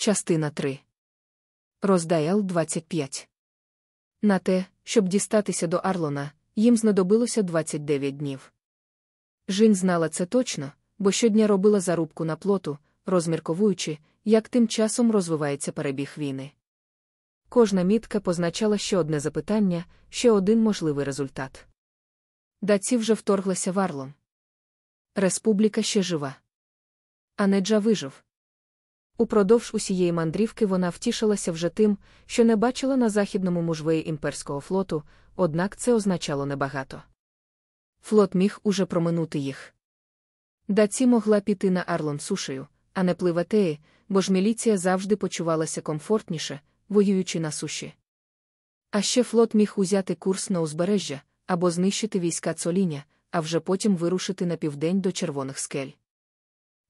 частина 3. Роздайл 25. На те, щоб дістатися до Арлона, їм знадобилося 29 днів. Жінь знала це точно, бо щодня робила зарубку на плоту, розмірковуючи, як тим часом розвивається перебіг війни. Кожна мітка позначала ще одне запитання, ще один можливий результат. Даці вже вторглася в Арлон. Республіка ще жива. А Неджа вижив. Упродовж усієї мандрівки вона втішилася вже тим, що не бачила на західному мужвеї імперського флоту, однак це означало небагато. Флот міг уже проминути їх. Даці могла піти на Арлон сушею, а не пливатеї, бо ж міліція завжди почувалася комфортніше, воюючи на суші. А ще флот міг узяти курс на узбережжя або знищити війська Цоліня, а вже потім вирушити на південь до червоних скель.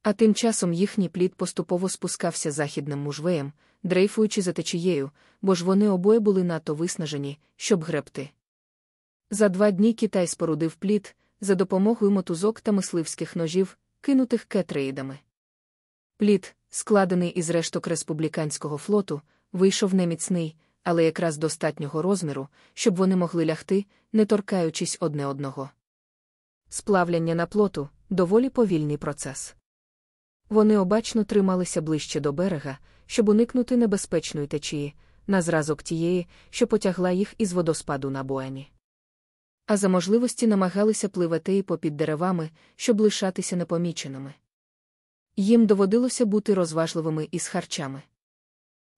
А тим часом їхній плід поступово спускався західним мужвеєм, дрейфуючи за течією, бо ж вони обоє були надто виснажені, щоб гребти. За два дні Китай спорудив плід за допомогою мотузок та мисливських ножів, кинутих кетреїдами. Плід, складений із решток республіканського флоту, вийшов неміцний, але якраз достатнього розміру, щоб вони могли лягти, не торкаючись одне одного. Сплавляння на плоту доволі повільний процес. Вони обачно трималися ближче до берега, щоб уникнути небезпечної течії, на зразок тієї, що потягла їх із водоспаду на бояні. А за можливості намагалися пливати і попід деревами, щоб лишатися непоміченими. Їм доводилося бути розважливими із харчами.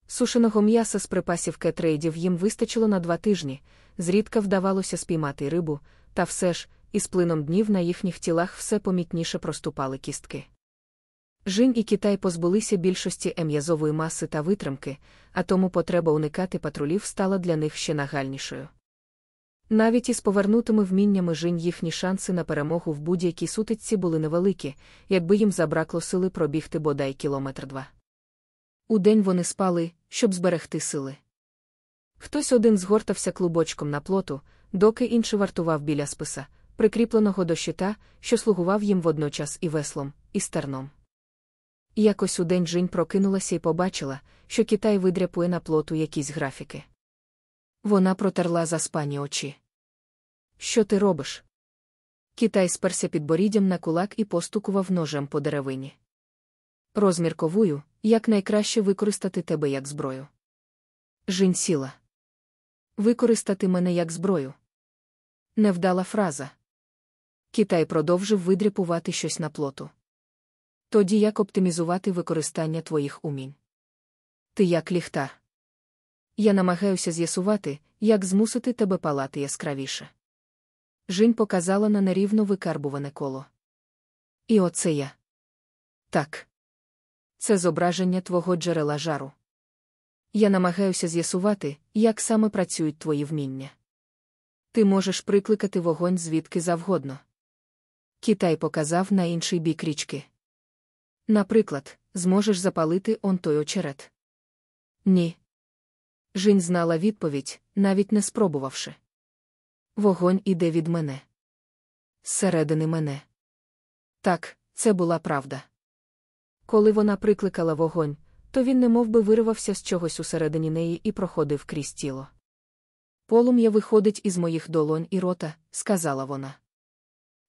Сушеного м'яса з припасів кетрейдів їм вистачило на два тижні, зрідка вдавалося спіймати рибу, та все ж, із плином днів на їхніх тілах все помітніше проступали кістки. Жінь і Китай позбулися більшості ем'язової маси та витримки, а тому потреба уникати патрулів стала для них ще нагальнішою. Навіть із повернутими вміннями жінь їхні шанси на перемогу в будь-якій сутичці були невеликі, якби їм забракло сили пробігти бодай кілометр два. Удень вони спали, щоб зберегти сили. Хтось один згортався клубочком на плоту, доки інший вартував біля списа, прикріпленого до щита, що слугував їм водночас і веслом, і стерном. Якось удень Жінь прокинулася і побачила, що Китай видряпує на плоту якісь графіки. Вона протерла заспані очі. Що ти робиш? Китай сперся під боріддям на кулак і постукував ножем по деревині. Розмірковую, як найкраще використати тебе як зброю. Жінь сіла. Використати мене як зброю. Невдала фраза. Китай продовжив видряпувати щось на плоту. Тоді як оптимізувати використання твоїх умінь? Ти як ліхтар. Я намагаюся з'ясувати, як змусити тебе палати яскравіше. Жінь показала на нерівно викарбуване коло. І оце я. Так. Це зображення твого джерела жару. Я намагаюся з'ясувати, як саме працюють твої вміння. Ти можеш прикликати вогонь звідки завгодно. Китай показав на інший бік річки. Наприклад, зможеш запалити он той очерет. Ні. Жінь знала відповідь, навіть не спробувавши. Вогонь іде від мене. Зсередини мене. Так, це була правда. Коли вона прикликала вогонь, то він немов би вирвався з чогось усередині неї і проходив крізь тіло. Полум'я виходить із моїх долонь і рота, сказала вона.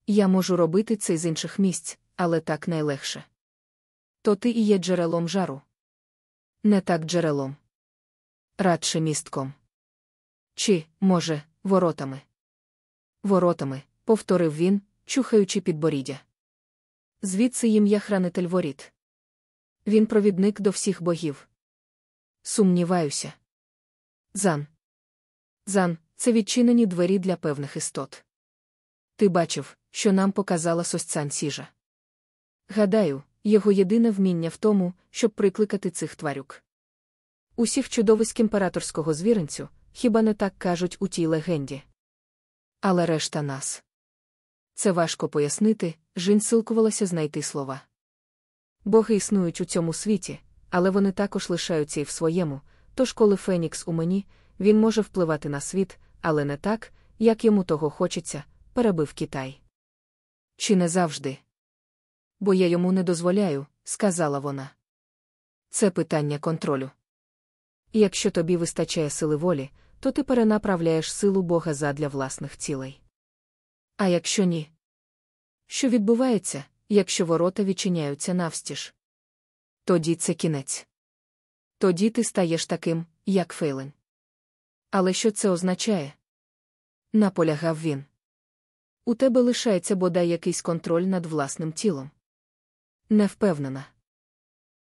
Я можу робити це з інших місць, але так найлегше. То ти і є джерелом жару. Не так джерелом. Радше містком. Чи, може, воротами. Воротами, повторив він, чухаючи підборіддя. Звідси їм я хранитель воріт. Він провідник до всіх богів. Сумніваюся. Зан. Зан, це відчинені двері для певних істот. Ти бачив, що нам показала сосцан сіжа. Гадаю, його єдине вміння в тому, щоб прикликати цих тварюк. Усіх чудовиськ імператорського звіринцю, хіба не так кажуть у тій легенді. Але решта нас. Це важко пояснити, жінь силкувалася знайти слова. Боги існують у цьому світі, але вони також лишаються і в своєму, тож коли Фенікс у мені, він може впливати на світ, але не так, як йому того хочеться, перебив Китай. Чи не завжди? Бо я йому не дозволяю, сказала вона. Це питання контролю. Якщо тобі вистачає сили волі, то ти перенаправляєш силу Бога задля власних цілей. А якщо ні? Що відбувається, якщо ворота відчиняються навстіж? Тоді це кінець. Тоді ти стаєш таким, як Фейлен. Але що це означає? Наполягав він. У тебе лишається бодай якийсь контроль над власним тілом. Не впевнена.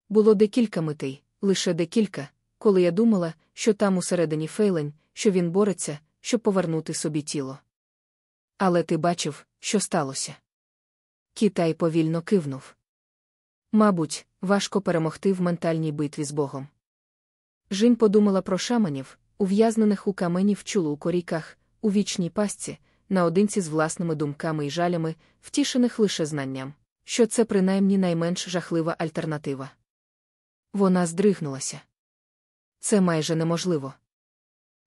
Було декілька митей, лише декілька, коли я думала, що там усередині фейлень, що він бореться, щоб повернути собі тіло. Але ти бачив, що сталося. Китай повільно кивнув. Мабуть, важко перемогти в ментальній битві з Богом. Жінь подумала про шаманів, ув'язнених у камені в у коріках, у вічній пастці, наодинці з власними думками і жалями, втішених лише знанням, що це принаймні найменш жахлива альтернатива. Вона здригнулася. Це майже неможливо.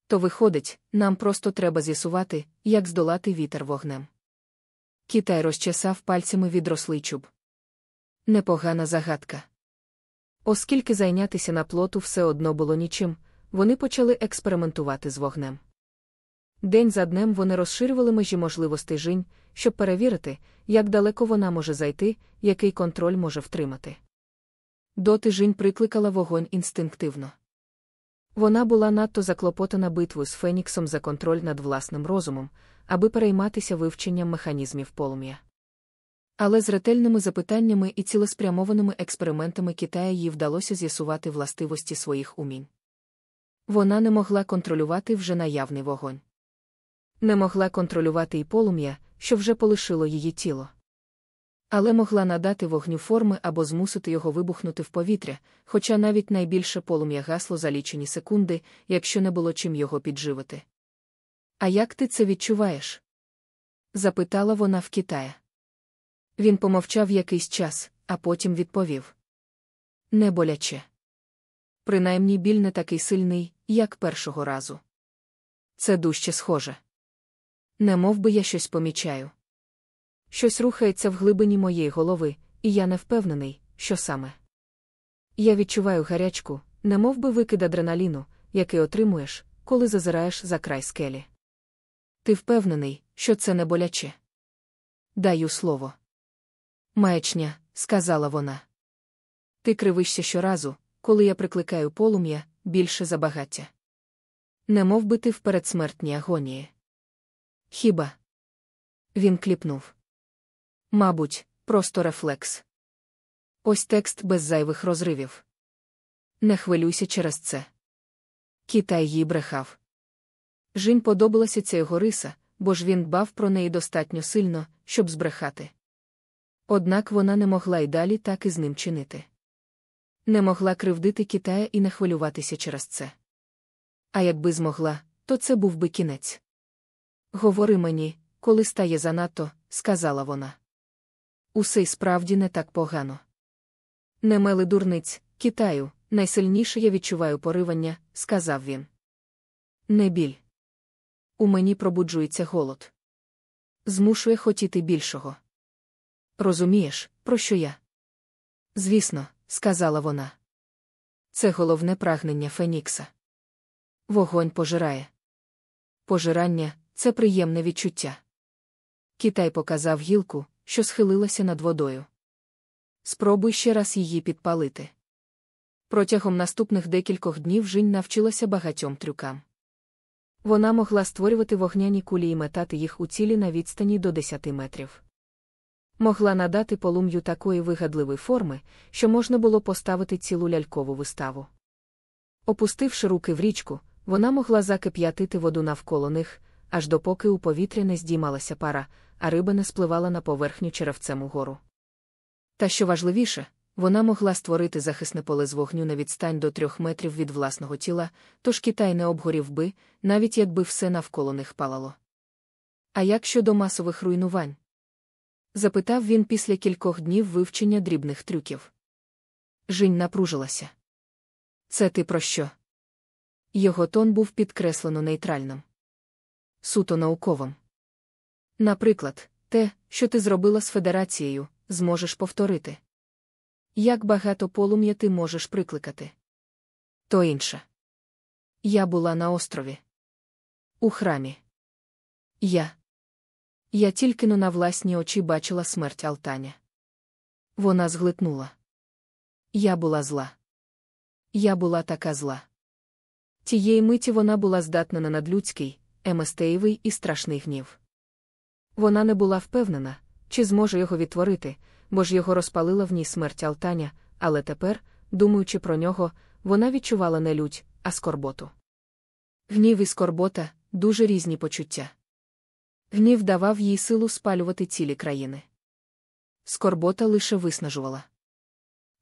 То виходить, нам просто треба з'ясувати, як здолати вітер вогнем. Китай розчесав пальцями відрослий чуб. Непогана загадка. Оскільки зайнятися на плоту все одно було нічим, вони почали експериментувати з вогнем. День за днем вони розширювали межі можливостей жінь, щоб перевірити, як далеко вона може зайти, який контроль може втримати. Доти жінь прикликала вогонь інстинктивно. Вона була надто заклопотана битвою з Феніксом за контроль над власним розумом, аби перейматися вивченням механізмів полум'я. Але з ретельними запитаннями і цілеспрямованими експериментами Китая їй вдалося з'ясувати властивості своїх умінь. Вона не могла контролювати вже наявний вогонь. Не могла контролювати і полум'я, що вже полишило її тіло. Але могла надати вогню форми або змусити його вибухнути в повітря, хоча навіть найбільше полум'я гасло за лічені секунди, якщо не було чим його підживити. А як ти це відчуваєш? запитала вона в Китая. Він помовчав якийсь час, а потім відповів: Не боляче. Принаймні біль не такий сильний, як першого разу. Це дужче схоже. Не мов би я щось помічаю. Щось рухається в глибині моєї голови, і я не впевнений, що саме. Я відчуваю гарячку, не мов би викид адреналіну, який отримуєш, коли зазираєш за край скелі. Ти впевнений, що це не боляче? Даю слово. Маячня, сказала вона. Ти кривишся щоразу, коли я прикликаю полум'я, більше за багаття. Не мов би ти в передсмертній агонії. Хіба? Він кліпнув. Мабуть, просто рефлекс. Ось текст без зайвих розривів. Не хвилюйся через це. Китай їй брехав. Жінь подобалася ця його риса, бо ж він дбав про неї достатньо сильно, щоб збрехати. Однак вона не могла й далі так і з ним чинити. Не могла кривдити Китая і не хвилюватися через це. А якби змогла, то це був би кінець. Говори мені, коли стає занадто, сказала вона. Усе й справді не так погано. Не мели дурниць, Китаю, найсильніше я відчуваю поривання, сказав він. Не біль. У мені пробуджується голод. Змушує хотіти більшого. Розумієш, про що я? Звісно, сказала вона. Це головне прагнення Фенікса. Вогонь пожирає. Пожирання це приємне відчуття. Китай показав гілку, що схилилася над водою. Спробуй ще раз її підпалити. Протягом наступних декількох днів Жінь навчилася багатьом трюкам. Вона могла створювати вогняні кулі і метати їх у цілі на відстані до 10 метрів. Могла надати полум'ю такої вигадливої форми, що можна було поставити цілу лялькову виставу. Опустивши руки в річку, вона могла закип'ятити воду навколо них, аж допоки у повітря не здіймалася пара, а риба не спливала на поверхню черевцем угору. Та що важливіше, вона могла створити захисне поле з вогню на відстань до трьох метрів від власного тіла, тож Китай не обгорів би, навіть якби все навколо них палало. А як щодо масових руйнувань? запитав він після кількох днів вивчення дрібних трюків. Жінь напружилася. Це ти про що? Його тон був підкреслено нейтральним. Суто науковим. Наприклад, те, що ти зробила з федерацією, зможеш повторити. Як багато полум'я ти можеш прикликати? То інше. Я була на острові. У храмі. Я. Я тільки но на власні очі бачила смерть Алтаня. Вона зглитнула. Я була зла. Я була така зла. Тієї миті вона була здатна на надлюдський, еместеєвий і страшний гнів. Вона не була впевнена, чи зможе його відтворити, бо ж його розпалила в ній смерть Алтаня, але тепер, думаючи про нього, вона відчувала не лють, а скорботу. Гнів і скорбота дуже різні почуття. Гнів давав їй силу спалювати цілі країни. Скорбота лише виснажувала.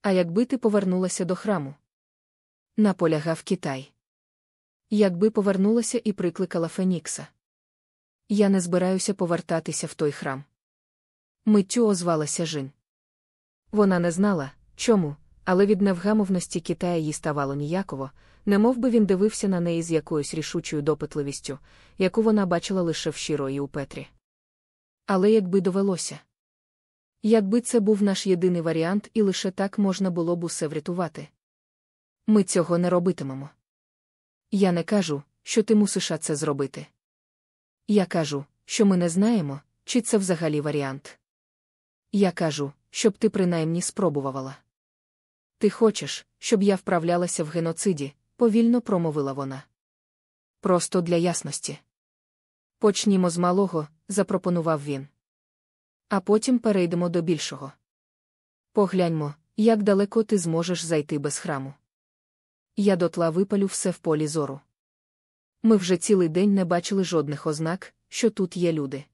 А якби ти повернулася до храму? Наполягав Китай. Якби повернулася і прикликала Фенікса. Я не збираюся повертатися в той храм. Миттю озвалася Жін. Вона не знала, чому, але від невгамовності Китая їй ставало ніяково, немов би він дивився на неї з якоюсь рішучою допитливістю, яку вона бачила лише в щирої у Петрі. Але якби довелося. Якби це був наш єдиний варіант, і лише так можна було б усе врятувати. Ми цього не робитимемо. Я не кажу, що ти мусиш це зробити. Я кажу, що ми не знаємо, чи це взагалі варіант. Я кажу, щоб ти принаймні спробувала. Ти хочеш, щоб я вправлялася в геноциді, повільно промовила вона. Просто для ясності. Почнімо з малого, запропонував він. А потім перейдемо до більшого. Погляньмо, як далеко ти зможеш зайти без храму. Я дотла випалю все в полі зору. Ми вже цілий день не бачили жодних ознак, що тут є люди.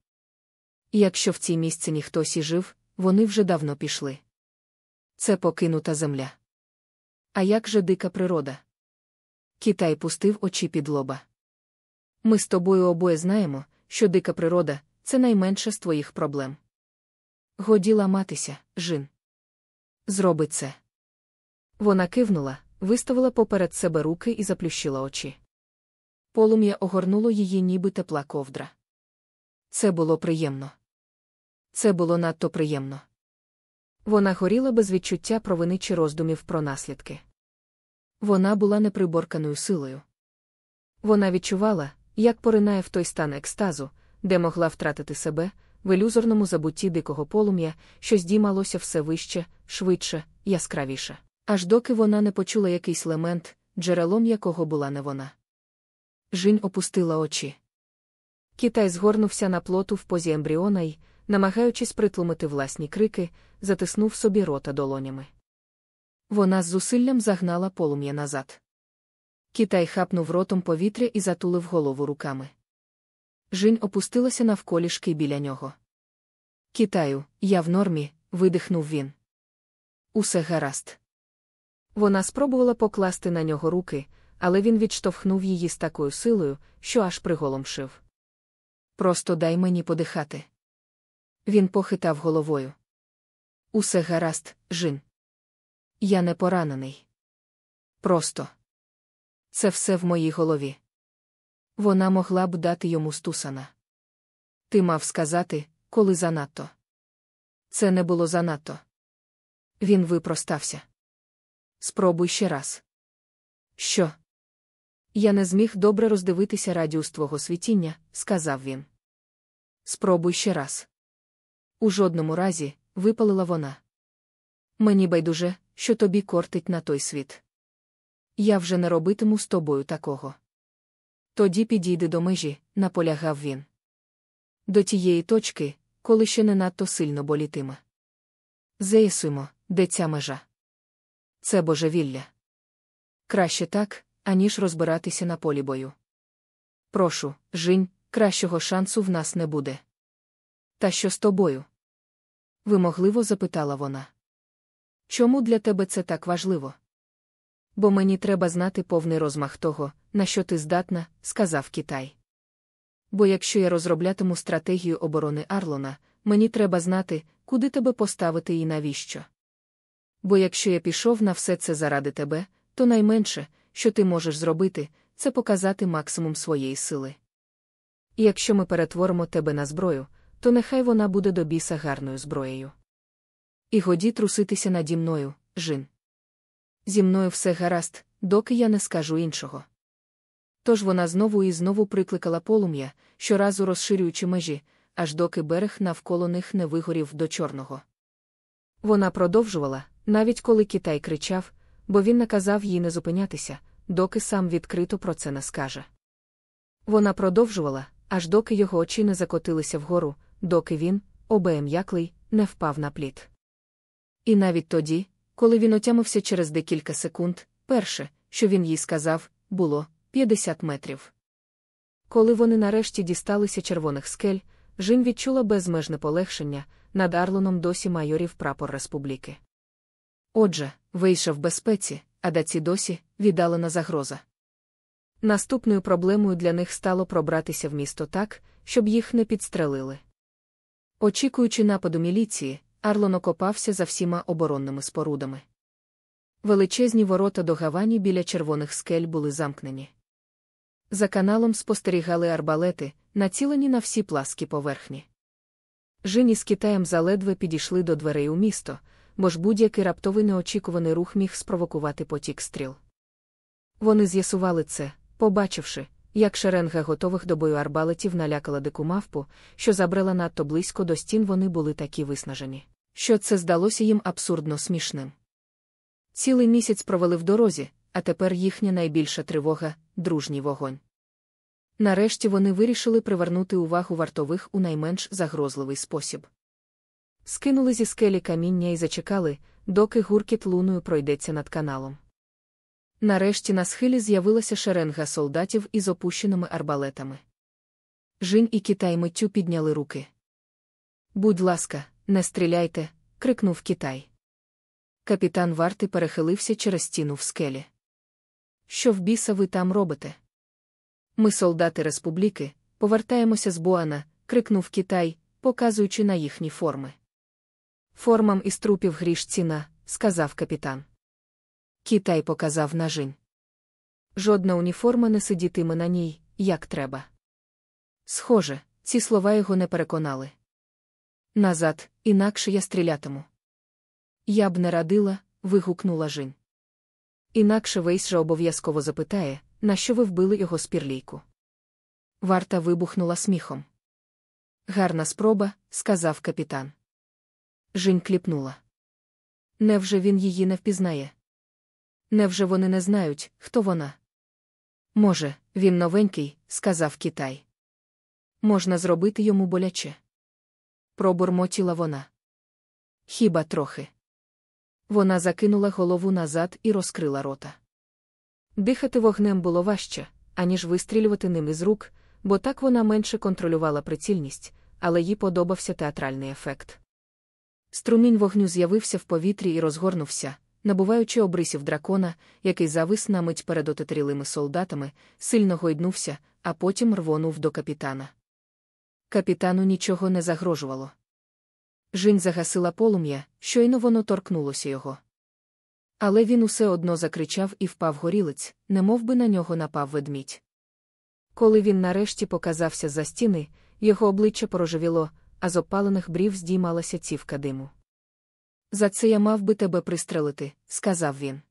якщо в цій місцині хтось і жив, вони вже давно пішли. Це покинута земля. А як же дика природа? Китай пустив очі під лоба. Ми з тобою обоє знаємо, що дика природа це найменша з твоїх проблем. Годі ламатися, жин. Зроби це. Вона кивнула, виставила поперед себе руки і заплющила очі. Полум'я огорнуло її, ніби тепла ковдра. Це було приємно. Це було надто приємно. Вона горіла без відчуття провини чи роздумів про наслідки. Вона була неприборканою силою. Вона відчувала, як поринає в той стан екстазу, де могла втратити себе, в ілюзорному забутті дикого полум'я, що здіймалося все вище, швидше, яскравіше. Аж доки вона не почула якийсь лемент, джерелом якого була не вона. Жінь опустила очі. Китай згорнувся на плоту в позі ембріона й, намагаючись притлумити власні крики, затиснув собі рота долонями. Вона з зусиллям загнала полум'я назад. Китай хапнув ротом повітря і затулив голову руками. Жінь опустилася навколішки біля нього. Китаю, я в нормі, видихнув він. Усе гаразд. Вона спробувала покласти на нього руки, але він відштовхнув її з такою силою, що аж приголомшив. Просто дай мені подихати. Він похитав головою. Усе гаразд, Жін. Я не поранений. Просто. Це все в моїй голові. Вона могла б дати йому стусана. Ти мав сказати, коли занадто. Це не було занадто. Він випростався. Спробуй ще раз. Що? Я не зміг добре роздивитися радіус твого світіння, сказав він. Спробуй ще раз. У жодному разі, випалила вона. Мені байдуже, що тобі кортить на той світ. Я вже не робитиму з тобою такого. Тоді підійди до межі, наполягав він. До тієї точки, коли ще не надто сильно болітиме. Заясуємо, де ця межа. Це божевілля. Краще так, аніж розбиратися на полі бою. Прошу, Жінь, кращого шансу в нас не буде. Та що з тобою? вимогливо запитала вона. Чому для тебе це так важливо? Бо мені треба знати повний розмах того, на що ти здатна, сказав Китай. Бо якщо я розроблятиму стратегію оборони Арлона, мені треба знати, куди тебе поставити і навіщо. Бо якщо я пішов на все це заради тебе, то найменше, що ти можеш зробити, це показати максимум своєї сили. І якщо ми перетворимо тебе на зброю, то нехай вона буде до біса гарною зброєю. І годі труситися наді мною, Жін. Зі мною все гаразд, доки я не скажу іншого. Тож вона знову і знову прикликала полум'я, щоразу розширюючи межі, аж доки берег навколо них не вигорів до чорного. Вона продовжувала, навіть коли Китай кричав, бо він наказав їй не зупинятися, доки сам відкрито про це не скаже. Вона продовжувала, аж доки його очі не закотилися вгору, доки він, обеєм'яклий, не впав на плід. І навіть тоді, коли він отямився через декілька секунд, перше, що він їй сказав, було 50 метрів. Коли вони нарешті дісталися червоних скель, Жін відчула безмежне полегшення, над Арлоном досі майорів прапор республіки. Отже, вийшов в безпеці, а даці досі віддалена загроза. Наступною проблемою для них стало пробратися в місто так, щоб їх не підстрелили. Очікуючи нападу міліції, Арлон окопався за всіма оборонними спорудами. Величезні ворота до гавані біля червоних скель були замкнені. За каналом спостерігали арбалети, націлені на всі пласкі поверхні. Жині з Китаєм заледве підійшли до дверей у місто, бо ж будь-який раптовий неочікуваний рух міг спровокувати потік стріл. Вони з'ясували це, побачивши, як шеренга готових до бою арбалетів налякала дику мавпу, що забрела надто близько до стін, вони були такі виснажені, що це здалося їм абсурдно смішним. Цілий місяць провели в дорозі, а тепер їхня найбільша тривога дружній вогонь. Нарешті вони вирішили привернути увагу вартових у найменш загрозливий спосіб. Скинули зі скелі каміння і зачекали, доки гуркіт луною пройдеться над каналом. Нарешті на схилі з'явилася шеренга солдатів із опущеними арбалетами. Жінь і Китай миттю підняли руки. Будь ласка, не стріляйте, крикнув Китай. Капітан варти перехилився через стіну в скелі. Що в біса ви там робите? Ми, солдати республіки, повертаємося з Буана, крикнув Китай, показуючи на їхні форми. Формам із трупів гріш ціна, сказав капітан. Китай показав на жінь. Жодна уніформа не сидітиме на ній, як треба. Схоже, ці слова його не переконали. Назад, інакше я стрілятиму. Я б не радила, вигукнула жінь. Інакше Вейс же обов'язково запитає, на що ви вбили його спірлійку. Варта вибухнула сміхом. Гарна спроба, сказав капітан. Жінь кліпнула. Невже він її не впізнає? Невже вони не знають, хто вона? Може, він новенький, сказав Китай. Можна зробити йому боляче. Пробурмотіла вона. Хіба трохи. Вона закинула голову назад і розкрила рота. Дихати вогнем було важче, аніж вистрілювати ним із рук, бо так вона менше контролювала прицільність, але їй подобався театральний ефект. Струмінь вогню з'явився в повітрі і розгорнувся, набуваючи обрисів дракона, який завис на мить перед отетрілими солдатами, сильно гойднувся, а потім рвонув до капітана. Капітану нічого не загрожувало. Жінь загасила полум'я, щойно воно торкнулося його. Але він усе одно закричав і впав горілиць, немов би на нього напав ведмідь. Коли він нарешті показався за стіни, його обличчя порожевіло, а з опалених брів здіймалася цівка диму. За це я мав би тебе пристрелити, сказав він.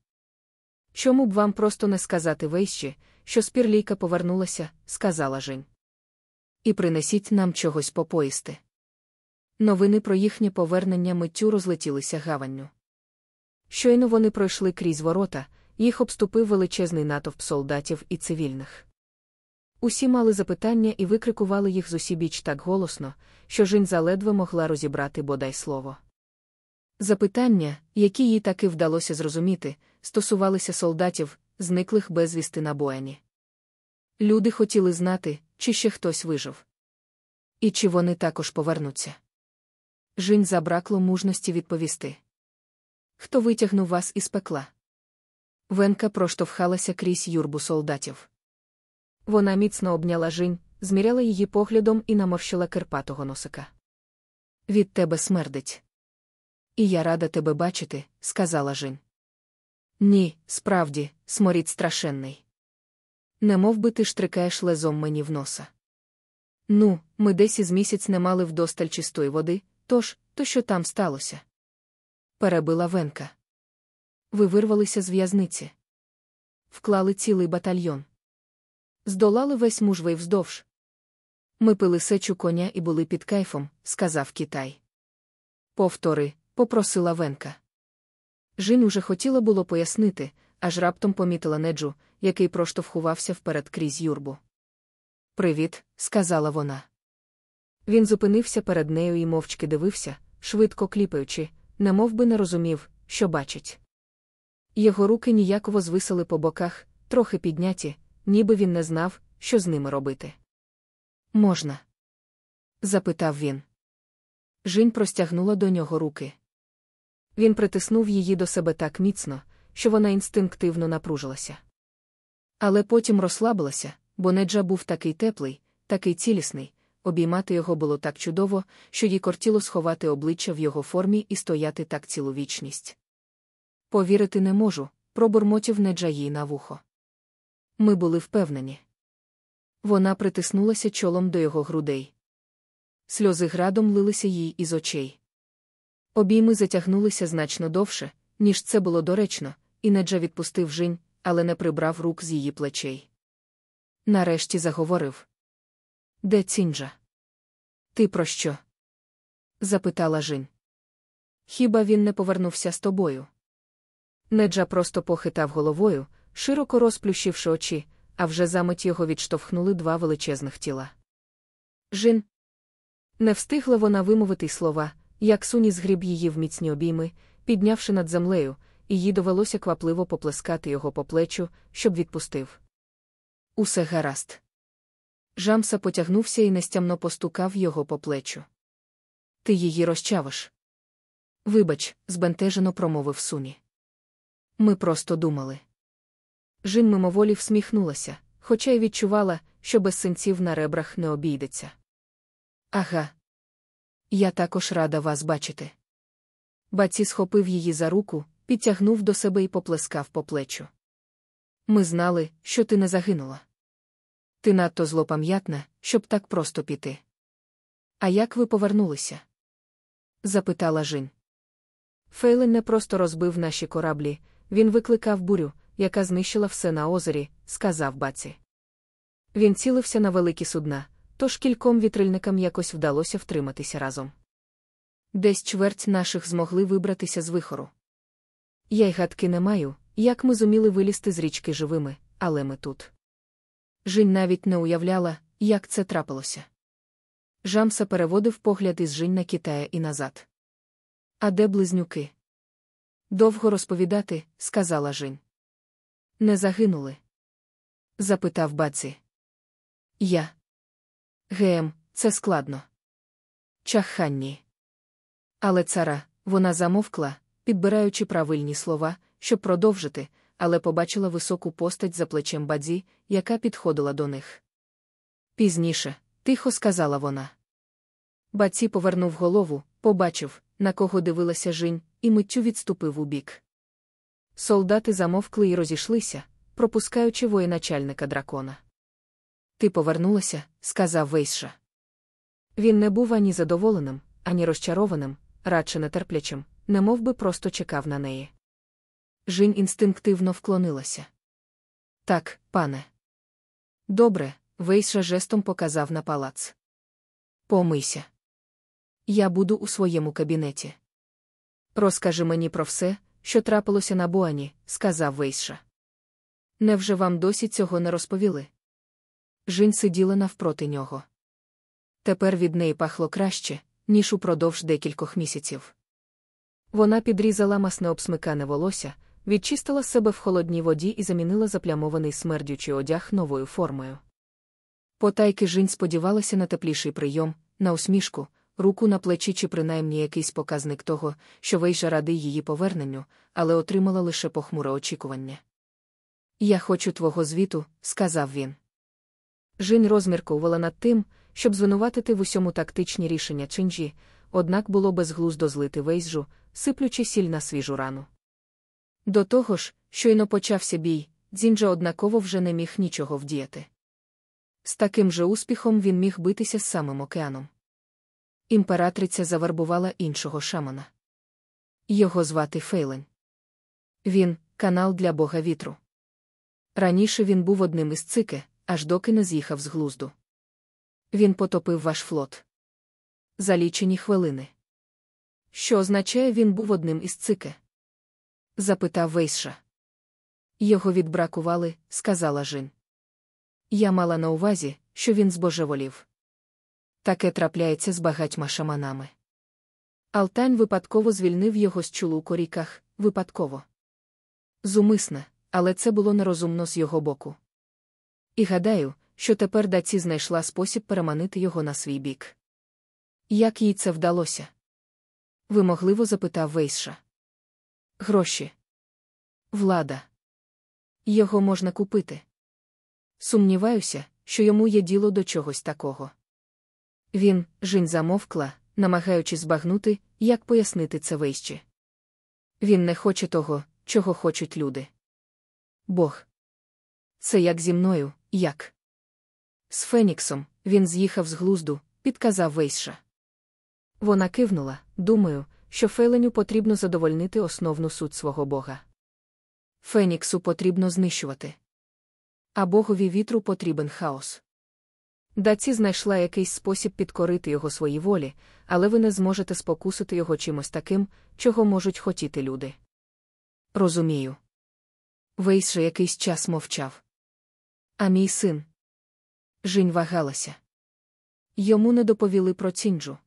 Чому б вам просто не сказати вейщі, що спірлійка повернулася, сказала Жень. І принесіть нам чогось попоїсти. Новини про їхнє повернення миттю розлетілися гаванню. Щойно вони пройшли крізь ворота, їх обступив величезний натовп солдатів і цивільних. Усі мали запитання і викрикували їх з усібіч так голосно, що Жінь заледве могла розібрати бодай слово. Запитання, які їй таки вдалося зрозуміти, стосувалися солдатів, зниклих безвісти на бояні. Люди хотіли знати, чи ще хтось вижив. І чи вони також повернуться. Жінь забракло мужності відповісти. Хто витягнув вас із пекла? Венка проштовхалася крізь юрбу солдатів. Вона міцно обняла Жінь, зміряла її поглядом і наморщила кирпатого носика. Від тебе смердить. І я рада тебе бачити, сказала Жінь. Ні, справді, сморід страшенний. Не мов би ти штрикаєш лезом мені в носа. Ну, ми десь із місяць не мали вдосталь чистої води, тож, то що там сталося? Перебила Венка. Ви вирвалися з в'язниці. Вклали цілий батальйон. Здолали весь мужвий вздовж. Ми пили сечу коня і були під кайфом, сказав Китай. Повтори, попросила Венка. Жінь уже хотіла було пояснити, аж раптом помітила неджу, який проштовхувався вперед крізь юрбу. Привіт, сказала вона. Він зупинився перед нею і мовчки дивився, швидко кліпаючи, немов би не розумів, що бачить. Його руки ніяково звисали по боках, трохи підняті, ніби він не знав, що з ними робити. Можна? запитав він. Жінь простягнула до нього руки. Він притиснув її до себе так міцно, що вона інстинктивно напружилася. Але потім розслабилася, бо Неджа був такий теплий, такий цілісний, обіймати його було так чудово, що їй кортіло сховати обличчя в його формі і стояти так цілу вічність. Повірити не можу, пробурмотів Неджа їй на вухо. Ми були впевнені. Вона притиснулася чолом до його грудей. Сльози градом лилися їй із очей. Обійми затягнулися значно довше, ніж це було доречно, і Неджа відпустив жінь, але не прибрав рук з її плечей. Нарешті заговорив. Де цінджа? Ти про що? запитала Жінь. Хіба він не повернувся з тобою? Неджа просто похитав головою, широко розплющивши очі, а вже замить його відштовхнули два величезних тіла. Жін. Не встигла вона вимовити слова, як суні згріб її в міцні обійми, піднявши над землею, і їй довелося квапливо поплескати його по плечу, щоб відпустив. Усе гаразд. Жамса потягнувся і нестямно постукав його по плечу. Ти її розчавиш. Вибач, збентежено промовив суні. Ми просто думали. Жін мимоволі всміхнулася, хоча й відчувала, що без синців на ребрах не обійдеться. Ага. Я також рада вас бачити. Баці схопив її за руку, підтягнув до себе і поплескав по плечу. Ми знали, що ти не загинула. Ти надто злопам'ятна, щоб так просто піти. А як ви повернулися? запитала Жін. Фейлен не просто розбив наші кораблі, він викликав бурю, яка знищила все на озері, сказав баці. Він цілився на великі судна, тож кільком вітрильникам якось вдалося втриматися разом. Десь чверть наших змогли вибратися з вихору. Я й гадки не маю, як ми зуміли вилізти з річки живими, але ми тут. Жінь навіть не уявляла, як це трапилося. Жамса переводив погляд із Жінь на Китая і назад. А де близнюки? Довго розповідати, сказала Жінь. Не загинули? запитав баці. Я. Гем, це складно. Чаханні. Але цара, вона замовкла, підбираючи правильні слова, щоб продовжити, але побачила високу постать за плечем бадзі, яка підходила до них. Пізніше, тихо сказала вона. Баці повернув голову, побачив, на кого дивилася жінь, і миттю відступив убік. Солдати замовкли і розійшлися, пропускаючи воєначальника дракона. Ти повернулася, сказав Вейша. Він не був ані задоволеним, ані розчарованим, радше нетерплячим, немов би просто чекав на неї. Жінь інстинктивно вклонилася. Так, пане. Добре, Вейша жестом показав на палац. Помийся. Я буду у своєму кабінеті. Розкажи мені про все, що трапилося на Буані, сказав Вейша. Невже вам досі цього не розповіли? Жінь сиділа навпроти нього. Тепер від неї пахло краще, ніж упродовж декількох місяців. Вона підрізала масне обсмикане волосся, відчистила себе в холодній воді і замінила заплямований смердючий одяг новою формою. Потайки Жінь сподівалася на тепліший прийом, на усмішку, руку на плечі чи принаймні якийсь показник того, що Вейжа радий її поверненню, але отримала лише похмуре очікування. Я хочу твого звіту, сказав він. Жінь розмірковувала над тим, щоб звинуватити в усьому тактичні рішення Чинджі, однак було безглуздо злити Вейзжу, сиплючи сіль на свіжу рану. До того ж, щойно почався бій, Дзінджа однаково вже не міг нічого вдіяти. З таким же успіхом він міг битися з самим океаном. Імператриця завербувала іншого шамана. Його звати Фейлен. Він канал для бога вітру. Раніше він був одним із цики, аж доки не з'їхав з глузду. Він потопив ваш флот. За лічені хвилини. Що означає, він був одним із цики? запитав Вейша. Його відбракували, сказала Жин. Я мала на увазі, що він збожеволів. Таке трапляється з багатьма шаманами. Алтань випадково звільнив його з чулу коріках, випадково. Зумисне, але це було нерозумно з його боку. І гадаю, що тепер даці знайшла спосіб переманити його на свій бік. Як їй це вдалося? Вимогливо запитав Вейша. Гроші. Влада. Його можна купити. Сумніваюся, що йому є діло до чогось такого. Він, жінь замовкла, намагаючись збагнути, як пояснити це вище. Він не хоче того, чого хочуть люди. Бог. Це як зі мною, як. З Феніксом він з'їхав з глузду, підказав Вейша. Вона кивнула, думаю, що Феленю потрібно задовольнити основну суть свого Бога. Феніксу потрібно знищувати. А богові вітру потрібен хаос. Даці знайшла якийсь спосіб підкорити його своїй волі, але ви не зможете спокусити його чимось таким, чого можуть хотіти люди. Розумію. Вейс же якийсь час мовчав. А мій син. Жінь вагалася. Йому не доповіли про цінджу.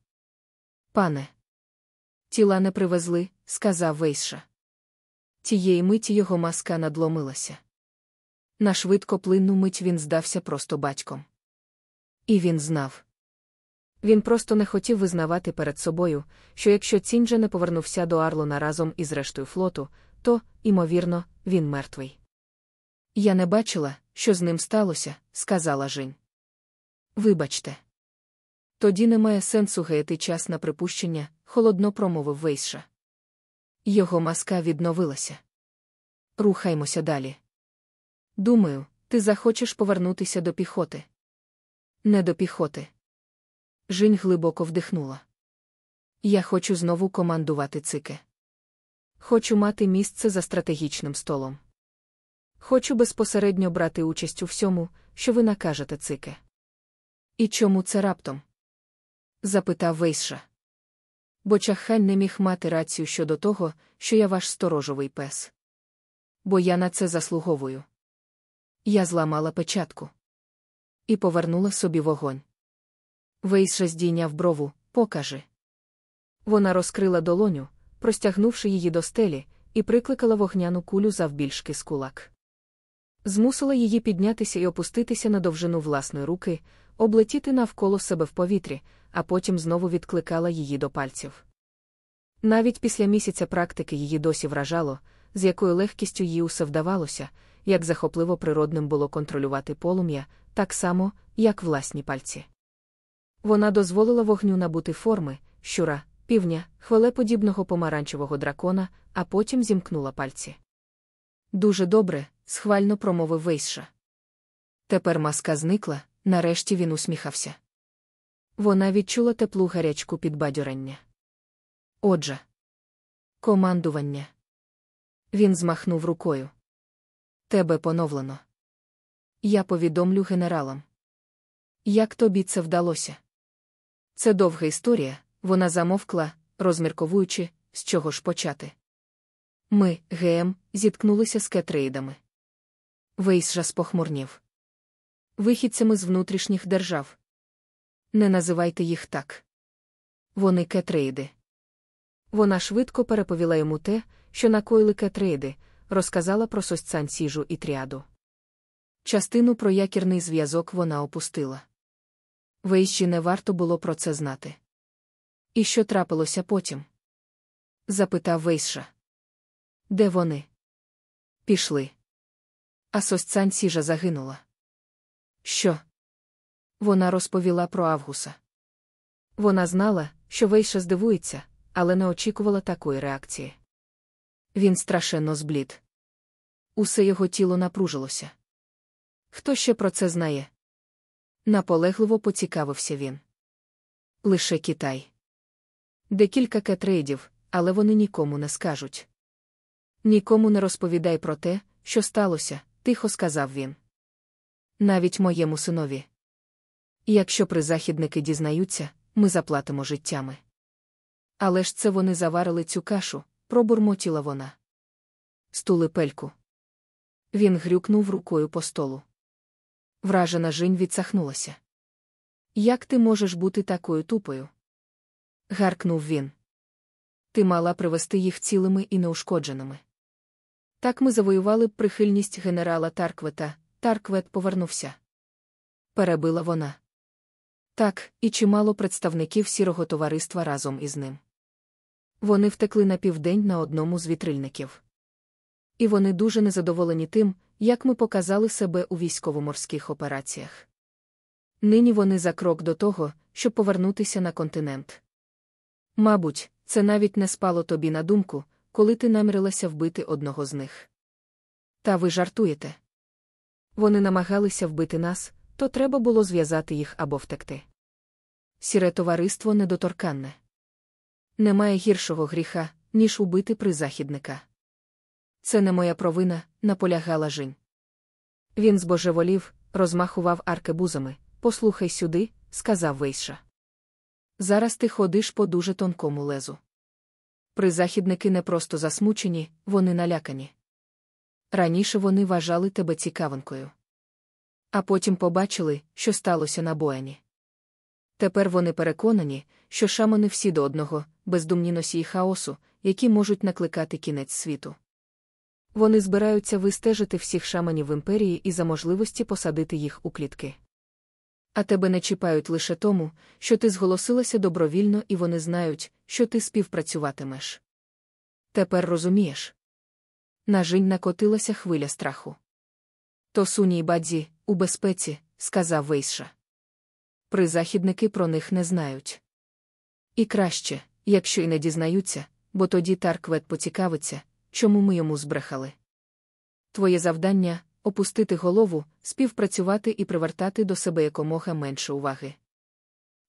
Пане. Тіла не привезли, сказав Вейша. Тієї миті його маска надломилася. На швидкоплинну мить він здався просто батьком. І він знав. Він просто не хотів визнавати перед собою, що якщо Цінджа не повернувся до Арлона разом із рештою флоту, то, ймовірно, він мертвий. Я не бачила, що з ним сталося, сказала Жінь. Вибачте. Тоді немає сенсу гаяти час на припущення, холодно промовив Вейша. Його маска відновилася. Рухаймося далі. Думаю, ти захочеш повернутися до піхоти. Не до піхоти. Жінь глибоко вдихнула. Я хочу знову командувати цике. Хочу мати місце за стратегічним столом. Хочу безпосередньо брати участь у всьому, що ви накажете цике. І чому це раптом? запитав Вейша. Бо чахань не міг мати рацію щодо того, що я ваш сторожовий пес. Бо я на це заслуговую. Я зламала печатку і повернула собі вогонь. Вейша здійняв брову, покажи. Вона розкрила долоню, простягнувши її до стелі, і прикликала вогняну кулю завбільшки з кулак. Змусила її піднятися і опуститися на довжину власної руки, облетіти навколо себе в повітрі, а потім знову відкликала її до пальців. Навіть після місяця практики її досі вражало, з якою легкістю їй усе вдавалося, як захопливо природним було контролювати полум'я, так само, як власні пальці. Вона дозволила вогню набути форми, щура, півня, хвилеподібного помаранчевого дракона, а потім зімкнула пальці. Дуже добре, схвально промовив Вейша. Тепер маска зникла, нарешті він усміхався. Вона відчула теплу гарячку підбадьорення. Отже, командування. Він змахнув рукою. Тебе поновлено. Я повідомлю генералам. Як тобі це вдалося? Це довга історія, вона замовкла, розмірковуючи, з чого ж почати. Ми, ГМ, зіткнулися з кетрейдами. Вейс спохмурнів. Вихідцями з внутрішніх держав. Не називайте їх так. Вони кетрейди. Вона швидко переповіла йому те, що накоїли кетрейди, розказала про сосцань сіжу і тріаду. Частину про якірний зв'язок вона опустила. Вейші не варто було про це знати. І що трапилося потім? запитав Вейша. Де вони? Пішли. А сосцань сіжа загинула. Що? Вона розповіла про Авгуса. Вона знала, що Вейша здивується, але не очікувала такої реакції. Він страшенно зблід. Усе його тіло напружилося. Хто ще про це знає? Наполегливо поцікавився він. Лише Китай. Декілька кетрейдів, але вони нікому не скажуть. Нікому не розповідай про те, що сталося, тихо сказав він. Навіть моєму синові. Якщо призахідники дізнаються, ми заплатимо життями. Але ж це вони заварили цю кашу, пробурмотіла вона. Стули пельку. Він грюкнув рукою по столу. Вражена жінь відсахнулася. Як ти можеш бути такою тупою? гаркнув він. Ти мала привести їх цілими і неушкодженими. Так ми завоювали б прихильність генерала Тарквета, Тарквет повернувся. Перебила вона. Так, і чимало представників сірого товариства разом із ним. Вони втекли на південь на одному з вітрильників. І вони дуже незадоволені тим, як ми показали себе у військово-морських операціях. Нині вони за крок до того, щоб повернутися на континент. Мабуть, це навіть не спало тобі на думку, коли ти намірилася вбити одного з них. Та ви жартуєте. Вони намагалися вбити нас, то треба було зв'язати їх або втекти. Сіре товариство недоторканне. Немає гіршого гріха, ніж убити призахідника. Це не моя провина, наполягала Жінь. Він збожеволів, розмахував аркебузами. Послухай сюди, сказав Вейша. Зараз ти ходиш по дуже тонкому лезу. Призахідники не просто засмучені, вони налякані. Раніше вони вважали тебе цікавинкою. А потім побачили, що сталося на бояні. Тепер вони переконані, що шамани всі до одного, бездумні носії хаосу, які можуть накликати кінець світу. Вони збираються вистежити всіх шаманів в імперії і за можливості посадити їх у клітки. А тебе не чіпають лише тому, що ти зголосилася добровільно і вони знають, що ти співпрацюватимеш. Тепер розумієш. На Жінь накотилася хвиля страху. То суні й бадзі, у безпеці, сказав Вейша. Призахідники про них не знають. І краще, якщо й не дізнаються, бо тоді Тарквет поцікавиться, чому ми йому збрехали. Твоє завдання опустити голову, співпрацювати і привертати до себе якомога менше уваги.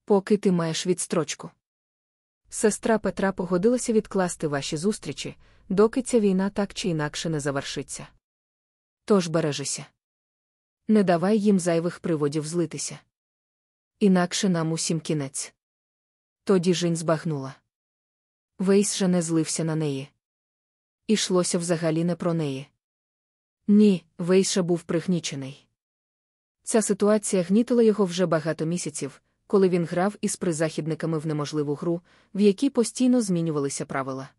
Поки ти маєш відстрочку. Сестра Петра погодилася відкласти ваші зустрічі, доки ця війна так чи інакше не завершиться. Тож бережися. Не давай їм зайвих приводів злитися. Інакше нам усім кінець. Тоді Жінь збагнула. Вейс же не злився на неї. Ішлося взагалі не про неї. Ні, Вейша був пригнічений. Ця ситуація гнітила його вже багато місяців, коли він грав із призахідниками в неможливу гру, в якій постійно змінювалися правила.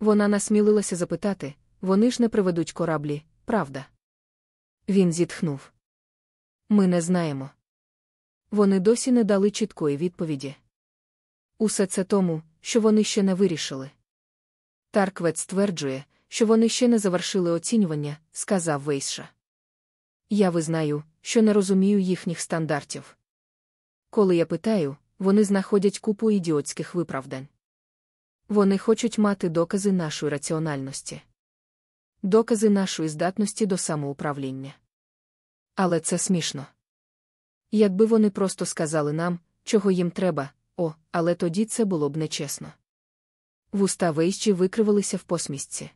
Вона насмілилася запитати вони ж не приведуть кораблі, правда? Він зітхнув. Ми не знаємо. Вони досі не дали чіткої відповіді. Усе це тому, що вони ще не вирішили. Тарквет стверджує, що вони ще не завершили оцінювання, сказав Вейша. Я визнаю, що не розумію їхніх стандартів. Коли я питаю, вони знаходять купу ідіотських виправдань. Вони хочуть мати докази нашої раціональності, докази нашої здатності до самоуправління. Але це смішно. Якби вони просто сказали нам, чого їм треба, о, але тоді це було б нечесно. Вуста Вейщі викривалися в посмішці.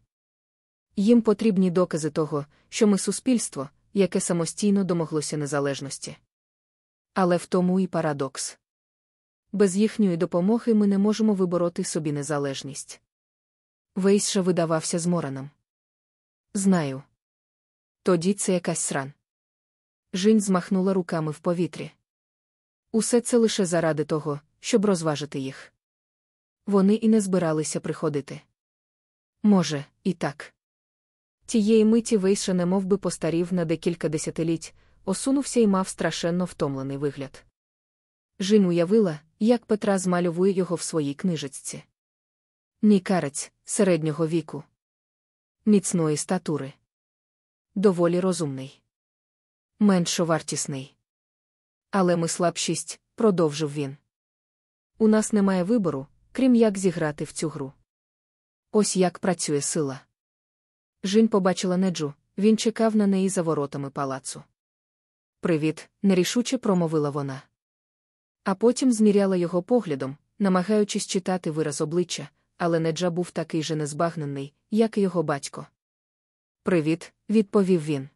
Їм потрібні докази того, що ми суспільство, яке самостійно домоглося незалежності. Але в тому і парадокс. Без їхньої допомоги ми не можемо вибороти собі незалежність. Вейша видавався змореним. Знаю. Тоді це якась сран. Жінь змахнула руками в повітрі. Усе це лише заради того, щоб розважити їх. Вони і не збиралися приходити. Може, і так. Тієї миті Вейша немов би постарів на декілька десятиліть, осунувся і мав страшенно втомлений вигляд. Жін уявила, як Петра змальовує його в своїй книжечці. Нікарець середнього віку, міцної статури, доволі розумний, меншовартісний. Але ми слабшість, продовжив він. У нас немає вибору, крім як зіграти в цю гру. Ось як працює сила. Жінь побачила неджу, він чекав на неї за воротами палацу. Привіт, нерішуче промовила вона. А потім зміряла його поглядом, намагаючись читати вираз обличчя, але Неджа був такий же незбагнений, як і його батько. Привіт, відповів він.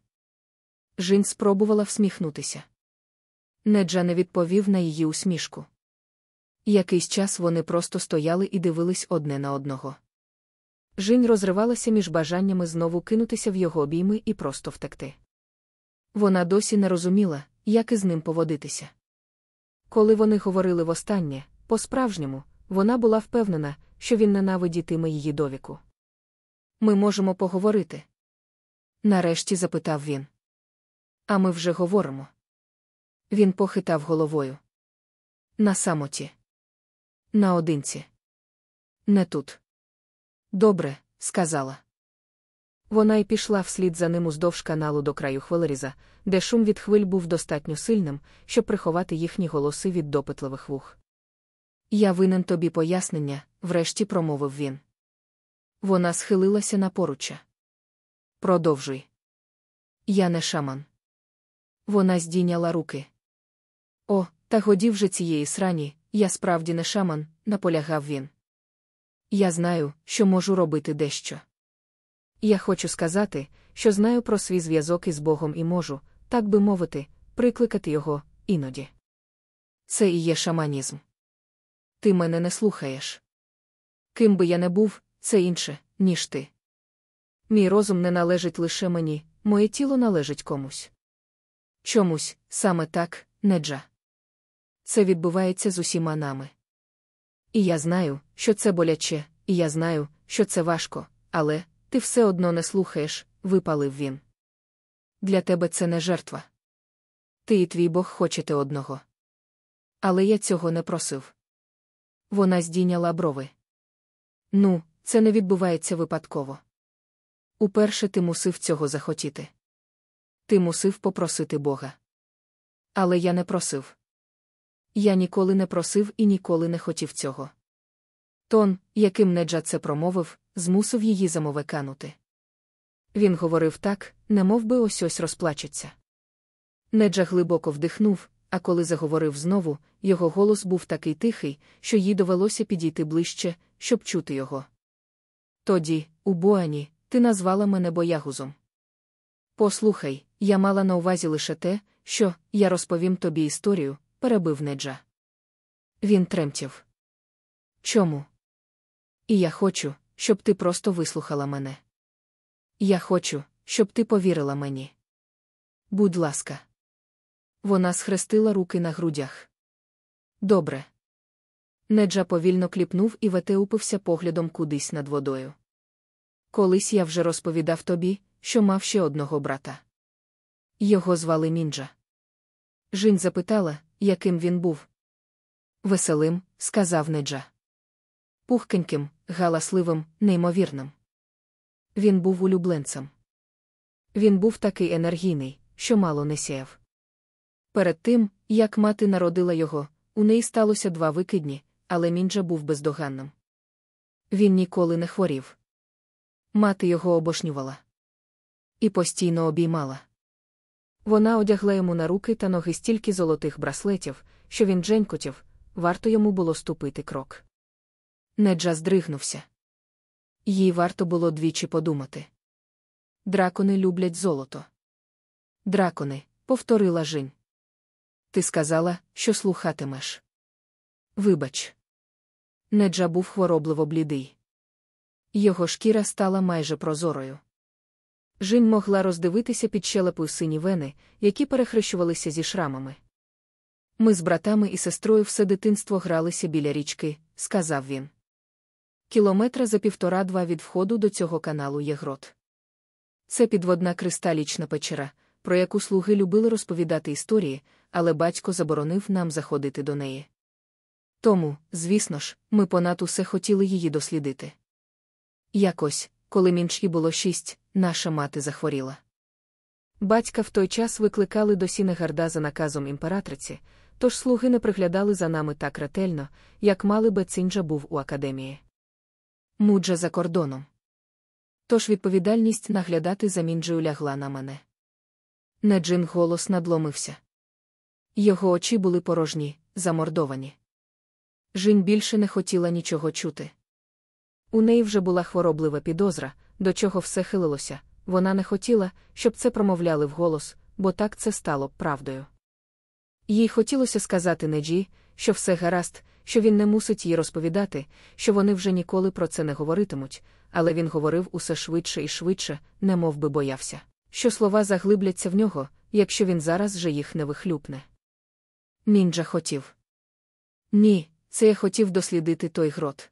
Жінь спробувала всміхнутися. Неджа не відповів на її усмішку. Якийсь час вони просто стояли і дивились одне на одного. Жінь розривалася між бажаннями знову кинутися в його обійми і просто втекти. Вона досі не розуміла, як із ним поводитися. Коли вони говорили востаннє, по-справжньому, вона була впевнена, що він ненавидітиме її довіку. Ми можемо поговорити. Нарешті запитав він. А ми вже говоримо. Він похитав головою. На самоті. Наодинці. Не тут. Добре, сказала. Вона й пішла вслід за ним уздовж каналу до краю хвилеріза, де шум від хвиль був достатньо сильним, щоб приховати їхні голоси від допитливих вух. Я винен тобі пояснення, врешті промовив він. Вона схилилася на поруччя. Продовжуй. Я не шаман. Вона здійняла руки. О, та годі вже цієї срані, я справді не шаман, наполягав він. Я знаю, що можу робити дещо. Я хочу сказати, що знаю про свій зв'язок із Богом і можу, так би мовити, прикликати його іноді. Це і є шаманізм. Ти мене не слухаєш. Ким би я не був, це інше, ніж ти. Мій розум не належить лише мені, моє тіло належить комусь. Чомусь, саме так, неджа. Це відбувається з усіма нами. І я знаю, що це боляче, і я знаю, що це важко, але ти все одно не слухаєш, випалив він. Для тебе це не жертва. Ти і твій Бог хочете одного. Але я цього не просив. Вона здійняла брови. Ну, це не відбувається випадково. Уперше ти мусив цього захотіти. Ти мусив попросити Бога. Але я не просив. Я ніколи не просив і ніколи не хотів цього. Тон, яким Неджа це промовив, змусив її замовеканути. Він говорив так, немов би ось ось розплачеться. Неджа глибоко вдихнув, а коли заговорив знову, його голос був такий тихий, що їй довелося підійти ближче, щоб чути його. Тоді, у Боані, ти назвала мене боягузом. Послухай, я мала на увазі лише те, що я розповім тобі історію, перебив Неджа. Він тремтів. Чому? І я хочу, щоб ти просто вислухала мене. Я хочу, щоб ти повірила мені. Будь ласка. Вона схрестила руки на грудях. Добре. Неджа повільно кліпнув і вете упився поглядом кудись над водою. Колись я вже розповідав тобі, що мав ще одного брата. Його звали Мінджа. Жінь запитала, яким він був. Веселим, сказав Неджа. Пухкеньким, галасливим, неймовірним. Він був улюбленцем. Він був такий енергійний, що мало не сяяв. Перед тим, як мати народила його, у неї сталося два викидні, але Мінджа був бездоганним. Він ніколи не хворів. Мати його обошнювала і постійно обіймала. Вона одягла йому на руки та ноги стільки золотих браслетів, що він дженькотів, варто йому було ступити крок. Неджа здригнувся. Їй варто було двічі подумати. Дракони люблять золото. Дракони, повторила Жінь. Ти сказала, що слухатимеш. Вибач. Неджа був хворобливо блідий. Його шкіра стала майже прозорою. Жінь могла роздивитися під щелепою сині вени, які перехрещувалися зі шрамами. Ми з братами і сестрою все дитинство гралися біля річки, сказав він. Кілометра за півтора-два від входу до цього каналу є грот. Це підводна кристалічна печера, про яку слуги любили розповідати історії, але батько заборонив нам заходити до неї. Тому, звісно ж, ми понад усе хотіли її дослідити. Якось, коли Мінджі було шість, наша мати захворіла. Батька в той час викликали до Сінегарда за наказом імператриці, тож слуги не приглядали за нами так ретельно, як мали би Цинджа був у академії. Муджа за кордоном. Тож відповідальність наглядати за Мінджею лягла на мене. Неджин голос надломився. Його очі були порожні, замордовані. Жінь більше не хотіла нічого чути. У неї вже була хвороблива підозра, до чого все хилилося, вона не хотіла, щоб це промовляли вголос, бо так це стало правдою. Їй хотілося сказати Неджі, що все гаразд, що він не мусить їй розповідати, що вони вже ніколи про це не говоритимуть, але він говорив усе швидше і швидше, не мов би боявся, що слова заглибляться в нього, якщо він зараз же їх не вихлюпне. Нінджа хотів. Ні, це я хотів дослідити той грот.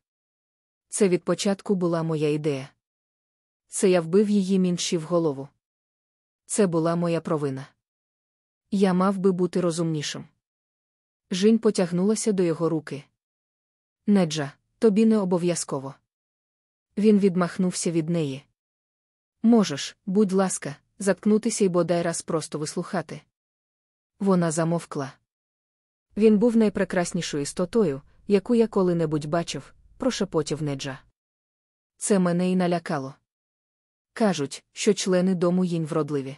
Це від початку була моя ідея. Це я вбив її мінші в голову. Це була моя провина. Я мав би бути розумнішим. Жінь потягнулася до його руки. Неджа, тобі не обов'язково. Він відмахнувся від неї. Можеш, будь ласка, заткнутися і бодай раз просто вислухати. Вона замовкла. Він був найпрекраснішою істотою, яку я коли-небудь бачив, прошепотів Неджа. Це мене й налякало. Кажуть, що члени дому їнь вродливі.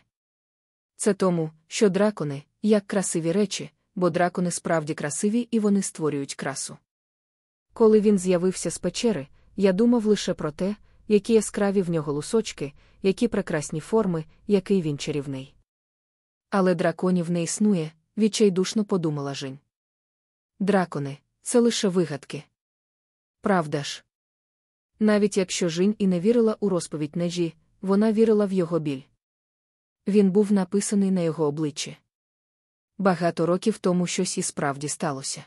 Це тому, що дракони, як красиві речі, бо дракони справді красиві і вони створюють красу. Коли він з'явився з печери, я думав лише про те, які яскраві в нього лусочки, які прекрасні форми, який він чарівний. Але драконів не існує, відчайдушно подумала Жень. Дракони це лише вигадки. Правда ж? Навіть якщо Жінь і не вірила у розповідь Неджі, вона вірила в його біль. Він був написаний на його обличчі. Багато років тому щось і справді сталося.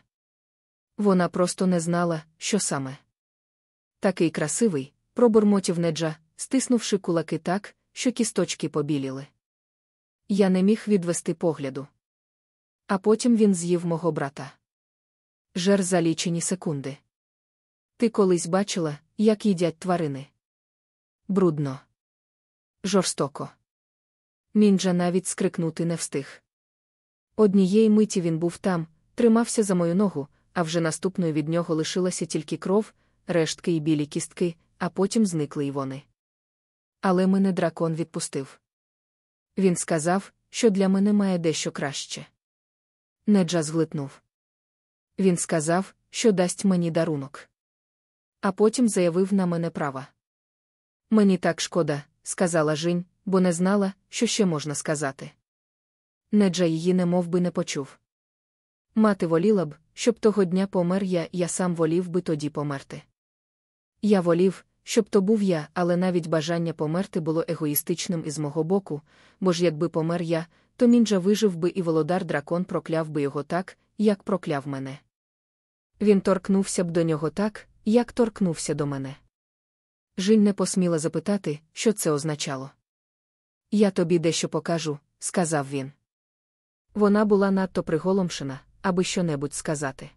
Вона просто не знала, що саме. Такий красивий, пробурмотів Неджа, стиснувши кулаки так, що кісточки побіліли. Я не міг відвести погляду. А потім він з'їв мого брата. Жер за лічені секунди. Ти колись бачила, як їдять тварини? Брудно. Жорстоко. Мінджа навіть скрикнути не встиг. Однієї миті він був там, тримався за мою ногу, а вже наступної від нього лишилася тільки кров, рештки і білі кістки, а потім зникли й вони. Але мене дракон відпустив. Він сказав, що для мене має дещо краще. Неджа зглитнув. Він сказав, що дасть мені дарунок. А потім заявив на мене права. Мені так шкода, сказала Жінь, бо не знала, що ще можна сказати. Неджа її не би не почув. Мати воліла б, щоб того дня помер я, я сам волів би тоді померти. Я волів, щоб то був я, але навіть бажання померти було егоїстичним із мого боку, бо ж якби помер я, то мінджа вижив би і володар дракон прокляв би його так, як прокляв мене. Він торкнувся б до нього так, як торкнувся до мене. Жінь не посміла запитати, що це означало. Я тобі дещо покажу, сказав він. Вона була надто приголомшена, аби щонебудь сказати.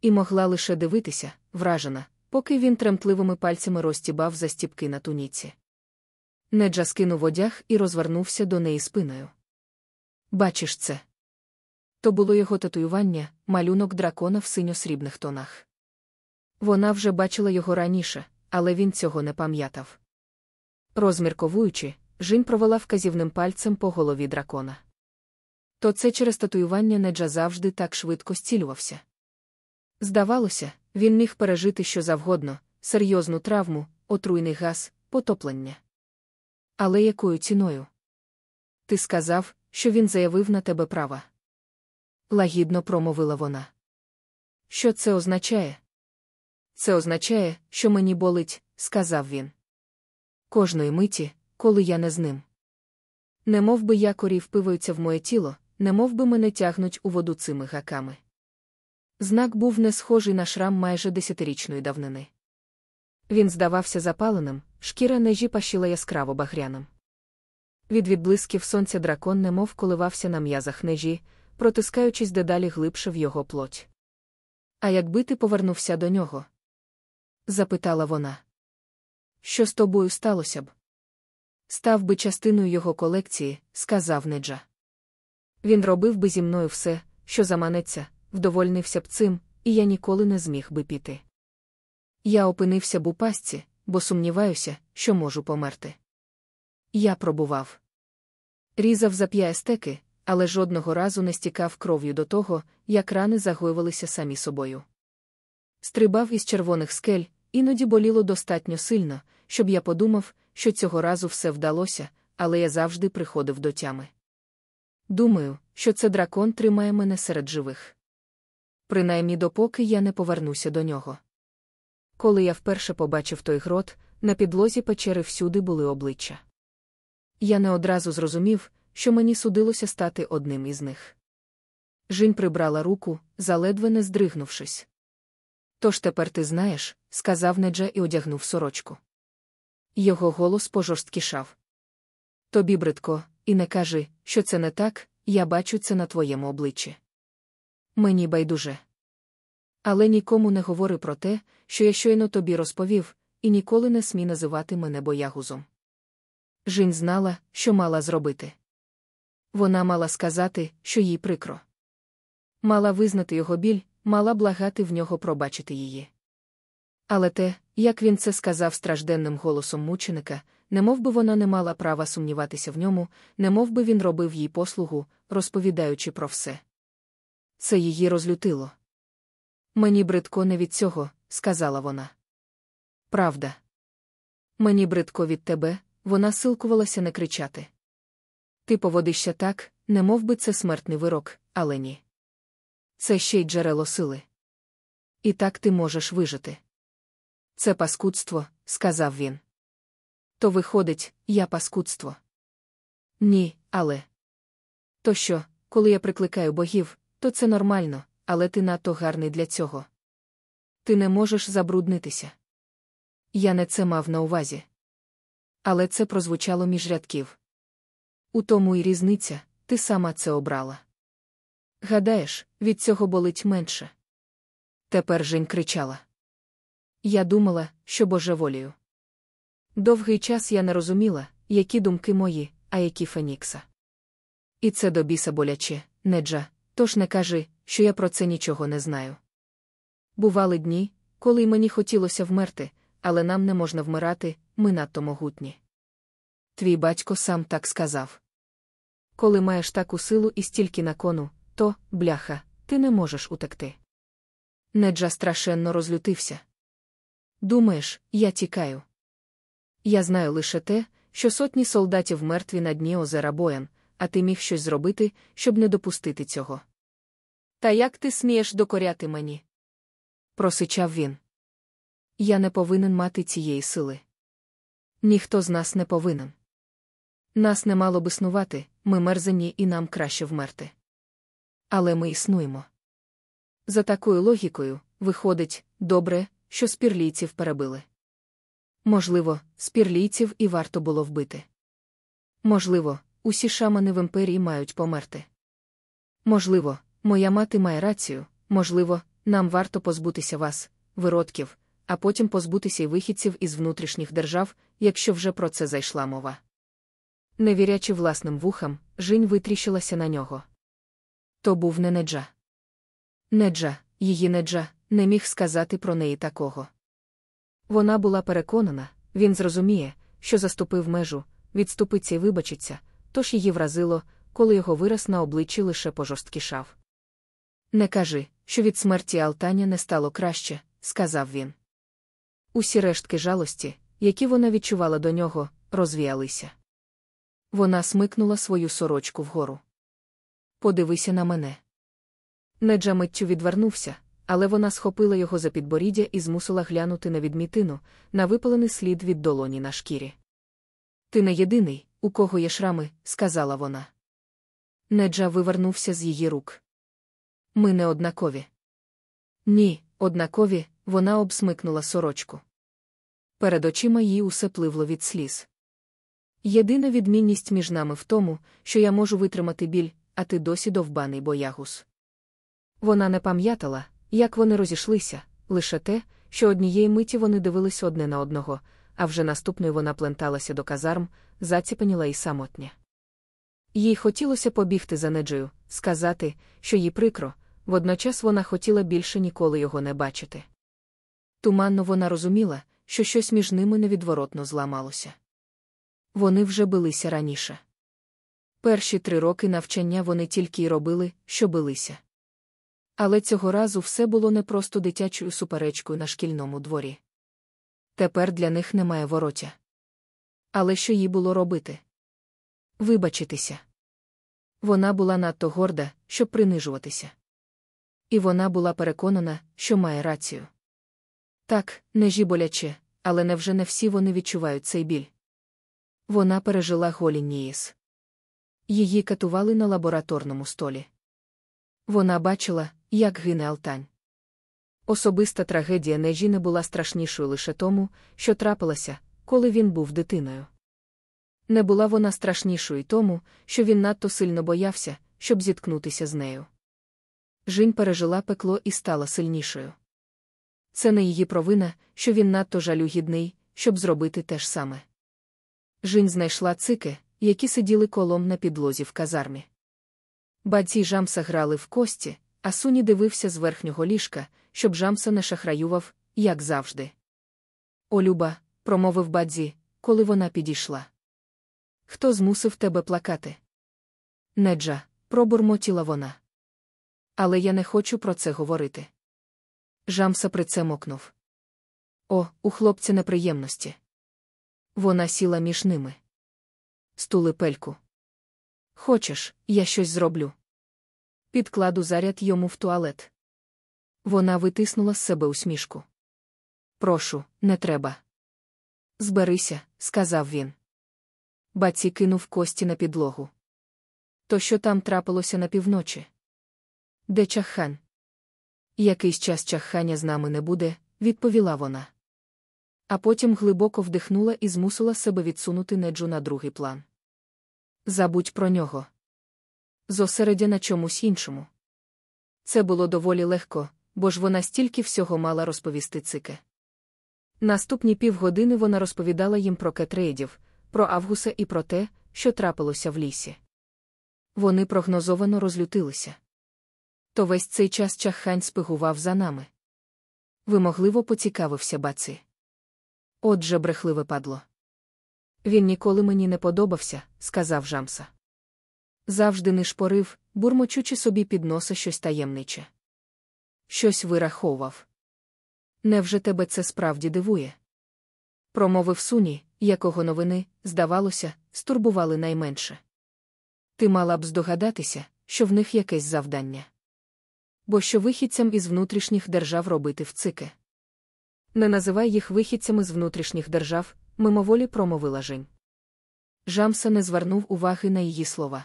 І могла лише дивитися, вражена, поки він тремтливими пальцями розтібав застіпки на туніці. Неджа скинув одяг і розвернувся до неї спиною. Бачиш це? То було його татуювання, малюнок дракона в синьо-срібних тонах. Вона вже бачила його раніше, але він цього не пам'ятав. Розмірковуючи, Жінь провела вказівним пальцем по голові дракона. То це через татуювання Неджа завжди так швидко зцілювався. Здавалося, він міг пережити що завгодно, серйозну травму, отруйний газ, потоплення. Але якою ціною? Ти сказав, що він заявив на тебе права. Лагідно промовила вона. Що це означає? Це означає, що мені болить, сказав він. Кожної миті, коли я не з ним. Не мов би якорі впиваються в моє тіло, не мов би мене тягнуть у воду цими гаками. Знак був не схожий на шрам майже десятирічної давнини. Він здавався запаленим, шкіра нежі пащила яскраво багряним. Від відблисків сонця дракон немов коливався на м'язах нежі, протискаючись дедалі глибше в його плоть. А якби ти повернувся до нього? Запитала вона. Що з тобою сталося б? Став би частиною його колекції, сказав Неджа. Він робив би зі мною все, що заманеться, вдовольнився б цим, і я ніколи не зміг би піти. Я опинився б у пастці, бо сумніваюся, що можу померти. Я пробував. Різав зап'я естеки, але жодного разу не стікав кров'ю до того, як рани загоювалися самі собою. Стрибав із червоних скель, іноді боліло достатньо сильно, щоб я подумав, що цього разу все вдалося, але я завжди приходив до тями. Думаю, що це дракон тримає мене серед живих. Принаймні допоки я не повернуся до нього. Коли я вперше побачив той грот, на підлозі печери всюди були обличчя. Я не одразу зрозумів, що мені судилося стати одним із них. Жінь прибрала руку, заледве не здригнувшись. Тож тепер ти знаєш, сказав Неджа і одягнув сорочку. Його голос пожорсткішав. Тобі, бридко, і не кажи, що це не так, я бачу це на твоєму обличчі. Мені байдуже. Але нікому не говори про те, що я щойно тобі розповів, і ніколи не смій називати мене боягузом. Жінь знала, що мала зробити. Вона мала сказати, що їй прикро. Мала визнати його біль, мала благати в нього пробачити її. Але те, як він це сказав стражденним голосом мученика, немов би вона не мала права сумніватися в ньому, немов би він робив їй послугу, розповідаючи про все. Це її розлютило. Мені бридко не від цього, сказала вона. Правда. Мені бридко від тебе, вона силкувалася не кричати. Ти поводишся так, немов би це смертний вирок, але ні. Це ще й джерело сили. І так ти можеш вижити. Це паскудство, сказав він. То виходить, я паскудство. Ні, але. То що, коли я прикликаю богів, то це нормально, але ти надто гарний для цього. Ти не можеш забруднитися. Я не це мав на увазі. Але це прозвучало між рядків. У тому і різниця, ти сама це обрала. Гадаєш, від цього болить менше. Тепер Жень кричала. Я думала, що божеволію. Довгий час я не розуміла, які думки мої, а які Фенікса. І це до біса боляче, неджа, тож не кажи, що я про це нічого не знаю. Бували дні, коли мені хотілося вмерти, але нам не можна вмирати, ми надто могутні. Твій батько сам так сказав. Коли маєш таку силу і стільки на кону, то, бляха, ти не можеш утекти. Неджа страшенно розлютився. Думаєш, я тікаю. Я знаю лише те, що сотні солдатів мертві на дні озера Боян, а ти міг щось зробити, щоб не допустити цього. Та як ти смієш докоряти мені? просичав він. Я не повинен мати цієї сили. Ніхто з нас не повинен. Нас не мало б існувати, ми мерзені і нам краще вмерти. Але ми існуємо. За такою логікою, виходить, добре, що спірлійців перебили. Можливо, спірлійців і варто було вбити. Можливо, усі шамани в імперії мають померти. Можливо, моя мати має рацію, можливо, нам варто позбутися вас, виродків, а потім позбутися й вихідців із внутрішніх держав, якщо вже про це зайшла мова. Не вірячи власним вухам, Жінь витріщилася на нього. То був не Неджа. Неджа, її Неджа, не міг сказати про неї такого. Вона була переконана, він зрозуміє, що заступив межу, відступиться і вибачиться, тож її вразило, коли його вираз на обличчі лише пожорсткішав. Не кажи, що від смерті Алтаня не стало краще, сказав він. Усі рештки жалості, які вона відчувала до нього, розвіялися. Вона смикнула свою сорочку вгору. Подивися на мене. Неджа миттю відвернувся, але вона схопила його за підборіддя і змусила глянути на відмітину, на випалений слід від долоні на шкірі. Ти не єдиний, у кого є шрами, сказала вона. Неджа вивернувся з її рук. Ми не однакові. Ні, однакові, вона обсмикнула сорочку. Перед очима їй усе пливло від сліз. Єдина відмінність між нами в тому, що я можу витримати біль, а ти досі довбаний боягус. Вона не пам'ятала, як вони розійшлися, лише те, що однієї миті вони дивились одне на одного, а вже наступної вона пленталася до казарм, заціпеніла і самотня. Їй хотілося побігти за неджею, сказати, що їй прикро, водночас вона хотіла більше ніколи його не бачити. Туманно вона розуміла, що щось між ними невідворотно зламалося. Вони вже билися раніше. Перші три роки навчання вони тільки й робили, що билися. Але цього разу все було не просто дитячою суперечкою на шкільному дворі. Тепер для них немає воротя. Але що їй було робити? Вибачитися. Вона була надто горда, щоб принижуватися. І вона була переконана, що має рацію. Так, нежі боляче, але невже не всі вони відчувають цей біль? Вона пережила голі Ніїс. Її катували на лабораторному столі. Вона бачила, як гине Алтань. Особиста трагедія Нежі не була страшнішою лише тому, що трапилася, коли він був дитиною. Не була вона страшнішою тому, що він надто сильно боявся, щоб зіткнутися з нею. Жінь пережила пекло і стала сильнішою. Це не її провина, що він надто жалюгідний, щоб зробити те ж саме. Жінь знайшла цики, які сиділи колом на підлозі в казармі. Бадзі жамса грали в кості, а суні дивився з верхнього ліжка, щоб жамса не шахраював, як завжди. Олюба, промовив бадзі, коли вона підійшла. Хто змусив тебе плакати? Неджа, пробурмотіла вона. Але я не хочу про це говорити. Жамса при це мокнув. О, у хлопця неприємності. Вона сіла між ними. Стули пельку. Хочеш, я щось зроблю. Підкладу заряд йому в туалет. Вона витиснула з себе усмішку. Прошу, не треба. Зберися, сказав він. Баці кинув кості на підлогу. То що там трапилося на півночі? Де чаххан? Якийсь час чаххання з нами не буде, відповіла вона. А потім глибоко вдихнула і змусила себе відсунути неджу на другий план. Забудь про нього. Зосередя на чомусь іншому. Це було доволі легко, бо ж вона стільки всього мала розповісти цике. Наступні півгодини вона розповідала їм про кетрейдів, про Авгуса і про те, що трапилося в лісі. Вони прогнозовано розлютилися. То весь цей час чаххань спигував за нами. Вимогливо поцікавився баці. Отже, брехливе падло. Він ніколи мені не подобався, сказав Жамса. Завжди не шпорив, бурмочучи собі під носа щось таємниче. Щось вираховував. Невже тебе це справді дивує? Промовив суні, якого новини, здавалося, стурбували найменше. Ти мала б здогадатися, що в них якесь завдання. Бо що вихідцям із внутрішніх держав робити в цике? Не називай їх вихідцями з внутрішніх держав, мимоволі промовила Жень. Жамса не звернув уваги на її слова.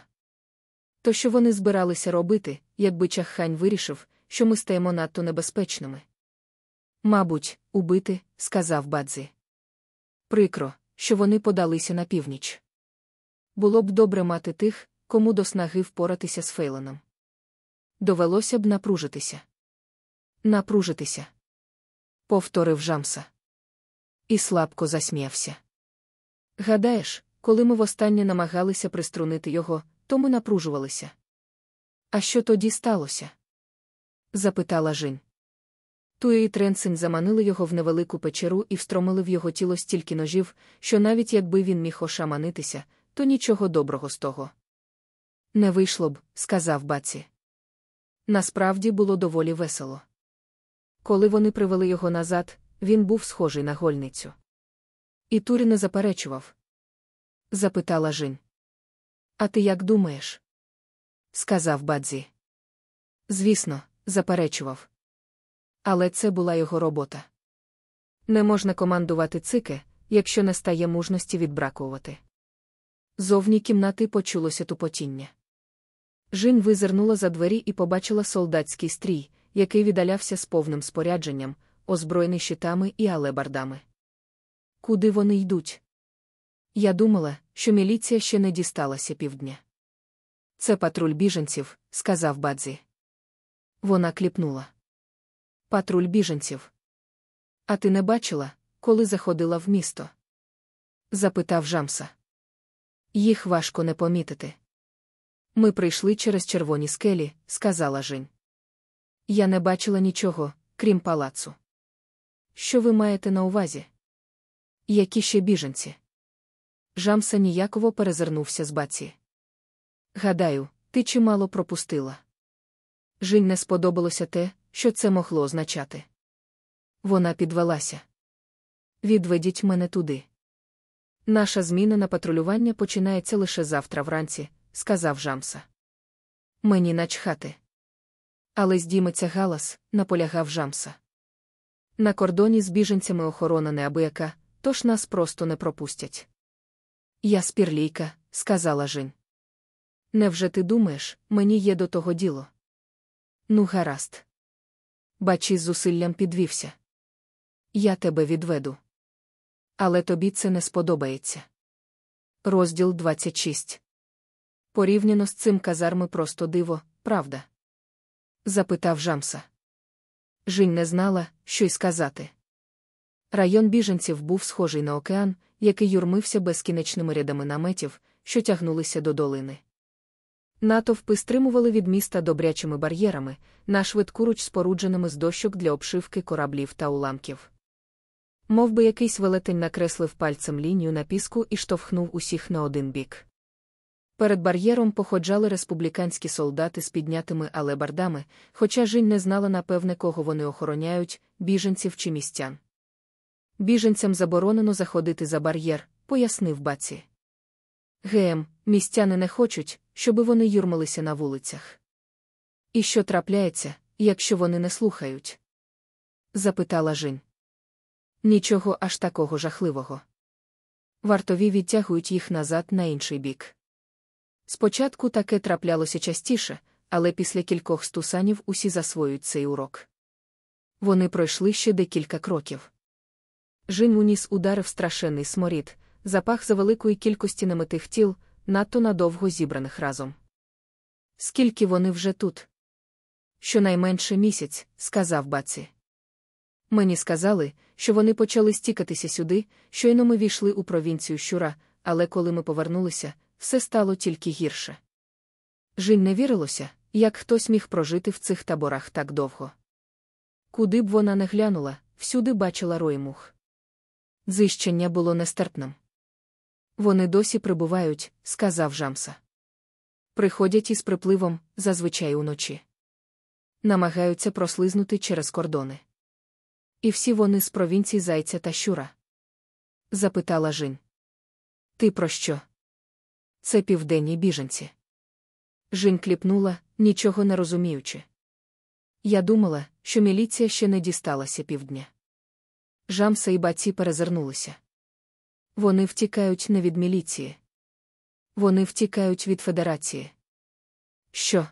То що вони збиралися робити, якби чаххань вирішив, що ми стаємо надто небезпечними? Мабуть, убити, сказав Бадзі. Прикро, що вони подалися на північ. Було б добре мати тих, кому до снаги впоратися з Фейленом. Довелося б напружитися. Напружитися. Повторив Жамса. І слабко засміявся. Гадаєш, коли ми востаннє намагалися приструнити його, то ми напружувалися. А що тоді сталося? запитала Жінь. Тує і Тренсин заманили його в невелику печеру і встромили в його тіло стільки ножів, що навіть якби він міг ошаманитися, то нічого доброго з того. Не вийшло б, сказав баці. Насправді було доволі весело. Коли вони привели його назад, він був схожий на гольницю. І Турі не заперечував. Запитала Жінь. А ти як думаєш? сказав Бадзі. Звісно, заперечував. Але це була його робота. Не можна командувати цике, якщо не стає мужності відбракувати. Зовні кімнати почулося тупотіння. Жін визирнула за двері і побачила солдатський стрій, який віддалявся з повним спорядженням, озброєний щитами і алебардами. Куди вони йдуть? Я думала, що міліція ще не дісталася півдня. Це патруль біженців, сказав Бадзі. Вона кліпнула. Патруль біженців. А ти не бачила, коли заходила в місто? запитав Жамса. Їх важко не помітити. Ми прийшли через червоні скелі, сказала Жень. Я не бачила нічого, крім палацу. Що ви маєте на увазі? Які ще біженці? Жамса ніяково перезирнувся з баці. Гадаю, ти чимало пропустила. Жінь не сподобалося те, що це могло означати. Вона підвелася. Відведіть мене туди. Наша зміна на патрулювання починається лише завтра вранці, сказав Жамса. Мені начхати. Але здійметься галас, наполягав Жамса. На кордоні з біженцями охорона неабияка, тож нас просто не пропустять. Я спірлійка, сказала Жень. Невже ти думаєш, мені є до того діло? Ну, гаразд. Бачі з зусиллям підвівся. Я тебе відведу. Але тобі це не сподобається. Розділ 26. Порівняно з цим казарми просто диво, правда? Запитав Жамса. Жінь не знала, що й сказати. Район біженців був схожий на океан, який юрмився безкінечними рядами наметів, що тягнулися до долини. Натовпи стримували від міста добрячими бар'єрами, на швидкуруч спорудженими з дощок для обшивки кораблів та уламків. Мов би якийсь велетень накреслив пальцем лінію на піску і штовхнув усіх на один бік. Перед бар'єром походжали республіканські солдати з піднятими алебардами, хоча Жінь не знала напевне, кого вони охороняють, біженців чи містян. Біженцям заборонено заходити за бар'єр, пояснив баці. Гем, містяни не хочуть, щоби вони юрмалися на вулицях. І що трапляється, якщо вони не слухають? запитала Жінь. Нічого аж такого жахливого. Вартові відтягують їх назад на інший бік. Спочатку таке траплялося частіше, але після кількох стусанів усі засвоюють цей урок. Вони пройшли ще декілька кроків. Жінь у ніс ударив страшенний сморід, запах за великої кількості немитих тіл, надто надовго зібраних разом. Скільки вони вже тут? Щонайменше місяць, сказав баці. Мені сказали, що вони почали стікатися сюди, щойно ми війшли у провінцію щура, але коли ми повернулися, все стало тільки гірше. Жінь не вірилося, як хтось міг прожити в цих таборах так довго. Куди б вона не глянула, всюди бачила рої мух. Зищення було нестерпним. Вони досі прибувають, сказав Жамса. Приходять із припливом, зазвичай уночі. Намагаються прослизнути через кордони. І всі вони з провінції Зайця та Щура? запитала Жінь. Ти про що? Це південні біженці. Жінь кліпнула, нічого не розуміючи. Я думала, що міліція ще не дісталася півдня. Жамса і баці перезирнулися. Вони втікають не від міліції. Вони втікають від федерації. Що?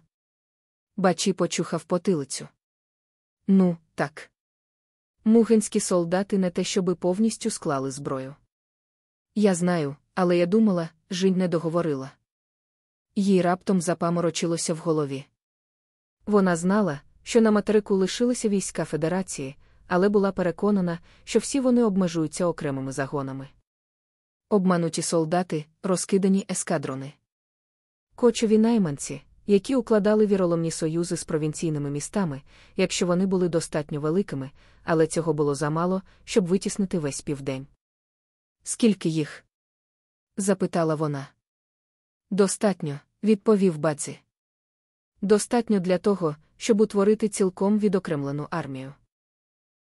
Бачі почухав потилицю. Ну, так. Мугенські солдати не те, щоби повністю склали зброю. Я знаю, але я думала, Жінь не договорила. Їй раптом запаморочилося в голові. Вона знала, що на материку лишилися війська Федерації, але була переконана, що всі вони обмежуються окремими загонами. Обмануті солдати, розкидані ескадрони. Кочові найманці, які укладали віроломні союзи з провінційними містами, якщо вони були достатньо великими, але цього було замало, щоб витіснити весь південь. Скільки їх? Запитала вона. Достатньо, відповів баці. Достатньо для того, щоб утворити цілком відокремлену армію.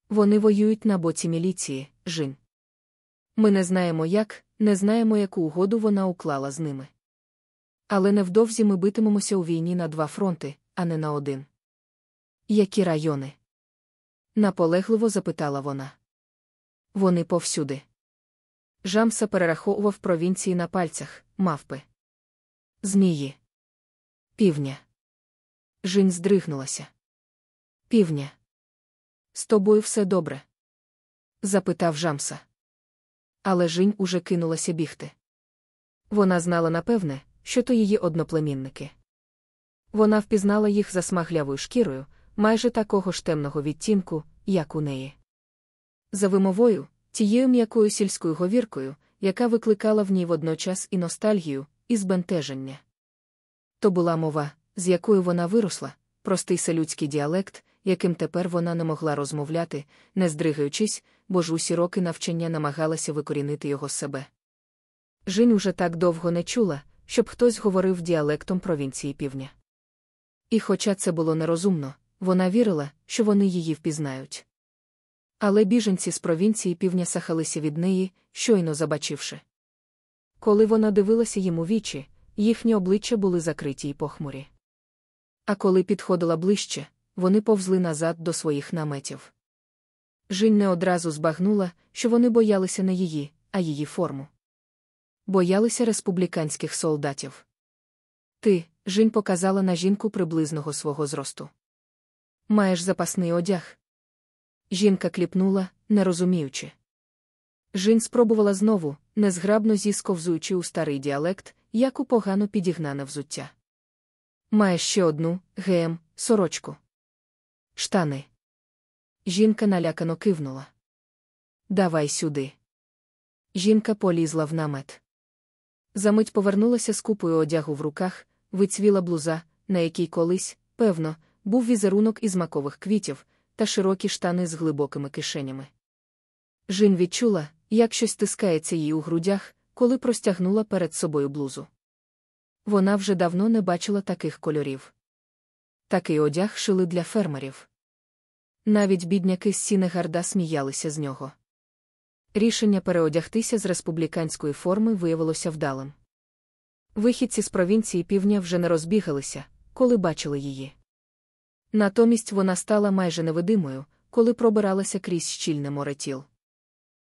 Вони воюють на боці міліції, жін. Ми не знаємо як, не знаємо, яку угоду вона уклала з ними. Але невдовзі ми битимемося у війні на два фронти, а не на один. Які райони? наполегливо запитала вона. Вони повсюди. Жамса перераховував провінції на пальцях, мавпи. Змії. Півня. Жінь здригнулася. Півня. З тобою все добре? запитав Жамса. Але Жінь уже кинулася бігти. Вона знала напевне, що то її одноплемінники. Вона впізнала їх за смаглявою шкірою, майже такого ж темного відтінку, як у неї. За вимовою, тією м'якою сільською говіркою, яка викликала в ній водночас і ностальгію, і збентеження. То була мова, з якою вона виросла, простий селюдський діалект, яким тепер вона не могла розмовляти, не здригаючись, бо ж усі роки навчання намагалася викорінити його з себе. Жінь уже так довго не чула, щоб хтось говорив діалектом провінції півдня. І хоча це було нерозумно, вона вірила, що вони її впізнають. Але біженці з провінції півдня сахалися від неї, щойно забачивши. Коли вона дивилася їм у вічі, їхні обличчя були закриті й похмурі. А коли підходила ближче, вони повзли назад до своїх наметів. Жінь не одразу збагнула, що вони боялися не її, а її форму. Боялися республіканських солдатів. Ти, Жінь показала на жінку приблизного свого зросту. Маєш запасний одяг. Жінка кліпнула, не розуміючи. Жінь спробувала знову, незграбно зісковзуючи у старий діалект, як у погано підігнане взуття. Маєш ще одну, гем, сорочку. Штани. Жінка налякано кивнула. Давай сюди. Жінка полізла в намет. Замить повернулася з купою одягу в руках, вицвіла блуза, на якій колись, певно, був візерунок із макових квітів та широкі штани з глибокими кишенями. Жін відчула, як щось стискається їй у грудях, коли простягнула перед собою блузу. Вона вже давно не бачила таких кольорів. Такий одяг шили для фермерів. Навіть бідняки з Сінегарда сміялися з нього. Рішення переодягтися з республіканської форми виявилося вдалим. Вихідці з провінції півдня вже не розбігалися, коли бачили її. Натомість вона стала майже невидимою, коли пробиралася крізь щільне море тіл.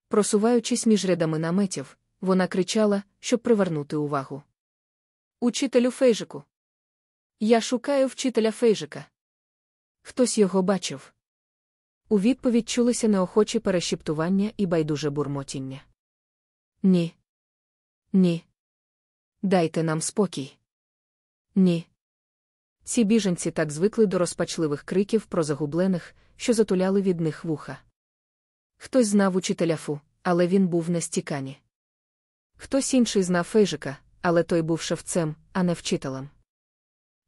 Просуваючись між рядами наметів, вона кричала, щоб привернути увагу. Учителю Фейжику. Я шукаю вчителя Фейжика. Хтось його бачив. У відповідь чулися неохочі перешіптування і байдуже бурмотіння. Ні. Ні. Дайте нам спокій. Ні. Ці біженці так звикли до розпачливих криків про загублених, що затуляли від них вуха. Хтось знав учителя Фу, але він був не стікані. Хтось інший знав Фейжика, але той був шевцем, а не вчителем.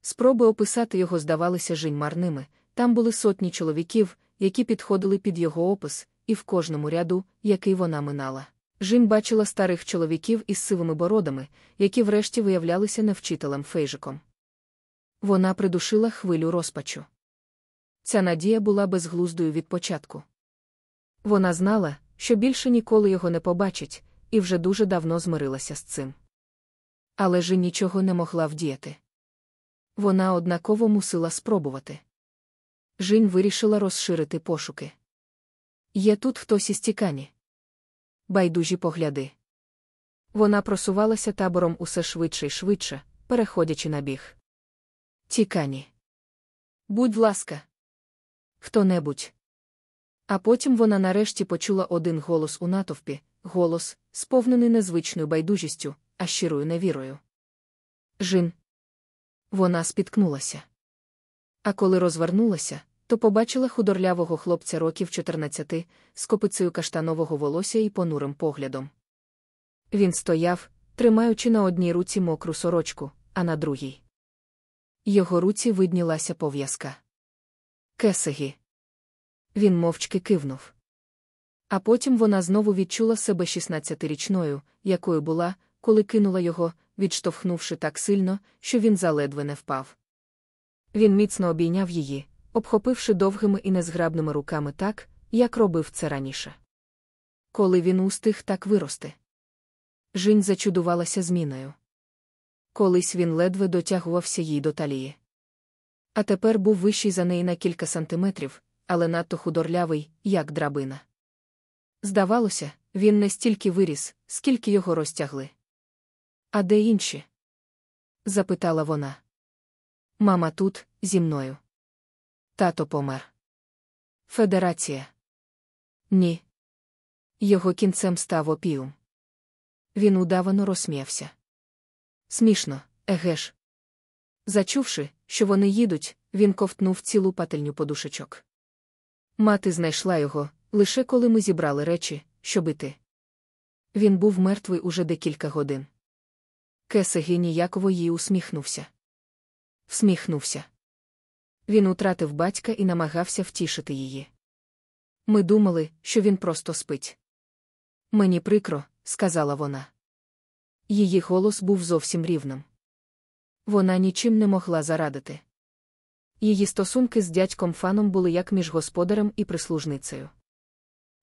Спроби описати його здавалися жінь марними, там були сотні чоловіків, які підходили під його опис, і в кожному ряду, який вона минала. Жінь бачила старих чоловіків із сивими бородами, які врешті виявлялися не вчителем Фейжиком. Вона придушила хвилю розпачу. Ця надія була безглуздою від початку. Вона знала, що більше ніколи його не побачить, і вже дуже давно змирилася з цим. Але ж нічого не могла вдіяти. Вона однаково мусила спробувати. Жінь вирішила розширити пошуки. Є тут хтось із тікані. Байдужі погляди. Вона просувалася табором усе швидше й швидше, переходячи на біг. Тікані. Будь ласка. Хто-небудь. А потім вона нарешті почула один голос у натовпі голос, сповнений незвичною байдужістю, а щирою невірою. Жін. Вона спіткнулася. А коли розвернулася, то побачила худорлявого хлопця років 14, з копицею каштанового волосся і понурим поглядом. Він стояв, тримаючи на одній руці мокру сорочку, а на другій. Його руці виднілася пов'язка. Кесегі. Він мовчки кивнув. А потім вона знову відчула себе 16-річною, якою була, коли кинула його, відштовхнувши так сильно, що він заледве не впав. Він міцно обійняв її, обхопивши довгими і незграбними руками так, як робив це раніше. Коли він устиг так вирости. Жінь зачудувалася зміною. Колись він ледве дотягувався їй до талії. А тепер був вищий за неї на кілька сантиметрів, але надто худорлявий, як драбина. Здавалося, він не стільки виріс, скільки його розтягли. А де інші? запитала вона. Мама тут, зі мною. Тато помер. Федерація. Ні. Його кінцем став опіум. Він удавано розсміявся. Смішно, еге ж. Зачувши, що вони їдуть, він ковтнув цілу пательню подушечок. Мати знайшла його, лише коли ми зібрали речі, щоб іти. Він був мертвий уже декілька годин. Кесегі ніяково їй усміхнувся. Всміхнувся. Він утратив батька і намагався втішити її. Ми думали, що він просто спить. Мені прикро, сказала вона. Її голос був зовсім рівним. Вона нічим не могла зарадити. Її стосунки з дядьком Фаном були як між господарем і прислужницею.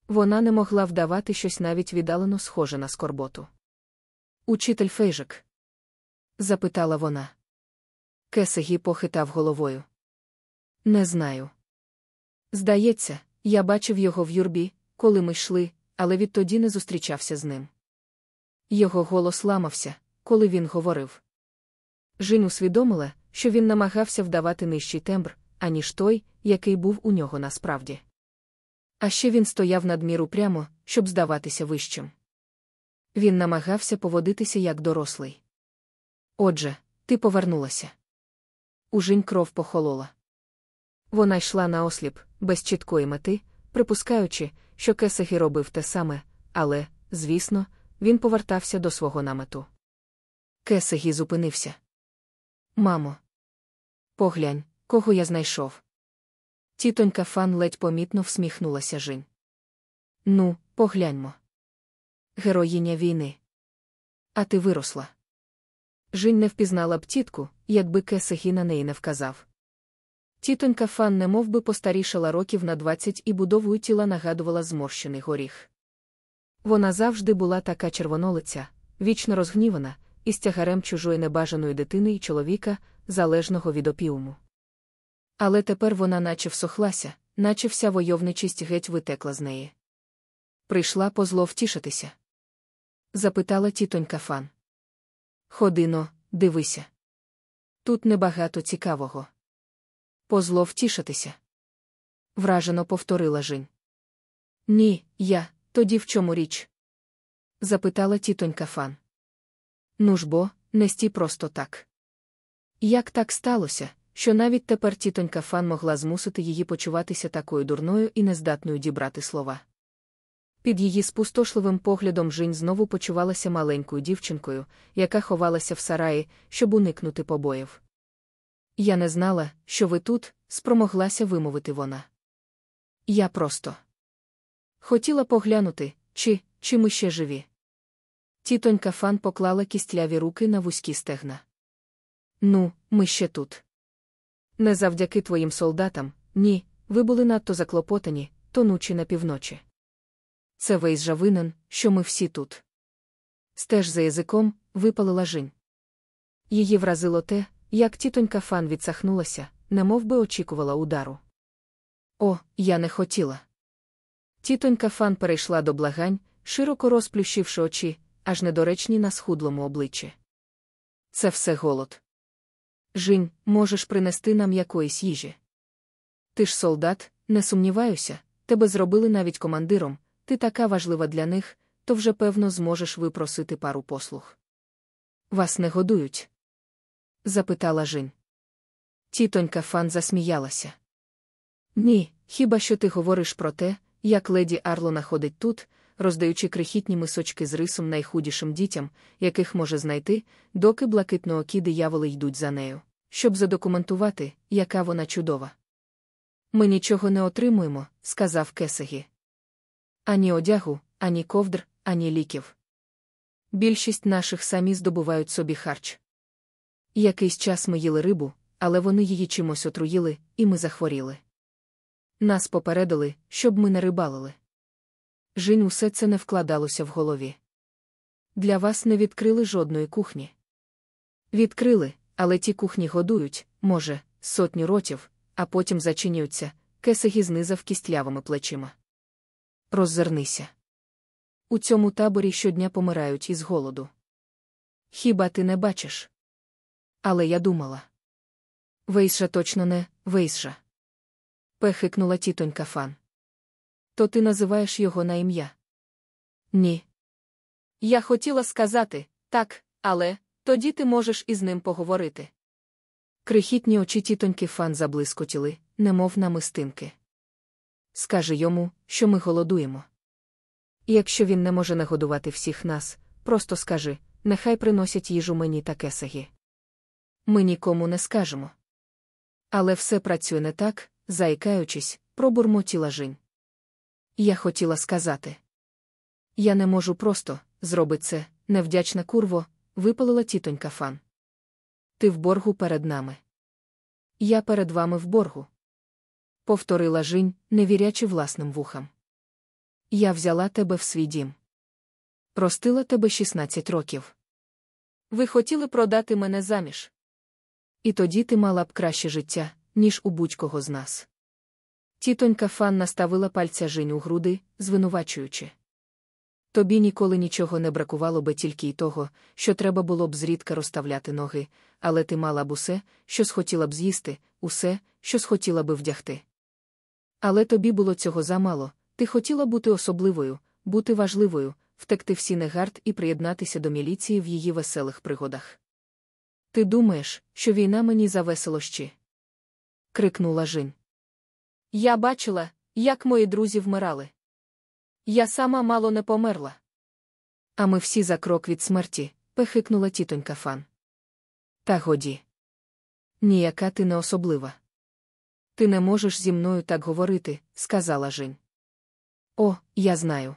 Вона не могла вдавати щось навіть віддалено схоже на скорботу. Учитель Фейжик? запитала вона. Кесегі похитав головою. Не знаю. Здається, я бачив його в юрбі, коли ми йшли, але відтоді не зустрічався з ним. Його голос ламався, коли він говорив. Жінь усвідомила, що він намагався вдавати нижчий тембр, аніж той, який був у нього насправді. А ще він стояв надміру прямо, щоб здаватися вищим. Він намагався поводитися як дорослий. Отже, ти повернулася. У Жінь кров похолола. Вона йшла на осліп, без чіткої мети, припускаючи, що Кесегі робив те саме, але, звісно, він повертався до свого намету. Кесегі зупинився. Мамо, поглянь, кого я знайшов. Тітонька Фан ледь помітно всміхнулася Жінь. Ну, погляньмо. Героїня війни. А ти виросла. Жінь не впізнала б тітку, якби Кесегі на неї не вказав. Тітонька Фан немов би постарішала років на двадцять і будовою тіла нагадувала зморщений горіх. Вона завжди була така червонолиця, вічно розгнівана, із тягарем чужої небажаної дитини і чоловіка, залежного від опіуму. Але тепер вона наче всохлася, наче вся войовничість геть витекла з неї. Прийшла по зло втішитися. Запитала тітонька Фан. Ходино, дивися. Тут небагато цікавого. Позло втішитися. Вражено повторила Жінь. Ні, я, тоді в чому річ? запитала тітонька Фан. Ну ж бо, не стій просто так. Як так сталося, що навіть тепер тітонька Фан могла змусити її почуватися такою дурною і нездатною дібрати слова? Під її спустошливим поглядом Жінь знову почувалася маленькою дівчинкою, яка ховалася в сараї, щоб уникнути побоїв. Я не знала, що ви тут, спромоглася вимовити вона. Я просто хотіла поглянути, чи, чи ми ще живі. Тітонька Фан поклала кістляві руки на вузькі стегна. Ну, ми ще тут. Не завдяки твоїм солдатам, ні, ви були надто заклопотані, тонучі на півночі. Це Вейзжа винен, що ми всі тут. Стеж за язиком випалила жінь. Її вразило те, як тітонька Фан відсахнулася, немов би очікувала удару. О, я не хотіла. Тітонька Фан перейшла до благань, широко розплющивши очі, аж недоречні на схудлому обличчі. Це все голод. Жінь, можеш принести нам якоїсь їжі. Ти ж солдат, не сумніваюся, тебе зробили навіть командиром, ти така важлива для них, то вже певно зможеш випросити пару послуг. Вас не годують? запитала Жінь. Тітонька Фан засміялася. Ні, хіба що ти говориш про те, як леді Арлона ходить тут, роздаючи крихітні мисочки з рисом найхудішим дітям, яких може знайти, доки блакитноокі дияволи йдуть за нею, щоб задокументувати, яка вона чудова. Ми нічого не отримуємо, сказав Кесегі. Ані одягу, ані ковдр, ані ліків. Більшість наших самі здобувають собі харч. Якийсь час ми їли рибу, але вони її чимось отруїли, і ми захворіли. Нас попередили, щоб ми не рибалили. Жінь усе це не вкладалося в голові. Для вас не відкрили жодної кухні. Відкрили, але ті кухні годують, може, сотню ротів, а потім зачинюються, кесегі знизав кістлявими плечима. Роззирнися. У цьому таборі щодня помирають із голоду. Хіба ти не бачиш? Але я думала. Вейша точно не, Вейша. Пехикнула тітонька Фан. То ти називаєш його на ім'я? Ні. Я хотіла сказати так, але тоді ти можеш із ним поговорити. Крихітні очі тітоньки Фан заблискотіли, немов намистинки. Скажи йому, що ми голодуємо. І якщо він не може нагодувати всіх нас, просто скажи, нехай приносять їжу мені та кесагі. Ми нікому не скажемо. Але все працює не так, заїкаючись, пробурмотіла Жінь. Я хотіла сказати. Я не можу просто, зроби це, невдячна курво, випалила тітонька Фан. Ти в боргу перед нами. Я перед вами в боргу. Повторила Жінь, не вірячи власним вухам. Я взяла тебе в свій дім. Ростила тебе 16 років. Ви хотіли продати мене заміж. І тоді ти мала б краще життя, ніж у будь-кого з нас. Тітонька Фан наставила пальця Жінь у груди, звинувачуючи. Тобі ніколи нічого не бракувало би тільки й того, що треба було б зрідка розставляти ноги, але ти мала б усе, що схотіла б з'їсти, усе, що схотіла би вдягти. Але тобі було цього замало, ти хотіла бути особливою, бути важливою, втекти в Сінегард і приєднатися до міліції в її веселих пригодах. Ти думаєш, що війна мені за веселощі? крикнула Жінь. Я бачила, як мої друзі вмирали. Я сама мало не померла. А ми всі за крок від смерті, пехикнула тітонька Фан. Та годі. Ніяка ти не особлива. Ти не можеш зі мною так говорити, сказала Жень. О, я знаю.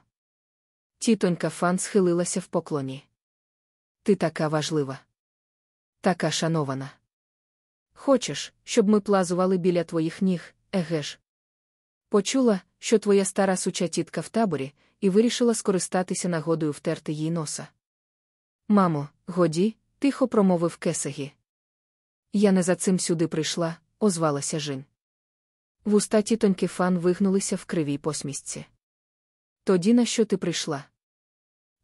Тітонька Фан схилилася в поклоні. Ти така важлива. Така шанована. Хочеш, щоб ми плазували біля твоїх ніг, еге ж? Почула, що твоя стара суча тітка в таборі, і вирішила скористатися нагодою втерти їй носа. Мамо, годі, тихо промовив кесегі. Я не за цим сюди прийшла, озвалася Жін. Вуста тітоньки фан вигнулися в кривій посмішці. Тоді на що ти прийшла?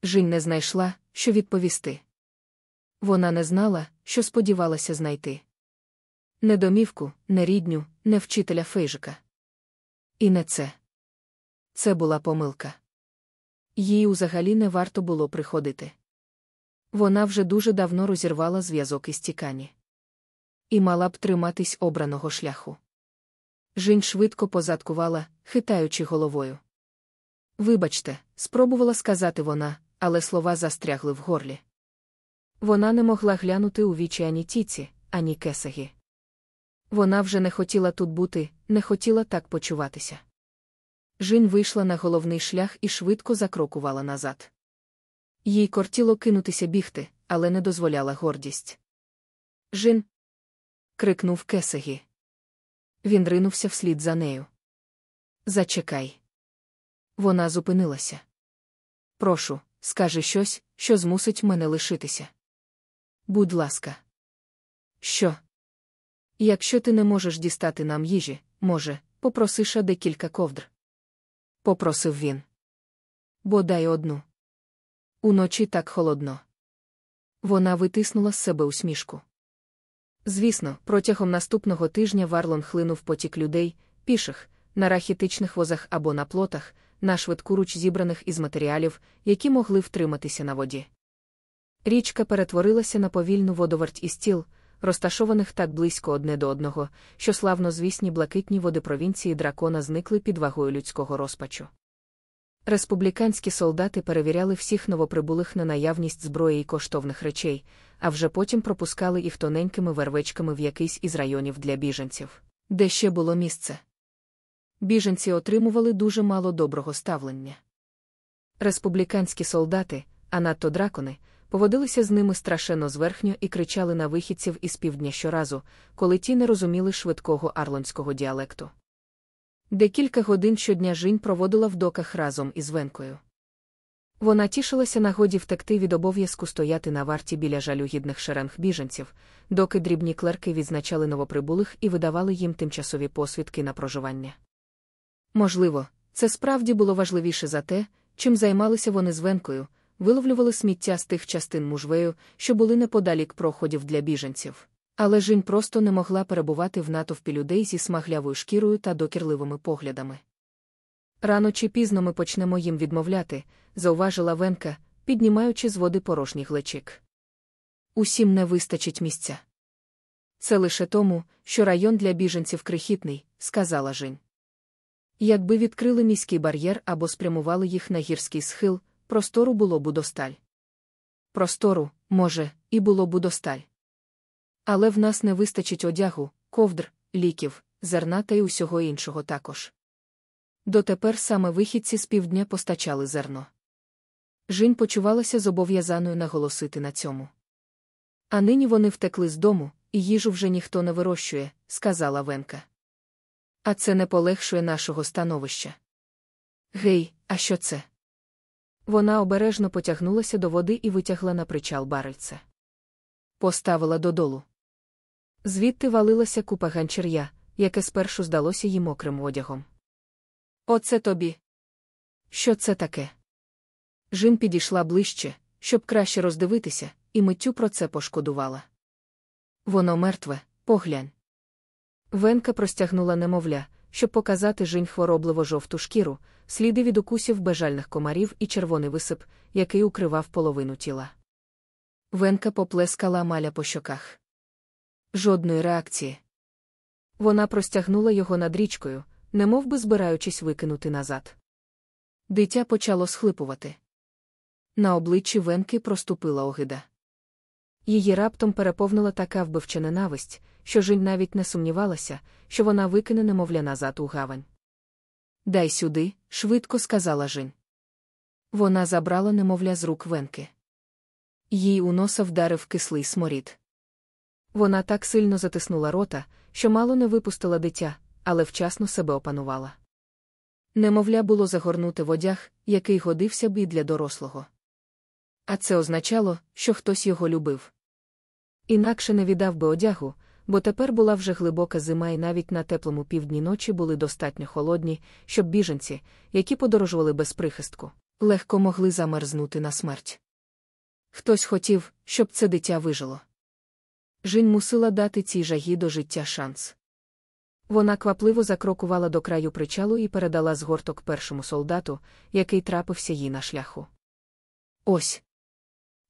Жінь не знайшла, що відповісти. Вона не знала, що сподівалася знайти. Не домівку, не рідню, не вчителя фейжика. І не це. Це була помилка. Їй взагалі не варто було приходити. Вона вже дуже давно розірвала зв'язок із тікані. І мала б триматись обраного шляху. Жінь швидко позадкувала, хитаючи головою. Вибачте, спробувала сказати вона, але слова застрягли в горлі. Вона не могла глянути у вічі ані тіці, ані кесагі. Вона вже не хотіла тут бути, не хотіла так почуватися. Жінь вийшла на головний шлях і швидко закрокувала назад. Їй кортіло кинутися бігти, але не дозволяла гордість. Жін. крикнув Кесегі. Він ринувся вслід за нею. Зачекай. Вона зупинилася. Прошу, скажи щось, що змусить мене лишитися. Будь ласка. Що? Якщо ти не можеш дістати нам їжі, може, попросиш декілька ковдр. Попросив він. Бодай одну. Уночі так холодно. Вона витиснула з себе усмішку. Звісно, протягом наступного тижня Варлон хлинув потік людей, піших, на рахітичних возах або на плотах, на швидкуруч зібраних із матеріалів, які могли втриматися на воді. Річка перетворилася на повільну водоверть і стіл, розташованих так близько одне до одного, що славно звісні блакитні води провінції дракона зникли під вагою людського розпачу. Республіканські солдати перевіряли всіх новоприбулих на наявність зброї і коштовних речей, а вже потім пропускали їх тоненькими вервечками в якийсь із районів для біженців, де ще було місце. Біженці отримували дуже мало доброго ставлення. Республіканські солдати, а надто дракони, поводилися з ними страшенно зверхньо і кричали на вихідців із півдня щоразу, коли ті не розуміли швидкого арлонського діалекту. Декілька годин щодня Жінь проводила в доках разом із Венкою. Вона тішилася нагоді втекти від обов'язку стояти на варті біля жалюгідних шеренг біженців, доки дрібні клерки відзначали новоприбулих і видавали їм тимчасові посвідки на проживання. Можливо, це справді було важливіше за те, чим займалися вони з Венкою, виловлювали сміття з тих частин мужвею, що були неподалік проходів для біженців. Але Жінь просто не могла перебувати в натовпі людей зі смаглявою шкірою та докірливими поглядами. Рано чи пізно ми почнемо їм відмовляти, зауважила Венка, піднімаючи з води порожній глечик. Усім не вистачить місця. Це лише тому, що район для біженців крихітний, сказала Жінь. Якби відкрили міський бар'єр або спрямували їх на гірський схил, простору було б удосталь. Простору, може, і було б удосталь. Але в нас не вистачить одягу, ковдр, ліків, зерна та й усього іншого також. Дотепер саме вихідці з півдня постачали зерно. Жінь почувалася зобов'язаною наголосити на цьому. А нині вони втекли з дому, і їжу вже ніхто не вирощує, сказала Венка. А це не полегшує нашого становища. Гей, а що це? Вона обережно потягнулася до води і витягла на причал барельце. Поставила додолу. Звідти валилася купа ганчір'я, яке спершу здалося їй мокрим одягом. Оце тобі. Що це таке? Жін підійшла ближче, щоб краще роздивитися, і миттю про це пошкодувала. Воно мертве, поглянь. Венка простягнула немовля, щоб показати жінь хворобливо жовту шкіру, сліди від укусів бежальних комарів і червоний висип, який укривав половину тіла. Венка поплескала маля по щоках. Жодної реакції. Вона простягнула його над річкою, немов би збираючись викинути назад. Дитя почало схлипувати. На обличчі Венки проступила огида. Її раптом переповнила така вбивча ненависть, що Жінь навіть не сумнівалася, що вона викине немовля назад у гавань. Дай сюди, швидко сказала Жінь. Вона забрала немовля з рук Венки. Їй у носа вдарив кислий сморід. Вона так сильно затиснула рота, що мало не випустила дитя, але вчасно себе опанувала. Немовля було загорнути в одяг, який годився б і для дорослого. А це означало, що хтось його любив. Інакше не віддав би одягу, бо тепер була вже глибока зима, і навіть на теплому півдні ночі були достатньо холодні, щоб біженці, які подорожували без прихистку, легко могли замерзнути на смерть. Хтось хотів, щоб це дитя вижило. Жінь мусила дати цій жагі до життя шанс. Вона квапливо закрокувала до краю причалу і передала згорток першому солдату, який трапився їй на шляху. Ось.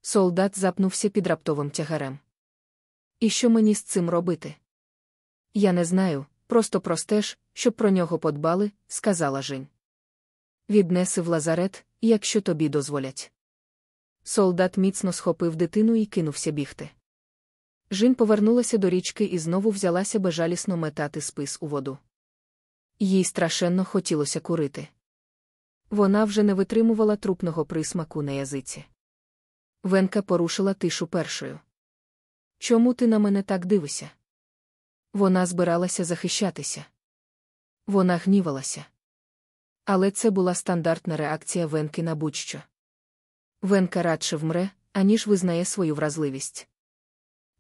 Солдат запнувся під раптовим тягарем. І що мені з цим робити? Я не знаю, просто простеж, щоб про нього подбали, сказала Жінь. Віднеси в лазарет, якщо тобі дозволять. Солдат міцно схопив дитину і кинувся бігти. Жін повернулася до річки і знову взялася безжалісно метати спис у воду. Їй страшенно хотілося курити. Вона вже не витримувала трупного присмаку на язиці. Венка порушила тишу першою. Чому ти на мене так дивишся? Вона збиралася захищатися. Вона гнівалася. Але це була стандартна реакція Венки на будь-що. Венка радше вмре, аніж визнає свою вразливість.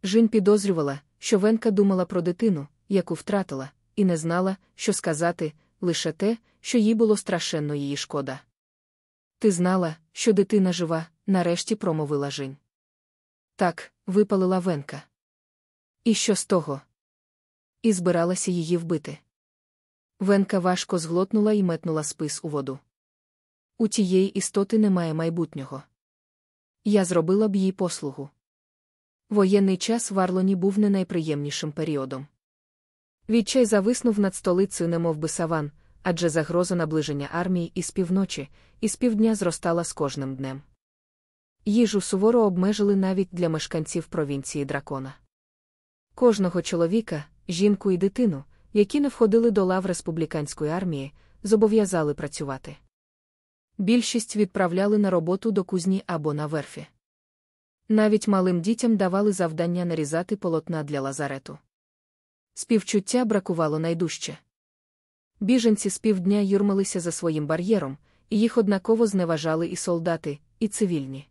Жінь підозрювала, що Венка думала про дитину, яку втратила, і не знала, що сказати, лише те, що їй було страшенно її шкода. Ти знала, що дитина жива, нарешті промовила Жінь. Так, випалила Венка. І що з того? І збиралася її вбити. Венка важко зглотнула і метнула спис у воду. У тієї істоти немає майбутнього. Я зробила б їй послугу. Воєнний час в Арлоні був не найприємнішим періодом. Відчай зависнув над столицею, немов би саван, адже загроза наближення армії із півночі, і з півдня зростала з кожним днем. Їжу суворо обмежили навіть для мешканців провінції дракона. Кожного чоловіка, жінку і дитину, які не входили до лав республіканської армії, зобов'язали працювати. Більшість відправляли на роботу до кузні або на верфі. Навіть малим дітям давали завдання нарізати полотна для лазарету. Співчуття бракувало найдужче. Біженці з півдня юрмилися за своїм бар'єром, і їх однаково зневажали і солдати, і цивільні.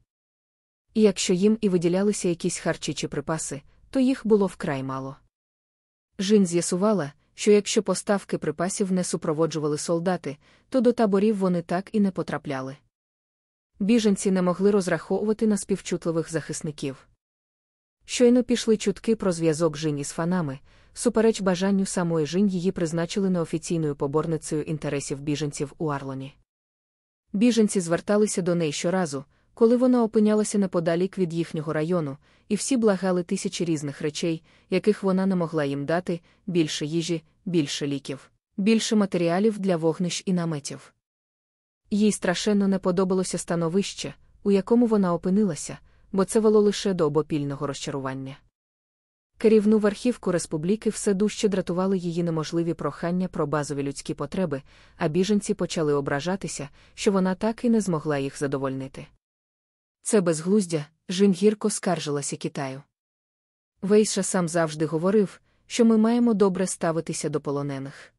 І якщо їм і виділялися якісь харчі чи припаси, то їх було вкрай мало. Жін з'ясувала, що якщо поставки припасів не супроводжували солдати, то до таборів вони так і не потрапляли. Біженці не могли розраховувати на співчутливих захисників. Щойно пішли чутки про зв'язок Жінь із фанами, супереч бажанню самої Жінь її призначили неофіційною поборницею інтересів біженців у Арлоні. Біженці зверталися до неї щоразу, коли вона опинялася неподалік від їхнього району, і всі благали тисячі різних речей, яких вона не могла їм дати, більше їжі, більше ліків, більше матеріалів для вогнищ і наметів. Їй страшенно не подобалося становище, у якому вона опинилася, бо це вело лише до обопільного розчарування. Керівну верхівку республіки все дужче дратували її неможливі прохання про базові людські потреби, а біженці почали ображатися, що вона так і не змогла їх задовольнити. Це безглуздя, Жін гірко скаржилася Китаю. Вейша сам завжди говорив, що ми маємо добре ставитися до полонених.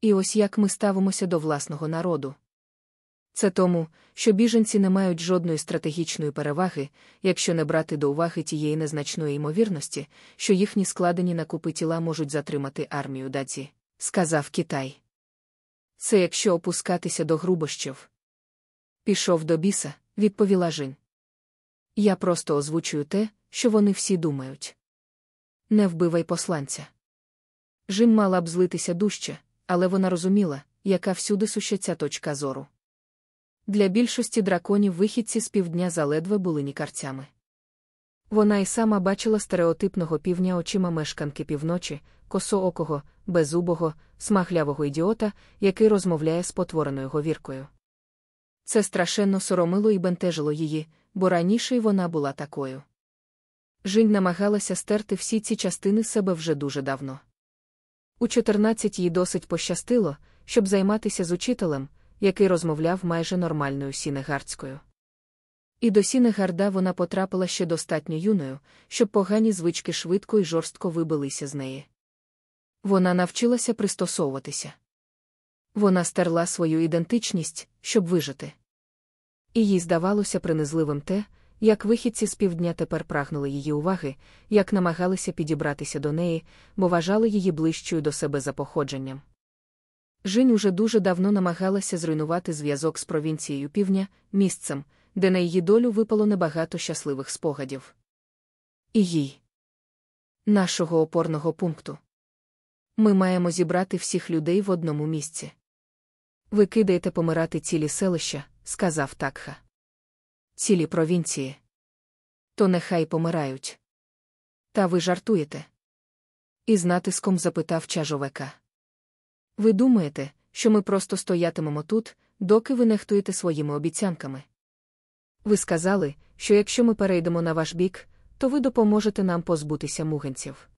І ось як ми ставимося до власного народу, Це тому, що біженці не мають жодної стратегічної переваги, якщо не брати до уваги тієї незначної ймовірності, що їхні складені на купи тіла можуть затримати армію даці, сказав Китай. Це якщо опускатися до грубощів. Пішов до біса, відповіла Жін. Я просто озвучую те, що вони всі думають. Не вбивай посланця. Жін мала б злитися дужче, але вона розуміла, яка всюди суща ця точка зору. Для більшості драконів вихідці з півдня заледве були нікарцями. Вона й сама бачила стереотипного півня очима мешканки півночі, косоокого, беззубого, смаглявого ідіота, який розмовляє з потворною говіркою. Це страшенно соромило і бентежило її, бо раніше й вона була такою. Жінь намагалася стерти всі ці частини себе вже дуже давно. У 14 їй досить пощастило, щоб займатися з учителем, який розмовляв майже нормальною сінегардською. І до Сінегарда вона потрапила ще достатньо юною, щоб погані звички швидко і жорстко вибилися з неї. Вона навчилася пристосовуватися. Вона стерла свою ідентичність, щоб вижити. І їй здавалося принизливим те, як вихідці з півдня тепер прагнули її уваги, як намагалися підібратися до неї, бо вважали її ближчою до себе за походженням. Жінь уже дуже давно намагалася зруйнувати зв'язок з провінцією півдня, місцем, де на її долю випало небагато щасливих спогадів. І їй. Нашого опорного пункту. Ми маємо зібрати всіх людей в одному місці. Ви кидаєте помирати цілі селища, сказав Такха. Цілі провінції. То нехай помирають. Та ви жартуєте? І з натиском запитав чажовека. Ви думаєте, що ми просто стоятимемо тут, доки ви нехтуєте своїми обіцянками? Ви сказали, що якщо ми перейдемо на ваш бік, то ви допоможете нам позбутися мугенців.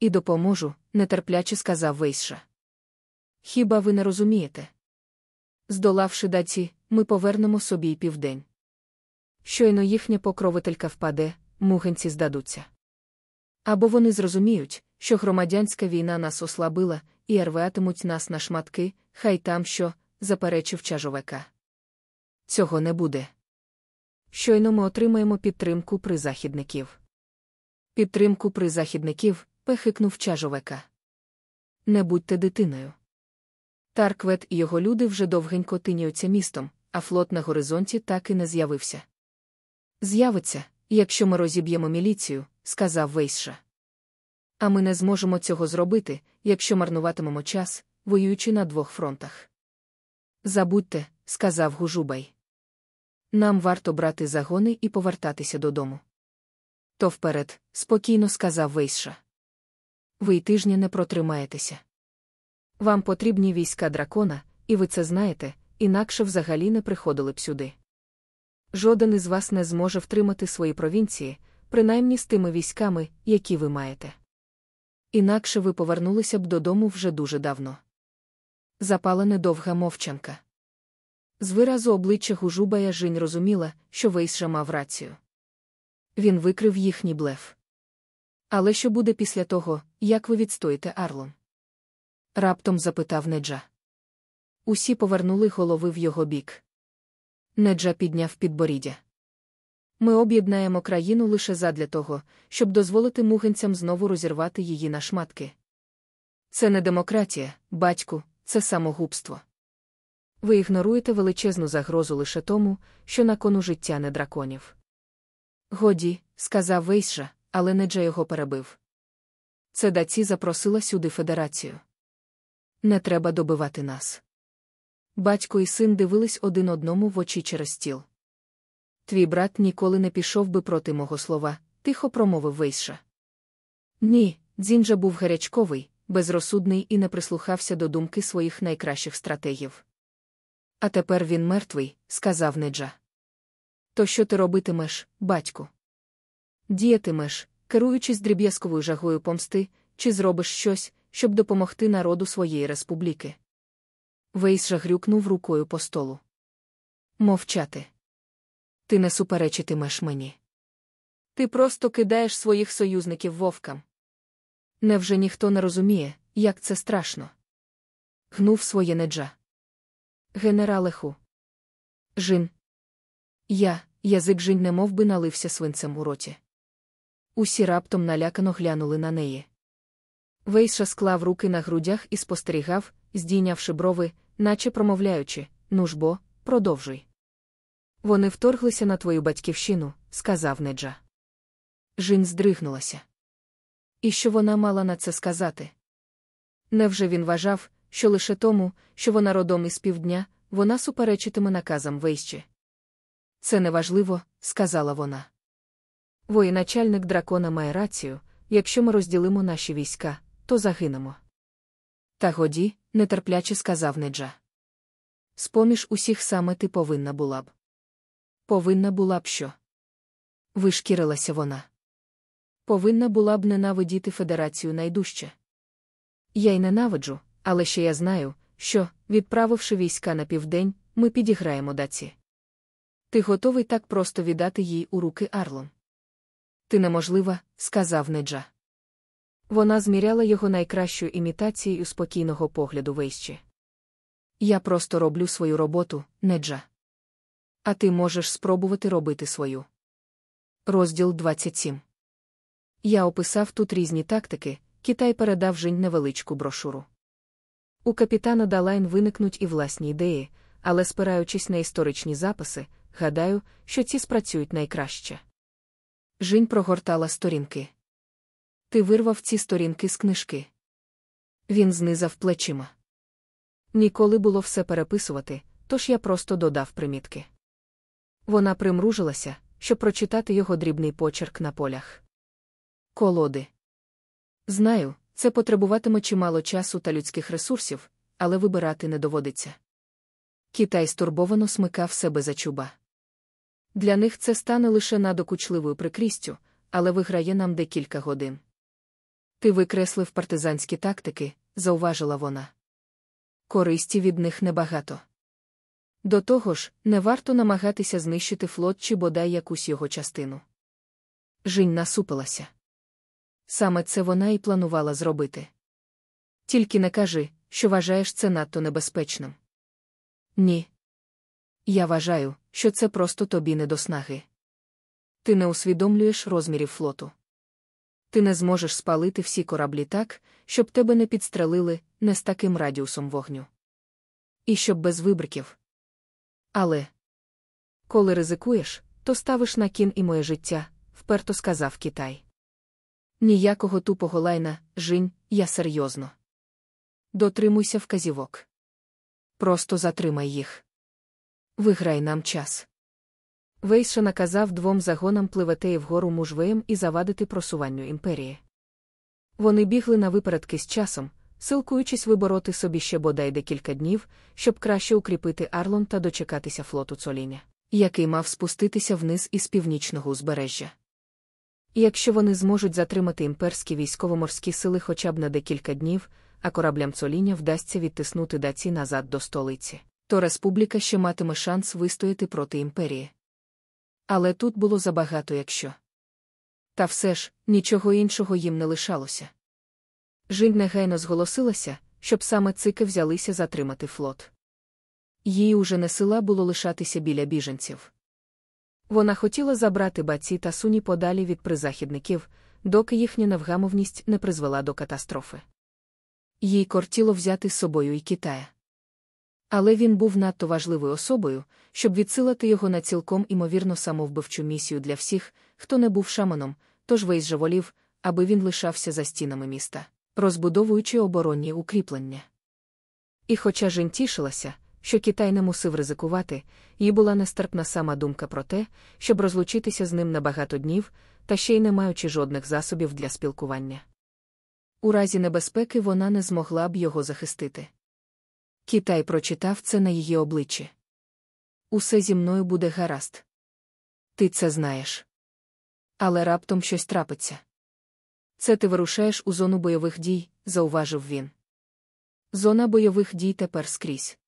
І допоможу, нетерпляче сказав Вейша. Хіба ви не розумієте? Здолавши даці, ми повернемо собі й південь. Щойно їхня покровителька впаде, мугенці здадуться. Або вони зрозуміють, що громадянська війна нас ослабила, і рватимуть нас на шматки, хай там що, заперечив чажовека. Цього не буде. Щойно ми отримаємо підтримку призахідників. Підтримку призахідників, пехикнув чажовека. Не будьте дитиною. Тарквет і його люди вже довгенько тиняються містом, а флот на горизонті так і не з'явився. З'явиться, якщо ми розіб'ємо міліцію, сказав Вейсша. А ми не зможемо цього зробити, якщо марнуватимемо час, воюючи на двох фронтах. Забудьте, сказав Гужубай. Нам варто брати загони і повертатися додому. То вперед, спокійно сказав Вейсша. Ви й тижня не протримаєтеся. Вам потрібні війська дракона, і ви це знаєте, інакше взагалі не приходили б сюди. Жоден із вас не зможе втримати свої провінції, принаймні з тими військами, які ви маєте. Інакше ви повернулися б додому вже дуже давно. Запала недовга мовчанка. З виразу обличчя Гужубая Жінь розуміла, що Вейсша мав рацію. Він викрив їхній блеф. Але що буде після того, як ви відстоїте Арлон? Раптом запитав Неджа. Усі повернули голови в його бік. Неджа підняв підборіддя. Ми об'єднаємо країну лише задля того, щоб дозволити мугенцям знову розірвати її на шматки. Це не демократія, батьку, це самогубство. Ви ігноруєте величезну загрозу лише тому, що на кону життя не драконів. Годі, сказав Вейсжа, але Неджа його перебив. Це даці запросила сюди федерацію. Не треба добивати нас. Батько і син дивились один одному в очі через стіл. Твій брат ніколи не пішов би проти мого слова, тихо промовив Вейша. Ні, Дзінджа був гарячковий, безрозсудний і не прислухався до думки своїх найкращих стратегів. А тепер він мертвий, сказав Неджа. То що ти робитимеш, батьку? Діятимеш, керуючись дріб'язковою жагою помсти, чи зробиш щось, щоб допомогти народу своєї республіки? Вейша грюкнув рукою по столу. Мовчати. Ти не суперечитимеш мені. Ти просто кидаєш своїх союзників вовкам. Невже ніхто не розуміє, як це страшно? Гнув своє неджа. Генералеху. Жин. Я, язик жінь немов би налився свинцем у роті. Усі раптом налякано глянули на неї. Вейша склав руки на грудях і спостерігав, здійнявши брови, наче промовляючи ну ж бо, продовжуй. Вони вторглися на твою батьківщину, сказав Неджа. Жінь здригнулася. І що вона мала на це сказати? Невже він вважав, що лише тому, що вона родом із півдня, вона суперечитиме наказам Вейщі? Це неважливо, сказала вона. Воєначальник дракона має рацію якщо ми розділимо наші війська, то загинемо. Та годі, нетерпляче сказав Неджа. З-поміж усіх саме ти повинна була б. Повинна була б що? Вишкірилася вона. Повинна була б ненавидіти федерацію найдужче. Я й ненавиджу, але ще я знаю, що, відправивши війська на південь, ми підіграємо даці. Ти готовий так просто віддати їй у руки Арлон? Ти неможлива, сказав Неджа. Вона зміряла його найкращою імітацією спокійного погляду вищі. Я просто роблю свою роботу, Неджа. А ти можеш спробувати робити свою. Розділ 27. Я описав тут різні тактики, Китай передав Жінь невеличку брошуру. У капітана Далайн виникнуть і власні ідеї, але спираючись на історичні записи, гадаю, що ці спрацюють найкраще. Жінь прогортала сторінки. Ти вирвав ці сторінки з книжки. Він знизав плечима. Ніколи було все переписувати, тож я просто додав примітки. Вона примружилася, щоб прочитати його дрібний почерк на полях. Колоди. Знаю, це потребуватиме чимало часу та людських ресурсів, але вибирати не доводиться. Китай стурбовано смикав себе за чуба. Для них це стане лише надокучливою прикрістю, але виграє нам декілька годин. Ти викреслив партизанські тактики, зауважила вона. Користі від них небагато. До того ж, не варто намагатися знищити флот чи бодай якусь його частину. Жінь насупилася. Саме це вона і планувала зробити. Тільки не кажи, що вважаєш це надто небезпечним. Ні. Я вважаю, що це просто тобі не до снаги. Ти не усвідомлюєш розмірів флоту. Ти не зможеш спалити всі кораблі так, щоб тебе не підстрелили, не з таким радіусом вогню. І щоб без вибриків. Але коли ризикуєш, то ставиш на кін і моє життя, вперто сказав Китай. Ніякого тупого лайна, жінь, я серйозно. Дотримуйся вказівок. Просто затримай їх. Виграй нам час. Вейша наказав двом загонам пливати вгору мужвеєм і завадити просуванню імперії. Вони бігли на випередки з часом, силкуючись вибороти собі ще бодай декілька днів, щоб краще укріпити Арлон та дочекатися флоту Цоліня, який мав спуститися вниз із північного узбережжя. Якщо вони зможуть затримати імперські військово-морські сили хоча б на декілька днів, а кораблям Цоліня вдасться відтиснути даці назад до столиці, то республіка ще матиме шанс вистояти проти імперії. Але тут було забагато якщо. Та все ж, нічого іншого їм не лишалося. Жінь негайно зголосилася, щоб саме цики взялися затримати флот. Їй уже не сила було лишатися біля біженців. Вона хотіла забрати баці та суні подалі від призахідників, доки їхня невгамовність не призвела до катастрофи. Їй кортіло взяти з собою і Китая. Але він був надто важливою особою, щоб відсилати його на цілком імовірно самовбивчу місію для всіх, хто не був шаманом, тож Вейс же волів, аби він лишався за стінами міста, розбудовуючи оборонні укріплення. І хоча Жень тішилася, що Китай не мусив ризикувати, їй була нестерпна сама думка про те, щоб розлучитися з ним на багато днів, та ще й не маючи жодних засобів для спілкування. У разі небезпеки вона не змогла б його захистити. Китай прочитав це на її обличчі. Усе зі мною буде гаразд. Ти це знаєш. Але раптом щось трапиться. Це ти вирушаєш у зону бойових дій, зауважив він. Зона бойових дій тепер скрізь.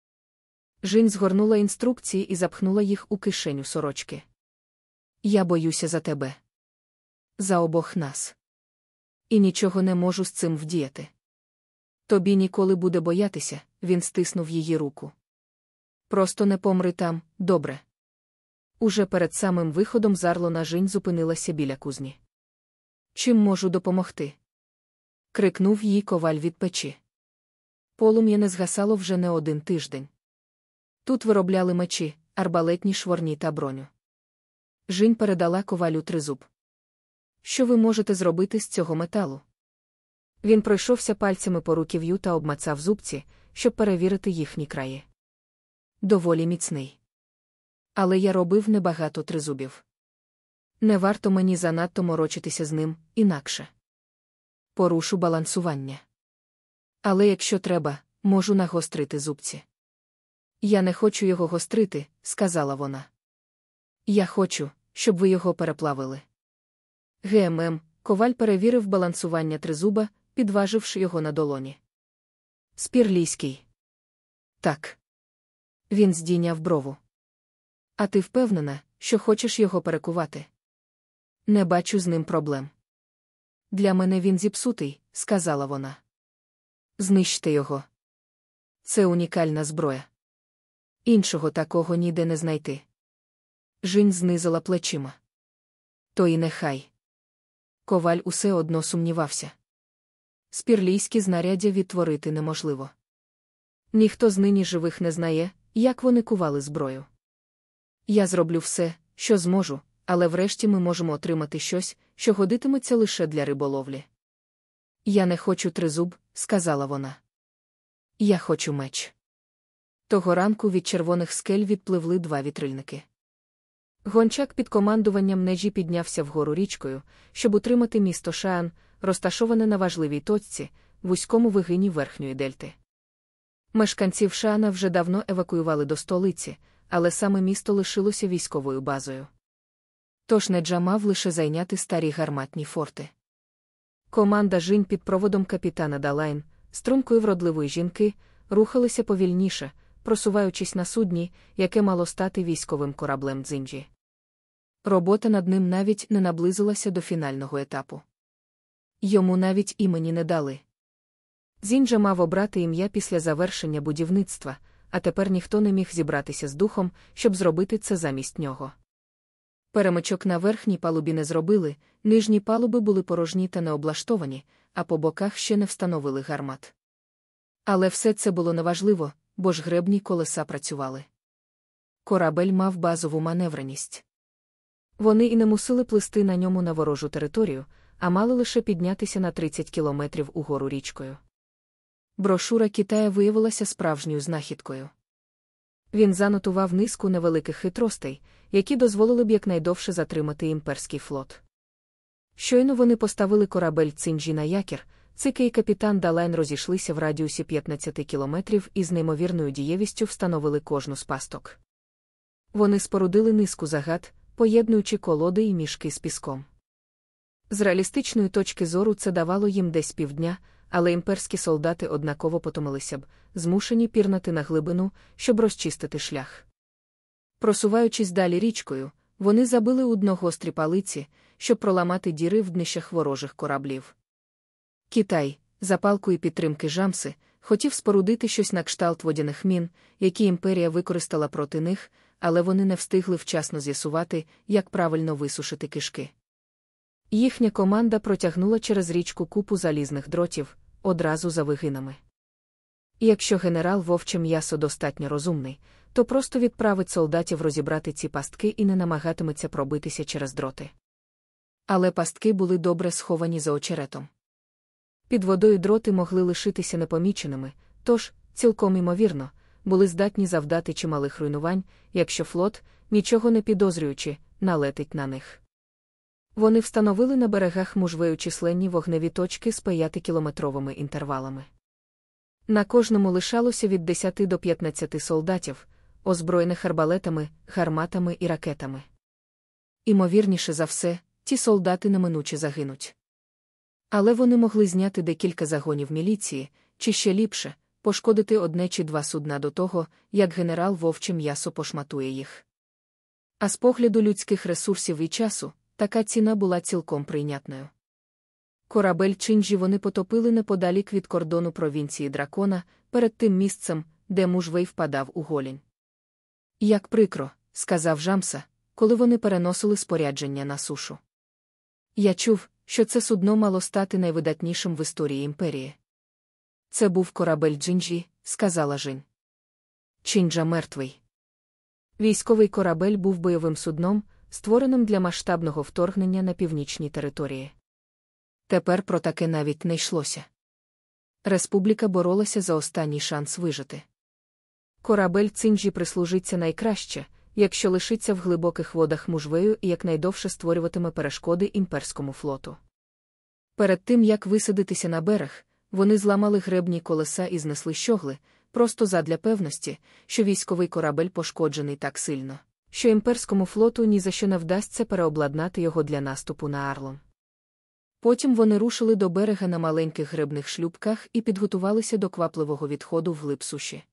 Жінь згорнула інструкції і запхнула їх у кишеню сорочки. Я боюся за тебе. За обох нас. І нічого не можу з цим вдіяти. Тобі ніколи буде боятися, він стиснув її руку. Просто не помри там, добре. Уже перед самим виходом з Арлона Жінь зупинилася біля кузні. Чим можу допомогти? крикнув їй коваль від печі. Полум'я не згасало вже не один тиждень. Тут виробляли мечі, арбалетні шворні та броню. Жінь передала ковалю тризуб. Що ви можете зробити з цього металу? Він пройшовся пальцями по руків'ю та обмацав зубці, щоб перевірити їхні краї. Доволі міцний. Але я робив небагато тризубів. Не варто мені занадто морочитися з ним, інакше. Порушу балансування. Але якщо треба, можу нагострити зубці. Я не хочу його гострити, сказала вона. Я хочу, щоб ви його переплавили. ГММ, коваль перевірив балансування тризуба, підваживши його на долоні. Спірлійський. Так. Він здійняв брову. А ти впевнена, що хочеш його перекувати? Не бачу з ним проблем. Для мене він зіпсутий, сказала вона. Знищте його. Це унікальна зброя. Іншого такого ніде не знайти. Жінь знизила плечима. То і нехай. Коваль усе одно сумнівався. Спірлійські знаряддя відтворити неможливо. Ніхто з нині живих не знає, як вони кували зброю. Я зроблю все, що зможу, але врешті ми можемо отримати щось, що годитиметься лише для риболовлі. Я не хочу тризуб, сказала вона. Я хочу меч. Того ранку від червоних скель відпливли два вітрильники. Гончак під командуванням нежі піднявся вгору річкою, щоб утримати місто Шаан, розташоване на важливій точці, вузькому вигині верхньої дельти. Мешканців Шаана вже давно евакуювали до столиці, але саме місто лишилося військовою базою. Тож Неджа мав лише зайняти старі гарматні форти. Команда жінь під проводом капітана Далайн, стрункою вродливої жінки, рухалися повільніше, просуваючись на судні, яке мало стати військовим кораблем дзинджі. Робота над ним навіть не наблизилася до фінального етапу. Йому навіть імені не дали. Зінджа мав обрати ім'я після завершення будівництва, а тепер ніхто не міг зібратися з духом, щоб зробити це замість нього. Перемичок на верхній палубі не зробили, нижні палуби були порожні та не облаштовані, а по боках ще не встановили гармат. Але все це було неважливо, бо ж гребні колеса працювали. Корабель мав базову маневреність. Вони і не мусили плисти на ньому на ворожу територію, а мали лише піднятися на 30 кілометрів угору річкою. Брошура Китая виявилася справжньою знахідкою. Він занотував низку невеликих хитростей, які дозволили б якнайдовше затримати імперський флот. Щойно вони поставили корабель цинджі на якір, цики і капітан Далайн розійшлися в радіусі 15 кілометрів і з неймовірною дієвістю встановили кожну з пасток. Вони спорудили низку загад, поєднуючи колоди і мішки з піском. З реалістичної точки зору це давало їм десь півдня, але імперські солдати однаково потомилися б, змушені пірнати на глибину, щоб розчистити шлях. Просуваючись далі річкою, вони забили у дно гострі палиці, щоб проламати діри в днищах ворожих кораблів. Китай, запалкою підтримки Жамси, хотів спорудити щось на кшталт водяних мін, які імперія використала проти них, але вони не встигли вчасно з'ясувати, як правильно висушити кишки. Їхня команда протягнула через річку купу залізних дротів, одразу за вигинами. Якщо генерал вовче м'ясо достатньо розумний, то просто відправить солдатів розібрати ці пастки і не намагатиметься пробитися через дроти. Але пастки були добре сховані за очеретом. Під водою дроти могли лишитися непоміченими, тож, цілком імовірно, були здатні завдати чималих руйнувань, якщо флот, нічого не підозрюючи, налетить на них. Вони встановили на берегах мужвею численні вогневі точки з 5-кілометровими інтервалами. На кожному лишалося від 10 до 15 солдатів, озброєних арбалетами, гарматами і ракетами. Імовірніше за все, ті солдати неминуче загинуть. Але вони могли зняти декілька загонів міліції, чи ще ліпше, пошкодити одне чи два судна до того, як генерал вовче м'ясо пошматує їх. А з погляду людських ресурсів і часу, така ціна була цілком прийнятною. Корабель чинджі вони потопили неподалік від кордону провінції дракона, перед тим місцем, де мужвей впадав у голінь. Як прикро, сказав Жамса, коли вони переносили спорядження на сушу. Я чув, що це судно мало стати найвидатнішим в історії імперії. Це був корабель Джинджі, сказала Жінь. Чинджа мертвий. Військовий корабель був бойовим судном, створеним для масштабного вторгнення на північній території. Тепер про таке навіть не йшлося. Республіка боролася за останній шанс вижити. Корабель Цинджі прислужиться найкраще, якщо лишиться в глибоких водах мужвею і якнайдовше створюватиме перешкоди імперському флоту. Перед тим як висадитися на берег, вони зламали гребні колеса і знесли щогли, просто задля певності, що військовий корабель пошкоджений так сильно, що імперському флоту ні за що не вдасться переобладнати його для наступу на Арлон. Потім вони рушили до берега на маленьких гребних шлюбках і підготувалися до квапливого відходу вглиб суші.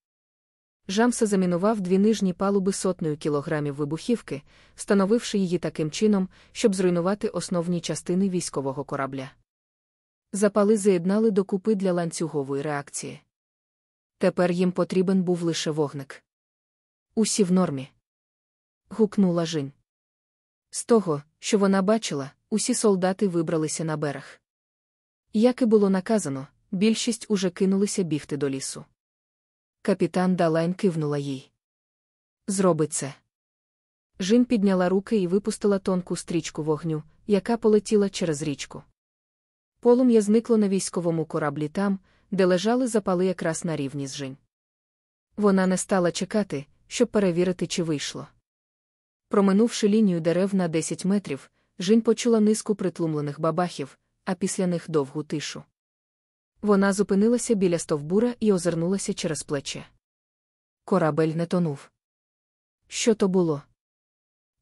Жамса замінував дві нижні палуби сотнею кілограмів вибухівки, встановивши її таким чином, щоб зруйнувати основні частини військового корабля. Запали заєднали докупи для ланцюгової реакції. Тепер їм потрібен був лише вогник. Усі в нормі. Гукнула Жінь. З того, що вона бачила, усі солдати вибралися на берег. Як і було наказано, більшість уже кинулися бігти до лісу. Капітан Далайн кивнула їй. Зроби це. Жін підняла руки і випустила тонку стрічку вогню, яка полетіла через річку. Полум'я зникло на військовому кораблі там, де лежали запали якраз на рівні з Жінь. Вона не стала чекати, щоб перевірити, чи вийшло. Проминувши лінію дерев на 10 метрів, Жінь почула низку притлумлених бабахів, а після них довгу тишу. Вона зупинилася біля стовбура і озирнулася через плече. Корабель не тонув. Що то було?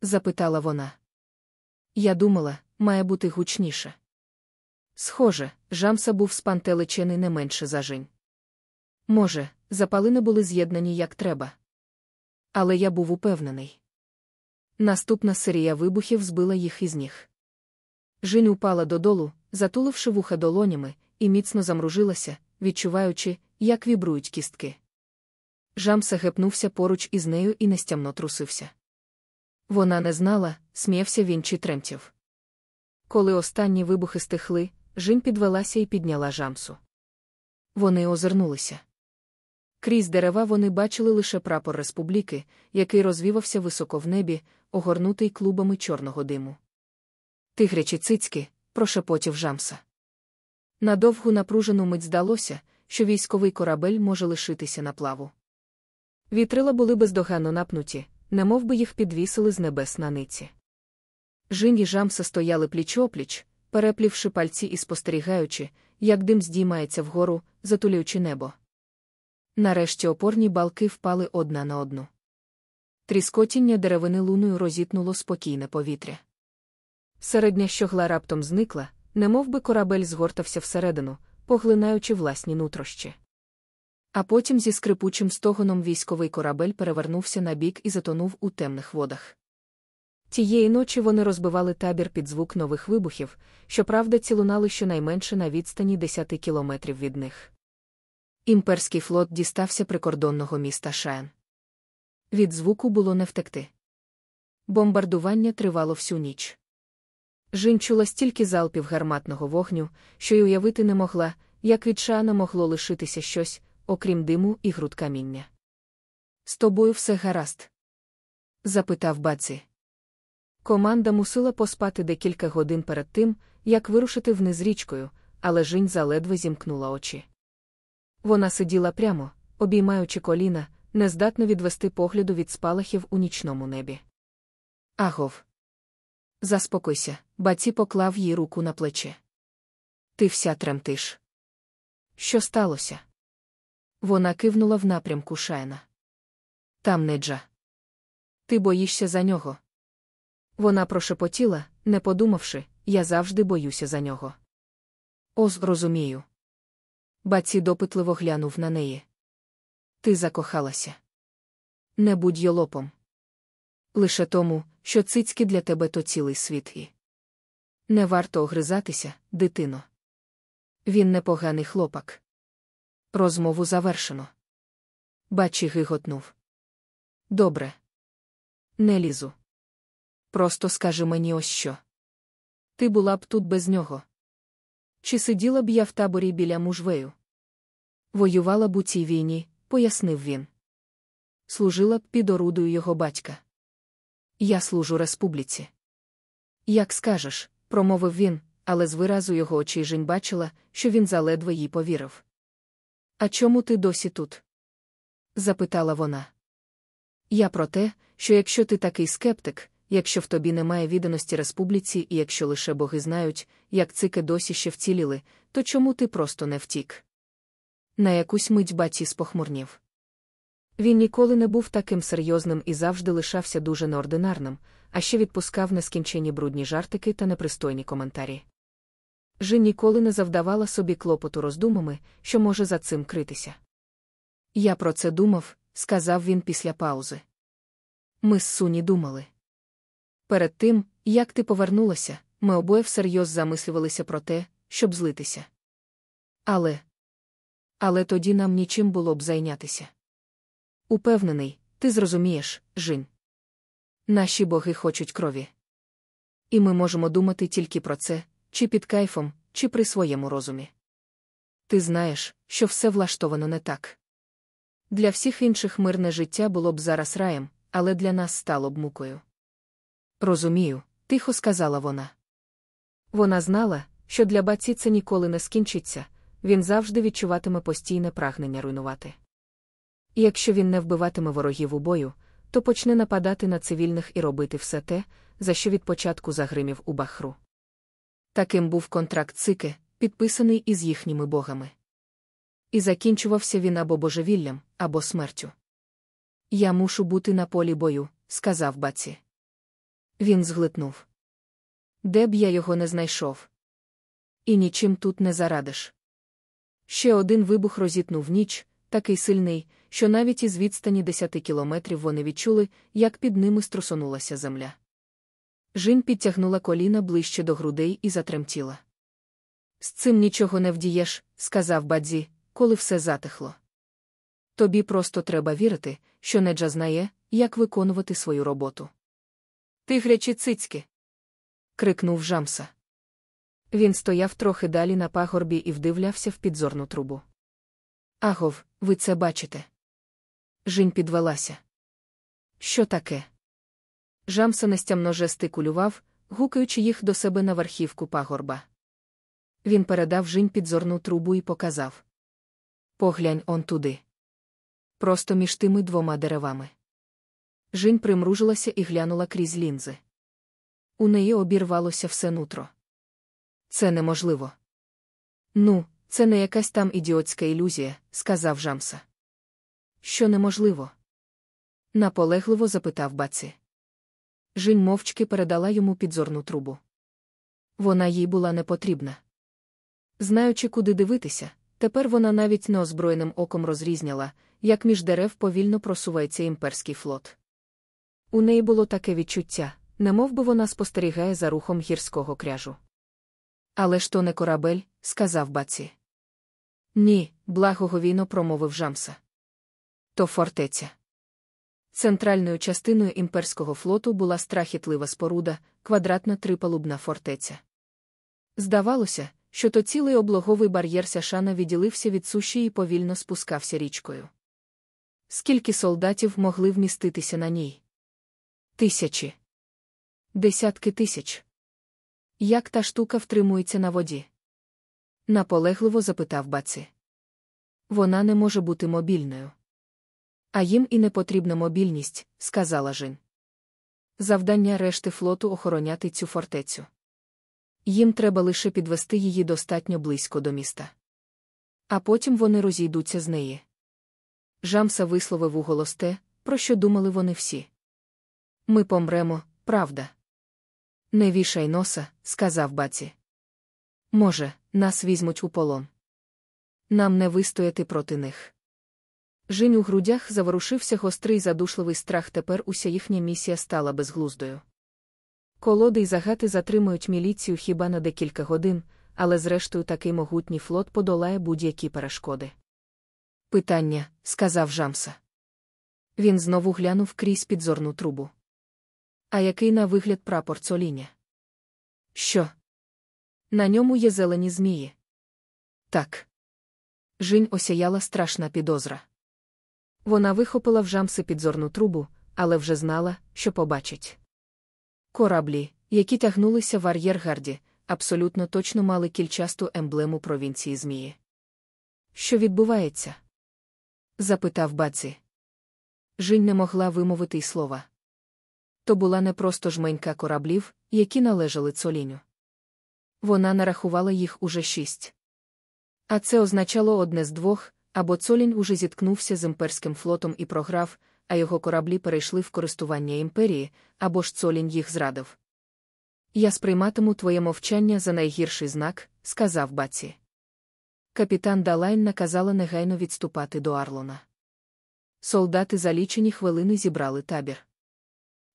запитала вона. Я думала, має бути гучніше. Схоже, Жамса був спантеличений не менше за Жінь. Може, запалини були з'єднані як треба. Але я був упевнений. Наступна серія вибухів збила їх із ніг. Жінь упала додолу, затуливши вуха долонями, і міцно замружилася, відчуваючи, як вібрують кістки. Жамса гепнувся поруч із нею і нестямно трусився. Вона не знала, сміявся він чи тремтів. Коли останні вибухи стихли, Жінь підвелася і підняла жамсу. Вони озирнулися. Крізь дерева вони бачили лише прапор республіки, який розвівався високо в небі, огорнутий клубами чорного диму. Тигрячі цицьки, прошепотів жамса. На довгу напружену мить здалося, що військовий корабель може лишитися на плаву. Вітрила були бездоганно напнуті, немов би їх підвісили з небес на ниці. Жінь і жамса стояли пліч опліч, переплівши пальці і спостерігаючи, як дим здіймається вгору, затулюючи небо. Нарешті опорні балки впали одна на одну. Тріскотіння деревини луною розітнуло спокійне повітря. Середня щогла раптом зникла, немов би корабель згортався всередину, поглинаючи власні нутрощі. А потім зі скрипучим стогоном військовий корабель перевернувся на бік і затонув у темних водах. Тієї ночі вони розбивали табір під звук нових вибухів, щоправда, ці лунали щонайменше на відстані 10 кілометрів від них. Імперський флот дістався прикордонного міста Шаен. Від звуку було не втекти. Бомбардування тривало всю ніч. Жін чула стільки залпів гарматного вогню, що й уявити не могла, як від Шаана могло лишитися щось, окрім диму і груд каміння. З тобою все гаразд? запитав Баці. Команда мусила поспати декілька годин перед тим, як вирушити вниз річкою, але Жінь заледве зімкнула очі. Вона сиділа прямо, обіймаючи коліна, нездатна відвести погляду від спалахів у нічному небі. Агов. Заспокойся, баці поклав їй руку на плече. Ти вся тремтиш. Що сталося? Вона кивнула в напрямку Шайна. Там неджа. Ти боїшся за нього. Вона прошепотіла, не подумавши, я завжди боюся за нього. Оз, розумію. Баці допитливо глянув на неї. Ти закохалася. Не будь йолопом. Лише тому, що цицьки для тебе то цілий світ і. Не варто огризатися, дитино. Він непоганий хлопак. Розмову завершено. Бачі гиготнув. Добре, Не лізу. Просто скажи мені ось що. Ти була б тут без нього. Чи сиділа б я в таборі біля мужвею? Воювала б у цій війні, пояснив він. Служила б під орудою його батька. Я служу республіці. Як скажеш, промовив він, але з виразу його очей Жень бачила, що він заледве їй повірив. А чому ти досі тут? запитала вона. Я про те, що якщо ти такий скептик, якщо в тобі немає відданості республіці і якщо лише боги знають, як цики досі ще вціліли, то чому ти просто не втік? На якусь мить баті спохмурнів. Він ніколи не був таким серйозним і завжди лишався дуже неординарним, а ще відпускав нескінчені брудні жартики та непристойні коментарі. Жін ніколи не завдавала собі клопоту роздумами, що може за цим критися. Я про це думав, сказав він після паузи. Ми з Суні думали. Перед тим, як ти повернулася, ми обоє всерйоз замислювалися про те, щоб злитися. Але. Але тоді нам нічим було б зайнятися. Упевнений, ти зрозумієш, Жінь. Наші боги хочуть крові. І ми можемо думати тільки про це, чи під кайфом, чи при своєму розумі. Ти знаєш, що все влаштовано не так. Для всіх інших мирне життя було б зараз раєм, але для нас стало б мукою. Розумію, тихо сказала вона. Вона знала, що для баці це ніколи не скінчиться, він завжди відчуватиме постійне прагнення руйнувати. І якщо він не вбиватиме ворогів у бою, то почне нападати на цивільних і робити все те, за що від початку загримів у бахру. Таким був контракт Цике, підписаний із їхніми богами. І закінчувався він або божевіллям, або смертю. Я мушу бути на полі бою, сказав баці. Він зглитнув. Де б я його не знайшов? І нічим тут не зарадиш. Ще один вибух розітнув ніч, такий сильний, що навіть із відстані десяти кілометрів вони відчули, як під ними струсонулася земля. Жінь підтягнула коліна ближче до грудей і затремтіла. З цим нічого не вдієш, сказав бадзі, коли все затихло. Тобі просто треба вірити, що Неджа знає, як виконувати свою роботу. Тигрячі цицьки. крикнув Жамса. Він стояв трохи далі на пагорбі і вдивлявся в підзорну трубу. Агов, ви це бачите? Жінь підвелася. Що таке? Жамса нестямно жестикулював, гукаючи їх до себе на верхівку пагорба. Він передав Жінь підзорну трубу і показав. Поглянь он туди. Просто між тими двома деревами. Жінь примружилася і глянула крізь лінзи. У неї обірвалося все нутро. Це неможливо. Ну, це не якась там ідіотська ілюзія, сказав Жамса. Що неможливо? Наполегливо запитав баці. Жінь мовчки передала йому підзорну трубу. Вона їй була не потрібна. Знаючи, куди дивитися, тепер вона навіть неозброєним оком розрізняла, як між дерев повільно просувається імперський флот. У неї було таке відчуття, немов би вона спостерігає за рухом гірського кряжу. Але ж то не корабель, сказав баці. Ні, благоговійно промовив Жамса. То фортеця. Центральною частиною імперського флоту була страхітлива споруда, квадратна трипалубна фортеця. Здавалося, що то цілий облоговий бар'єр Сяшана відділився від суші і повільно спускався річкою. Скільки солдатів могли вміститися на ній? Тисячі. Десятки тисяч. Як та штука втримується на воді? Наполегливо запитав баці. Вона не може бути мобільною. А їм і не потрібна мобільність, сказала Жін. Завдання решти флоту охороняти цю фортецю. Їм треба лише підвести її достатньо близько до міста. А потім вони розійдуться з неї. Жамса висловив уголос те, про що думали вони всі. Ми помремо, правда. Не вішай носа, сказав баці. Може, нас візьмуть у полон. Нам не вистояти проти них. Жінь у грудях заворушився гострий задушливий страх. Тепер уся їхня місія стала безглуздою. Колоди й загати затримують міліцію хіба на декілька годин, але зрештою такий могутній флот подолає будь-які перешкоди. Питання, сказав Жамса. Він знову глянув крізь підзорну трубу. А який на вигляд прапор цоліня? Що? На ньому є зелені змії. Так. Жінь осяяла страшна підозра. Вона вихопила в жамси підзорну трубу, але вже знала, що побачить. Кораблі, які тягнулися в ар'єргарді, абсолютно точно мали кільчасту емблему провінції Змії. Що відбувається? запитав баці. Жінь не могла вимовити й слова. То була не просто жменька кораблів, які належали цоліню. Вона нарахувала їх уже шість. А це означало одне з двох або Цолінь уже зіткнувся з імперським флотом і програв, а його кораблі перейшли в користування імперії, або ж Цолінь їх зрадив. Я сприйматиму твоє мовчання за найгірший знак, сказав баці. Капітан Далайн наказала негайно відступати до Арлона. Солдати за лічені хвилини зібрали табір.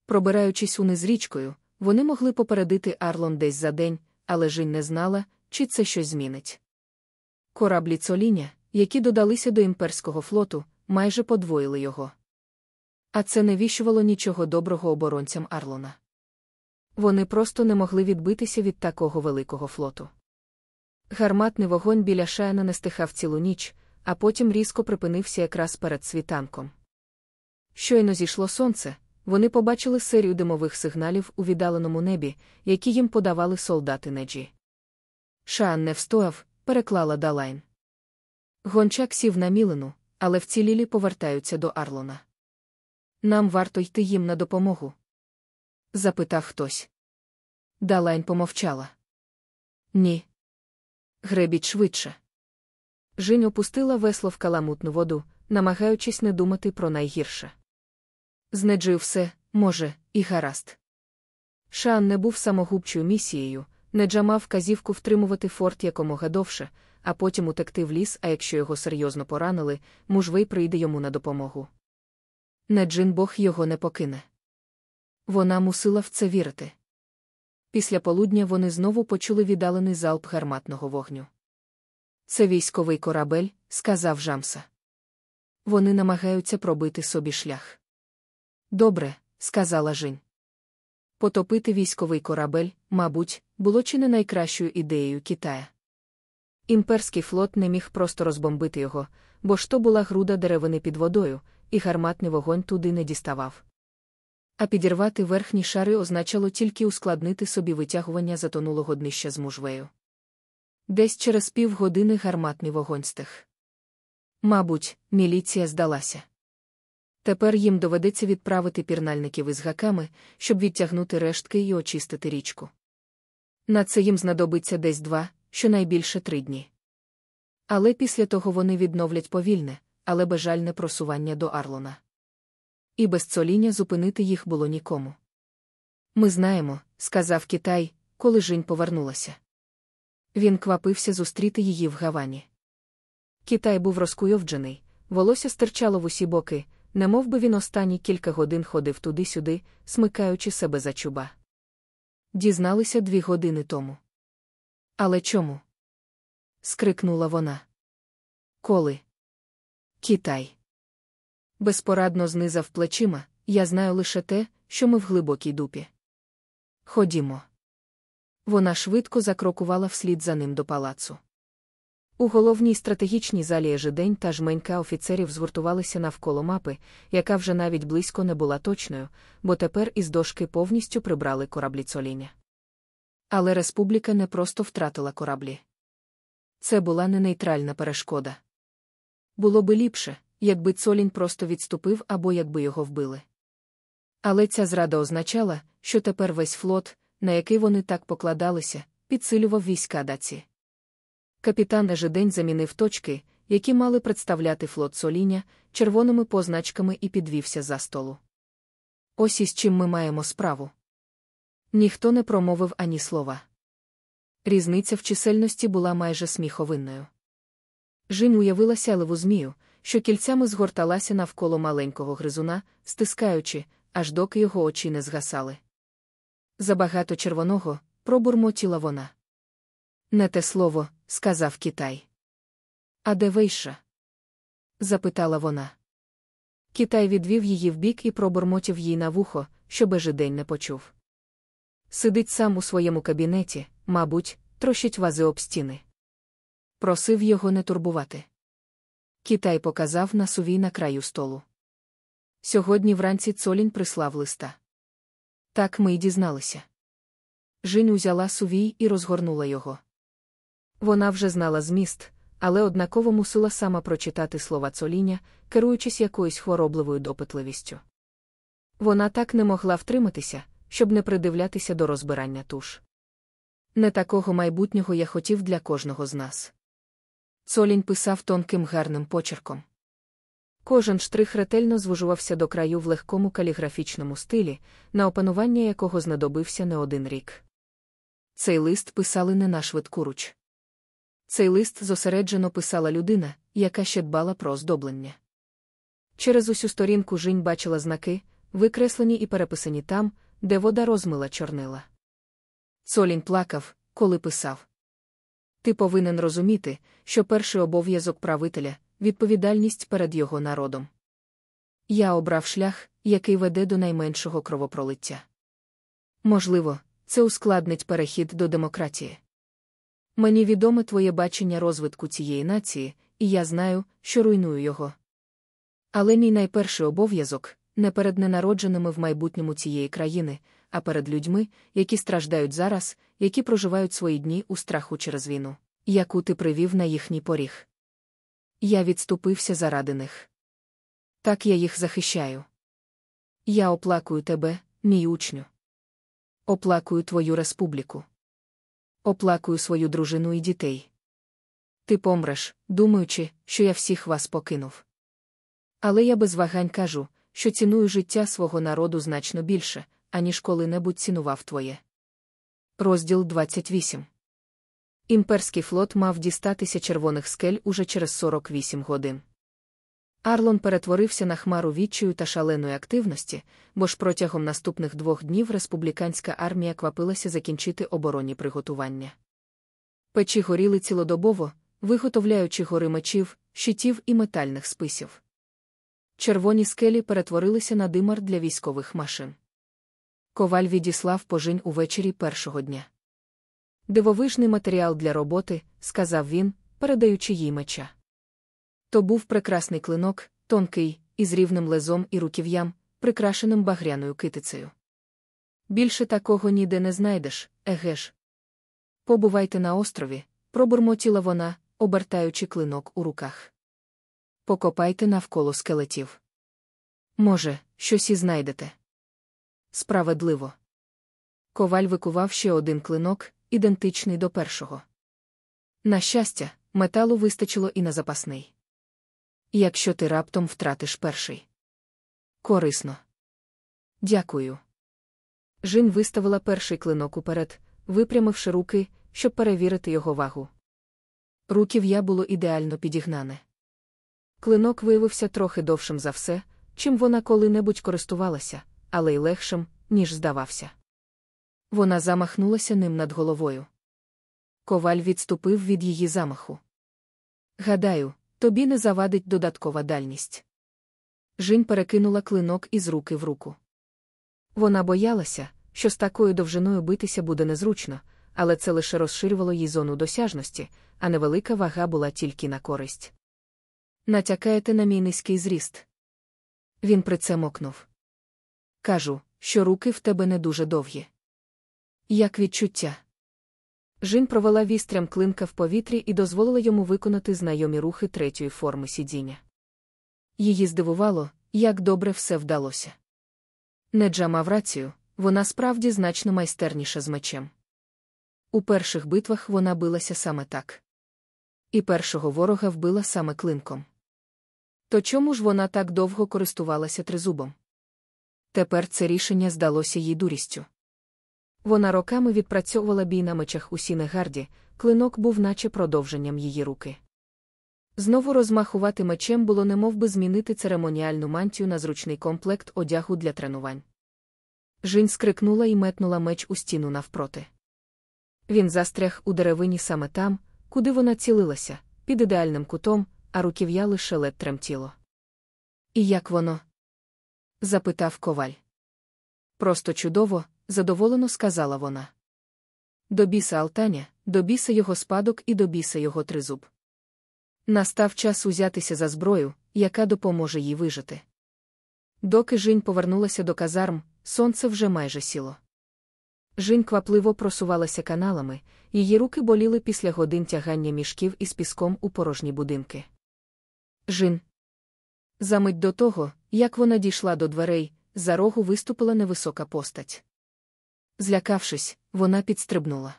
Пробираючись униз річкою, вони могли попередити Арлон десь за день, але Жінь не знала, чи це щось змінить. Кораблі цоління, які додалися до імперського флоту, майже подвоїли його. А це не віщувало нічого доброго оборонцям Арлона. Вони просто не могли відбитися від такого великого флоту. Гарматний вогонь біля шаяна не стихав цілу ніч, а потім різко припинився якраз перед світанком. Щойно зійшло сонце, вони побачили серію димових сигналів у віддаленому небі, які їм подавали солдати неджі. Шаан не встояв, переклала Далайн. Гончак сів на мілину, але вцілілі повертаються до Арлона. Нам варто йти їм на допомогу? запитав хтось. Далайн помовчала. Ні. Гребіть швидше. Жінь опустила весло в каламутну воду, намагаючись не думати про найгірше. Знеджив все, може, і гаразд. Шаан не був самогубчою місією, Неджа мав вказівку втримувати форт якомога довше, а потім утекти в ліс, а якщо його серйозно поранили, мужвей прийде йому на допомогу. Неджин Бог його не покине. Вона мусила в це вірити. Після полудня вони знову почули віддалений залп гарматного вогню. Це військовий корабель, сказав Жамса. Вони намагаються пробити собі шлях. Добре, сказала Жінь. Потопити військовий корабель, мабуть, було чи не найкращою ідеєю Китая. Імперський флот не міг просто розбомбити його, бо ж то була груда деревини під водою, і гарматний вогонь туди не діставав. А підірвати верхні шари означало тільки ускладнити собі витягування затонулого днища з мужвею. Десь через півгодини гарматний вогонь стих. Мабуть, міліція здалася. Тепер їм доведеться відправити пірнальників із гаками, щоб відтягнути рештки і очистити річку. На це їм знадобиться десь два, щонайбільше три дні. Але після того вони відновлять повільне, але бажальне просування до Арлона. І без цоління зупинити їх було нікому. Ми знаємо, сказав Китай, коли Жінь повернулася. Він квапився зустріти її в Гавані. Китай був розкуйовджений, волосся стирчало в усі боки, немов би він останні кілька годин ходив туди-сюди, смикаючи себе за чуба. Дізналися дві години тому. Але чому? скрикнула вона. Коли? Китай. Безпорадно знизав плечима, я знаю лише те, що ми в глибокій дупі. Ходімо. Вона швидко закрокувала вслід за ним до палацу. У головній стратегічній залі ежедень та жменька офіцерів згуртувалися навколо мапи, яка вже навіть близько не була точною, бо тепер із дошки повністю прибрали кораблі цоління. Але республіка не просто втратила кораблі. Це була не нейтральна перешкода. Було би ліпше, якби Цолінь просто відступив або якби його вбили. Але ця зрада означала, що тепер весь флот, на який вони так покладалися, підсилював війська даці. Капітан Ежедень замінив точки, які мали представляти флот соління, червоними позначками і підвівся за столу. Ось із чим ми маємо справу. Ніхто не промовив ані слова. Різниця в чисельності була майже сміховинною. Жін уявила сяливу змію, що кільцями згорталася навколо маленького гризуна, стискаючи, аж доки його очі не згасали. Забагато червоного пробурмотіла вона. Не те слово, сказав Китай. А де вийша? запитала вона. Китай відвів її вбік і пробурмотів їй на вухо, що Бежидень не почув. Сидить сам у своєму кабінеті, мабуть, трощить вази об стіни. Просив його не турбувати. Китай показав на сувій на краю столу. Сьогодні вранці Цолінь прислав листа. Так ми й дізналися. Жінь узяла сувій і розгорнула його. Вона вже знала зміст, але однаково мусила сама прочитати слова цоліня, керуючись якоюсь хворобливою допитливістю. Вона так не могла втриматися, щоб не придивлятися до розбирання туш. Не такого майбутнього я хотів для кожного з нас. Цолінь писав тонким гарним почерком. Кожен штрих ретельно звужувався до краю в легкому каліграфічному стилі, на опанування якого знадобився не один рік. Цей лист писали не на швидку руч. Цей лист зосереджено писала людина, яка ще дбала про оздоблення. Через усю сторінку Жінь бачила знаки, викреслені і переписані там, де вода розмила чорнила. Цолінь плакав, коли писав. Ти повинен розуміти, що перший обов'язок правителя відповідальність перед його народом. Я обрав шлях, який веде до найменшого кровопролиття. Можливо, це ускладнить перехід до демократії. Мені відоме твоє бачення розвитку цієї нації, і я знаю, що руйную його. Але мій найперший обов'язок не перед ненародженими в майбутньому цієї країни, а перед людьми, які страждають зараз, які проживають свої дні у страху через війну, яку ти привів на їхній поріг. Я відступився заради них. Так я їх захищаю. Я оплакую тебе, мій учню. Оплакую твою республіку. Оплакую свою дружину і дітей. Ти помреш, думаючи, що я всіх вас покинув. Але я без вагань кажу, що ціную життя свого народу значно більше, аніж коли-небудь цінував твоє. Розділ 28 Імперський флот мав дістатися червоних скель уже через 48 годин. Арлон перетворився на хмару відчаю та шаленої активності, бо ж протягом наступних двох днів республіканська армія квапилася закінчити оборонні приготування. Печі горіли цілодобово, виготовляючи гори мечів, щитів і метальних списів. Червоні скелі перетворилися на димар для військових машин. Коваль відіслав пожинь увечері першого дня. Дивовижний матеріал для роботи, сказав він, передаючи їй меча. То був прекрасний клинок, тонкий, із рівним лезом і руків'ям, прикрашеним багряною китицею. Більше такого ніде не знайдеш, еге ж. Побувайте на острові, пробурмотіла вона, обертаючи клинок у руках. Покопайте навколо скелетів. Може, щось і знайдете. Справедливо. Коваль викував ще один клинок, ідентичний до першого. На щастя, металу вистачило і на запасний. Якщо ти раптом втратиш перший. Корисно. Дякую. Жін виставила перший клинок уперед, випрямивши руки, щоб перевірити його вагу. Руків'я було ідеально підігнане. Клинок виявився трохи довшим за все, чим вона коли-небудь користувалася, але й легшим, ніж здавався. Вона замахнулася ним над головою. Коваль відступив від її замаху. Гадаю, тобі не завадить додаткова дальність. Жінь перекинула клинок із руки в руку. Вона боялася, що з такою довжиною битися буде незручно, але це лише розширювало їй зону досяжності, а невелика вага була тільки на користь. Натякаєте на мій низький зріст. Він при це мокнув. Кажу, що руки в тебе не дуже довгі. Як відчуття. Жін провела вістрям клинка в повітрі і дозволила йому виконати знайомі рухи третьої форми сидіння. Її здивувало, як добре все вдалося. Неджа мав рацію, вона справді значно майстерніша з мечем. У перших битвах вона билася саме так. І першого ворога вбила саме клинком. То чому ж вона так довго користувалася тризубом? Тепер це рішення здалося їй дурістю. Вона роками відпрацьовувала бій на мечах у Сінегарді, клинок був наче продовженням її руки. Знову розмахувати мечем було немов би змінити церемоніальну мантію на зручний комплект одягу для тренувань. Жінь скрикнула і метнула меч у стіну навпроти. Він застряг у деревині саме там, куди вона цілилася, під ідеальним кутом, а руків'я лише лед тремтіло. І як воно? запитав коваль. Просто чудово, задоволено сказала вона. До біса Алтаня, до біса його спадок і до біса його тризуб. Настав час узятися за зброю, яка допоможе їй вижити. Доки Жінь повернулася до казарм, сонце вже майже сіло. Жінь квапливо просувалася каналами, її руки боліли після годин тягання мішків із піском у порожні будинки. Жін. Замить до того, як вона дійшла до дверей, за рогу виступила невисока постать. Злякавшись, вона підстрибнула.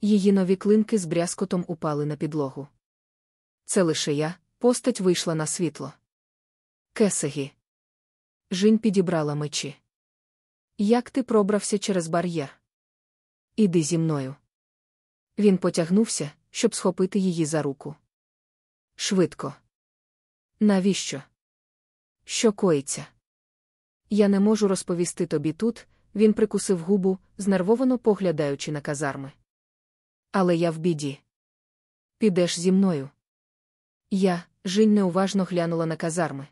Її нові клинки з брязкотом упали на підлогу. Це лише я, постать вийшла на світло. Кесегі. Жінь підібрала мечі. Як ти пробрався через бар'єр? Іди зі мною. Він потягнувся, щоб схопити її за руку. Швидко. Навіщо? Що коїться? Я не можу розповісти тобі тут, він прикусив губу, знервовано поглядаючи на казарми. Але я в біді. Підеш зі мною. Я, Жінь неуважно глянула на казарми.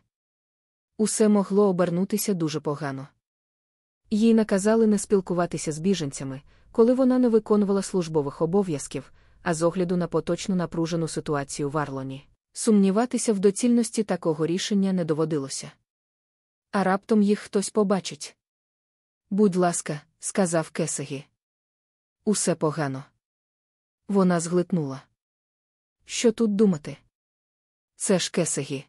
Усе могло обернутися дуже погано. Їй наказали не спілкуватися з біженцями, коли вона не виконувала службових обов'язків, а з огляду на поточну напружену ситуацію в Арлоні. Сумніватися в доцільності такого рішення не доводилося. А раптом їх хтось побачить. Будь ласка, сказав Кесегі. Усе погано. Вона зглитнула. Що тут думати? Це ж Кесегі.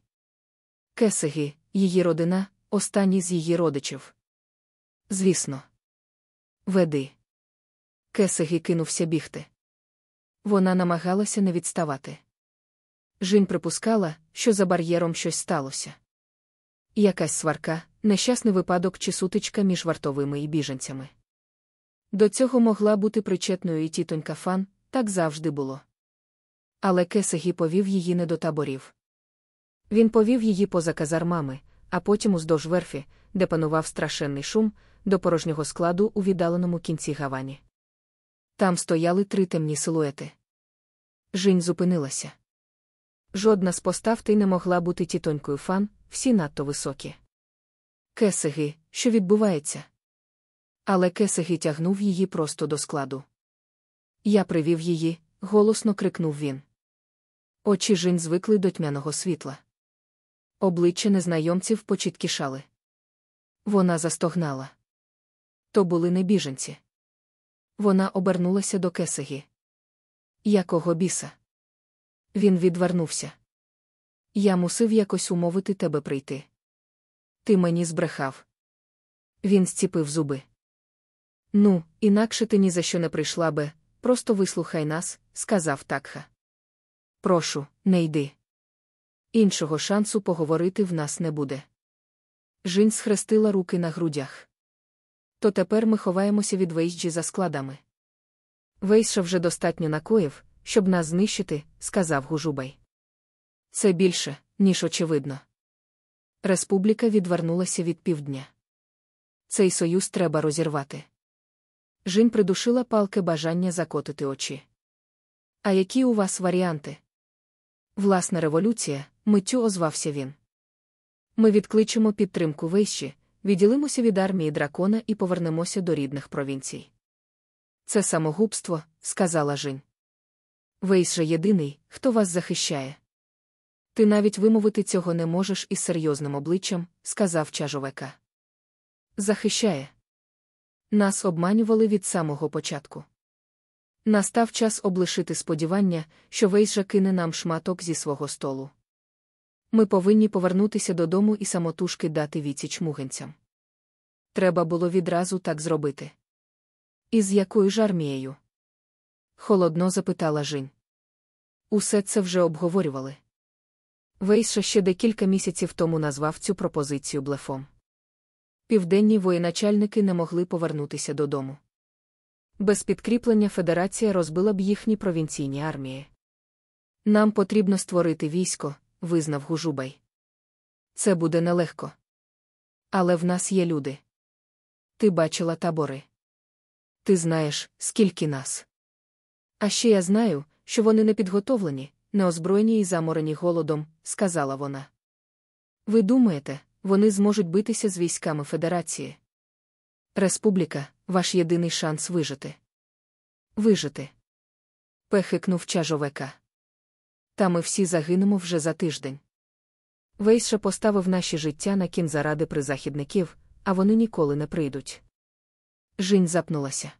Кесегі, її родина, останній з її родичів. Звісно. Веди. Кесегі кинувся бігти. Вона намагалася не відставати. Жінь припускала, що за бар'єром щось сталося. Якась сварка, нещасний випадок чи сутичка між вартовими і біженцями. До цього могла бути причетною і тітонька Фан, так завжди було. Але Кесегі повів її не до таборів. Він повів її поза казармами, а потім уздовж верфі, де панував страшенний шум, до порожнього складу у віддаленому кінці гавані. Там стояли три темні силуети. Жінь зупинилася. Жодна з постатей не могла бути тітонькою Фан, всі надто високі. Кесиги, що відбувається? Але Кесиги тягнув її просто до складу. Я привів її, голосно крикнув він. Очі Жінь звикли до тьмяного світла. Обличчя незнайомців почіткішали. Вона застогнала. То були не біженці. Вона обернулася до Кесегі. Якого біса? Він відвернувся. Я мусив якось умовити тебе прийти. Ти мені збрехав. Він зціпив зуби. Ну, інакше ти ні за що не прийшла би, просто вислухай нас, сказав такха. Прошу, не йди. Іншого шансу поговорити в нас не буде. Жінь схрестила руки на грудях. То тепер ми ховаємося від Вейсджі за складами. Вейша вже достатньо накоїв, щоб нас знищити, сказав Гужубай. Це більше, ніж очевидно. Республіка відвернулася від півдня. Цей союз треба розірвати. Жінь придушила палке бажання закотити очі. А які у вас варіанти? Власна революція, миттю озвався він. Ми відкличемо підтримку вищі, відділимося від армії дракона і повернемося до рідних провінцій. Це самогубство, сказала Жінь. Вейс же єдиний, хто вас захищає. Ти навіть вимовити цього не можеш із серйозним обличчям, сказав чажовека. Захищає. Нас обманювали від самого початку. Настав час облишити сподівання, що Вейс кине нам шматок зі свого столу. Ми повинні повернутися додому і самотужки дати відсіч мугенцям. Треба було відразу так зробити. І з якою ж армією? Холодно запитала Жінь. Усе це вже обговорювали. Вейша ще декілька місяців тому назвав цю пропозицію блефом. Південні воєначальники не могли повернутися додому. Без підкріплення Федерація розбила б їхні провінційні армії. Нам потрібно створити військо, визнав Гужубай. Це буде нелегко. Але в нас є люди. Ти бачила табори. Ти знаєш, скільки нас. А ще я знаю, що вони не підготовлені, неозброєні і заморені голодом, сказала вона. Ви думаєте, вони зможуть битися з військами Федерації? Республіка ваш єдиний шанс вижити. Вижити. Пехикнув чажовека. Та ми всі загинемо вже за тиждень. Вейша поставив наші життя на кін заради призахідників, а вони ніколи не прийдуть. Жінь запнулася.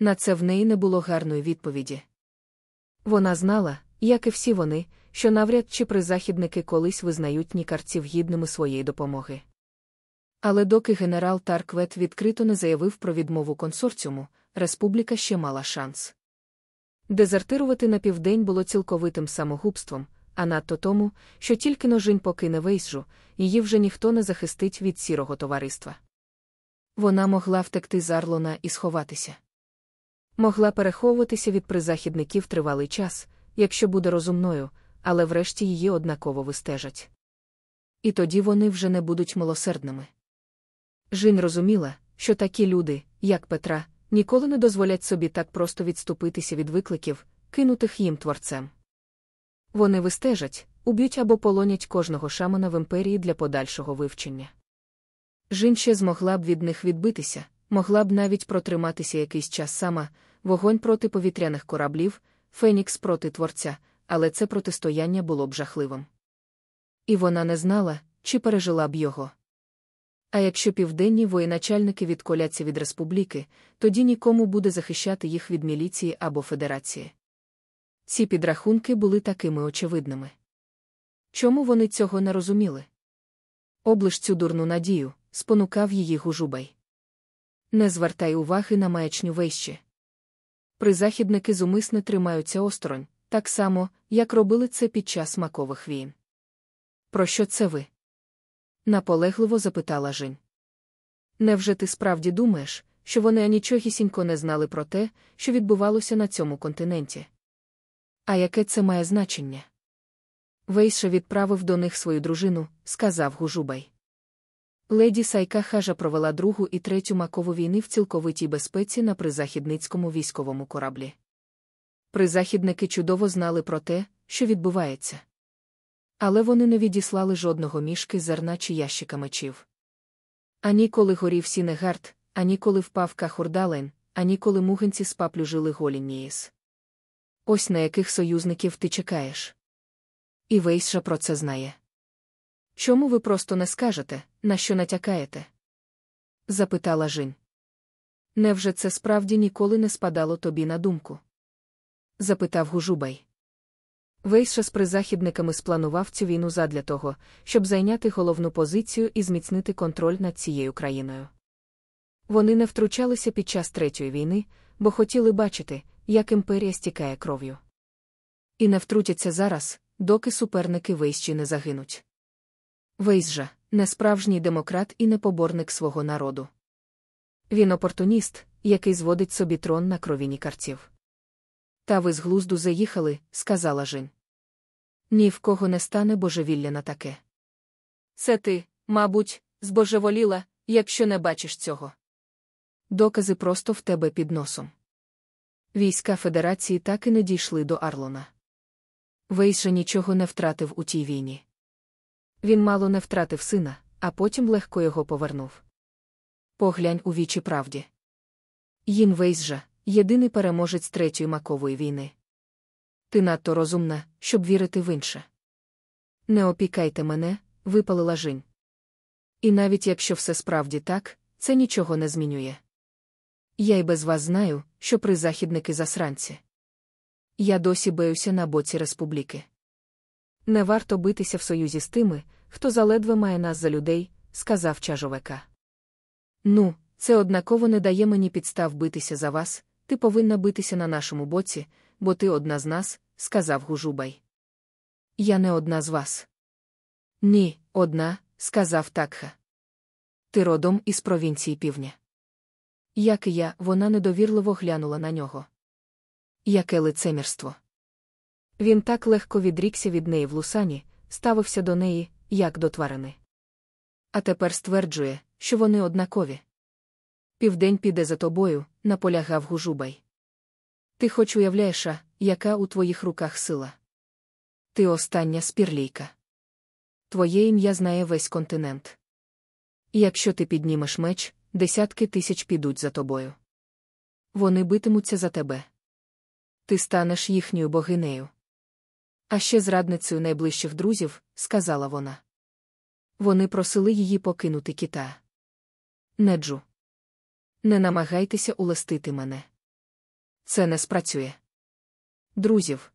На це в неї не було гарної відповіді. Вона знала, як і всі вони, що навряд чи призахідники колись визнають нікарців гідними своєї допомоги. Але доки генерал Тарквет відкрито не заявив про відмову консорціуму, республіка ще мала шанс. Дезертирувати на південь було цілковитим самогубством, а надто тому, що тільки ножинь покине вейсжу, її вже ніхто не захистить від сірого товариства. Вона могла втекти з Арлона і сховатися. Могла переховуватися від призахідників тривалий час, якщо буде розумною, але врешті її однаково вистежать. І тоді вони вже не будуть милосердними. Жінь розуміла, що такі люди, як Петра, ніколи не дозволять собі так просто відступитися від викликів, кинутих їм творцем. Вони вистежать, уб'ють або полонять кожного шамана в імперії для подальшого вивчення. Жін ще змогла б від них відбитися, могла б навіть протриматися якийсь час сама, вогонь проти повітряних кораблів, Фенікс проти творця, але це протистояння було б жахливим. І вона не знала, чи пережила б його. А якщо південні воєначальники відколяться від республіки, тоді нікому буде захищати їх від міліції або федерації. Ці підрахунки були такими очевидними. Чому вони цього не розуміли? Облиш цю дурну надію, спонукав її гужубай. Не звертай уваги на маячню вещі. Призахідники зумисне тримаються осторонь, так само, як робили це під час макових війн. Про що це ви? наполегливо запитала Жень. Невже ти справді думаєш, що вони анічогісінько не знали про те, що відбувалося на цьому континенті? А яке це має значення? Вейша відправив до них свою дружину, сказав Гужубай. Леді Сайка Хажа провела другу і третю макову війни в цілковитій безпеці на призахідницькому військовому кораблі. Призахідники чудово знали про те, що відбувається. Але вони не відіслали жодного мішки зерна чи ящика мечів. Ані коли горів Сінегард, ані коли впав Хурдален, ані коли мугенці спаплюжили Голін Ніїс. Ось на яких союзників ти чекаєш. І Вейша про це знає. Чому ви просто не скажете, на що натякаєте? запитала Жінь. Невже це справді ніколи не спадало тобі на думку? запитав Гу Жубай. Вейша з призахідниками спланував цю війну задля того, щоб зайняти головну позицію і зміцнити контроль над цією країною. Вони не втручалися під час третьої війни, бо хотіли бачити, як імперія стікає кров'ю. І не втрутяться зараз, доки суперники Вейщі не загинуть. Вейсжа не справжній демократ і не поборник свого народу. Він опортуніст, який зводить собі трон на крові нікарців. Та ви з глузду заїхали, сказала Жень. Ні в кого не стане божевілля на таке. Це ти, мабуть, збожеволіла, якщо не бачиш цього. Докази просто в тебе під носом. Війська Федерації так і не дійшли до Арлона. Вейша нічого не втратив у тій війні. Він мало не втратив сина, а потім легко його повернув. Поглянь у вічі правді. Їм Вейсжа, єдиний переможець третьої макової війни. Ти надто розумна, щоб вірити в інше. Не опікайте мене, випалила Жінь. І навіть якщо все справді так, це нічого не змінює. Я й без вас знаю, що призахідники засранці. Я досі беюся на боці республіки. Не варто битися в союзі з тими, хто заледве має нас за людей, сказав чажовека. Ну, це однаково не дає мені підстав битися за вас, ти повинна битися на нашому боці, бо ти одна з нас, сказав Гужубай. Я не одна з вас. Ні, одна, сказав Такха. Ти родом із провінції півдня. Як і я, вона недовірливо глянула на нього. Яке лицемірство. Він так легко відрікся від неї в лусані, ставився до неї, як до тварини. А тепер стверджує, що вони однакові. Південь піде за тобою, наполягав Гужубай. Ти хоч уявляєш, яка у твоїх руках сила. Ти остання спірлійка. Твоє ім'я знає весь континент. Якщо ти піднімеш меч, десятки тисяч підуть за тобою. Вони битимуться за тебе. Ти станеш їхньою богинею. А ще зрадницею найближчих друзів, сказала вона. Вони просили її покинути кита. Неджу. Не намагайтеся улестити мене. Це не спрацює. Друзів.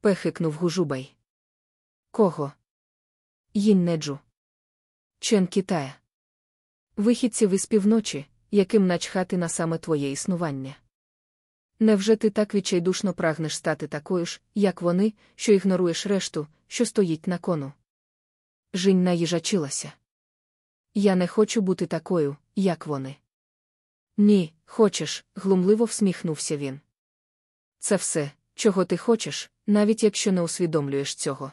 Пехикнув Гужубай. Кого? Їнь неджу. Чен Китая. Вихідців із півночі, яким начхати на саме твоє існування. Невже ти так відчайдушно прагнеш стати такою ж, як вони, що ігноруєш решту, що стоїть на кону? Жінь наїжачилася. Я не хочу бути такою, як вони. Ні, хочеш, глумливо всміхнувся він. Це все, чого ти хочеш, навіть якщо не усвідомлюєш цього.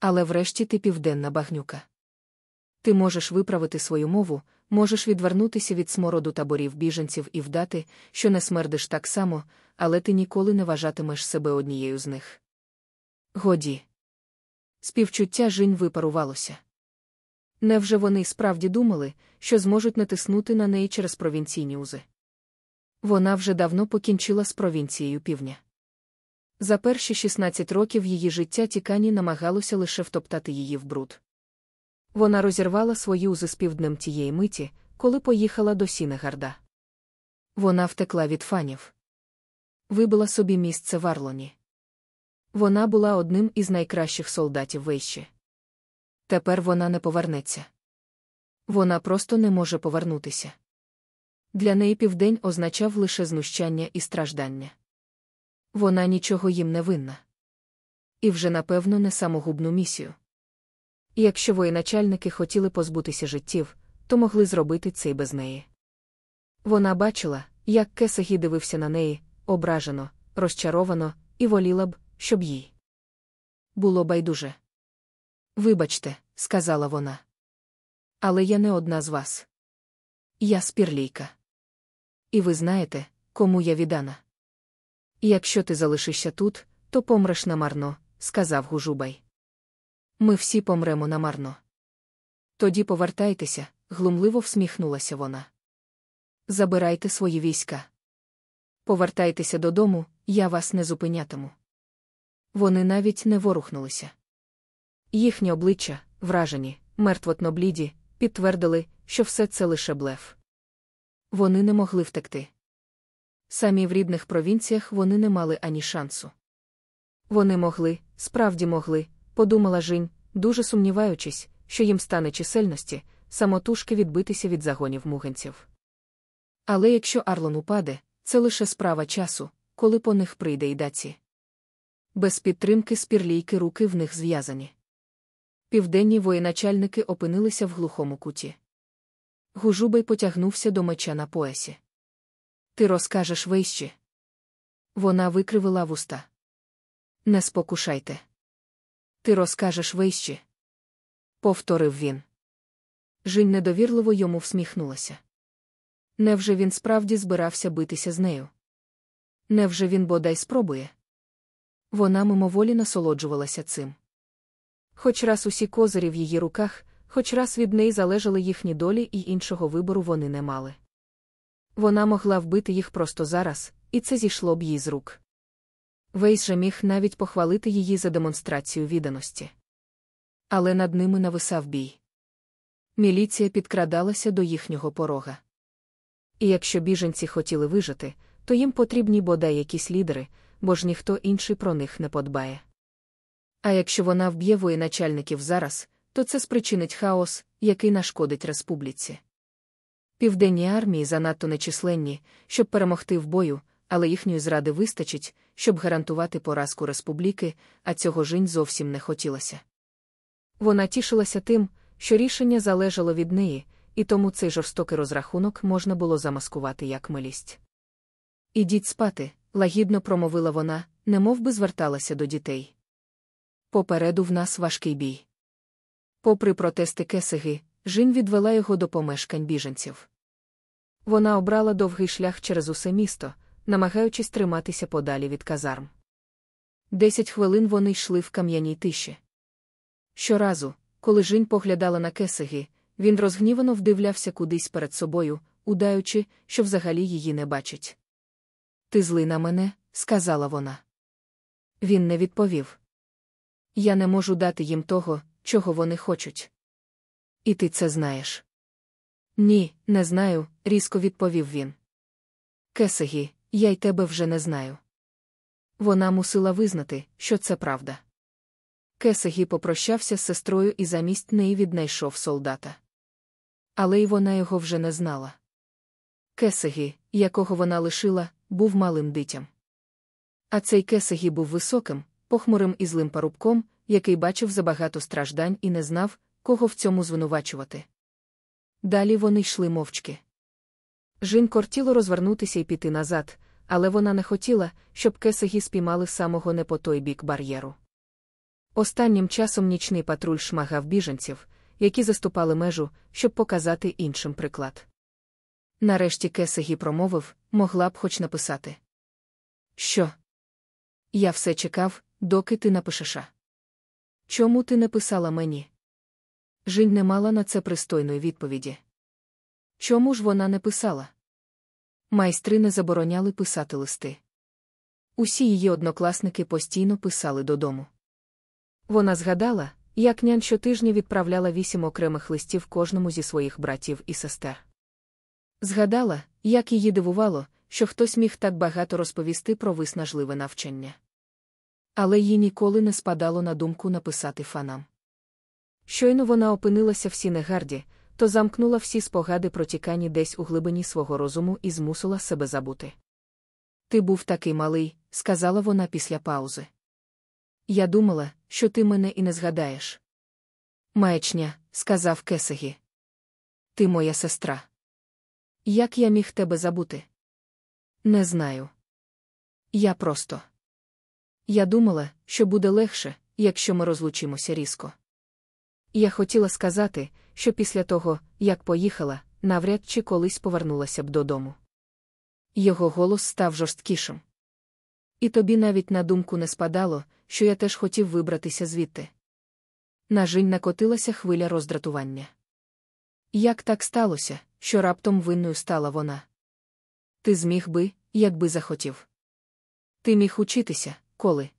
Але врешті ти південна багнюка. Ти можеш виправити свою мову, можеш відвернутися від смороду таборів біженців і вдати, що не смердиш так само, але ти ніколи не вважатимеш себе однією з них. Годі. Співчуття жінь випарувалося. Невже вони справді думали, що зможуть натиснути на неї через провінційні узи? Вона вже давно покінчила з провінцією півдня. За перші 16 років її життя Тікані намагалося лише втоптати її в бруд. Вона розірвала свої узи з півднем тієї миті, коли поїхала до Сінегарда. Вона втекла від фанів. Вибила собі місце в Арлоні. Вона була одним із найкращих солдатів вищі. Тепер вона не повернеться. Вона просто не може повернутися. Для неї південь означав лише знущання і страждання. Вона нічого їм не винна. І вже, напевно, не самогубну місію. І якщо воєначальники хотіли позбутися життів, то могли зробити це й без неї. Вона бачила, як Кесагі дивився на неї, ображено, розчаровано, і воліла б, щоб їй. Було байдуже. Вибачте, сказала вона. Але я не одна з вас. Я спірлійка. І ви знаєте, кому я віддана. Якщо ти залишишся тут, то помреш намарно, сказав Гужубай. Ми всі помремо намарно. Тоді повертайтеся, глумливо всміхнулася вона. Забирайте свої війська. Повертайтеся додому, я вас не зупинятиму. Вони навіть не ворухнулися. Їхні обличчя, вражені, мертвотно бліді, підтвердили, що все це лише блеф. Вони не могли втекти. Самі в рідних провінціях вони не мали ані шансу. Вони могли, справді могли, подумала Жінь, дуже сумніваючись, що їм стане чисельності, самотужки відбитися від загонів муганців. Але якщо Арлон упаде, це лише справа часу, коли по них прийде й даці. Без підтримки спірлійки руки в них зв'язані. Південні воєначальники опинилися в глухому куті. Гужубай потягнувся до меча на поясі. Ти розкажеш вище. Вона викривила вуста. Не спокушайте. Ти розкажеш вище. Повторив він. Жінь недовірливо йому всміхнулася. Невже він справді збирався битися з нею? Невже він бодай спробує? Вона мимоволі насолоджувалася цим. Хоч раз усі козирі в її руках, хоч раз від неї залежали їхні долі і іншого вибору вони не мали. Вона могла вбити їх просто зараз, і це зійшло б їй з рук. Вейс же міг навіть похвалити її за демонстрацію відданості. Але над ними нависав бій. Міліція підкрадалася до їхнього порога. І якщо біженці хотіли вижити, то їм потрібні бодай якісь лідери, бо ж ніхто інший про них не подбає. А якщо вона вб'є воєначальників зараз, то це спричинить хаос, який нашкодить республіці. Південні армії занадто нечисленні, щоб перемогти в бою, але їхньої зради вистачить, щоб гарантувати поразку республіки, а цього жінь зовсім не хотілося. Вона тішилася тим, що рішення залежало від неї, і тому цей жорстокий розрахунок можна було замаскувати як милість. Ідіть спати, лагідно промовила вона, немов би зверталася до дітей. Попереду в нас важкий бій. Попри протести кесиги, Жін відвела його до помешкань біженців. Вона обрала довгий шлях через усе місто, намагаючись триматися подалі від казарм. Десять хвилин вони йшли в кам'яній тиші. Щоразу, коли Жінь поглядала на кесиги, він розгнівано вдивлявся кудись перед собою, удаючи, що взагалі її не бачить. Ти злий на мене, сказала вона. Він не відповів. Я не можу дати їм того, чого вони хочуть. І ти це знаєш. Ні, не знаю, різко відповів він. Кесегі, я й тебе вже не знаю. Вона мусила визнати, що це правда. Кесегі попрощався з сестрою і замість неї віднайшов солдата. Але й вона його вже не знала. Кесегі, якого вона лишила, був малим дитям. А цей Кесегі був високим, похмурим і злим парубком, який бачив забагато страждань і не знав, кого в цьому звинувачувати. Далі вони йшли мовчки. Жін кортіло розвернутися і піти назад, але вона не хотіла, щоб Кесегі спіймали самого не по той бік бар'єру. Останнім часом нічний патруль шмагав біженців, які заступали межу, щоб показати іншим приклад. Нарешті Кесегі промовив, могла б хоч написати. Що? Я все чекав, доки ти напишеш. Чому ти не писала мені? Жінь не мала на це пристойної відповіді. Чому ж вона не писала? Майстри не забороняли писати листи. Усі її однокласники постійно писали додому. Вона згадала, як нян щотижня відправляла вісім окремих листів кожному зі своїх братів і сестер. Згадала, як її дивувало, що хтось міг так багато розповісти про виснажливе навчання. Але їй ніколи не спадало на думку написати фанам. Щойно вона опинилася в Сінегарді, то замкнула всі спогади про Тікані десь у глибині свого розуму і змусила себе забути. Ти був такий малий, сказала вона після паузи. Я думала, що ти мене і не згадаєш. Маячня, сказав Кесегі. Ти моя сестра. Як я міг тебе забути? Не знаю. Я просто. Я думала, що буде легше, якщо ми розлучимося різко. Я хотіла сказати, що після того, як поїхала, навряд чи колись повернулася б додому. Його голос став жорсткішим. І тобі навіть на думку не спадало, що я теж хотів вибратися звідти. На Жінь накотилася хвиля роздратування. Як так сталося, що раптом винною стала вона? Ти зміг би, якби захотів. Ти міг учитися, коли.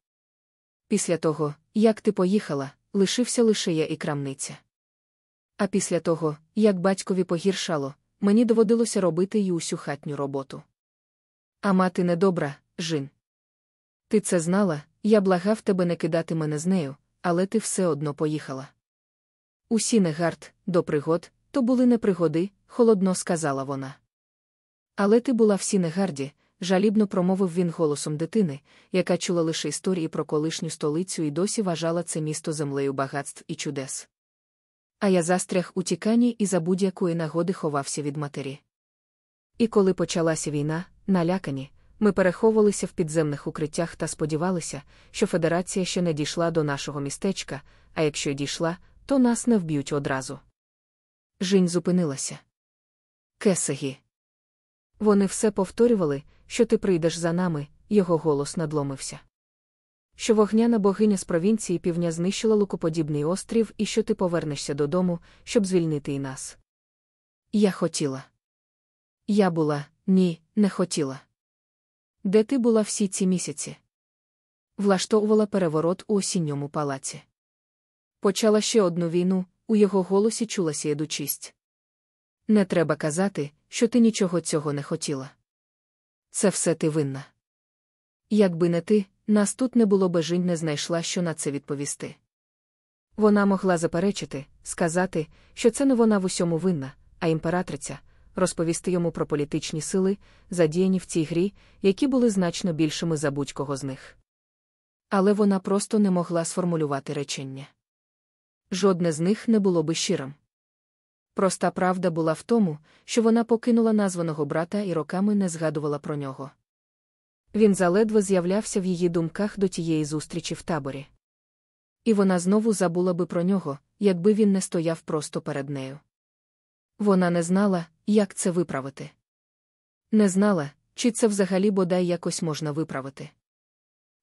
Після того, як ти поїхала, лишився лише я і крамниця. А після того, як батькові погіршало, мені доводилося робити й усю хатню роботу. А мати недобра, Жін. Ти це знала, я благав тебе не кидати мене з нею, але ти все одно поїхала. У Сінегард, до пригод. То були не пригоди, холодно сказала вона. Але ти була в Сінегарді, жалібно промовив він голосом дитини, яка чула лише історії про колишню столицю і досі вважала це місто землею багатств і чудес. А я застряг у Тікані і за будь-якої нагоди ховався від матері. І коли почалася війна, налякані, ми переховувалися в підземних укриттях та сподівалися, що Федерація ще не дійшла до нашого містечка, а якщо й дійшла, то нас не вб'ють одразу. Жінь зупинилася. Кесегі. Вони все повторювали, що ти прийдеш за нами, його голос надломився. Що вогняна богиня з провінції півдня знищила лукоподібний острів і що ти повернешся додому, щоб звільнити і нас. Я хотіла. Я була, ні, не хотіла. Де ти була всі ці місяці? Влаштовувала переворот у осінньому палаці. Почала ще одну війну, у його голосі чулася єдучість. Не треба казати, що ти нічого цього не хотіла. Це все ти винна. Якби не ти, нас тут не було би жінь не знайшла, що на це відповісти. Вона могла заперечити, сказати, що це не вона в усьому винна, а імператриця, розповісти йому про політичні сили, задіяні в цій грі, які були значно більшими за будь-кого з них. Але вона просто не могла сформулювати речення. Жодне з них не було би щирим. Проста правда була в тому, що вона покинула названого брата і роками не згадувала про нього. Він заледве з'являвся в її думках до тієї зустрічі в таборі. І вона знову забула би про нього, якби він не стояв просто перед нею. Вона не знала, як це виправити. Не знала, чи це взагалі бодай якось можна виправити.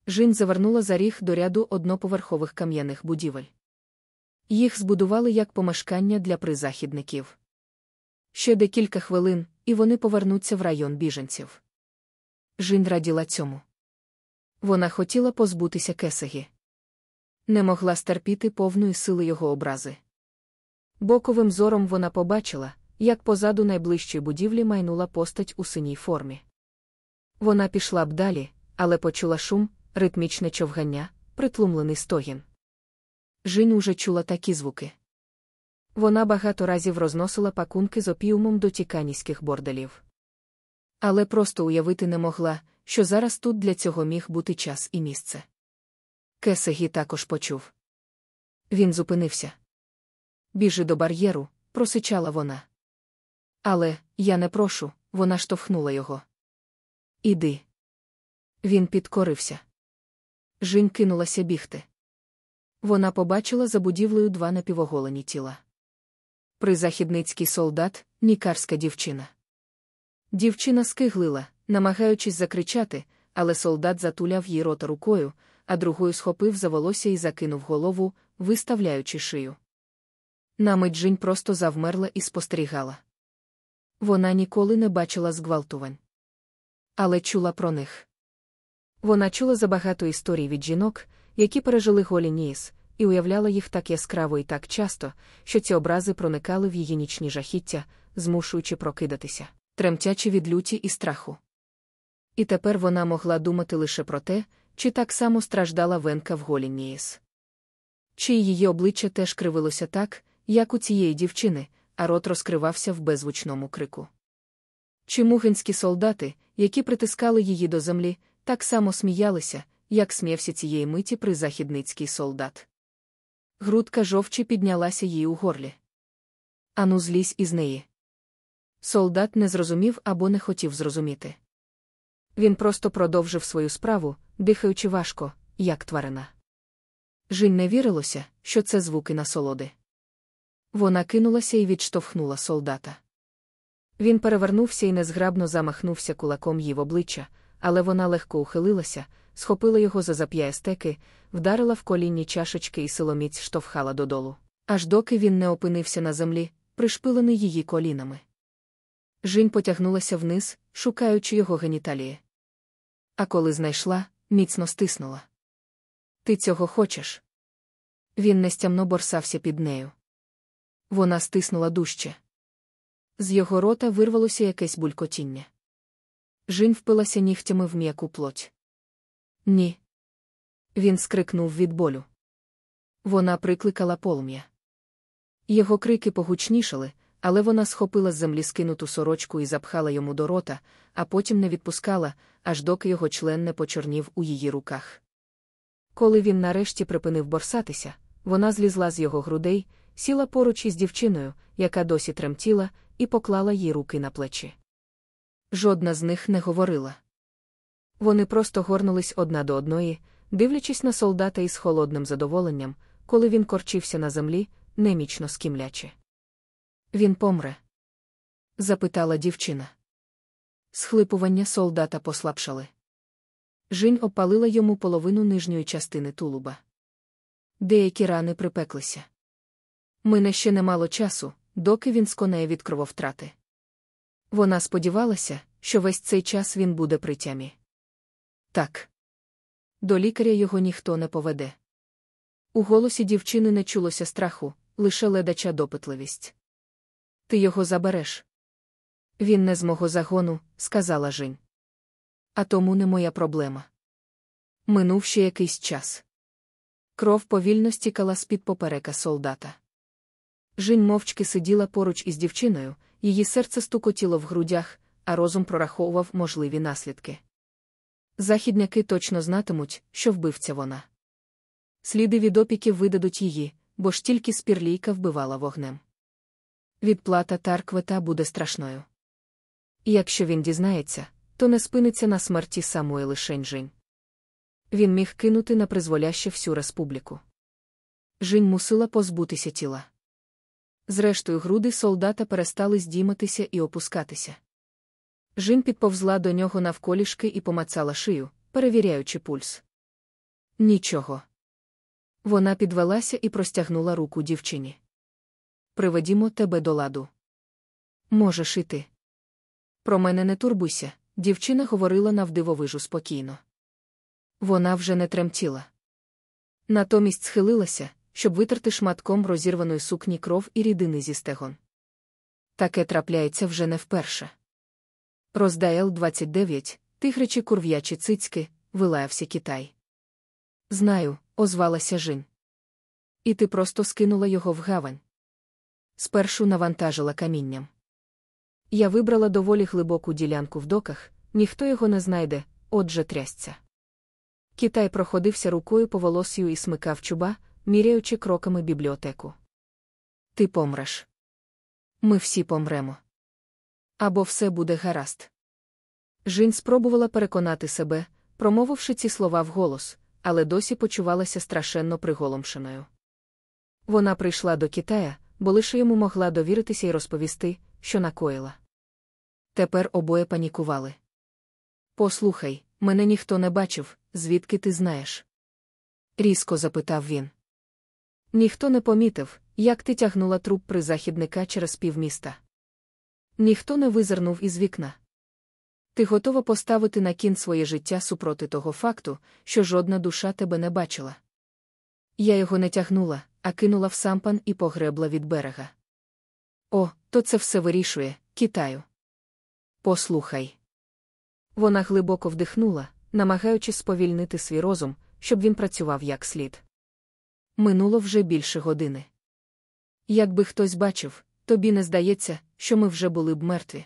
Жінь завернула за ріг до ряду одноповерхових кам'яних будівель. Їх збудували як помешкання для призахідників. Ще декілька хвилин, і вони повернуться в район біженців. Жінь раділа цьому. Вона хотіла позбутися кесагі. Не могла стерпіти повної сили його образи. Боковим зором вона побачила, як позаду найближчої будівлі майнула постать у синій формі. Вона пішла б далі, але почула шум, ритмічне човгання, притлумлений стогін. Жінь уже чула такі звуки. Вона багато разів розносила пакунки з опіумом до тіканіських борделів. Але просто уявити не могла, що зараз тут для цього міг бути час і місце. Кесегі також почув. Він зупинився. Біжи до бар'єру, просичала вона. Але я не прошу, вона штовхнула його. Іди. Він підкорився. Жінь кинулася бігти. Вона побачила за будівлею два напівоголені тіла. Призахідницький солдат, нікарська дівчина. Дівчина скиглила, намагаючись закричати, але солдат затуляв їй рота рукою, а другою схопив за волосся і закинув голову, виставляючи шию. Намить Жінь просто завмерла і спостерігала. Вона ніколи не бачила зґвалтувань. Але чула про них. Вона чула забагато історій від жінок, які пережили голі ніс, і уявляла їх так яскраво і так часто, що ці образи проникали в її нічні жахіття, змушуючи прокидатися, тремтячи від люті і страху. І тепер вона могла думати лише про те, чи так само страждала венка в голі. Чи її обличчя теж кривилося так, як у цієї дівчини, а рот розкривався в беззвучному крику. Чи мугинські солдати, які притискали її до землі, так само сміялися, як сміявся цієї миті призахідницький солдат. Грудка жовчі піднялася їй у горлі. Ану, злізь із неї. Солдат не зрозумів або не хотів зрозуміти. Він просто продовжив свою справу, дихаючи важко, як тварина. Жінь не вірилося, що це звуки насолоди. Вона кинулася і відштовхнула солдата. Він перевернувся і незграбно замахнувся кулаком їй в обличчя, але вона легко ухилилася, схопила його за зап'яє стеки, вдарила в колінні чашечки і силоміць штовхала додолу. Аж доки він не опинився на землі, пришпилений її колінами. Жінь потягнулася вниз, шукаючи його геніталії. А коли знайшла, міцно стиснула. Ти цього хочеш? Він нестямно борсався під нею. Вона стиснула дужче. З його рота вирвалося якесь булькотіння. Жінь впилася нігтями в м'яку плоть. Ні. Він скрикнув від болю. Вона прикликала полум'я. Його крики погучнішали, але вона схопила з землі скинуту сорочку і запхала йому до рота, а потім не відпускала, аж доки його член не почорнів у її руках. Коли він нарешті припинив борсатися, вона злізла з його грудей, сіла поруч із дівчиною, яка досі тремтіла, і поклала їй руки на плечі. Жодна з них не говорила. Вони просто горнулись одна до одної, дивлячись на солдата із холодним задоволенням, коли він корчився на землі, немічно скімлячи. Він помре? запитала дівчина. Схлипування солдата послабшали. Жінь опалила йому половину нижньої частини тулуба. Деякі рани припеклися. Мине ще немало часу, доки він сконає від крововтрати. Вона сподівалася, що весь цей час він буде при тямі. Так. До лікаря його ніхто не поведе. У голосі дівчини не чулося страху, лише ледача допитливість. Ти його забереш. Він не з мого загону, сказала Жень. А тому не моя проблема. Минув ще якийсь час. Кров повільно стікала з-під поперека солдата. Жінь мовчки сиділа поруч із дівчиною, її серце стукотіло в грудях, а розум прораховував можливі наслідки. Західняки точно знатимуть, що вбивця вона. Сліди від опіків видадуть її, бо ж тільки спірлійка вбивала вогнем. Відплата Тарквета буде страшною. І якщо він дізнається, то не спиниться на смерті Самуели Шеньжинь. Він міг кинути на призволяще всю республіку. Жінь мусила позбутися тіла. Зрештою, груди солдата перестали здійматися і опускатися. Жін підповзла до нього навколішки і помацала шию, перевіряючи пульс. Нічого. Вона підвелася і простягнула руку дівчині. Приведімо тебе до ладу. Можеш іти. Про мене не турбуйся, дівчина говорила навдивовижу спокійно. Вона вже не тремтіла. Натомість схилилася, щоб витерти шматком розірваної сукні кров і рідини зі стегон. Таке трапляється вже не вперше. Роздаєл 29, тигричі курв'ячі цицьки, вилаявся Китай. Знаю, озвалася Жінь. І ти просто скинула його в гавань. Спершу навантажила камінням. Я вибрала доволі глибоку ділянку в доках, ніхто його не знайде, отже трясця. Китай проходився рукою по волосію і смикав чуба, міряючи кроками бібліотеку. Ти помреш. Ми всі помремо. Або все буде гаразд. Жінь спробувала переконати себе, промовивши ці слова вголос, але досі почувалася страшенно приголомшеною. Вона прийшла до Китая, бо лише йому могла довіритися і розповісти, що накоїла. Тепер обоє панікували. Послухай, мене ніхто не бачив, звідки ти знаєш? різко запитав він. Ніхто не помітив, як ти тягнула труп призахідника через півміста. Ніхто не визирнув із вікна. Ти готова поставити на кін своє життя супроти того факту, що жодна душа тебе не бачила. Я його не тягнула, а кинула в сампан і погребла від берега. О, то це все вирішує, Китаю. Послухай. Вона глибоко вдихнула, намагаючись сповільнити свій розум, щоб він працював як слід. Минуло вже більше години. Якби хтось бачив, тобі не здається, що ми вже були б мертві.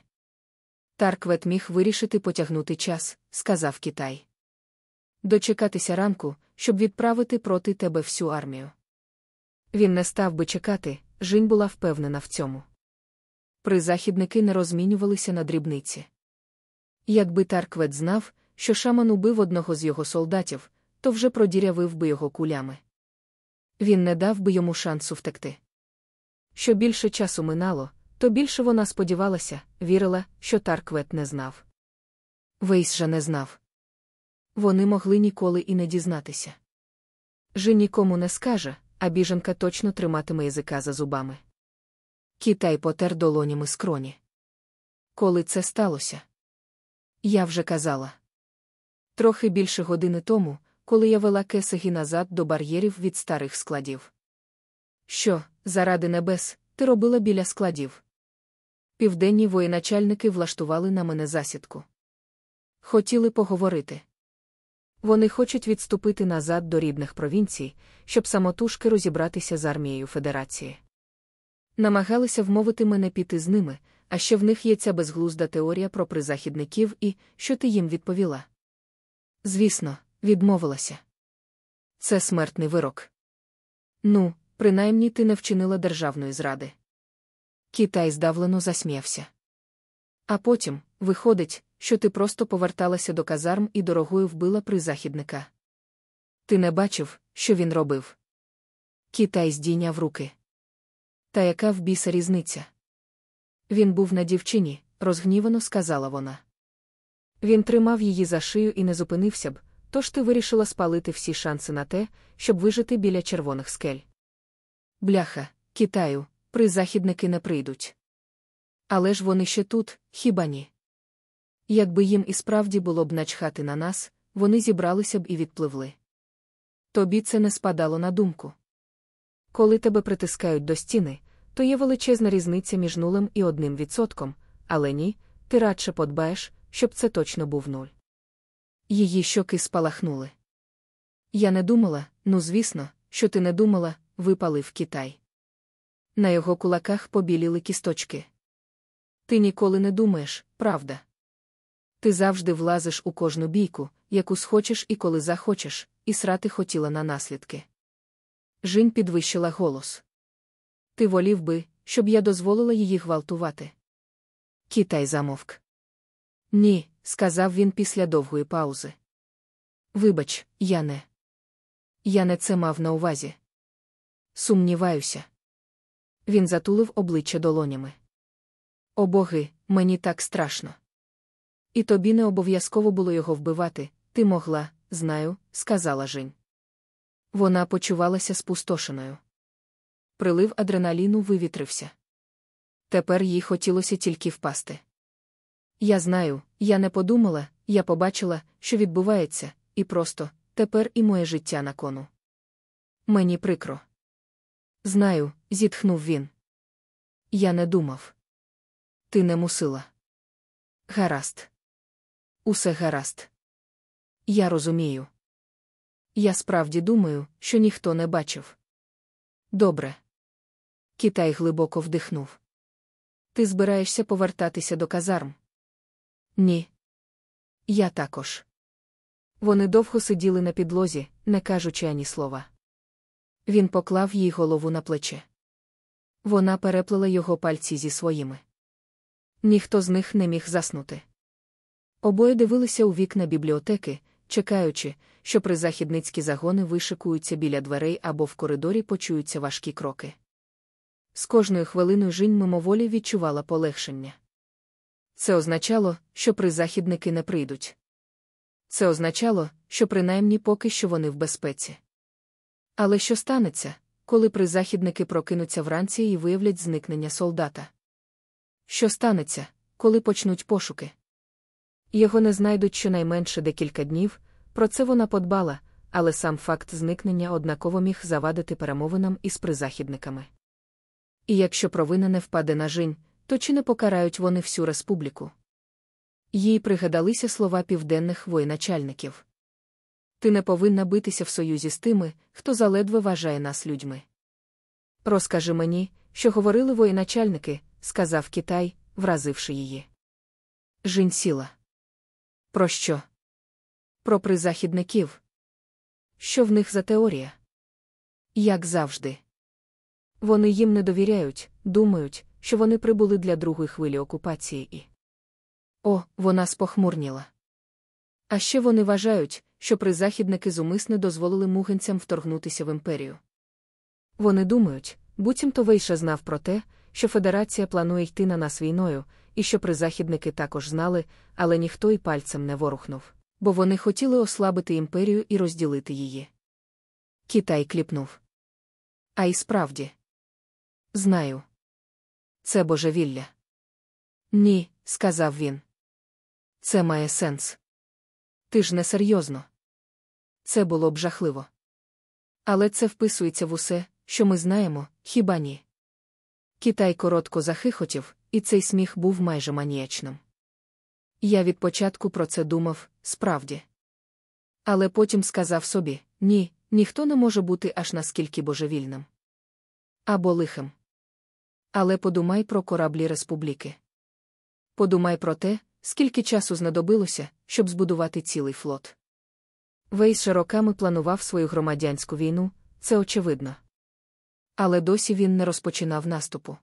Тарквет міг вирішити потягнути час, сказав Китай. Дочекатися ранку, щоб відправити проти тебе всю армію. Він не став би чекати, Жінь була впевнена в цьому. Призахідники не розмінювалися на дрібниці. Якби Тарквет знав, що шаман убив одного з його солдатів, то вже продірявив би його кулями. Він не дав би йому шансу втекти. Що більше часу минало, то більше вона сподівалася, вірила, що Тарквет не знав. Вейс же не знав. Вони могли ніколи і не дізнатися. Жи нікому не скаже, а біженка точно триматиме язика за зубами. Китай потер долонями скроні. Коли це сталося? Я вже казала. Трохи більше години тому, коли я вела кесагі назад до бар'єрів від старих складів. Що, заради небес, ти робила біля складів? Південні воєначальники влаштували на мене засідку. Хотіли поговорити. Вони хочуть відступити назад до рідних провінцій, щоб самотужки розібратися з армією Федерації. Намагалися вмовити мене піти з ними, а ще в них є ця безглузда теорія про призахідників і що ти їм відповіла. Звісно, відмовилася. Це смертний вирок. Ну, принаймні ти не вчинила державної зради. Китай здавлено засміявся. А потім, виходить, що ти просто поверталася до казарм і дорогою вбила призахідника. Ти не бачив, що він робив. Китай здійняв руки. Та яка в біса різниця? Він був на дівчині, розгнівано сказала вона. Він тримав її за шию і не зупинився б, тож ти вирішила спалити всі шанси на те, щоб вижити біля червоних скель. Бляха, Китаю, призахідники не прийдуть. Але ж вони ще тут, хіба ні? Якби їм і справді було б начхати на нас, вони зібралися б і відпливли. Тобі це не спадало на думку. Коли тебе притискають до стіни, то є величезна різниця між нулем і одним відсотком, але ні, ти радше подбаєш, щоб це точно був нуль. Її щоки спалахнули. Я не думала, ну звісно, що ти не думала, випалив Китай. На його кулаках побіліли кісточки. Ти ніколи не думаєш, правда. Ти завжди влазиш у кожну бійку, яку схочеш і коли захочеш, і срати хотіла на наслідки. Жінь підвищила голос. Ти волів би, щоб я дозволила її гвалтувати. Китай замовк. Ні, сказав він після довгої паузи. Вибач, я не. Я не це мав на увазі. Сумніваюся. Він затулив обличчя долонями. О боги, мені так страшно. І тобі не обов'язково було його вбивати, ти могла, знаю, сказала Жень. Вона почувалася спустошеною. Прилив адреналіну вивітрився. Тепер їй хотілося тільки впасти. Я знаю, я не подумала, я побачила, що відбувається, і просто тепер і моє життя на кону. Мені прикро. Знаю, зітхнув він. Я не думав. Ти не мусила. Гаразд. Усе гаразд. Я розумію. Я справді думаю, що ніхто не бачив. Добре. Китай глибоко вдихнув. Ти збираєшся повертатися до казарм? Ні. Я також. Вони довго сиділи на підлозі, не кажучи ані слова. Він поклав їй голову на плече. Вона переплела його пальці зі своїми. Ніхто з них не міг заснути. Обоє дивилися у вікна бібліотеки, чекаючи, що призахідницькі загони вишикуються біля дверей або в коридорі почуються важкі кроки. З кожною хвилиною жінь мимоволі відчувала полегшення. Це означало, що призахідники не прийдуть. Це означало, що принаймні поки що вони в безпеці. Але що станеться, коли призахідники прокинуться вранці і виявлять зникнення солдата? Що станеться, коли почнуть пошуки? Його не знайдуть щонайменше декілька днів, про це вона подбала, але сам факт зникнення однаково міг завадити перемовинам із призахідниками. І якщо провина не впаде на жінь, то чи не покарають вони всю республіку? Їй пригадалися слова південних воєначальників. Ти не повинна битися в союзі з тими, хто заледве вважає нас людьми. Розкажи мені, що говорили воєначальники, сказав Китай, вразивши її. Жінь сіла. Про що? Про призахідників. Що в них за теорія? Як завжди. Вони їм не довіряють, думають, що вони прибули для другої хвилі окупації і. О, вона спохмурніла. А ще вони вважають, що призахідники зумисне дозволили мугенцям вторгнутися в імперію. Вони думають, буцімто Вейша знав про те, що Федерація планує йти на нас війною, і що призахідники також знали, але ніхто й пальцем не ворухнув, бо вони хотіли ослабити імперію і розділити її. Китай кліпнув. А й справді. Знаю. Це божевілля. Ні, сказав він. Це має сенс. Ти ж не серйозно. Це було б жахливо. Але це вписується в усе, що ми знаємо, хіба ні? Китай коротко захихотів, і цей сміх був майже маніячним. Я від початку про це думав, справді. Але потім сказав собі ні, ніхто не може бути аж наскільки божевільним. Або лихим. Але подумай про кораблі республіки. Подумай про те, скільки часу знадобилося, щоб збудувати цілий флот. Вейс роками планував свою громадянську війну, це очевидно. Але досі він не розпочинав наступу.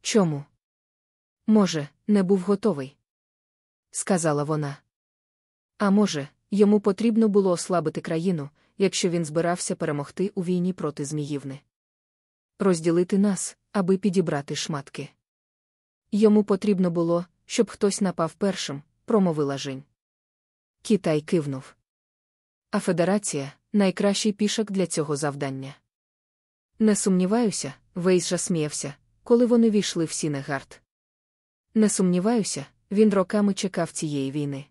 Чому? Може, не був готовий, сказала вона. А може, йому потрібно було ослабити країну, якщо він збирався перемогти у війні проти Зміївни. Розділити нас, аби підібрати шматки. Йому потрібно було, щоб хтось напав першим, промовила Жень. Китай кивнув. А Федерація найкращий пішак для цього завдання. Не сумніваюся, Вейша сміявся, коли вони ввійшли в Сінегард. Не сумніваюся, він роками чекав цієї війни.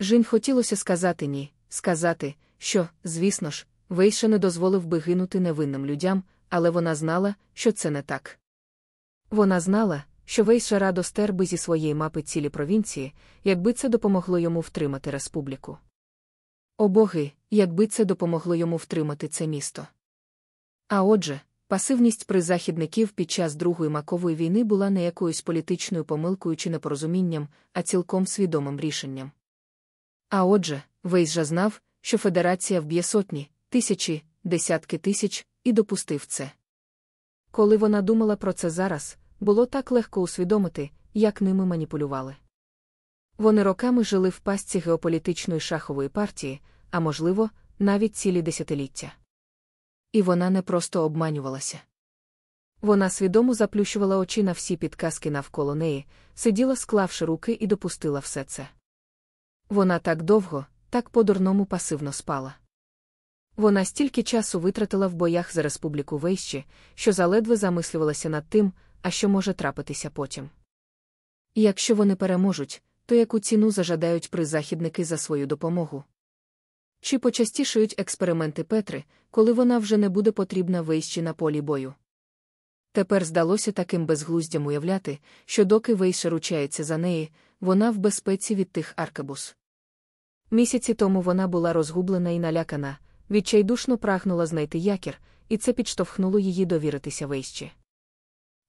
Жінь хотілося сказати ні, сказати, що, звісно ж, Вейша не дозволив би гинути невинним людям, але вона знала, що це не так. Вона знала, що Вейша радо стер би зі своєї мапи цілі провінції, якби це допомогло йому втримати республіку. О боги, якби це допомогло йому втримати це місто. А отже, пасивність призахідників під час Другої макової війни була не якоюсь політичною помилкою чи непорозумінням, а цілком свідомим рішенням. А отже, Вейжа знав, що Федерація вб'є сотні, тисячі, десятки тисяч, і допустив це. Коли вона думала про це зараз, було так легко усвідомити, як ними маніпулювали. Вони роками жили в пастці геополітичної шахової партії, а можливо, навіть цілі десятиліття. І вона не просто обманювалася. Вона свідомо заплющувала очі на всі підказки навколо неї, сиділа, склавши руки, і допустила все це. Вона так довго, так по-дурному пасивно спала. Вона стільки часу витратила в боях за республіку Вейщі, що заледве замислювалася над тим, а що може трапитися потім. І якщо вони переможуть, то яку ціну зажадають призахідники за свою допомогу? Чи почастішають експерименти Петри, коли вона вже не буде потрібна Вейщі на полі бою? Тепер здалося таким безглуздям уявляти, що доки Вейша ручається за неї, вона в безпеці від тих аркебус. Місяці тому вона була розгублена і налякана, відчайдушно прагнула знайти якір, і це підштовхнуло її довіритися Вейщі.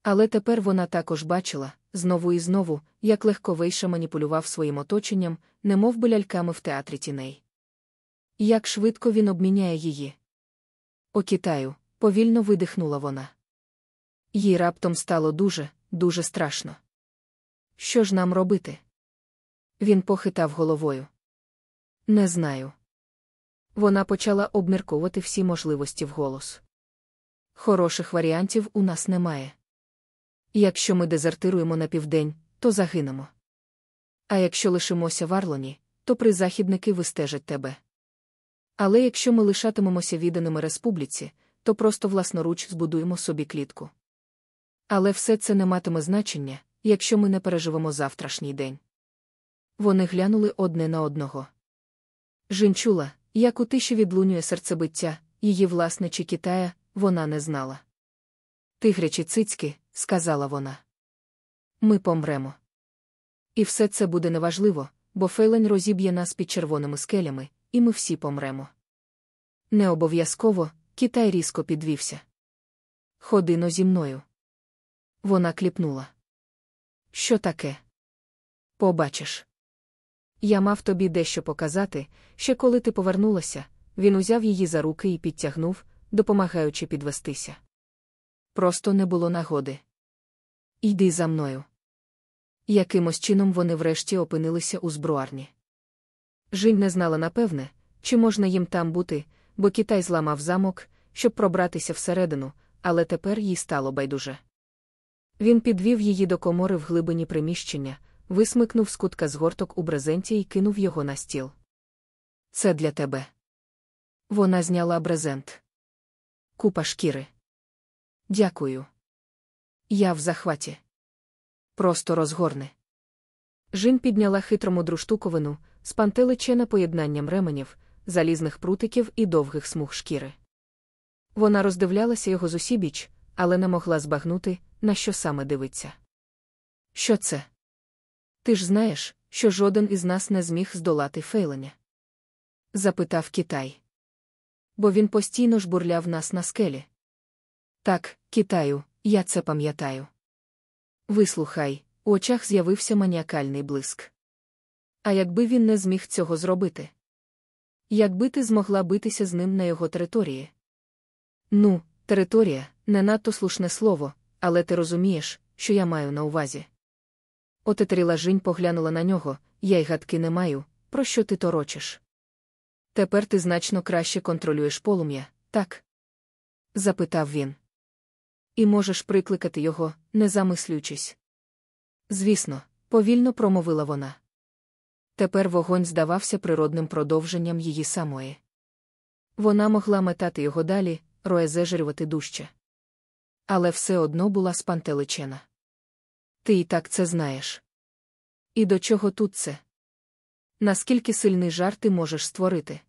Але тепер вона також бачила, знову і знову, як легко Вейша маніпулював своїм оточенням, немов би ляльками в театрі тіней. Як швидко він обміняє її. О Китаю, повільно видихнула вона. Їй раптом стало дуже, дуже страшно. Що ж нам робити? Він похитав головою. Не знаю. Вона почала обмірковувати всі можливості вголос. Хороших варіантів у нас немає. Якщо ми дезертируємо на південь, то загинемо. А якщо лишимося в Арлоні, то призахідники вистежать тебе. Але якщо ми лишатимемося відданими республіці, то просто власноруч збудуємо собі клітку. Але все це не матиме значення, якщо ми не переживемо завтрашній день. Вони глянули одне на одного. Жінчула, як у тиші відлунює серцебиття, її власне чи Китая, вона не знала. Тигрячі цицьки, сказала вона. Ми помремо. І все це буде неважливо, бо Фейлень розіб'є нас під червоними скелями, і ми всі помремо. Не обов'язково, Китай різко підвівся. Ходино зі мною. Вона кліпнула. Що таке? Побачиш. Я мав тобі дещо показати, ще коли ти повернулася, він узяв її за руки і підтягнув, допомагаючи підвестися. Просто не було нагоди. Йди за мною. Якимось чином вони врешті опинилися у збруарні. Жінь не знала напевне, чи можна їм там бути, бо Китай зламав замок, щоб пробратися всередину, але тепер їй стало байдуже. Він підвів її до комори в глибині приміщення, висмикнув з кутка згорток у брезенті і кинув його на стіл. Це для тебе. Вона зняла брезент. Купа шкіри. Дякую. Я в захваті. Просто розгорни. Жін підняла хитру мудру штуковину, спантеличена поєднанням ременів, залізних прутиків і довгих смуг шкіри. Вона роздивлялася його з усібіч, але не могла збагнути, на що саме дивиться. Що це? Ти ж знаєш, що жоден із нас не зміг здолати фейленя? запитав Китай. Бо він постійно ж бурляв нас на скелі. Так, Китаю, я це пам'ятаю. Вислухай, у очах з'явився маніакальний блиск. А якби він не зміг цього зробити? Якби ти змогла битися з ним на його території? Ну, територія не надто слушне слово, але ти розумієш, що я маю на увазі. Отетеріла Жінь поглянула на нього, я й гадки не маю, про що ти торочиш. Тепер ти значно краще контролюєш полум'я, так? запитав він. І можеш прикликати його, не замислюючись. Звісно, повільно промовила вона. Тепер вогонь здавався природним продовженням її самої. Вона могла метати його далі, роезежерювати дужче. Але все одно була спантеличена. Ти і так це знаєш. І до чого тут це? Наскільки сильний жар ти можеш створити?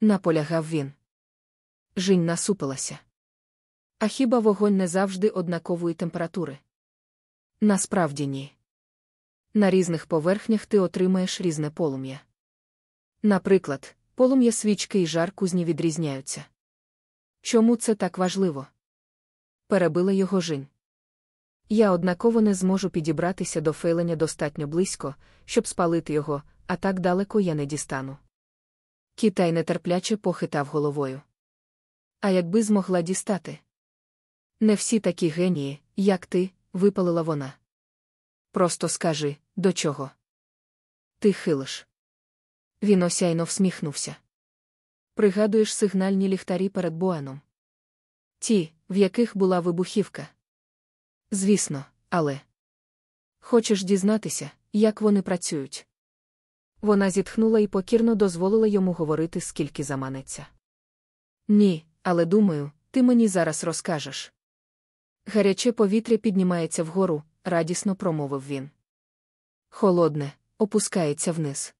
Наполягав він. Жінь насупилася. А хіба вогонь не завжди однакової температури? Насправді ні. На різних поверхнях ти отримаєш різне полум'я. Наприклад, полум'я свічки і жар кузні відрізняються. Чому це так важливо? Перебила його жінь. Я однаково не зможу підібратися до фейленя достатньо близько, щоб спалити його, а так далеко я не дістану. Китай нетерпляче похитав головою. А якби змогла дістати? Не всі такі генії, як ти, випалила вона. Просто скажи, до чого? Ти хилиш. Він осяйно всміхнувся. Пригадуєш сигнальні ліхтарі перед Буаном? Ті, в яких була вибухівка. Звісно, але. Хочеш дізнатися, як вони працюють? Вона зітхнула і покірно дозволила йому говорити, скільки заманеться. Ні, але думаю, ти мені зараз розкажеш. Гаряче повітря піднімається вгору, радісно промовив він. Холодне, опускається вниз.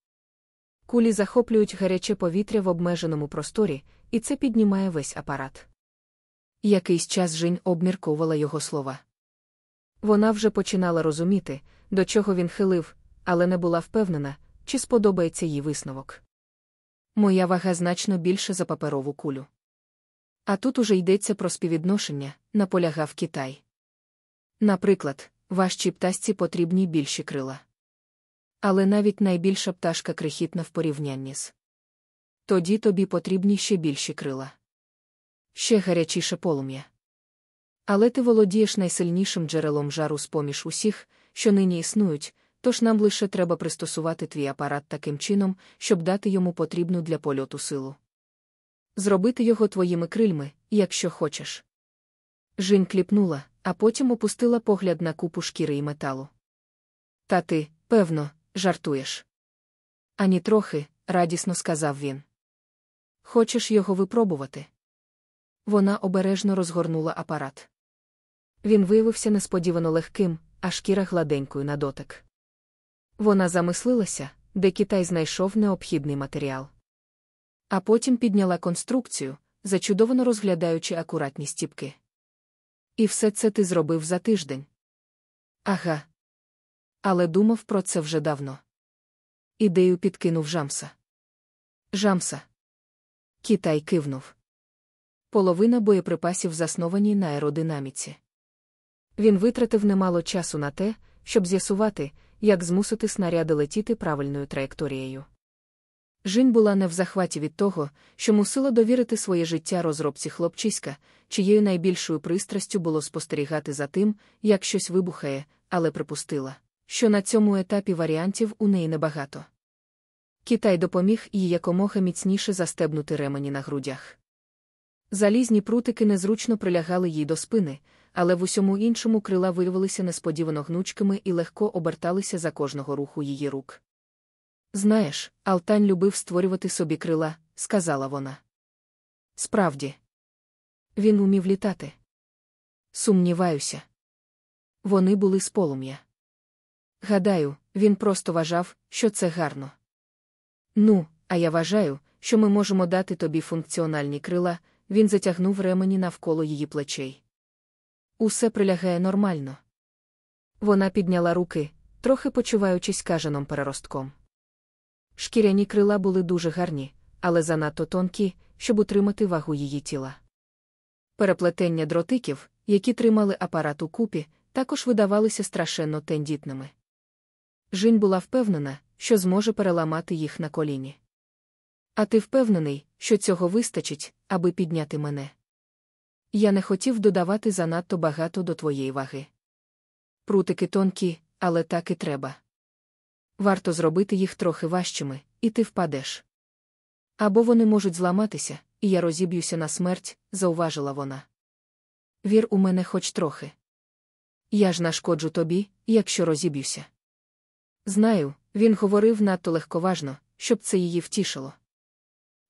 Кулі захоплюють гаряче повітря в обмеженому просторі, і це піднімає весь апарат. Якийсь час Жінь обмірковувала його слова. Вона вже починала розуміти, до чого він хилив, але не була впевнена, чи сподобається їй висновок. Моя вага значно більше за паперову кулю. А тут уже йдеться про співвідношення, наполягав Китай. Наприклад, важчій птасці потрібні більші крила. Але навіть найбільша пташка крихітна в порівнянні з. Тоді тобі потрібні ще більші крила. Ще гарячіше полум'я. Але ти володієш найсильнішим джерелом жару з поміж усіх, що нині існують, тож нам лише треба пристосувати твій апарат таким чином, щоб дати йому потрібну для польоту силу. Зробити його твоїми крильми, якщо хочеш. Жінь кліпнула, а потім опустила погляд на купу шкіри і металу. Та ти, певно, жартуєш. Ані трохи, радісно сказав він. Хочеш його випробувати? Вона обережно розгорнула апарат. Він виявився несподівано легким, а шкіра гладенькою на дотик. Вона замислилася, де Китай знайшов необхідний матеріал. А потім підняла конструкцію, зачудовано розглядаючи акуратні стіпки. І все це ти зробив за тиждень. Ага. Але думав про це вже давно. Ідею підкинув Жамса. Жамса. Китай кивнув. Половина боєприпасів засновані на аеродинаміці. Він витратив немало часу на те, щоб з'ясувати, як змусити снаряди летіти правильною траєкторією. Жінь була не в захваті від того, що мусила довірити своє життя розробці хлопчиська, чиєю найбільшою пристрастю було спостерігати за тим, як щось вибухає, але припустила, що на цьому етапі варіантів у неї небагато. Китай допоміг їй якомога міцніше застебнути ремені на грудях. Залізні прутики незручно прилягали їй до спини, але в усьому іншому крила виявилися несподівано гнучкими і легко оберталися за кожного руху її рук. Знаєш, Алтань любив створювати собі крила, сказала вона. Справді, він умів літати. Сумніваюся. Вони були з полум'я. Гадаю, він просто вважав, що це гарно. Ну, а я вважаю, що ми можемо дати тобі функціональні крила, він затягнув ремені навколо її плечей. Усе прилягає нормально. Вона підняла руки, трохи почуваючись кажаном переростком. Шкіряні крила були дуже гарні, але занадто тонкі, щоб утримати вагу її тіла. Переплетення дротиків, які тримали апарат у купі, також видавалися страшенно тендітними. Жінь була впевнена, що зможе переламати їх на коліні. А ти впевнений, що цього вистачить, аби підняти мене. Я не хотів додавати занадто багато до твоєї ваги. Прутики тонкі, але так і треба. Варто зробити їх трохи важчими, і ти впадеш. Або вони можуть зламатися, і я розіб'юся на смерть, зауважила вона. Вір у мене хоч трохи. Я ж нашкоджу тобі, якщо розіб'юся. Знаю, він говорив надто легковажно, щоб це її втішило.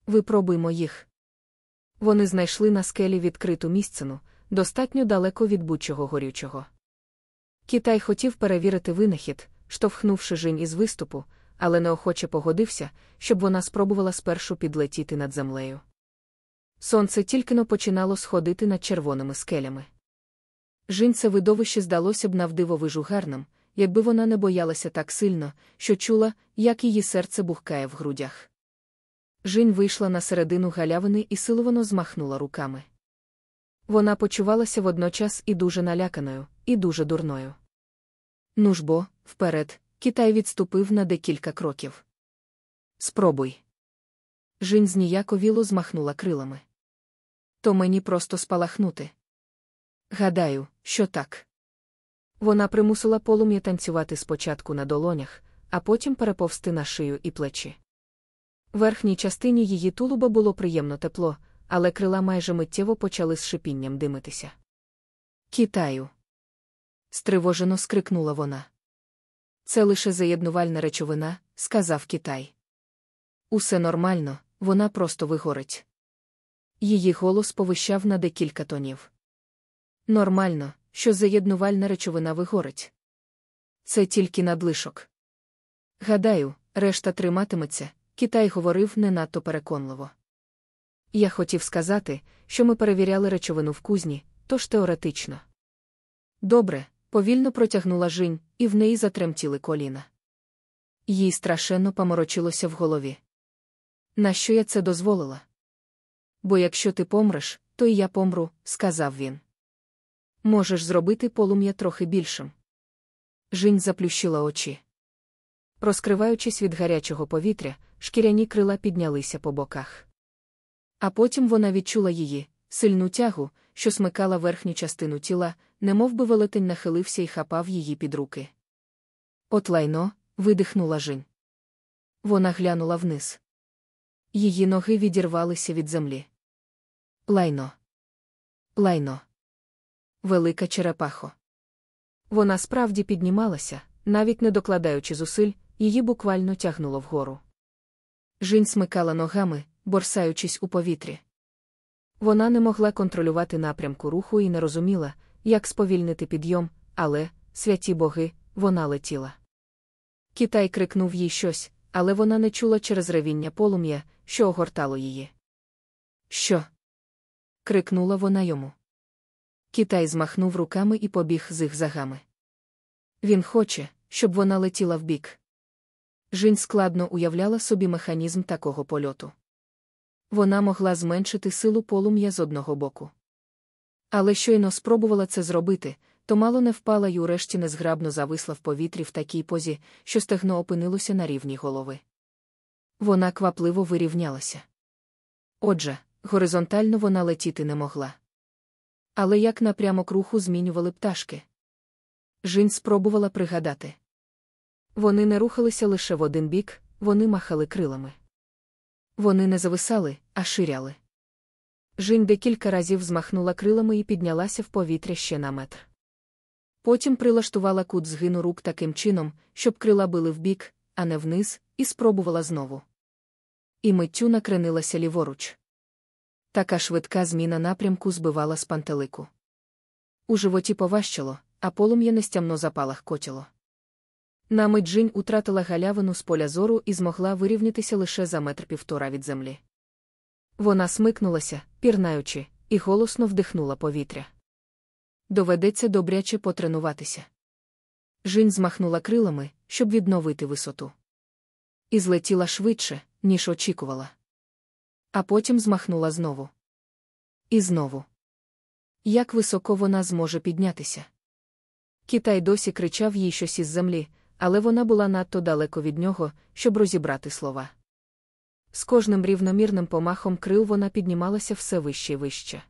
Випробуймо їх. Вони знайшли на скелі відкриту місцину, достатньо далеко від будь-чого горючого. Китай хотів перевірити винахід, штовхнувши Жінь із виступу, але неохоче погодився, щоб вона спробувала спершу підлетіти над землею. Сонце тільки но починало сходити над червоними скелями. Жінь це видовище здалося б навдивовижу гарним, якби вона не боялася так сильно, що чула, як її серце бухкає в грудях. Жінь вийшла на середину галявини і силовано змахнула руками. Вона почувалася водночас і дуже наляканою, і дуже дурною. Ну ж бо, вперед, Китай відступив на декілька кроків. Спробуй. Жінь зніяковіло змахнула крилами. То мені просто спалахнути. Гадаю, що так. Вона примусила полум'я танцювати спочатку на долонях, а потім переповзти на шию і плечі. Верхній частині її тулуба було приємно тепло, але крила майже миттєво почали з шипінням димитися. Китаю. стривожено скрикнула вона. Це лише заєднувальна речовина, сказав Китай. Усе нормально, вона просто вигорить. Її голос повищав на декілька тонів. Нормально, що заєднувальна речовина вигорить. Це тільки надлишок. Гадаю, решта триматиметься, Китай говорив не надто переконливо. Я хотів сказати, що ми перевіряли речовину в кузні, тож теоретично. Добре, повільно протягнула Жінь, і в неї затремтіли коліна. Їй страшенно поморочилося в голові. Нащо я це дозволила? Бо якщо ти помреш, то і я помру, сказав він. Можеш зробити полум'я трохи більшим. Жінь заплющила очі. Розкриваючись від гарячого повітря, шкіряні крила піднялися по боках. А потім вона відчула її, сильну тягу, що смикала верхню частину тіла, немов би велетень нахилився і хапав її під руки. От лайно, видихнула Жінь. Вона глянула вниз. Її ноги відірвалися від землі. Лайно. Лайно. Велика черепахо. Вона справді піднімалася, навіть не докладаючи зусиль, її буквально тягнуло вгору. Жінь смикала ногами, борсаючись у повітрі. Вона не могла контролювати напрямку руху і не розуміла, як сповільнити підйом, але, святі боги, вона летіла. Китай крикнув їй щось, але вона не чула через ревіння полум'я, що огортало її. Що? крикнула вона йому. Китай змахнув руками і побіг зигзагами. Він хоче, щоб вона летіла вбік. Жінь складно уявляла собі механізм такого польоту. Вона могла зменшити силу полум'я з одного боку. Але щойно спробувала це зробити, то мало не впала й урешті незграбно зависла в повітрі в такій позі, що стегно опинилося на рівні голови. Вона квапливо вирівнялася. Отже, горизонтально вона летіти не могла. Але як напрямок руху змінювали пташки? Жінь спробувала пригадати. Вони не рухалися лише в один бік, вони махали крилами. Вони не зависали, а ширяли. Жінь декілька разів змахнула крилами і піднялася в повітря ще на метр. Потім прилаштувала кут згину рук таким чином, щоб крила били вбік, а не вниз, і спробувала знову. І миттю накренилася ліворуч. Така швидка зміна напрямку збивала з пантелику. У животі поважчало, а полум'я нестямно запалах котіло. На мить Джинь утратила галявину з поля зору і змогла вирівнятися лише за метр півтора від землі. Вона смикнулася, пірнаючи, і голосно вдихнула повітря. Доведеться добряче потренуватися. Жінь змахнула крилами, щоб відновити висоту. І злетіла швидше, ніж очікувала. А потім змахнула знову. І знову. Як високо вона зможе піднятися? Китай досі кричав їй щось із землі, але вона була надто далеко від нього, щоб розібрати слова. З кожним рівномірним помахом крил вона піднімалася все вище і вище.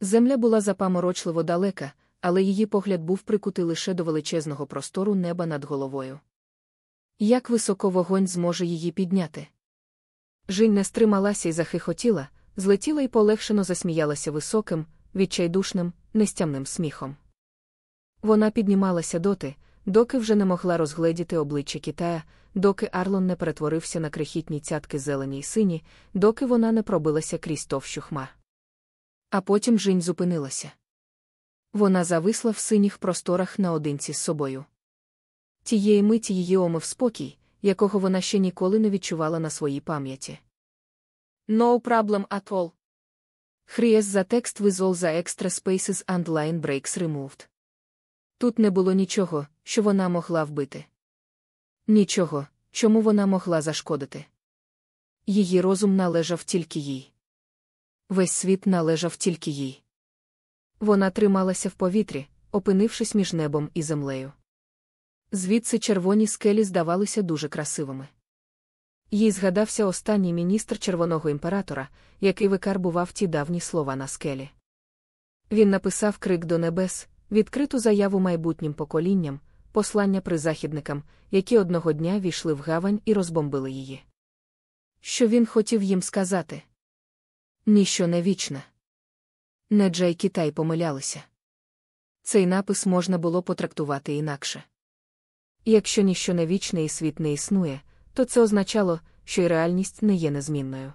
Земля була запаморочливо далека, але її погляд був прикутий лише до величезного простору неба над головою. Як високо вогонь зможе її підняти? Жінь не стрималася і захихотіла, злетіла і полегшено засміялася високим, відчайдушним, нестямним сміхом. Вона піднімалася доти, доки вже не могла розгледіти обличчя Китая, доки Арлон не перетворився на крихітні цятки зелені й сині, доки вона не пробилася крізь товщу хма. А потім Жінь зупинилася. Вона зависла в синіх просторах наодинці з собою. Тієї миті її омив спокій, якого вона ще ніколи не відчувала на своїй пам'яті. No problem at all. Хріес за текст all the extra spaces and line breaks removed. Тут не було нічого, що вона могла вбити. Нічого, чому вона могла зашкодити. Її розум належав тільки їй. Весь світ належав тільки їй. Вона трималася в повітрі, опинившись між небом і землею. Звідси червоні скелі здавалися дуже красивими. Їй згадався останній міністр червоного імператора, який викарбував ті давні слова на скелі. Він написав крик до небес, відкриту заяву майбутнім поколінням, послання призахідникам, які одного дня війшли в гавань і розбомбили її. Що він хотів їм сказати? Ніщо не вічне. Неджа й Китай помилялися. Цей напис можна було потрактувати інакше. Якщо ніщо не вічне і світ не існує, то це означало, що й реальність не є незмінною.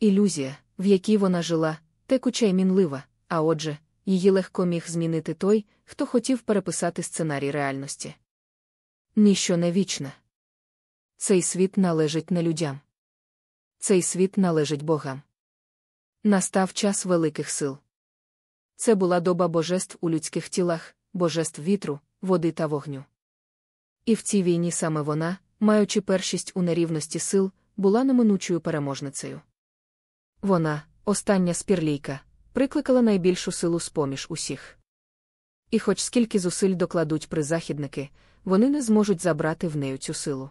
Ілюзія, в якій вона жила, текуча й мінлива, а отже, її легко міг змінити той, хто хотів переписати сценарій реальності. Ніщо не вічне. Цей світ належить не людям. Цей світ належить богам. Настав час великих сил. Це була доба божеств у людських тілах, божеств вітру, води та вогню. І в цій війні саме вона, маючи першість у нерівності сил, була неминучою переможницею. Вона, остання спірлійка, прикликала найбільшу силу з-поміж усіх. І хоч скільки зусиль докладуть призахідники, вони не зможуть забрати в нею цю силу.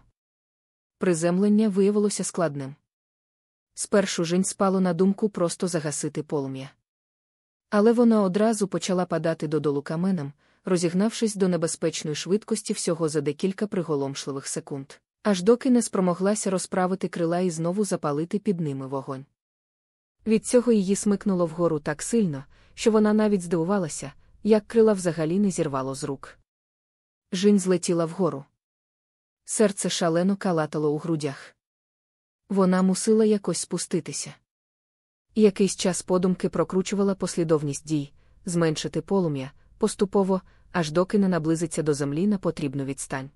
Приземлення виявилося складним. Спершу жінь спало на думку просто загасити полум'я. Але вона одразу почала падати додолу каменем, розігнавшись до небезпечної швидкості всього за декілька приголомшливих секунд, аж доки не спромоглася розправити крила і знову запалити під ними вогонь. Від цього її смикнуло вгору так сильно, що вона навіть здивувалася, як крила взагалі не зірвало з рук. Жінь злетіла вгору. Серце шалено калатало у грудях. Вона мусила якось спуститися. Якийсь час подумки прокручувала послідовність дій, зменшити полум'я, поступово, аж доки не наблизиться до землі на потрібну відстань.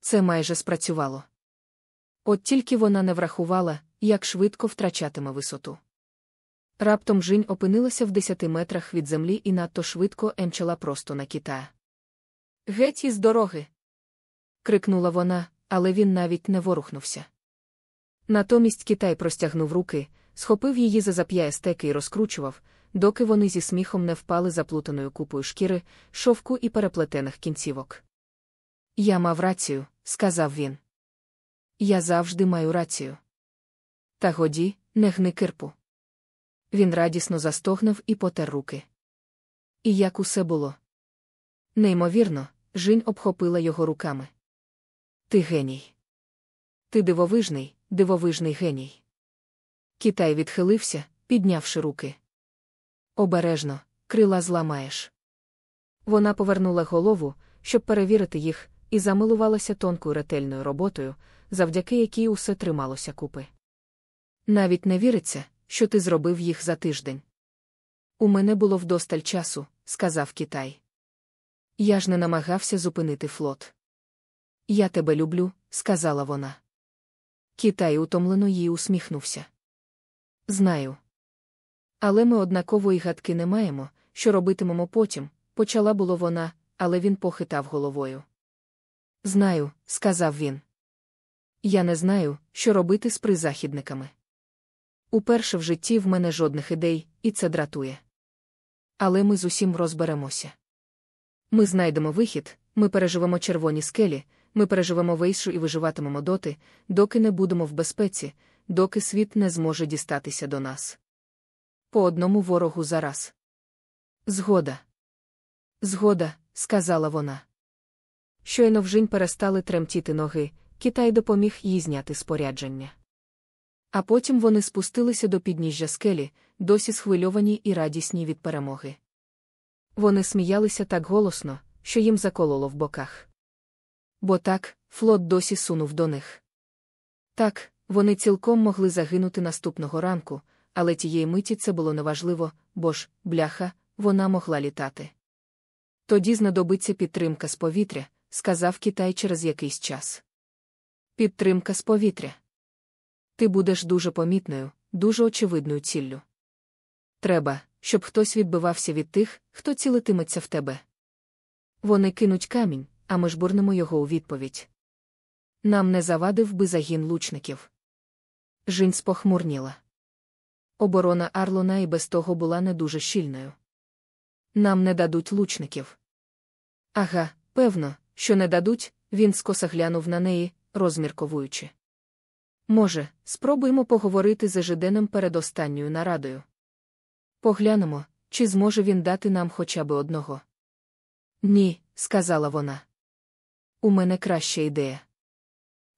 Це майже спрацювало. От тільки вона не врахувала, як швидко втрачатиме висоту. Раптом жінь опинилася в десяти метрах від землі і надто швидко емчала просто на Китая. Геть із дороги. крикнула вона, але він навіть не ворухнувся. Натомість Китай простягнув руки, схопив її за зап'яє стеки і розкручував, доки вони зі сміхом не впали заплутаною купою шкіри, шовку і переплетених кінцівок. Я мав рацію, сказав він. Я завжди маю рацію. Та годі, не гни кирпу. Він радісно застогнав і потер руки. І як усе було? Неймовірно, Жінь обхопила його руками. Ти геній. Ти дивовижний, дивовижний геній. Китай відхилився, піднявши руки. Обережно, крила зламаєш. Вона повернула голову, щоб перевірити їх, і замилувалася тонкою ретельною роботою, завдяки якій усе трималося купи. Навіть не віриться, що ти зробив їх за тиждень. У мене було вдосталь часу, сказав Китай. Я ж не намагався зупинити флот. Я тебе люблю, сказала вона. Китай утомлено їй усміхнувся. Знаю. Але ми однакової гадки не маємо, що робитимемо потім, почала було вона, але він похитав головою. Знаю, сказав він. Я не знаю, що робити з призахідниками. Уперше в житті в мене жодних ідей, і це дратує. Але ми з усім розберемося. Ми знайдемо вихід, ми переживемо червоні скелі, ми переживемо вейшу і виживатимемо доти, доки не будемо в безпеці, доки світ не зможе дістатися до нас. По одному ворогу зараз. Згода. Згода, сказала вона. Щойно вжинь перестали тремтіти ноги, Китай допоміг їй зняти спорядження. А потім вони спустилися до підніжжя скелі, досі схвильовані і радісні від перемоги. Вони сміялися так голосно, що їм закололо в боках. Бо так, флот досі сунув до них. Так, вони цілком могли загинути наступного ранку, але тієї миті це було неважливо, бо ж, бляха, вона могла літати. Тоді знадобиться підтримка з повітря, сказав Китай через якийсь час. Підтримка з повітря. Ти будеш дуже помітною, дуже очевидною ціллю. Треба, щоб хтось відбивався від тих, хто цілитиметься в тебе. Вони кинуть камінь, а ми жбурнемо його у відповідь. Нам не завадив би загін лучників. Жінь спохмурніла. Оборона Арлона і без того була не дуже щільною. Нам не дадуть лучників. Ага, певно, що не дадуть, він скоса глянув на неї, розмірковуючи. Може, спробуємо поговорити з Ежиденом перед останньою нарадою. Поглянемо, чи зможе він дати нам хоча б одного. Ні, сказала вона. У мене краща ідея.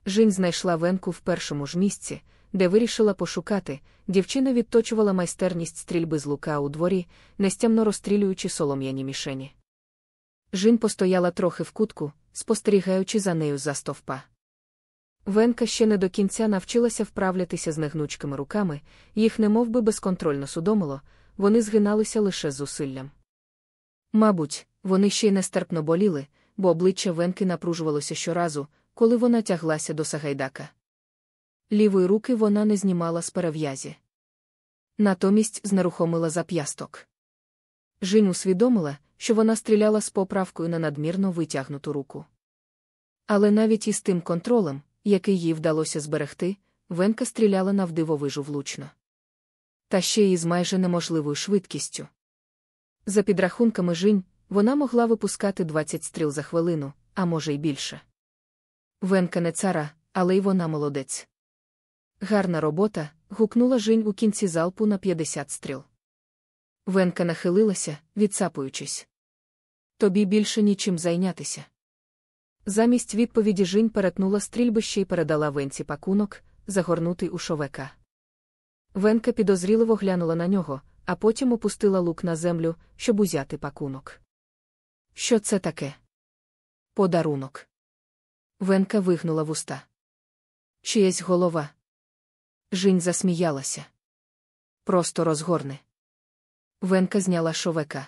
Жінь знайшла венку в першому ж місці, де вирішила пошукати, дівчина відточувала майстерність стрільби з лука у дворі, нестямно розстрілюючи солом'яні мішені. Жін постояла трохи в кутку, спостерігаючи за нею за стовпа. Венка ще не до кінця навчилася вправлятися з негнучкими руками, їх немов би безконтрольно судомило, вони згиналися лише з зусиллям. Мабуть, вони ще й нестерпно боліли, бо обличчя Венки напружувалося щоразу, коли вона тяглася до Сагайдака. Лівої руки вона не знімала з перев'язі. Натомість знерухомила зап'ясток. Жінь усвідомила, що вона стріляла з поправкою на надмірно витягнуту руку. Але навіть із тим контролем, який їй вдалося зберегти, Венка стріляла навдивовижу влучно. Та ще й з майже неможливою швидкістю. За підрахунками жінь, вона могла випускати 20 стріл за хвилину, а може й більше. Венка не цара, але й вона молодець. Гарна робота, гукнула Жінь у кінці залпу на 50 стріл. Венка нахилилася, відсапуючись. Тобі більше нічим зайнятися. Замість відповіді Жінь перетнула стрільбище і передала Венці пакунок, загорнутий у шовека. Венка підозріливо глянула на нього, а потім опустила лук на землю, щоб узяти пакунок. Що це таке? Подарунок. Венка вигнула вуста. Чиясь голова. Жінь засміялася. Просто розгорне. Венка зняла шовека.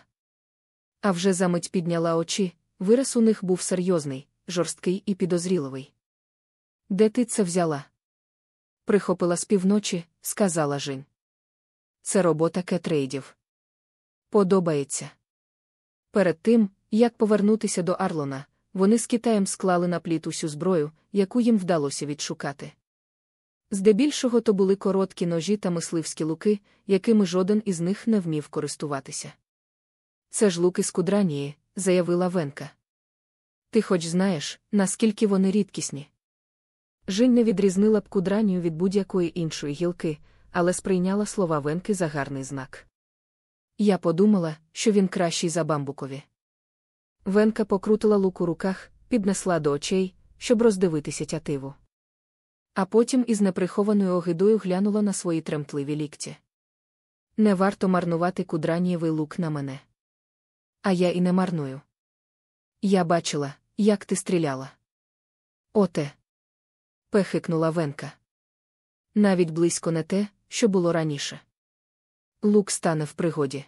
А вже за мить підняла очі, вираз у них був серйозний, жорсткий і підозріливий. Де ти це взяла? Прихопила з півночі, сказала Жінь. Це робота кетрейдів. Подобається. Перед тим, як повернутися до Арлона, вони з Китаєм склали на пліт усю зброю, яку їм вдалося відшукати. Здебільшого то були короткі ножі та мисливські луки, якими жоден із них не вмів користуватися. Це ж луки з кудранії, заявила Венка. Ти хоч знаєш, наскільки вони рідкісні. Жінь не відрізнила б кудранію від будь-якої іншої гілки, але сприйняла слова Венки за гарний знак. Я подумала, що він кращий за бамбукові. Венка покрутила лук у руках, піднесла до очей, щоб роздивитися тятиву. А потім із неприхованою огидою глянула на свої тремтливі лікті. Не варто марнувати кудранієвий лук на мене. А я і не марную. Я бачила, як ти стріляла. Оте. пехикнула Венка. Навіть близько не те, що було раніше. Лук стане в пригоді.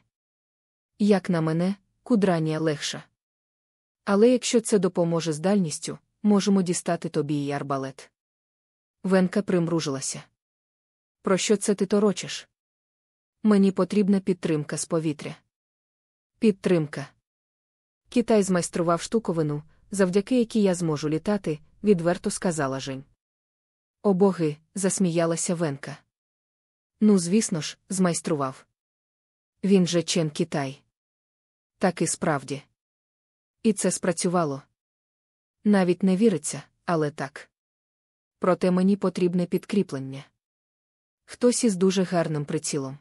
Як на мене, кудранія легша. Але якщо це допоможе з дальністю, можемо дістати тобі й арбалет. Венка примружилася. Про що це ти торочиш? Мені потрібна підтримка з повітря. Підтримка. Китай змайстрував штуковину, завдяки якій я зможу літати, відверто сказала Жень. О боги, засміялася Венка. Ну, звісно ж, змайстрував. Він же чен Китай. Так і справді. І це спрацювало. Навіть не віриться, але так. Проте мені потрібне підкріплення. Хтось із дуже гарним прицілом.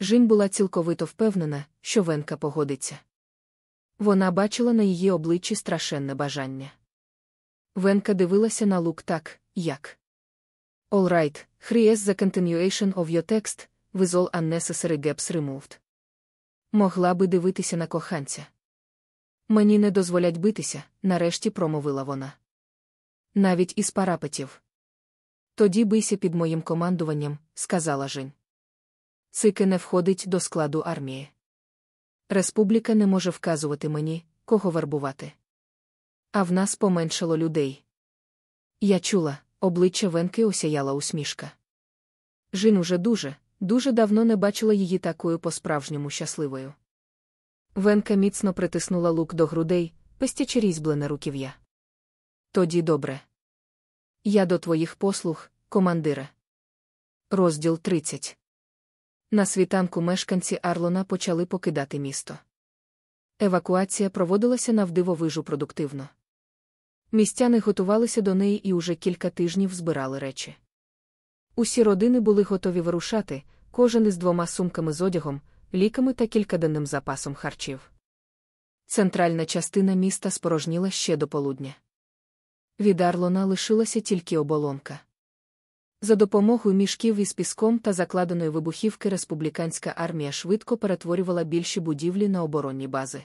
Жінь була цілковито впевнена, що Венка погодиться. Вона бачила на її обличчі страшенне бажання. Венка дивилася на лук так, як. All right, here's the continuation of your text, with unnecessary gaps removed. Могла би дивитися на коханця. Мені не дозволять битися, нарешті промовила вона. Навіть із парапетів. Тоді бийся під моїм командуванням, сказала Жень. Цике не входить до складу армії. Республіка не може вказувати мені, кого вербувати. А в нас поменшало людей. Я чула, обличчя Венки осяяла усмішка. Жін уже дуже, дуже давно не бачила її такою по-справжньому щасливою. Венка міцно притиснула лук до грудей, пестячи різьблене руків'я. Тоді добре. Я до твоїх послуг, командире. Розділ 30 На світанку мешканці Арлона почали покидати місто. Евакуація проводилася навдивовижу продуктивно. Містяни готувалися до неї і уже кілька тижнів збирали речі. Усі родини були готові вирушати, кожен із двома сумками з одягом, ліками та кількаденним запасом харчів. Центральна частина міста спорожніла ще до полудня. Від Арлона лишилася тільки оболонка. За допомогою мішків із піском та закладеної вибухівки республіканська армія швидко перетворювала більші будівлі на оборонні бази.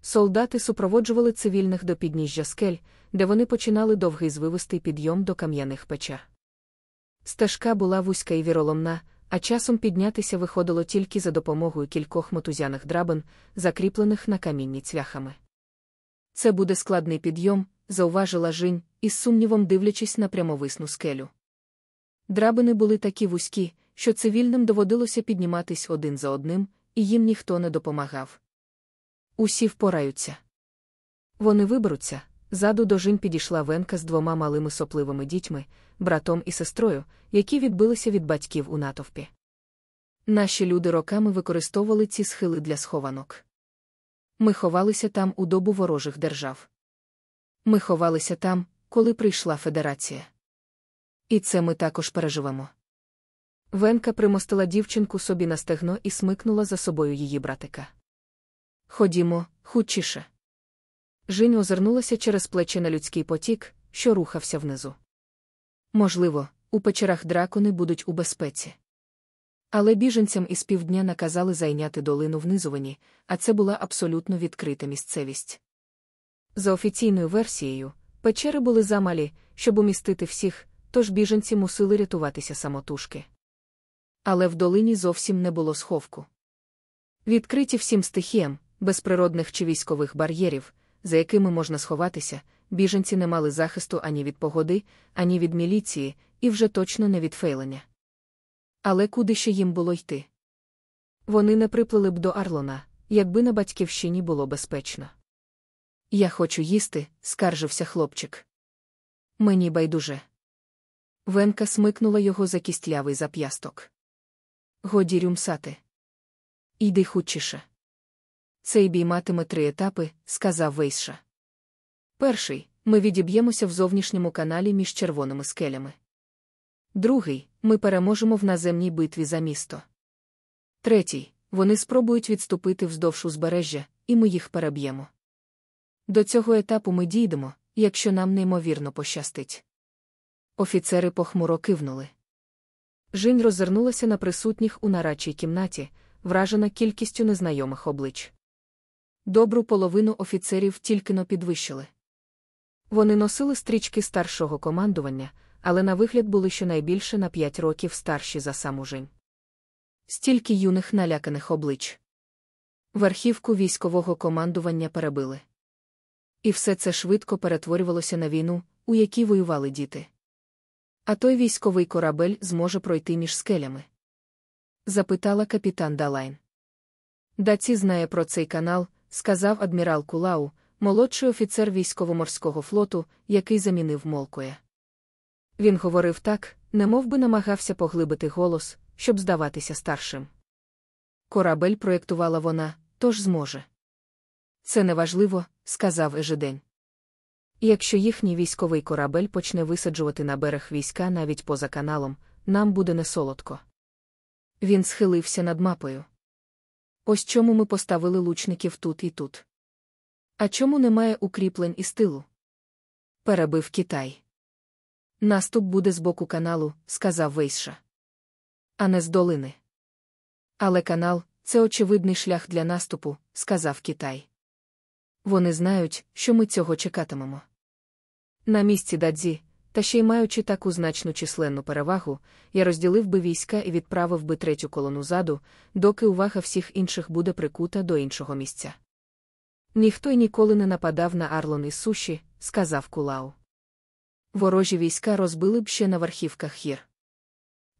Солдати супроводжували цивільних до підніжжя скель, де вони починали довгий звивистий підйом до кам'яних печер. Стежка була вузька і віроломна, а часом піднятися виходило тільки за допомогою кількох мотузяних драбин, закріплених на камінні цвяхами. Це буде складний підйом, зауважила Жінь, із сумнівом дивлячись на прямовисну скелю. Драбини були такі вузькі, що цивільним доводилося підніматись один за одним, і їм ніхто не допомагав. Усі впораються. Вони виберуться. Ззаду до Жінь підійшла Венка з двома малими сопливими дітьми, братом і сестрою, які відбилися від батьків у натовпі. Наші люди роками використовували ці схили для схованок. Ми ховалися там у добу ворожих держав. Ми ховалися там, коли прийшла федерація. І це ми також переживемо. Венка примостила дівчинку собі на стегно і смикнула за собою її братика. Ходімо, хутчіше. Жінь озирнулася через плечі на людський потік, що рухався внизу. Можливо, у печерах дракони будуть у безпеці. Але біженцям із півдня наказали зайняти долину внизувані, а це була абсолютно відкрита місцевість. За офіційною версією, печери були замалі, щоб умістити всіх, тож біженці мусили рятуватися самотужки. Але в долині зовсім не було сховку. Відкриті всім стихіям, без природних чи військових бар'єрів, за якими можна сховатися, біженці не мали захисту ані від погоди, ані від міліції, і вже точно не від фейлення. Але куди ще їм було йти? Вони не приплили б до Арлона, якби на батьківщині було безпечно. Я хочу їсти, скаржився хлопчик. Мені байдуже. Венка смикнула його за кістлявий зап'ясток. Годі рюмсати. Іди хутчіше. Цей бій матиме три етапи, сказав Вейша. Перший ми відіб'ємося в зовнішньому каналі між червоними скелями. Другий ми переможемо в наземній битві за місто. Третій вони спробують відступити вздовж узбережжя, і ми їх переб'ємо. До цього етапу ми дійдемо, якщо нам неймовірно пощастить. Офіцери похмуро кивнули. Жінь роззирнулася на присутніх у нарадчій кімнаті, вражена кількістю незнайомих облич. Добру половину офіцерів тільки но підвищили. Вони носили стрічки старшого командування, але на вигляд були щонайбільше на п'ять років старші за саму Жень. Стільки юних наляканих облич. Верхівку військового командування перебили. І все це швидко перетворювалося на війну, у якій воювали діти. А той військовий корабель зможе пройти між скелями? запитала капітан Далайн. Даці знає про цей канал, сказав адмірал Кулау, молодший офіцер військово-морського флоту, який замінив Молкоя. Він говорив так, немов би намагався поглибити голос, щоб здаватися старшим. Корабель проєктувала вона, тож зможе. Це неважливо, сказав Ежедень. Якщо їхній військовий корабель почне висаджувати на берег війська навіть поза каналом, нам буде не солодко. Він схилився над мапою. Ось чому ми поставили лучників тут і тут. А чому немає укріплень і стилу? Перебив Китай. Наступ буде з боку каналу, сказав Вейша. А не з долини. Але канал це очевидний шлях для наступу, сказав Китай. Вони знають, що ми цього чекатимемо. На місці дадзі, та ще й маючи таку значну численну перевагу, я розділив би війська і відправив би третю колону заду, доки увага всіх інших буде прикута до іншого місця. Ніхто й ніколи не нападав на Арлон із суші, сказав Кулау. Ворожі війська розбили б ще на верхівках гір.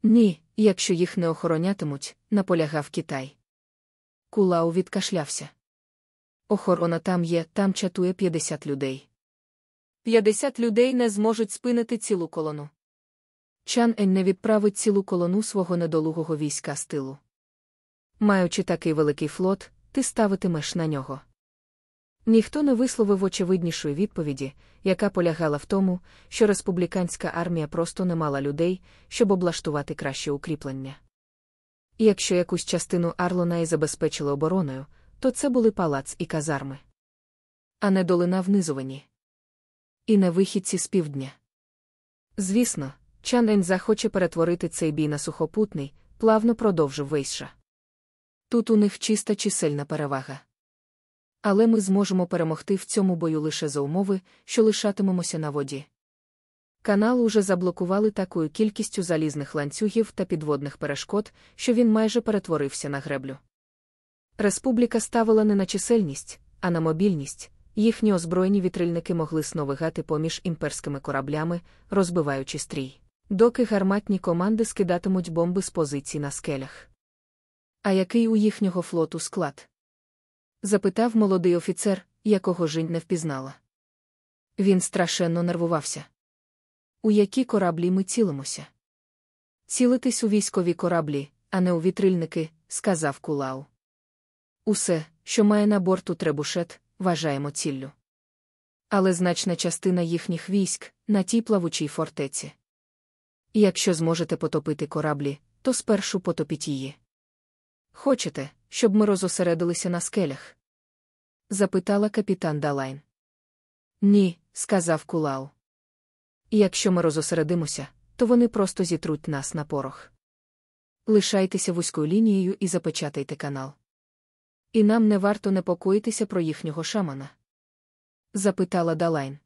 Ні, якщо їх не охоронятимуть, наполягав Китай. Кулау відкашлявся. Охорона там є, там чатує 50 людей. 50 людей не зможуть спинити цілу колону. Чан Ень не відправить цілу колону свого недолугого війська з тилу. Маючи такий великий флот, ти ставитимеш на нього. Ніхто не висловив очевиднішої відповіді, яка полягала в тому, що республіканська армія просто не мала людей, щоб облаштувати краще укріплення. І якщо якусь частину Арлона і забезпечили обороною, то це були палац і казарми. А не долина внизувані. І не вихідці з півдня. Звісно, Чанень захоче перетворити цей бій на сухопутний, плавно продовжив Вейша. Тут у них чиста чисельна перевага. Але ми зможемо перемогти в цьому бою лише за умови, що лишатимемося на воді. Канал уже заблокували такою кількістю залізних ланцюгів та підводних перешкод, що він майже перетворився на греблю. Республіка ставила не на чисельність, а на мобільність. Їхні озброєні вітрильники могли сновигати поміж імперськими кораблями, розбиваючи стрій, доки гарматні команди скидатимуть бомби з позицій на скелях. А який у їхнього флоту склад? запитав молодий офіцер, якого Жінь не впізнала. Він страшенно нервувався. У які кораблі ми цілимося? Цілитись у військові кораблі, а не у вітрильники, сказав Кулау. Усе, що має на борту требушет, вважаємо ціллю. Але значна частина їхніх військ на тій плавучій фортеці. Якщо зможете потопити кораблі, то спершу потопіть її. Хочете, щоб ми розосередилися на скелях? запитала капітан Далайн. Ні, сказав Кулау. Якщо ми розосередимося, то вони просто зітруть нас на порох. Лишайтеся вузькою лінією і запечатайте канал. І нам не варто непокоїтися про їхнього шамана? запитала Далайн.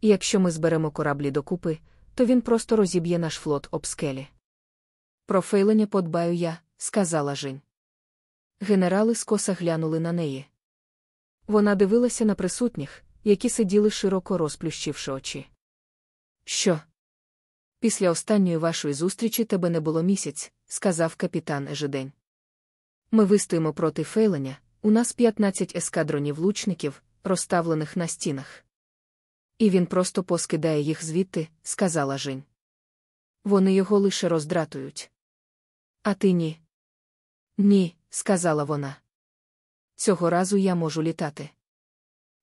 Якщо ми зберемо кораблі докупи, то він просто розіб'є наш флот об скелі. Про фейлення подбаю я, сказала Жінь. Генерали скоса глянули на неї. Вона дивилася на присутніх, які сиділи широко розплющивши очі. Що? Після останньої вашої зустрічі тебе не було місяць, сказав капітан Ежедень. Ми вистоїмо проти фейлення, у нас 15 ескадронів лучників, розставлених на стінах. І він просто поскидає їх звідти, сказала Жінь. Вони його лише роздратують. А ти ні. Ні, сказала вона. Цього разу я можу літати.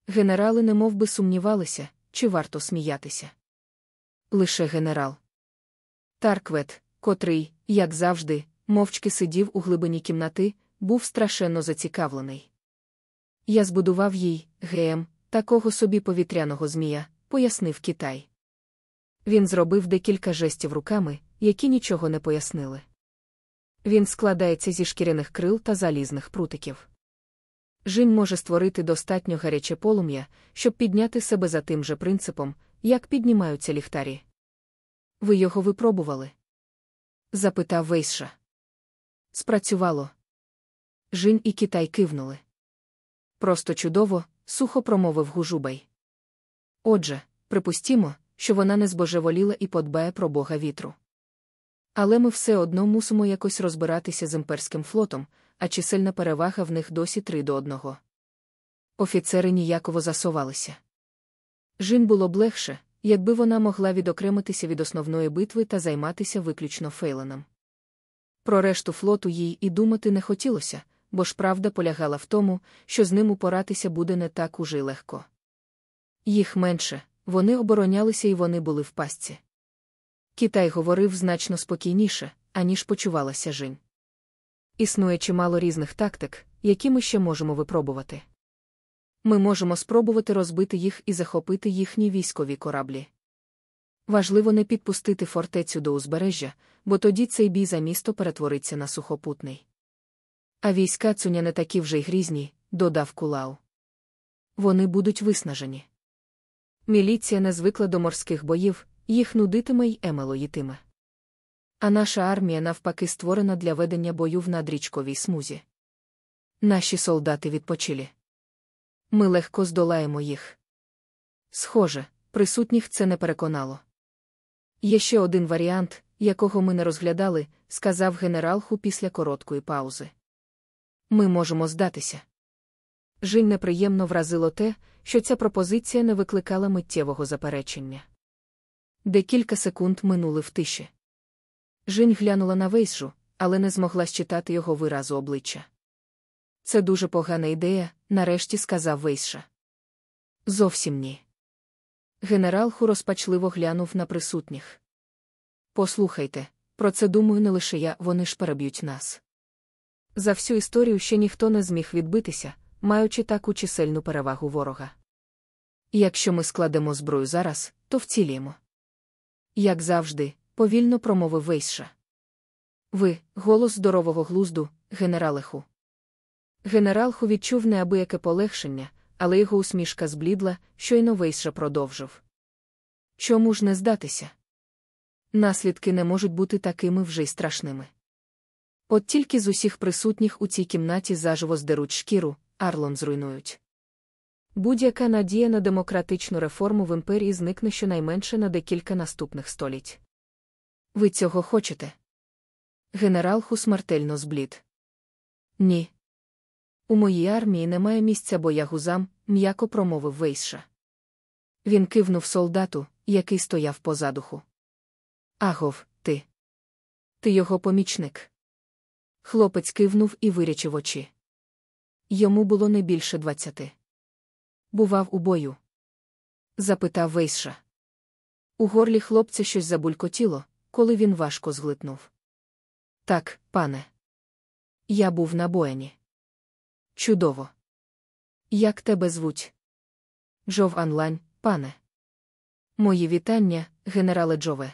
Генерали немов би сумнівалися, чи варто сміятися. Лише генерал. Тарквет, котрий, як завжди, мовчки сидів у глибині кімнати, був страшенно зацікавлений. Я збудував їй, ГМ, такого собі повітряного змія, пояснив Китай. Він зробив декілька жестів руками, які нічого не пояснили. Він складається зі шкіряних крил та залізних прутиків. Жін може створити достатньо гаряче полум'я, щоб підняти себе за тим же принципом, як піднімаються ліхтарі. Ви його випробували? запитав Вейша. Спрацювало. Жінь і Китай кивнули. Просто чудово, сухо промовив Гужубай. Отже, припустімо, що вона не збожеволіла і подбає про бога вітру. Але ми все одно мусимо якось розбиратися з імперським флотом, а чисельна перевага в них досі три до одного. Офіцери ніяково засувалися. Жін було б легше, якби вона могла відокремитися від основної битви та займатися виключно фейленом. Про решту флоту їй і думати не хотілося, бо ж правда полягала в тому, що з ним упоратися буде не так уже легко. Їх менше, вони оборонялися і вони були в пастці. Китай говорив значно спокійніше, аніж почувалася Жінь. Існує чимало різних тактик, які ми ще можемо випробувати. Ми можемо спробувати розбити їх і захопити їхні військові кораблі. Важливо не підпустити фортецю до узбережжя, бо тоді цей бій за місто перетвориться на сухопутний. А війська цуня не такі вже й грізні, додав Кулау. Вони будуть виснажені. Міліція не звикла до морських боїв, їх нудитиме й емелоїтиме. А наша армія, навпаки, створена для ведення бою в надрічковій смузі. Наші солдати відпочилі. Ми легко здолаємо їх. Схоже, присутніх це не переконало. Є ще один варіант, якого ми не розглядали, сказав генерал Ху після короткої паузи. Ми можемо здатися. Жінь неприємно вразило те, що ця пропозиція не викликала миттєвого заперечення. Декілька секунд минули в тиші. Жінь глянула на Вейсжу, але не змогла считати його виразу обличчя. Це дуже погана ідея, нарешті сказав Вейша. Зовсім ні. Генерал Ху розпачливо глянув на присутніх. Послухайте, про це думаю не лише я, вони ж переб'ють нас. За всю історію ще ніхто не зміг відбитися, маючи таку чисельну перевагу ворога. Якщо ми складемо зброю зараз, то вціліємо. Як завжди, повільно промовив Вейша. Ви, голос здорового глузду, генералеху. Генерал Ху відчув неабияке полегшення, але його усмішка зблідла, щойно Вейша продовжив. Чому ж не здатися? Наслідки не можуть бути такими вже й страшними. От тільки з усіх присутніх у цій кімнаті заживо здеруть шкіру, Арлон зруйнують. Будь-яка надія на демократичну реформу в імперії зникне щонайменше на декілька наступних століть. Ви цього хочете? Генерал Ху смертельно зблід. Ні. У моїй армії немає місця боягузам, м'яко промовив Вейша. Він кивнув солдату, який стояв позадуху. Агов, ти. Ти його помічник. Хлопець кивнув і вирячив очі. Йому було не більше двадцяти. Бував у бою? запитав Вейша. У горлі хлопця щось забулькотіло, коли він важко зглитнув. Так, пане. Я був на бояні. Чудово. Як тебе звуть? Джов Анлань, пане. Мої вітання, генерале Джове.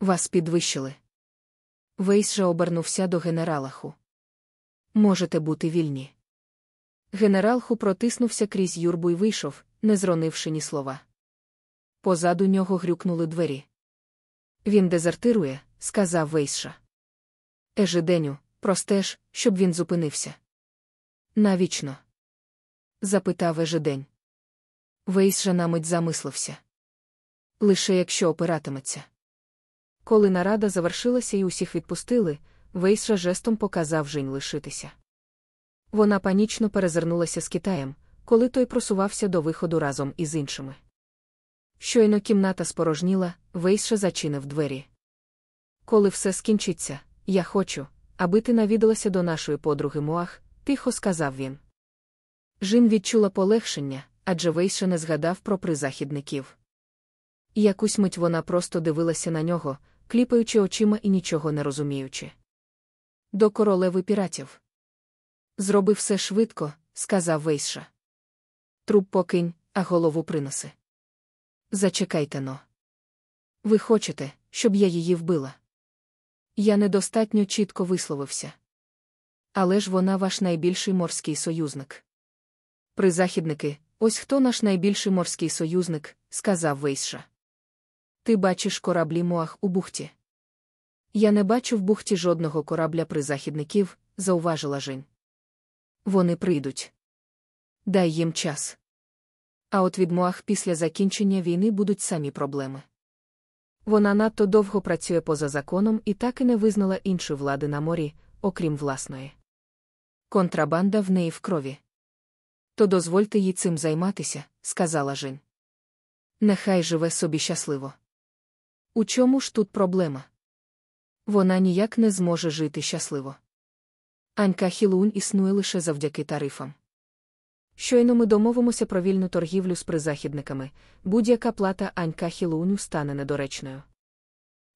Вас підвищили. Вейс обернувся до генерала Ху. Можете бути вільні. Генерал Ху протиснувся крізь юрбу і вийшов, не зронивши ні слова. Позаду нього грюкнули двері. Він дезертирує, сказав Вейша. Ежеденю, простеж, щоб він зупинився. Навічно? запитав Ежедень. Вейс же на мить замислився. Лише якщо опиратиметься. Коли нарада завершилася і усіх відпустили, Вейша жестом показав Жень лишитися. Вона панічно перезирнулася з Китаєм, коли той просувався до виходу разом із іншими. Щойно кімната спорожніла, Вейша зачинив двері. Коли все скінчиться, я хочу, аби ти навідалася до нашої подруги Муах, тихо сказав він. Жін відчула полегшення, адже Вейша не згадав про призахідників. Якусь мить вона просто дивилася на нього, кліпаючи очима і нічого не розуміючи. До королеви піратів. Зроби все швидко, сказав Вейша. Труп покинь, а голову принеси. Зачекайте но. Ви хочете, щоб я її вбила? Я недостатньо чітко висловився. Але ж вона ваш найбільший морський союзник. Призахідники, ось хто наш найбільший морський союзник, сказав Вейша. Ти бачиш кораблі Моах у бухті. Я не бачу в бухті жодного корабля призахідників, зауважила Жень. Вони прийдуть. Дай їм час. А от від Моах після закінчення війни будуть самі проблеми. Вона надто довго працює поза законом і так і не визнала іншої влади на морі, окрім власної. Контрабанда в неї в крові. То дозвольте їй цим займатися, сказала Жень. Нехай живе собі щасливо. У чому ж тут проблема? Вона ніяк не зможе жити щасливо. Анька Хілунь існує лише завдяки тарифам. Щойно ми домовимося про вільну торгівлю з призахідниками, будь-яка плата Анька Хілуню стане недоречною.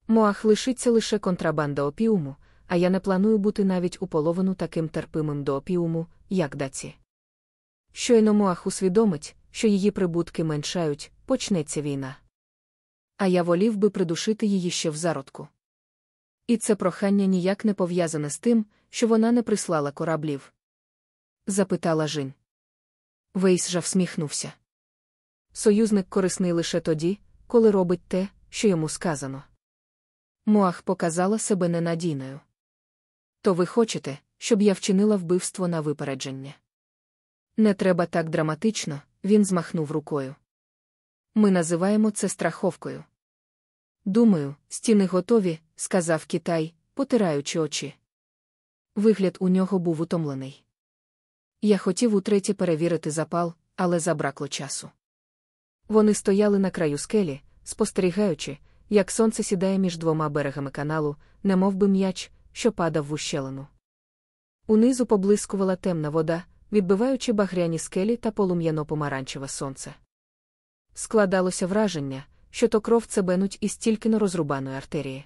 Моах лишиться лише контрабанда опіуму, а я не планую бути навіть у половину таким терпимим до опіуму, як даці. Щойно Моах усвідомить, що її прибутки меншають, почнеться війна. А я волів би придушити її ще в зародку. І це прохання ніяк не пов'язане з тим, що вона не прислала кораблів. Запитала Жінь. Вейс жа всміхнувся. Союзник корисний лише тоді, коли робить те, що йому сказано. Моах показала себе ненадійною. То ви хочете, щоб я вчинила вбивство на випередження? Не треба так драматично, він змахнув рукою. Ми називаємо це страховкою. Думаю, стіни готові, сказав Китай, потираючи очі. Вигляд у нього був утомлений. Я хотів утретє перевірити запал, але забракло часу. Вони стояли на краю скелі, спостерігаючи, як сонце сідає між двома берегами каналу, немов би м'яч, що падав в ущелину. Унизу поблискувала темна вода, відбиваючи багряні скелі та полум'яно помаранчеве сонце. Складалося враження, що то кров цебенуть із тільки розрубаної артерії.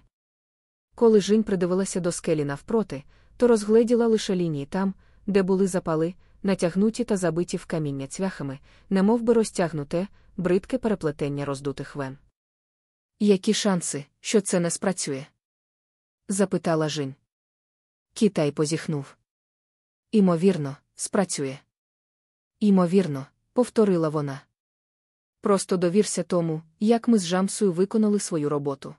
Коли Жінь придивилася до скелі навпроти, то розгледіла лише лінії там, де були запали, натягнуті та забиті в каміння цвяхами, немов би розтягнуте, бридке переплетення роздутих вен. Які шанси, що це не спрацює? Запитала Жінь. Китай позіхнув. Імовірно, спрацює. Імовірно, повторила вона. Просто довірся тому, як ми з Жамсою виконали свою роботу.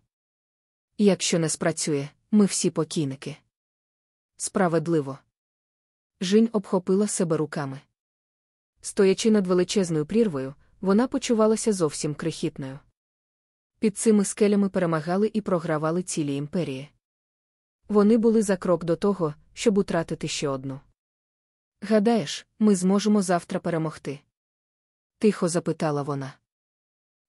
Якщо не спрацює, ми всі покійники. Справедливо. Жінь обхопила себе руками. Стоячи над величезною прірвою, вона почувалася зовсім крихітною. Під цими скелями перемагали і програвали цілі імперії. Вони були за крок до того, щоб утратити ще одну. Гадаєш, ми зможемо завтра перемогти? Тихо запитала вона.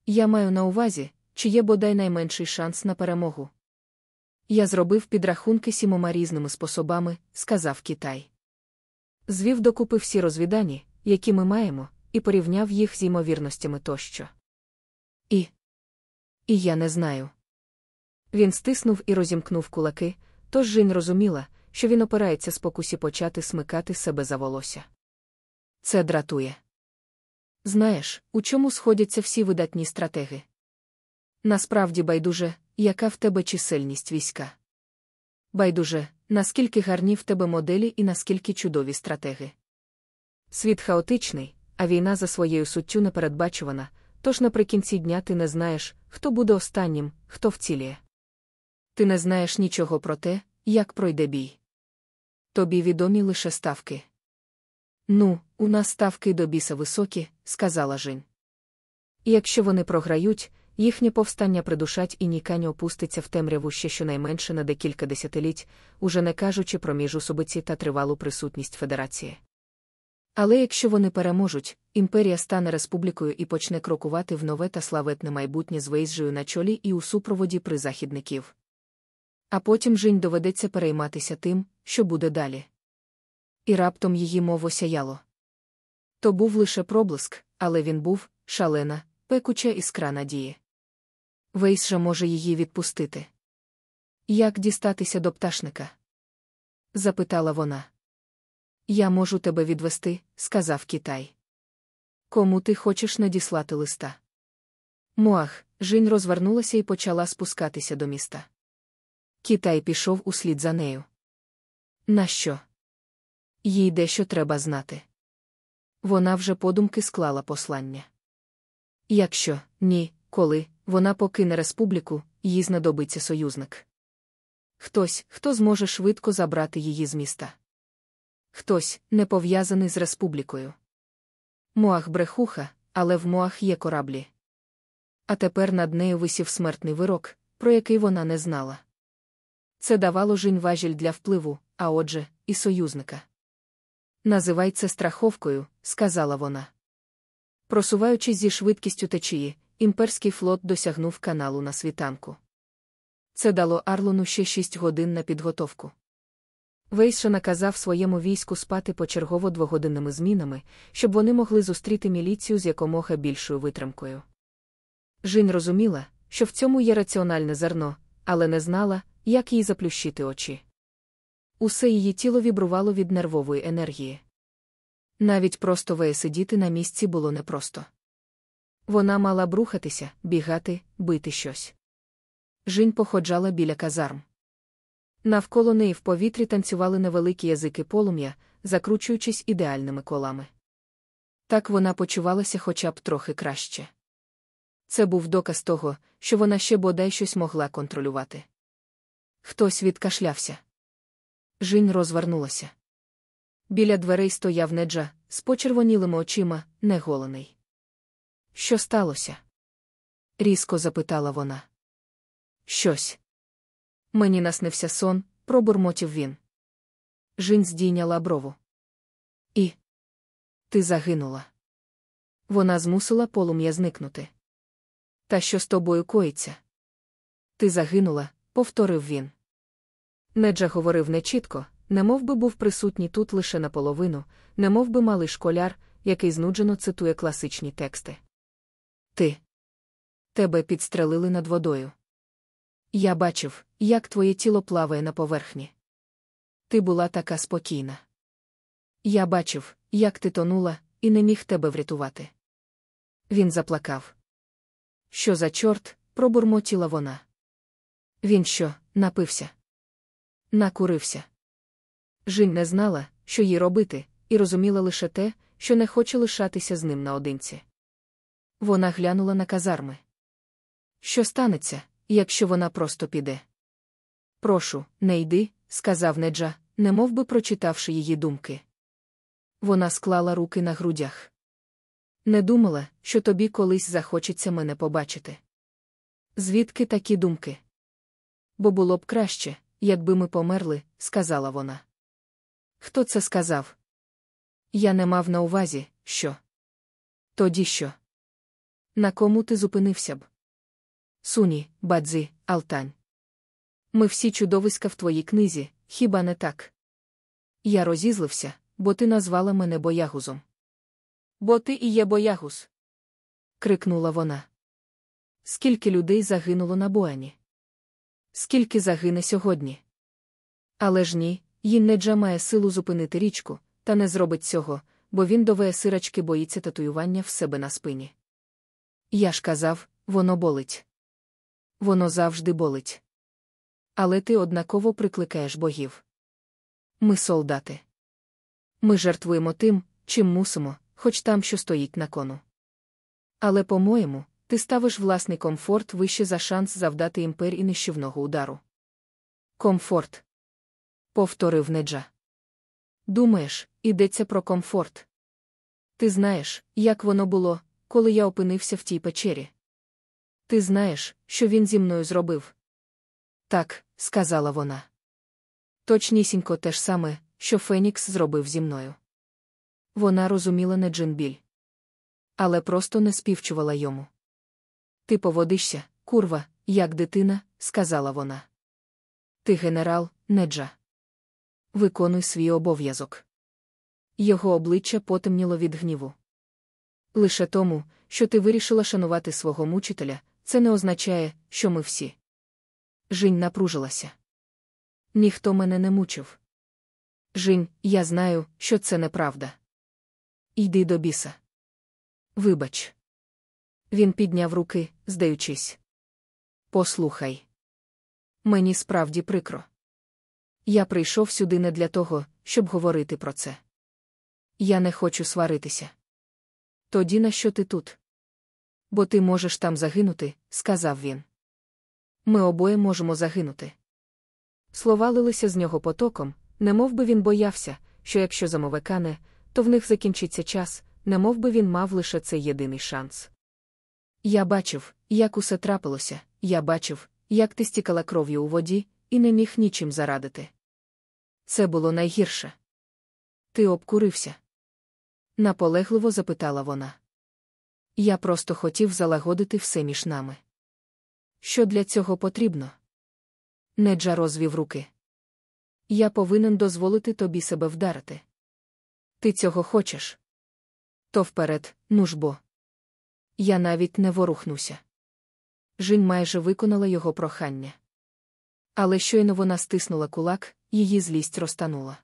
Я маю на увазі, чи є бодай найменший шанс на перемогу. Я зробив підрахунки сімома різними способами, сказав Китай. Звів докупи всі розвідані, які ми маємо, і порівняв їх з ймовірностями тощо. І. І я не знаю. Він стиснув і розімкнув кулаки, тож Жінь розуміла, що він опирається спокусі почати смикати себе за волосся. Це дратує. Знаєш, у чому сходяться всі видатні стратеги? Насправді байдуже, яка в тебе чисельність війська. Байдуже, наскільки гарні в тебе моделі і наскільки чудові стратеги. Світ хаотичний, а війна за своєю суттю непередбачувана, тож наприкінці дня ти не знаєш, хто буде останнім, хто вціліє. Ти не знаєш нічого про те, як пройде бій. Тобі відомі лише ставки. Ну, у нас ставки до біса високі, сказала Жень. Якщо вони програють, їхнє повстання придушать і нікань опуститься в темряву ще щонайменше на декілька десятиліть, уже не кажучи про міжусобиці та тривалу присутність Федерації. Але якщо вони переможуть, імперія стане республікою і почне крокувати в нове та славетне майбутнє з Вейзжею на чолі і у супроводі призахідників. А потім Жінь доведеться перейматися тим, що буде далі. І раптом її мов осяяло. То був лише проблиск, але він був шалена, пекуча іскра надії. Вейс же може її відпустити. Як дістатися до пташника? запитала вона. Я можу тебе відвести, сказав Китай. Кому ти хочеш надіслати листа? Муах, Жінь розвернулася і почала спускатися до міста. Китай пішов услід за нею. Нащо? Їй дещо треба знати. Вона вже подумки склала послання. Якщо ні, коли вона покине республіку, їй знадобиться союзник. Хтось, хто зможе швидко забрати її з міста. Хтось, не пов'язаний з республікою. Моах брехуха, але в Моах є кораблі. А тепер над нею висів смертний вирок, про який вона не знала. Це давало жінь важіль для впливу, а отже, і союзника. Називай це страховкою, сказала вона. Просуваючись зі швидкістю течії, імперський флот досягнув каналу на світанку. Це дало Арлону ще шість годин на підготовку. Вейша наказав своєму війську спати почергово двогодинними змінами, щоб вони могли зустріти міліцію з якомога більшою витримкою. Жінь розуміла, що в цьому є раціональне зерно, але не знала, як їй заплющити очі. Усе її тіло вібрувало від нервової енергії. Навіть просто веє на місці було непросто. Вона мала б рухатися, бігати, бити щось. Жінь походжала біля казарм. Навколо неї в повітрі танцювали невеликі язики полум'я, закручуючись ідеальними колами. Так вона почувалася хоча б трохи краще. Це був доказ того, що вона ще бодай щось могла контролювати. Хтось відкашлявся. Жінь розвернулася. Біля дверей стояв неджа, з почервонілими очима, неголений. Що сталося? різко запитала вона. Щось. Мені наснився сон, пробурмотів він. Жінь здійняла брову. І. Ти загинула. Вона змусила полум'я зникнути. Та що з тобою коїться? Ти загинула, повторив він. Неджа говорив нечітко, немов би був присутній тут лише наполовину, немов би малий школяр, який знуджено цитує класичні тексти. Ти. Тебе підстрелили над водою. Я бачив, як твоє тіло плаває на поверхні. Ти була така спокійна. Я бачив, як ти тонула, і не міг тебе врятувати. Він заплакав. Що за чорт? пробурмотіла вона. Він що, напився? Накурився. Жінь не знала, що їй робити, і розуміла лише те, що не хоче лишатися з ним наодинці. Вона глянула на казарми. Що станеться, якщо вона просто піде? Прошу, не йди, сказав Неджа, немов би прочитавши її думки. Вона склала руки на грудях. Не думала, що тобі колись захочеться мене побачити. Звідки такі думки? Бо було б краще, якби ми померли, сказала вона. Хто це сказав? Я не мав на увазі, що. Тоді що? На кому ти зупинився б? Суні, бадзи, Алтань. Ми всі чудовиська в твоїй книзі, хіба не так? Я розізлився, бо ти назвала мене боягузом. Бо ти і є боягуз. крикнула вона. Скільки людей загинуло на Боані? Скільки загине сьогодні? Але ж ні, Їннеджа має силу зупинити річку, та не зробить цього, бо він до веесирачки боїться татуювання в себе на спині. Я ж казав, воно болить. Воно завжди болить. Але ти однаково прикликаєш богів. Ми солдати. Ми жертвуємо тим, чим мусимо, хоч там що стоїть на кону. Але, по-моєму, ти ставиш власний комфорт вище за шанс завдати імперії нищівного удару. Комфорт. Повторив Неджа. Думаєш, ідеться про комфорт. Ти знаєш, як воно було, коли я опинився в тій печері. Ти знаєш, що він зі мною зробив? Так, сказала вона. Точнісінько те ж саме, що Фенікс зробив зі мною. Вона розуміла не Джинбіль. Але просто не співчувала йому. Ти поводишся, курва, як дитина, сказала вона. Ти генерал, неджа. Виконуй свій обов'язок. Його обличчя потемніло від гніву. Лише тому, що ти вирішила шанувати свого мучителя, це не означає, що ми всі. Жінь напружилася. Ніхто мене не мучив. Жінь, я знаю, що це неправда. Йди до біса. Вибач. Він підняв руки, здаючись. Послухай. Мені справді прикро. Я прийшов сюди не для того, щоб говорити про це. Я не хочу сваритися. Тоді на що ти тут? Бо ти можеш там загинути, сказав він. Ми обоє можемо загинути. Слова лилися з нього потоком, немов би він боявся, що якщо замове кане, то в них закінчиться час, немов би він мав лише цей єдиний шанс. Я бачив, як усе трапилося, я бачив, як ти стікала кров'ю у воді, і не міг нічим зарадити. Це було найгірше. Ти обкурився? наполегливо запитала вона. Я просто хотів залагодити все між нами. Що для цього потрібно? Неджа розвів руки. Я повинен дозволити тобі себе вдарити. Ти цього хочеш? То вперед, ну ж бо. Я навіть не ворухнуся. Жінь майже виконала його прохання. Але щойно вона стиснула кулак, її злість розтанула.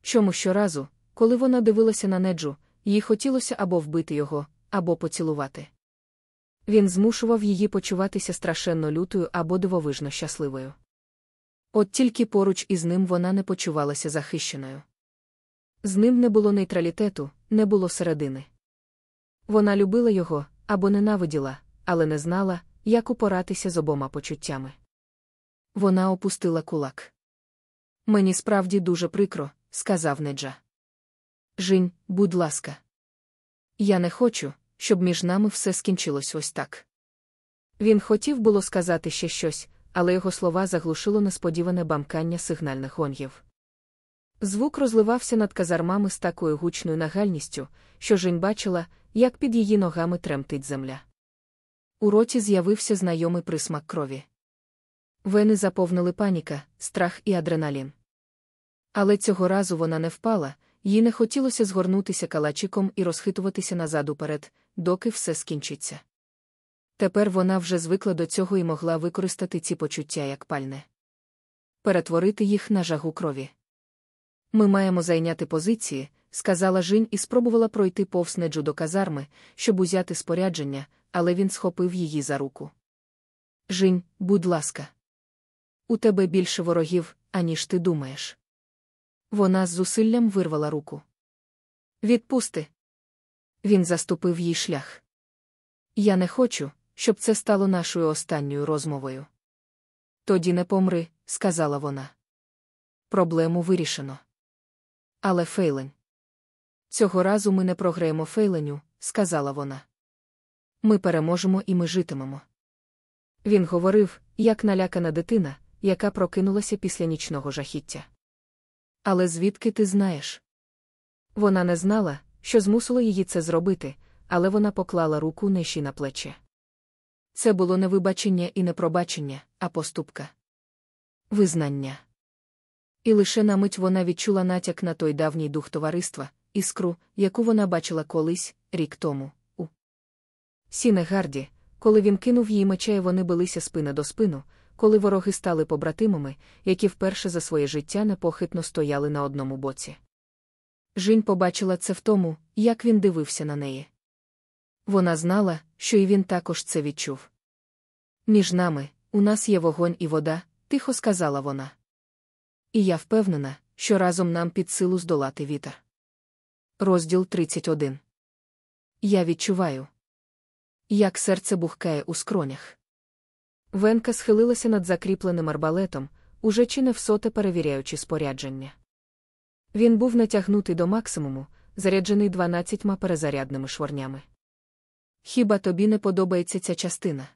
Чому щоразу, коли вона дивилася на неджу, їй хотілося або вбити його, або поцілувати. Він змушував її почуватися страшенно лютою або дивовижно щасливою. От тільки поруч із ним вона не почувалася захищеною. З ним не було нейтралітету, не було середини. Вона любила його або ненавиділа, але не знала, як упоратися з обома почуттями. Вона опустила кулак. Мені справді дуже прикро, сказав Неджа. Жінь, будь ласка. Я не хочу, щоб між нами все скінчилось ось так. Він хотів було сказати ще щось, але його слова заглушило несподіване бамкання сигнальних онгів. Звук розливався над казармами з такою гучною нагальністю, що Жень бачила, як під її ногами тремтить земля. У роті з'явився знайомий присмак крові. Вени заповнили паніка, страх і адреналін. Але цього разу вона не впала, їй не хотілося згорнутися калачиком і розхитуватися назад уперед, доки все скінчиться. Тепер вона вже звикла до цього і могла використати ці почуття як пальне. Перетворити їх на жагу крові. Ми маємо зайняти позиції, сказала Жінь і спробувала пройти повз неджу до казарми, щоб узяти спорядження, але він схопив її за руку. Жінь, будь ласка. У тебе більше ворогів, аніж ти думаєш. Вона з зусиллям вирвала руку. Відпусти. Він заступив їй шлях. Я не хочу, щоб це стало нашою останньою розмовою. Тоді не помри, сказала вона. Проблему вирішено. Але Фейлень. Цього разу ми не програємо Фейленю, сказала вона. Ми переможемо і ми житимемо. Він говорив, як налякана дитина, яка прокинулася після нічного жахіття. Але звідки ти знаєш? Вона не знала, що змусило її це зробити, але вона поклала руку неші на плечі. Це було не вибачення і не пробачення, а поступка. Визнання. І лише на мить вона відчула натяк на той давній дух товариства, іскру, яку вона бачила колись, рік тому, у Сінегарді, коли він кинув їй меча і вони билися спина до спину, коли вороги стали побратимами, які вперше за своє життя непохитно стояли на одному боці. Жінь побачила це в тому, як він дивився на неї. Вона знала, що і він також це відчув. Між нами, у нас є вогонь і вода, тихо сказала вона. І я впевнена, що разом нам під силу здолати вітер. Розділ 31. Я відчуваю, як серце бухкає у скронях. Венка схилилася над закріпленим арбалетом, уже чи не всоте перевіряючи спорядження. Він був натягнутий до максимуму, заряджений дванадцятьма перезарядними шворнями. Хіба тобі не подобається ця частина?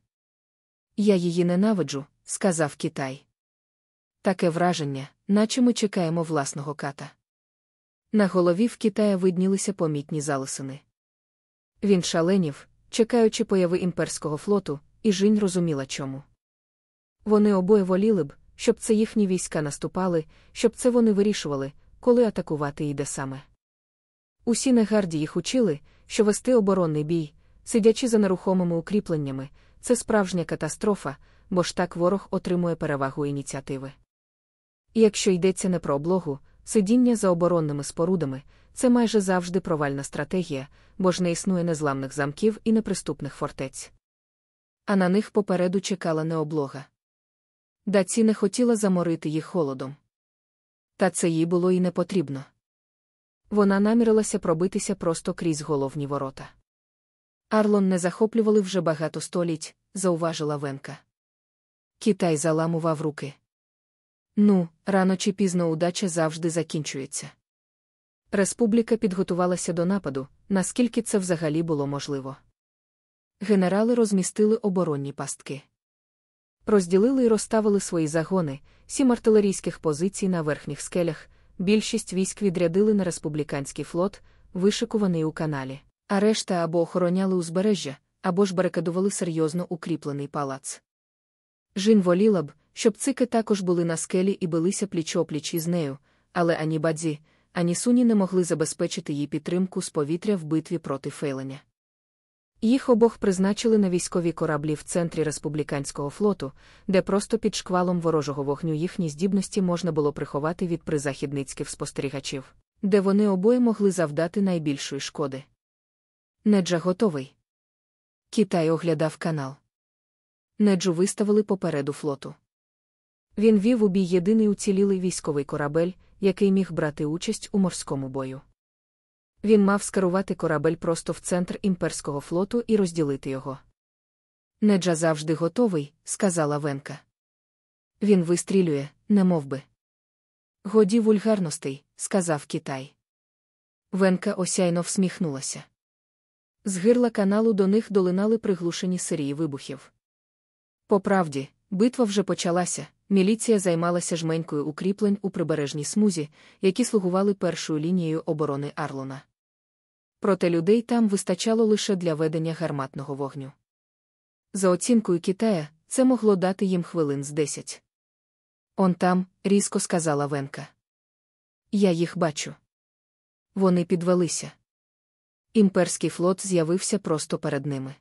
Я її ненавиджу, сказав Китай. Таке враження, наче ми чекаємо власного ката. На голові в Китая виднілися помітні залисини. Він шаленів, чекаючи появи імперського флоту, і Жінь розуміла чому. Вони обоє воліли б, щоб це їхні війська наступали, щоб це вони вирішували, коли атакувати йде саме. Усі негарді їх учили, що вести оборонний бій, сидячи за нерухомими укріпленнями, це справжня катастрофа, бо ж так ворог отримує перевагу ініціативи. І якщо йдеться не про облогу, сидіння за оборонними спорудами це майже завжди провальна стратегія, бо ж не існує незламних замків і неприступних фортець. А на них попереду чекала не облога. Даці не хотіла заморити їх холодом. Та це їй було і не потрібно. Вона намірилася пробитися просто крізь головні ворота. Арлон не захоплювали вже багато століть, зауважила Венка. Китай заламував руки. Ну, рано чи пізно удача завжди закінчується. Республіка підготувалася до нападу, наскільки це взагалі було можливо. Генерали розмістили оборонні пастки. Розділили і розставили свої загони, сім артилерійських позицій на верхніх скелях, більшість військ відрядили на республіканський флот, вишикуваний у каналі, а решта або охороняли узбережжя, або ж барикадували серйозно укріплений палац. Жін воліла б, щоб цики також були на скелі і билися пліч-опліч із нею, але ані бадзі, ані суні не могли забезпечити їй підтримку з повітря в битві проти Фейленя. Їх обох призначили на військові кораблі в центрі республіканського флоту, де просто під шквалом ворожого вогню їхні здібності можна було приховати від призахідницьких спостерігачів, де вони обоє могли завдати найбільшої шкоди. Неджа готовий. Китай оглядав канал. Неджу виставили попереду флоту. Він вів у бій єдиний уцілілий військовий корабель, який міг брати участь у морському бою. Він мав скерувати корабель просто в центр імперського флоту і розділити його. Неджа завжди готовий, сказала Венка. Він вистрілює, не би. Годі вульгарностей, сказав Китай. Венка осяйно всміхнулася. З гирла каналу до них долинали приглушені серії вибухів. По правді, битва вже почалася, міліція займалася жменькою укріплень у прибережній смузі, які слугували першою лінією оборони Арлона. Проте людей там вистачало лише для ведення гарматного вогню. За оцінкою Китая, це могло дати їм хвилин з десять. Он там, різко сказала Венка. Я їх бачу. Вони підвелися. Імперський флот з'явився просто перед ними.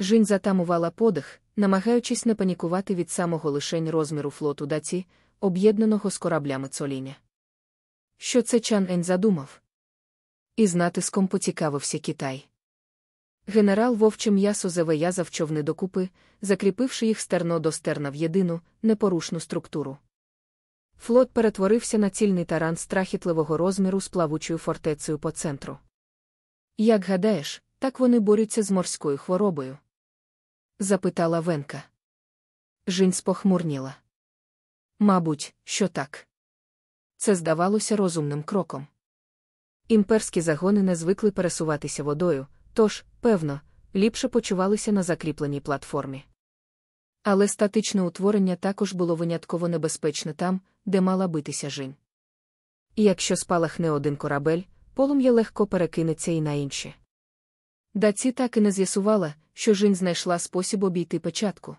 Жінь затамувала подих, намагаючись не панікувати від самого лишень розміру флоту даці, об'єднаного з кораблями цоління. Що це Чан Ень задумав? І з натиском поцікавився Китай. Генерал вовче м'ясо завиязав човни докупи, закріпивши їх стерно до стерна в єдину, непорушну структуру. флот перетворився на цільний таран страхітливого розміру з плавучою фортецею по центру. Як гадаєш, так вони борються з морською хворобою? Запитала Венка. Жінь спохмурніла. Мабуть, що так. Це здавалося розумним кроком. Імперські загони не звикли пересуватися водою, тож, певно, ліпше почувалися на закріпленій платформі. Але статичне утворення також було винятково небезпечне там, де мала битися жінь. І якщо спалахне один корабель, полум'я легко перекинеться і на інші. Даці так і не з'ясувала, що жінь знайшла спосіб обійти печатку.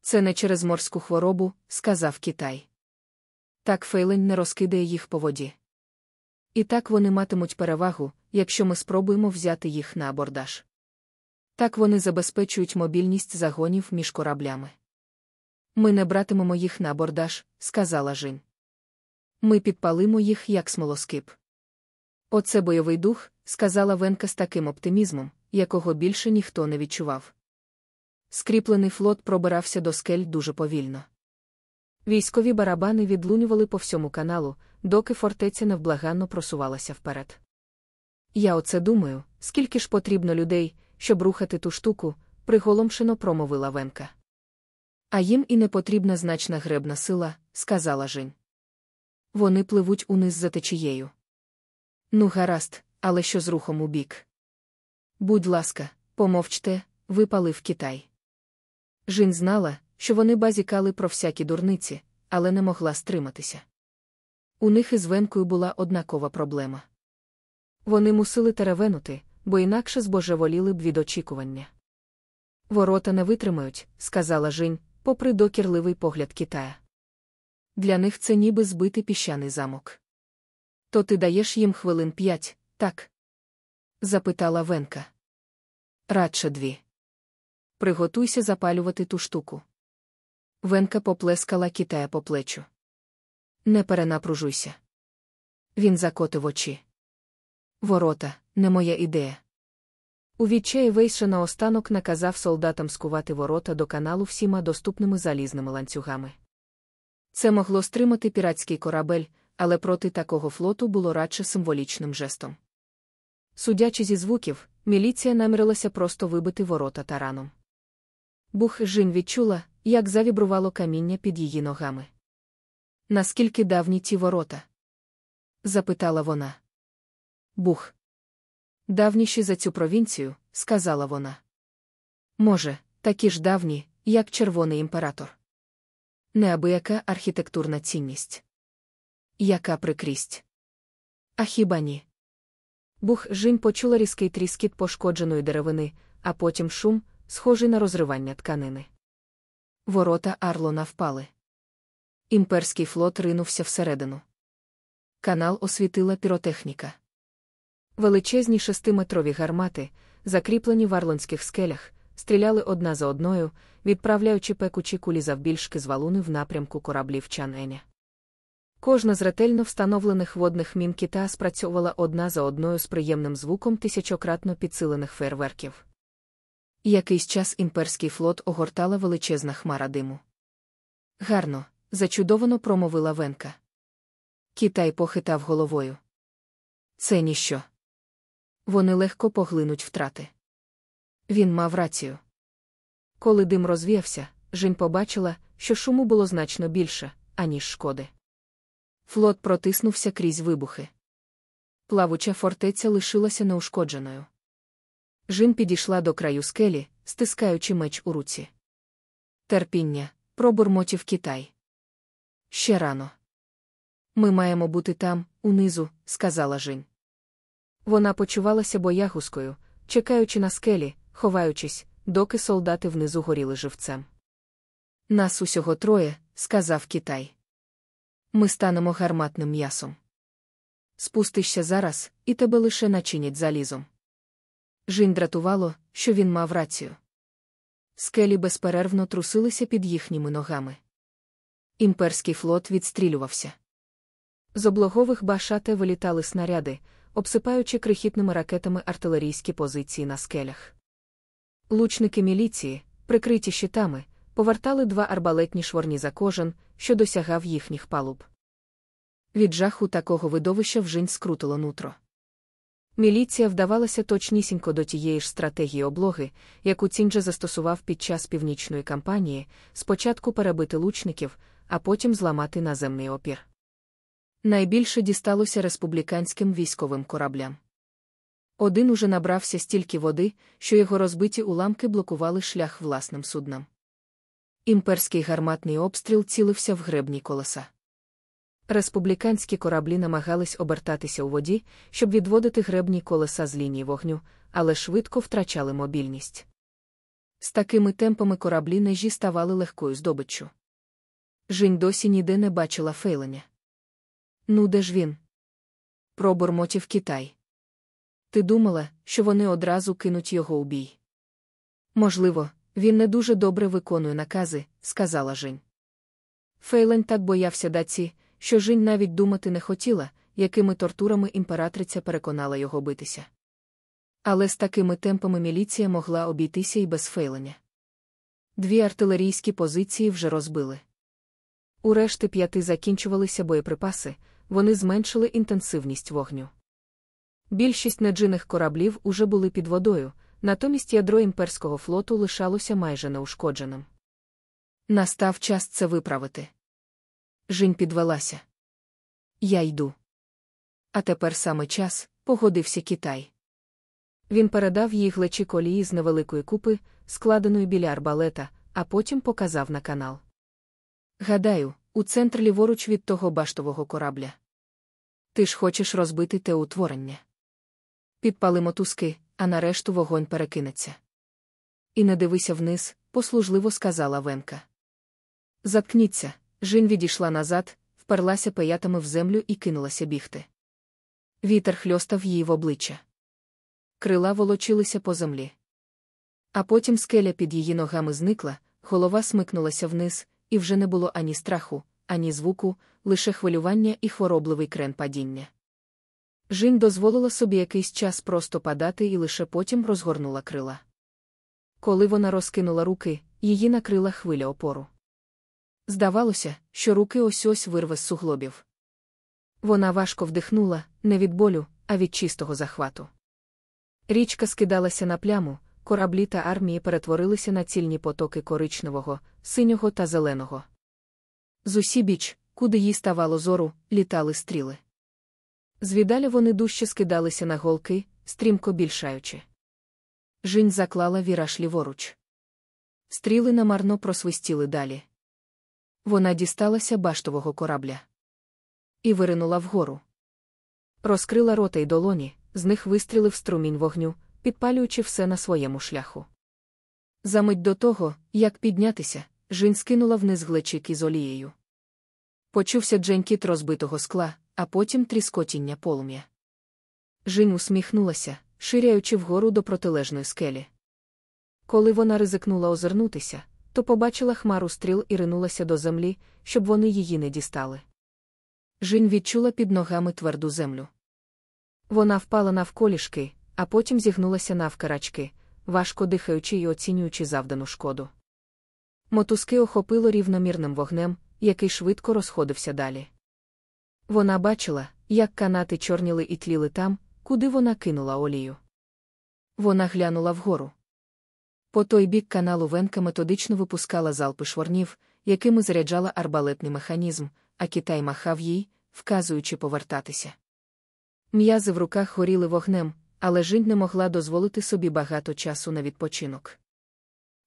Це не через морську хворобу, сказав Китай. Так Фейлень не розкидає їх по воді. І так вони матимуть перевагу, якщо ми спробуємо взяти їх на абордаж. Так вони забезпечують мобільність загонів між кораблями. Ми не братимемо їх на абордаж, сказала Жін. Ми підпалимо їх, як смолоскип. Оце бойовий дух, сказала Венка з таким оптимізмом, якого більше ніхто не відчував. Скріплений флот пробирався до скель дуже повільно. Військові барабани відлунювали по всьому каналу, доки фортеця невблаганно просувалася вперед. Я оце думаю, скільки ж потрібно людей, щоб рухати ту штуку, приголомшено промовила Венка. А їм і не потрібна значна гребна сила, сказала Жень. Вони пливуть униз за течією. Ну, гаразд, але що з рухом у бік? Будь ласка, помовчте, випалив Китай. Жін знала, що вони базікали про всякі дурниці, але не могла стриматися. У них із Венкою була однакова проблема. Вони мусили теревенути, бо інакше збожеволіли б від очікування. Ворота не витримають, сказала Жінь, попри докірливий погляд Китая. Для них це ніби збитий піщаний замок. То ти даєш їм хвилин п'ять, так? запитала Венка. Радше дві. Приготуйся запалювати ту штуку. Венка поплескала Китая по плечу. Не перенапружуйся. Він закотив очі. Ворота, не моя ідея. У відчаї Вейша наостанок наказав солдатам скувати ворота до каналу всіма доступними залізними ланцюгами. Це могло стримати піратський корабель, але проти такого флоту було радше символічним жестом. Судячи зі звуків, міліція намірилася просто вибити ворота тараном. Бух Жін відчула, як завібрувало каміння під її ногами. Наскільки давні ті ворота? запитала вона. Бух. Давніші за цю провінцію, сказала вона. Може, такі ж давні, як червоний імператор. Неабияка архітектурна цінність. Яка прикрість? А хіба ні? Бух Жінь почула різкий тріскіт пошкодженої деревини, а потім шум, схожий на розривання тканини. Ворота Арлона впали. Імперський флот ринувся всередину. Канал освітила піротехніка. Величезні шестиметрові гармати, закріплені в арлонських скелях, стріляли одна за одною, відправляючи пекучі кулі завбільшки з валуни в напрямку кораблів Чан-Еня. Кожна з ретельно встановлених водних мін кита спрацьовувала одна за одною з приємним звуком тисячократно підсилених фейерверків. Якийсь час імперський флот огортала величезна хмара диму. Гарно, зачудовано промовила Венка. Китай похитав головою. Це ніщо. Вони легко поглинуть втрати. Він мав рацію. Коли дим розвіявся, Жінь побачила, що шуму було значно більше, аніж шкоди. Флот протиснувся крізь вибухи. Плавуча фортеця лишилася неушкодженою. Жін підійшла до краю скелі, стискаючи меч у руці. Терпіння, пробурмотів Китай. Ще рано. Ми маємо бути там, унизу, сказала Жінь. Вона почувалася боягузкою, чекаючи на скелі, ховаючись, доки солдати внизу горіли живцем. Нас усього троє, сказав Китай. Ми станемо гарматним м'ясом. Спустишся зараз, і тебе лише начинять залізом. Жінь дратувало, що він мав рацію. Скелі безперервно трусилися під їхніми ногами. Імперський флот відстрілювався. З облогових башате вилітали снаряди, обсипаючи крихітними ракетами артилерійські позиції на скелях. Лучники міліції, прикриті щитами, повертали два арбалетні шворні за кожен, що досягав їхніх палуб. Від жаху такого видовища вжинь скрутило нутро. Міліція вдавалася точнісінько до тієї ж стратегії облоги, яку Ціндже застосував під час північної кампанії, спочатку перебити лучників, а потім зламати наземний опір. Найбільше дісталося республіканським військовим кораблям. Один уже набрався стільки води, що його розбиті уламки блокували шлях власним суднам. Імперський гарматний обстріл цілився в гребні колеса. Республіканські кораблі намагались обертатися у воді, щоб відводити гребні колеса з лінії вогню, але швидко втрачали мобільність. З такими темпами кораблі нежі ставали легкою здобиччю. Жінь досі ніде не бачила фейленя. Ну, де ж він? Пробурмотів Китай. Ти думала, що вони одразу кинуть його у бій? Можливо, він не дуже добре виконує накази, сказала Жінь. Фейлен так боявся даці, що Жінь навіть думати не хотіла, якими тортурами імператриця переконала його битися. Але з такими темпами міліція могла обійтися і без фейленя. Дві артилерійські позиції вже розбили. У решти п'яти закінчувалися боєприпаси, вони зменшили інтенсивність вогню. Більшість неджиних кораблів уже були під водою, натомість ядро імперського флоту лишалося майже неушкодженим. Настав час це виправити. Жінь підвелася. Я йду. А тепер саме час, погодився Китай. Він передав їй глечі колії з невеликої купи, складеної біля арбалета, а потім показав на канал. Гадаю, у центр ліворуч від того баштового корабля. Ти ж хочеш розбити те утворення. Підпали мотузки, а нарешту вогонь перекинеться. І не дивися вниз, послужливо сказала Венка. Заткніться, Жін відійшла назад, вперлася пиятами в землю і кинулася бігти. Вітер хльостав її в обличчя. Крила волочилися по землі. А потім скеля під її ногами зникла, голова смикнулася вниз, і вже не було ані страху, ані звуку, лише хвилювання і хворобливий крен падіння. Жінь дозволила собі якийсь час просто падати і лише потім розгорнула крила. Коли вона розкинула руки, її накрила хвиля опору. Здавалося, що руки ось ось вирве з суглобів. Вона важко вдихнула, не від болю, а від чистого захвату. Річка скидалася на пляму, кораблі та армії перетворилися на цільні потоки коричневого, синього та зеленого. З усі біч, куди їй ставало зору, літали стріли. Звідалі вони дужче скидалися на голки, стрімко більшаючи. Жінь заклала віраж ліворуч. Стріли намарно просвистіли далі. Вона дісталася баштового корабля і виринула вгору. Розкрила рота й долоні, з них вистрілив струмінь вогню, підпалюючи все на своєму шляху. Замить до того, як піднятися, Жінь скинула вниз глечик із олією. Почувся дженькіт розбитого скла, а потім тріскотіння полум'я. Жінь усміхнулася, ширяючи вгору до протилежної скелі. Коли вона ризикнула озирнутися, то побачила хмару стріл і ринулася до землі, щоб вони її не дістали. Жінь відчула під ногами тверду землю. Вона впала навколішки, а потім зігнулася навкарачки, важко дихаючи і оцінюючи завдану шкоду. Мотузки охопило рівномірним вогнем, який швидко розходився далі. Вона бачила, як канати чорніли і тліли там, куди вона кинула олію. Вона глянула вгору. По той бік каналу Венка методично випускала залпи шворнів, якими заряджала арбалетний механізм, а Китай махав їй, вказуючи повертатися. М'язи в руках горіли вогнем, але Жінь не могла дозволити собі багато часу на відпочинок.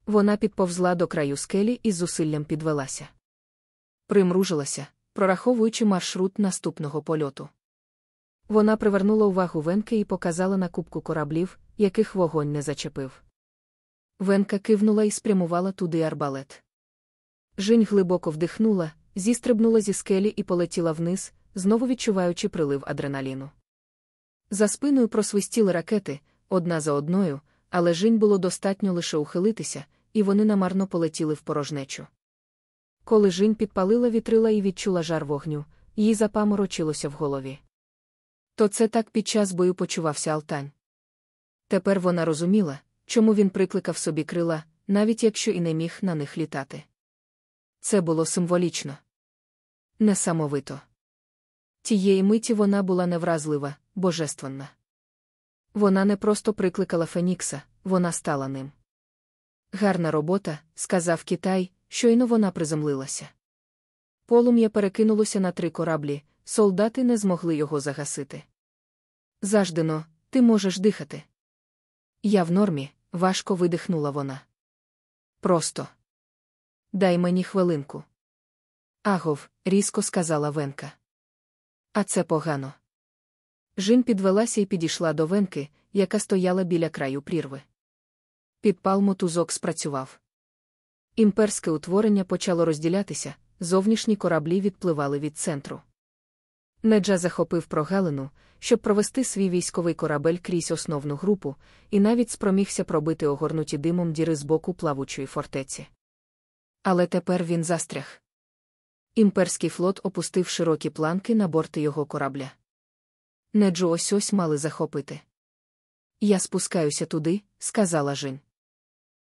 Вона підповзла до краю скелі і з зусиллям підвелася. Примружилася, прораховуючи маршрут наступного польоту. Вона привернула увагу Венки і показала на кубку кораблів, яких вогонь не зачепив. Венка кивнула і спрямувала туди арбалет. Жінь глибоко вдихнула, зістрибнула зі скелі і полетіла вниз, знову відчуваючи прилив адреналіну. За спиною просвистіли ракети, одна за одною, але Жінь було достатньо лише ухилитися, і вони намарно полетіли в порожнечу. Коли Жінь підпалила вітрила і відчула жар вогню, їй запаморочилося в голові. То це так під час бою почувався Алтань. Тепер вона розуміла, чому він прикликав собі крила, навіть якщо і не міг на них літати. Це було символічно. Несамовито. Тієї миті вона була невразлива, божественна. Вона не просто прикликала Фенікса, вона стала ним. Гарна робота, сказав Китай, щойно вона приземлилася. Полум'я перекинулося на три кораблі, солдати не змогли його загасити. Заждено, ти можеш дихати. Я в нормі, важко видихнула вона. Просто. Дай мені хвилинку. Агов, різко сказала Венка. А це погано. Жін підвелася і підійшла до Венки, яка стояла біля краю прірви. Підпал мотузок спрацював. Імперське утворення почало розділятися, зовнішні кораблі відпливали від центру. Неджа захопив прогалину, щоб провести свій військовий корабель крізь основну групу, і навіть спромігся пробити огорнуті димом діри з боку плавучої фортеці. Але тепер він застряг. Імперський флот опустив широкі планки на борти його корабля. Неджу ось ось мали захопити. Я спускаюся туди, сказала Жін.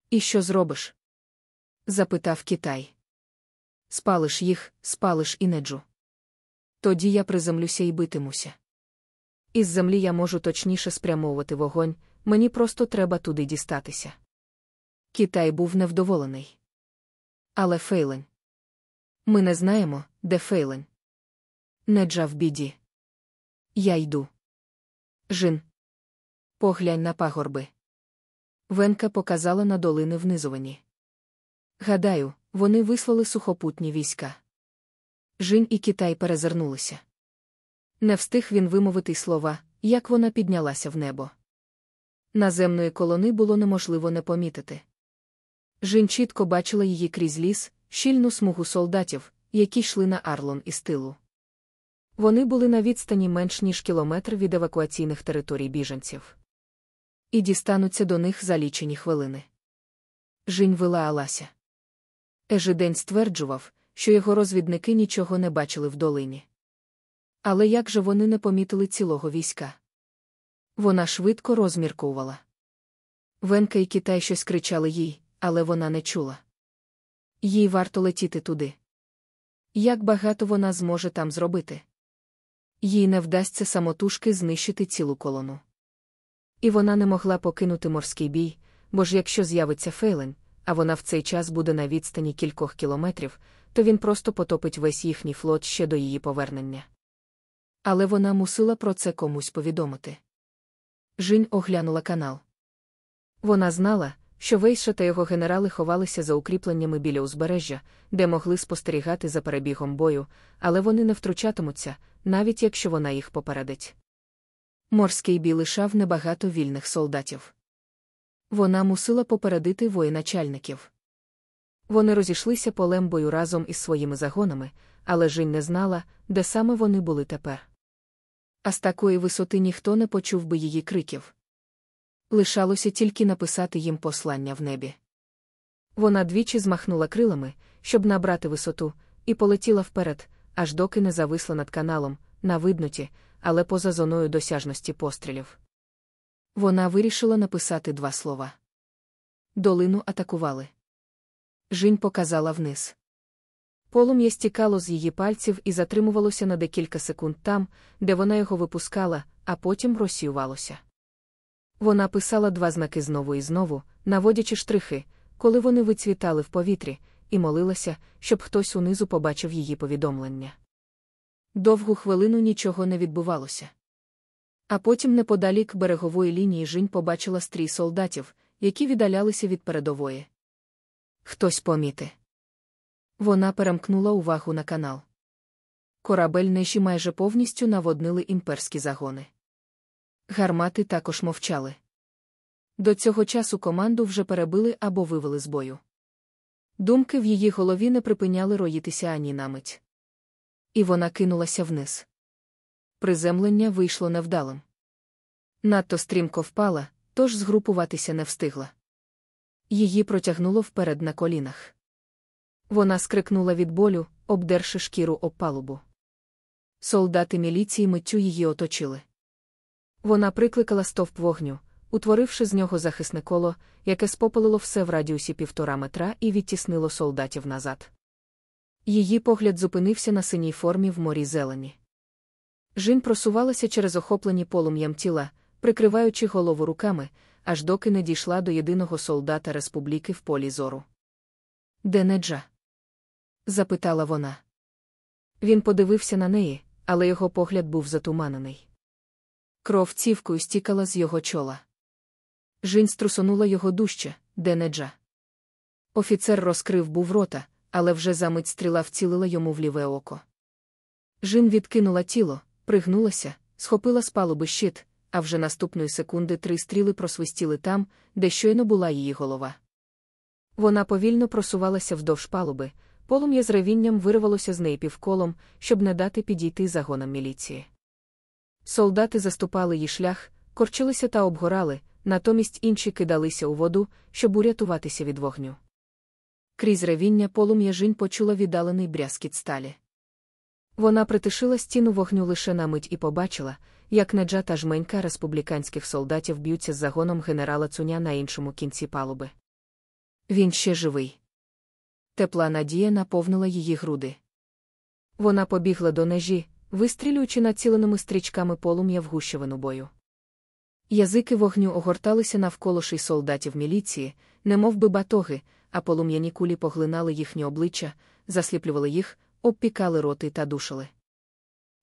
І що зробиш? Запитав Китай. Спалиш їх, спалиш і неджу. Тоді я приземлюся і битимуся. Із землі я можу точніше спрямовувати вогонь, мені просто треба туди дістатися. Китай був невдоволений. Але Фейлен. Ми не знаємо, де Фейлен. Неджа в біді. Я йду. Жин. Поглянь на пагорби. Венка показала на долини внизувані. Гадаю, вони вислали сухопутні війська. Жінь і Китай перезирнулися. Не встиг він вимовити слова, як вона піднялася в небо. Наземної колони було неможливо не помітити. Жін чітко бачила її крізь ліс, щільну смугу солдатів, які йшли на Арлон із тилу. Вони були на відстані менш ніж кілометр від евакуаційних територій біженців. І дістануться до них за лічені хвилини. Жінь вела Алася. Ежидень стверджував, що його розвідники нічого не бачили в долині. Але як же вони не помітили цілого війська? Вона швидко розмірковувала. Венка і Китай щось кричали їй, але вона не чула. Їй варто летіти туди. Як багато вона зможе там зробити? Їй не вдасться самотужки знищити цілу колону. І вона не могла покинути морський бій, бо ж якщо з'явиться Фейлен, а вона в цей час буде на відстані кількох кілометрів, то він просто потопить весь їхній флот ще до її повернення. Але вона мусила про це комусь повідомити. Жінь оглянула канал. Вона знала, що Вейша та його генерали ховалися за укріпленнями біля узбережжя, де могли спостерігати за перебігом бою, але вони не втручатимуться, навіть якщо вона їх попередить. Морський бій лишав небагато вільних солдатів. Вона мусила попередити воєначальників. Вони розійшлися полем бою разом із своїми загонами, але Жінь не знала, де саме вони були тепер. А з такої висоти ніхто не почув би її криків. Лишалося тільки написати їм послання в небі. Вона двічі змахнула крилами, щоб набрати висоту, і полетіла вперед, аж доки не зависла над каналом, на видноті, але поза зоною досяжності пострілів. Вона вирішила написати два слова. Долину атакували. Жінь показала вниз. Полум'я стікало з її пальців і затримувалося на декілька секунд там, де вона його випускала, а потім розсіювалося. Вона писала два знаки знову і знову, наводячи штрихи, коли вони вицвітали в повітрі, і молилася, щоб хтось унизу побачив її повідомлення. Довгу хвилину нічого не відбувалося. А потім неподалік берегової лінії Жінь побачила стрій солдатів, які віддалялися від передової. Хтось поміти. Вона перемкнула увагу на канал. Корабель нежі майже повністю наводнили імперські загони. Гармати також мовчали. До цього часу команду вже перебили або вивели з бою. Думки в її голові не припиняли роїтися ані на мить. І вона кинулася вниз. Приземлення вийшло невдалим. Надто стрімко впала, тож згрупуватися не встигла. Її протягнуло вперед на колінах. Вона скрикнула від болю, обдерши шкіру об палубу. Солдати міліції миттю її оточили. Вона прикликала стовп вогню, утворивши з нього захисне коло, яке спопалило все в радіусі півтора метра і відтіснило солдатів назад. Її погляд зупинився на синій формі в морі зелені. Жін просувалася через охоплені полум'ям тіла, прикриваючи голову руками, аж доки не дійшла до єдиного солдата республіки в полі зору. Де Неджа? запитала вона. Він подивився на неї, але його погляд був затуманений. Кров цівкою стікала з його чола. Жінь струсонула його дужче, де Неджа. Офіцер розкрив був рота, але вже за мить стріла вцілила йому в ліве око. Жін відкинула тіло, пригнулася, схопила з палуби щит, а вже наступної секунди три стріли просвистіли там, де щойно була її голова. Вона повільно просувалася вдовж палуби, полум'я з ревінням вирвалося з неї півколом, щоб не дати підійти загонам міліції. Солдати заступали їй шлях, корчилися та обгорали, натомість інші кидалися у воду, щоб урятуватися від вогню. Крізь ревіння полум'я жінь почула віддалений брязкіт сталі. Вона притишила стіну вогню лише на мить і побачила, як неджа та жменька республіканських солдатів б'ються з загоном генерала Цуня на іншому кінці палуби. Він ще живий. Тепла надія наповнила її груди. Вона побігла до нежі, вистрілюючи націленими стрічками полум'я в гущевину бою. Язики вогню огорталися навколо ший солдатів міліції, немов би батоги, а полум'яні кулі поглинали їхні обличчя, засліплювали їх, обпікали роти та душили.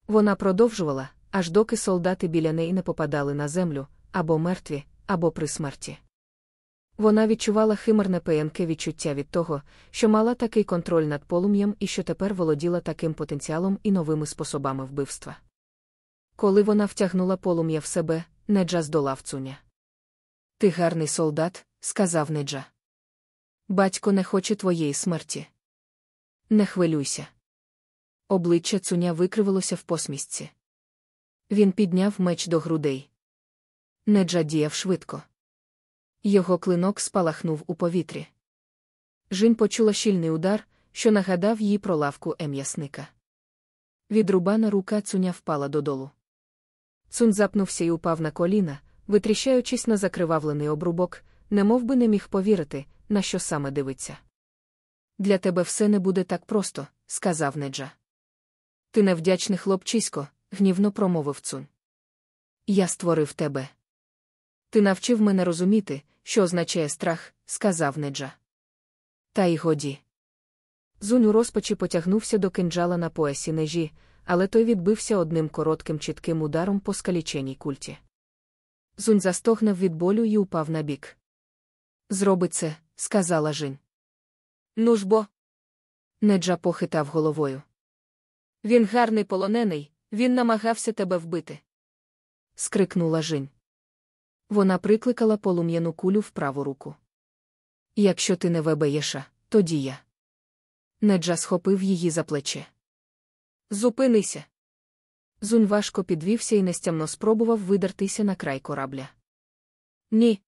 Вона продовжувала, аж доки солдати біля неї не попадали на землю, або мертві, або при смерті. Вона відчувала химерне пеянке відчуття від того, що мала такий контроль над полум'ям і що тепер володіла таким потенціалом і новими способами вбивства. Коли вона втягнула полум'я в себе, Неджа здолав цуня. Ти гарний солдат, сказав Неджа. Батько не хоче твоєї смерті. Не хвилюйся. Обличчя цуня викривилося в посмішці. Він підняв меч до грудей. Неджа діяв швидко. Його клинок спалахнув у повітрі. Жінь почула щільний удар, що нагадав їй про лавку ем'ясника. Відрубана рука цуня впала додолу. Цун запнувся і упав на коліна, витріщаючись на закривавлений обрубок, немов би не міг повірити, на що саме дивиться. Для тебе все не буде так просто, сказав Неджа. Ти невдячний хлопчисько, гнівно промовив цун. Я створив тебе. Ти навчив мене розуміти, що означає страх, сказав Неджа. Та й годі. Зунь у розпачі потягнувся до кинджала на поясі нежі, але той відбився одним коротким чітким ударом по скаліченій культі. Зунь застогнав від болю і упав на бік. Зроби це, сказала Жінь. Ну ж бо. Неджа похитав головою. Він гарний полонений, він намагався тебе вбити. скрикнула Жінь. Вона прикликала полум'яну кулю в праву руку. Якщо ти не вебеєша, тоді я. Неджа схопив її за плече. Зупинися. Зунь важко підвівся і нестямно спробував видертися на край корабля. Ні.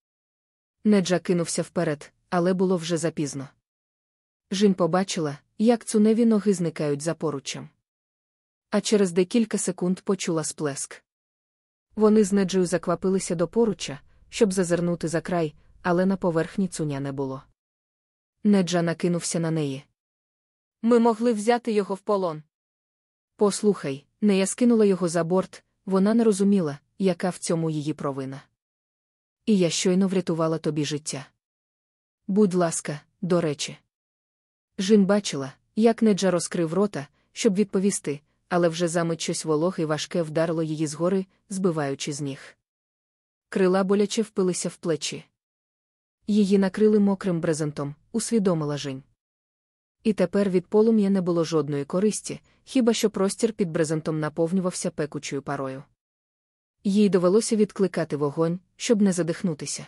Неджа кинувся вперед, але було вже запізно. Жінь побачила, як цуневі ноги зникають за поруччям. А через декілька секунд почула сплеск. Вони з неджею заквапилися до поруччя, щоб зазирнути за край, але на поверхні цуня не було. Неджа накинувся на неї. Ми могли взяти його в полон. Послухай, не я скинула його за борт, вона не розуміла, яка в цьому її провина. І я щойно врятувала тобі життя. Будь ласка, до речі. Жін бачила, як Неджа розкрив рота, щоб відповісти, але вже замить щось вологе й важке вдарило її згори, збиваючи з ніг. Крила боляче впилися в плечі. Її накрили мокрим брезентом, усвідомила Жінь. І тепер від полум'я не було жодної користі, хіба що простір під брезентом наповнювався пекучою парою. Їй довелося відкликати вогонь, щоб не задихнутися.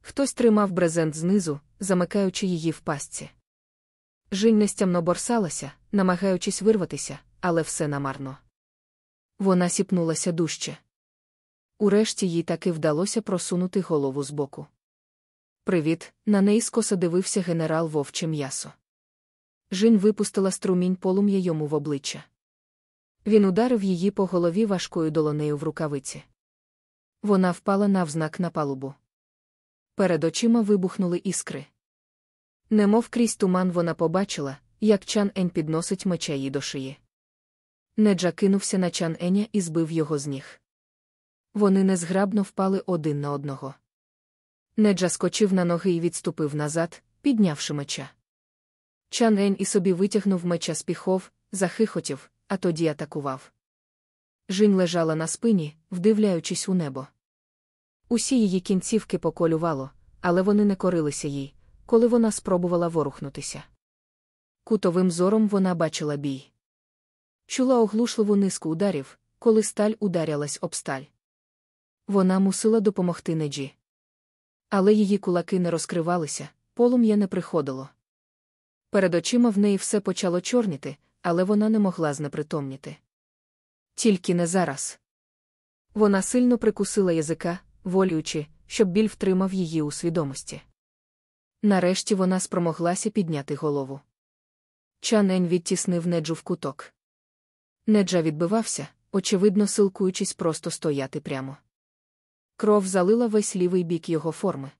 Хтось тримав брезент знизу, замикаючи її в пастці. Жінь нестямно борсалася, намагаючись вирватися, але все намарно. Вона сіпнулася дужче. Урешті їй таки вдалося просунути голову збоку. Привіт, на неї скоса дивився генерал вовче м'ясо. Жінь випустила струмінь полум'я йому в обличчя. Він ударив її по голові важкою долонею в рукавиці. Вона впала навзнак на палубу. Перед очима вибухнули іскри. Немов крізь туман вона побачила, як Чан Ень підносить меча їй до шиї. Неджа кинувся на Чан Еня і збив його з ніг. Вони незграбно впали один на одного. Неджа скочив на ноги і відступив назад, піднявши меча. Чан Ень і собі витягнув меча з піхов, захихотів, а тоді атакував. Жінь лежала на спині, вдивляючись у небо. Усі її кінцівки поколювало, але вони не корилися їй, коли вона спробувала ворухнутися. Кутовим зором вона бачила бій. Чула оглушливу низку ударів, коли сталь ударялась об сталь. Вона мусила допомогти неджі. Але її кулаки не розкривалися, полум'я не приходило. Перед очима в неї все почало чорніти, але вона не могла знепритомніти. Тільки не зараз. Вона сильно прикусила язика, волюючи, щоб біль втримав її у свідомості. Нарешті вона спромоглася підняти голову. Чанень відтіснив неджу в куток. Неджа відбивався, очевидно, силкуючись просто стояти прямо. Кров залила весь лівий бік його форми.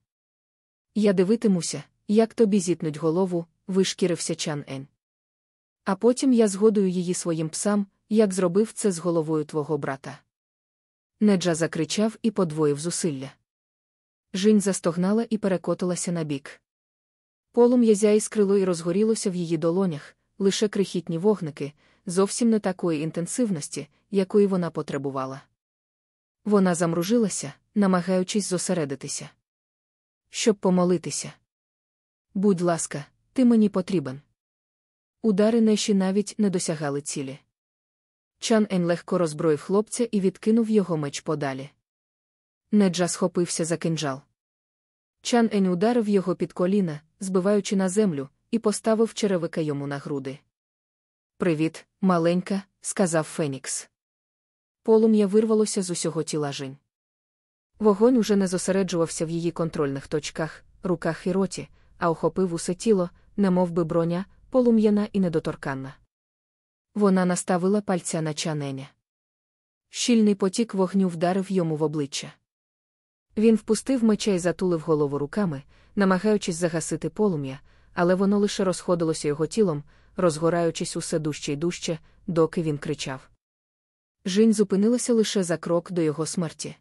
Я дивитимуся, як тобі зітнуть голову, вишкірився Чан Ень. А потім я згодую її своїм псам, як зробив це з головою твого брата. Неджа закричав і подвоїв зусилля. Жінь застогнала і перекотилася на бік. Полум'я зяїскрило і розгорілося в її долонях, лише крихітні вогники, зовсім не такої інтенсивності, якої вона потребувала. Вона замружилася, намагаючись зосередитися. Щоб помолитися. Будь ласка, ти мені потрібен. Удари неші навіть не досягали цілі. Чан Ень легко розброїв хлопця і відкинув його меч подалі. Неджа схопився за кинджал. Чан Ень ударив його під коліна, збиваючи на землю, і поставив черевика йому на груди. Привіт, маленька, сказав Фенікс. Полум'я вирвалося з усього тіла жінь. Вогонь уже не зосереджувався в її контрольних точках, руках і роті, а охопив усе тіло, немов би броня, полум'яна і недоторканна. Вона наставила пальця на чаненя. Щільний потік вогню вдарив йому в обличчя. Він впустив меча і затулив голову руками, намагаючись загасити полум'я, але воно лише розходилося його тілом, розгораючись усе дужче й дужче, доки він кричав. Жінь зупинилася лише за крок до його смерті.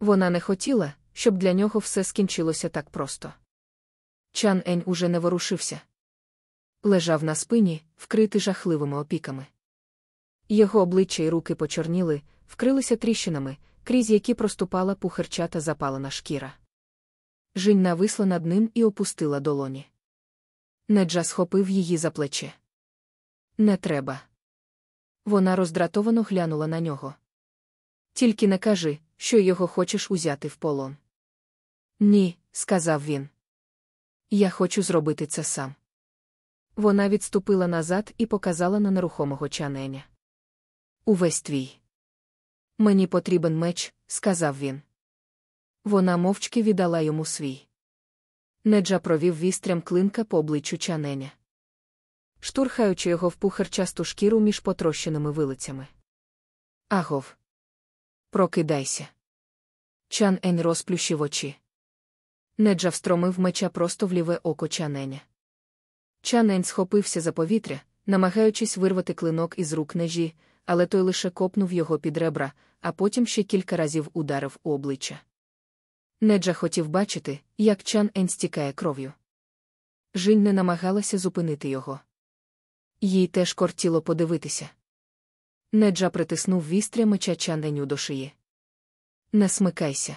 Вона не хотіла, щоб для нього все скінчилося так просто. Чан Ень уже не ворушився. Лежав на спині, вкритий жахливими опіками. Його обличчя й руки почорніли, вкрилися тріщинами, крізь які проступала пухарчата запалена шкіра. Жінь нависла над ним і опустила долоні. Неджа схопив її за плече. Не треба. Вона роздратовано глянула на нього. Тільки не кажи, що його хочеш узяти в полон. Ні, сказав він. Я хочу зробити це сам. Вона відступила назад і показала на нерухомого чаненя. Увесь твій. Мені потрібен меч, сказав він. Вона мовчки віддала йому свій. Неджа провів вістрям клинка по обличчю чаненя. Штурхаючи його в пухарчасту шкіру між потрощеними вилицями. Агов. Прокидайся. Чан Ень розплющив очі. Неджа встромив меча просто в ліве око чаненя. Чанень схопився за повітря, намагаючись вирвати клинок із рук нежі, але той лише копнув його під ребра, а потім ще кілька разів ударив у обличчя. Неджа хотів бачити, як Чан Ень стікає кров'ю. Жінь не намагалася зупинити його. Їй теж кортіло подивитися. Неджа притиснув вістря меча Чаненю до шиї. Не смикайся.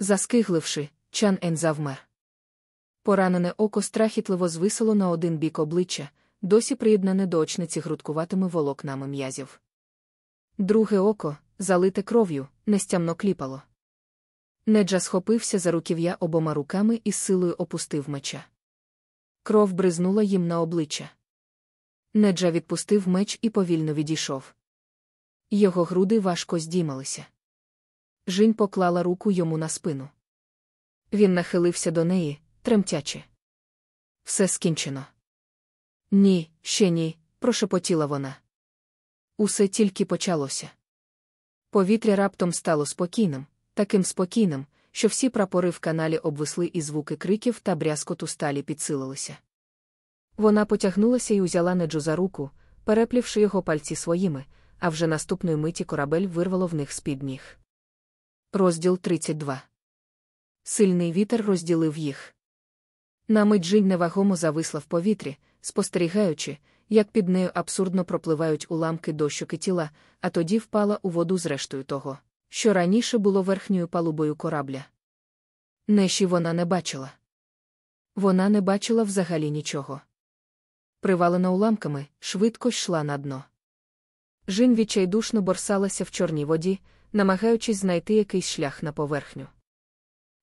Заскигливши, Чан Ен завмер. Поранене око страхітливо звисило на один бік обличчя, досі приєднане до очниці грудкуватими волокнами м'язів. Друге око, залите кров'ю, нестямно кліпало. Неджа схопився за руків'я обома руками і силою опустив меча. Кров бризнула їм на обличчя. Неджа відпустив меч і повільно відійшов. Його груди важко здіймалися. Жінь поклала руку йому на спину. Він нахилився до неї, тремтячи. Все скінчено. Ні, ще ні, прошепотіла вона. Усе тільки почалося. Повітря раптом стало спокійним, таким спокійним, що всі прапори в каналі обвисли і звуки криків та брязкоту сталі підсилилися. Вона потягнулася і узяла Неджу за руку, переплівши його пальці своїми, а вже наступної миті корабель вирвало в них з-під ніг. Розділ 32 Сильний вітер розділив їх. На мить Жінь невагомо зависла в повітрі, спостерігаючи, як під нею абсурдно пропливають уламки дощоки тіла, а тоді впала у воду з рештою того, що раніше було верхньою палубою корабля. Неші вона не бачила. Вона не бачила взагалі нічого. Привалена уламками, швидко йшла на дно. Жін відчайдушно борсалася в чорній воді, намагаючись знайти якийсь шлях на поверхню.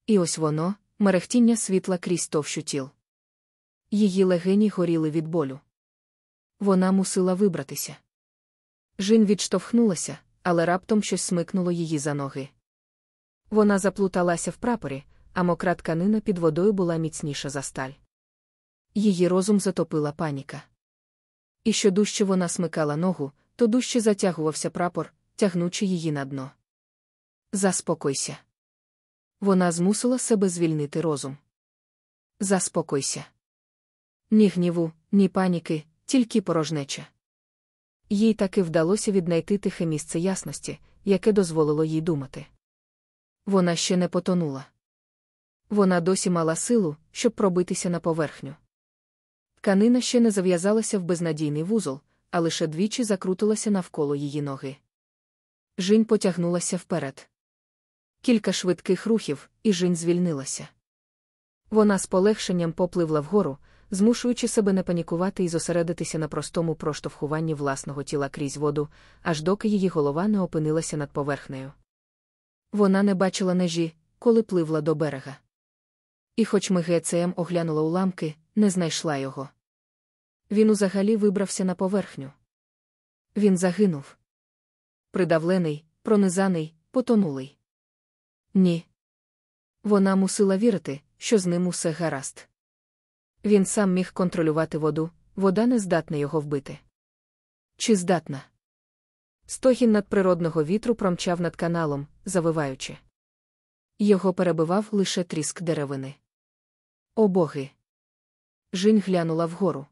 І ось воно, мерехтіння світла крізь товщу тіл. Її легені горіли від болю. Вона мусила вибратися. Жін відштовхнулася, але раптом щось смикнуло її за ноги. Вона заплуталася в прапорі, а мокра тканина під водою була міцніша за сталь. Її розум затопила паніка. І що дужче вона смикала ногу, то дужче затягувався прапор, тягнучи її на дно. Заспокойся. Вона змусила себе звільнити розум. Заспокойся. Ні гніву, ні паніки, тільки порожнеча. Їй таки вдалося віднайти тихе місце ясності, яке дозволило їй думати. Вона ще не потонула. Вона досі мала силу, щоб пробитися на поверхню. Тканина ще не зав'язалася в безнадійний вузол, а лише двічі закрутилася навколо її ноги. Жінь потягнулася вперед. Кілька швидких рухів, і Жінь звільнилася. Вона з полегшенням попливла вгору, змушуючи себе не панікувати і зосередитися на простому проштовхуванні власного тіла крізь воду, аж доки її голова не опинилася над поверхнею. Вона не бачила нежі, коли пливла до берега. І, хоч ми ГЦМ оглянула уламки, не знайшла його. Він узагалі вибрався на поверхню. Він загинув. Придавлений, пронизаний, потонулий. Ні. Вона мусила вірити, що з ним усе гаразд. Він сам міг контролювати воду, вода не здатна його вбити. Чи здатна? Стогін надприродного вітру промчав над каналом, завиваючи. Його перебивав лише тріск деревини. О боги! Жінь глянула вгору.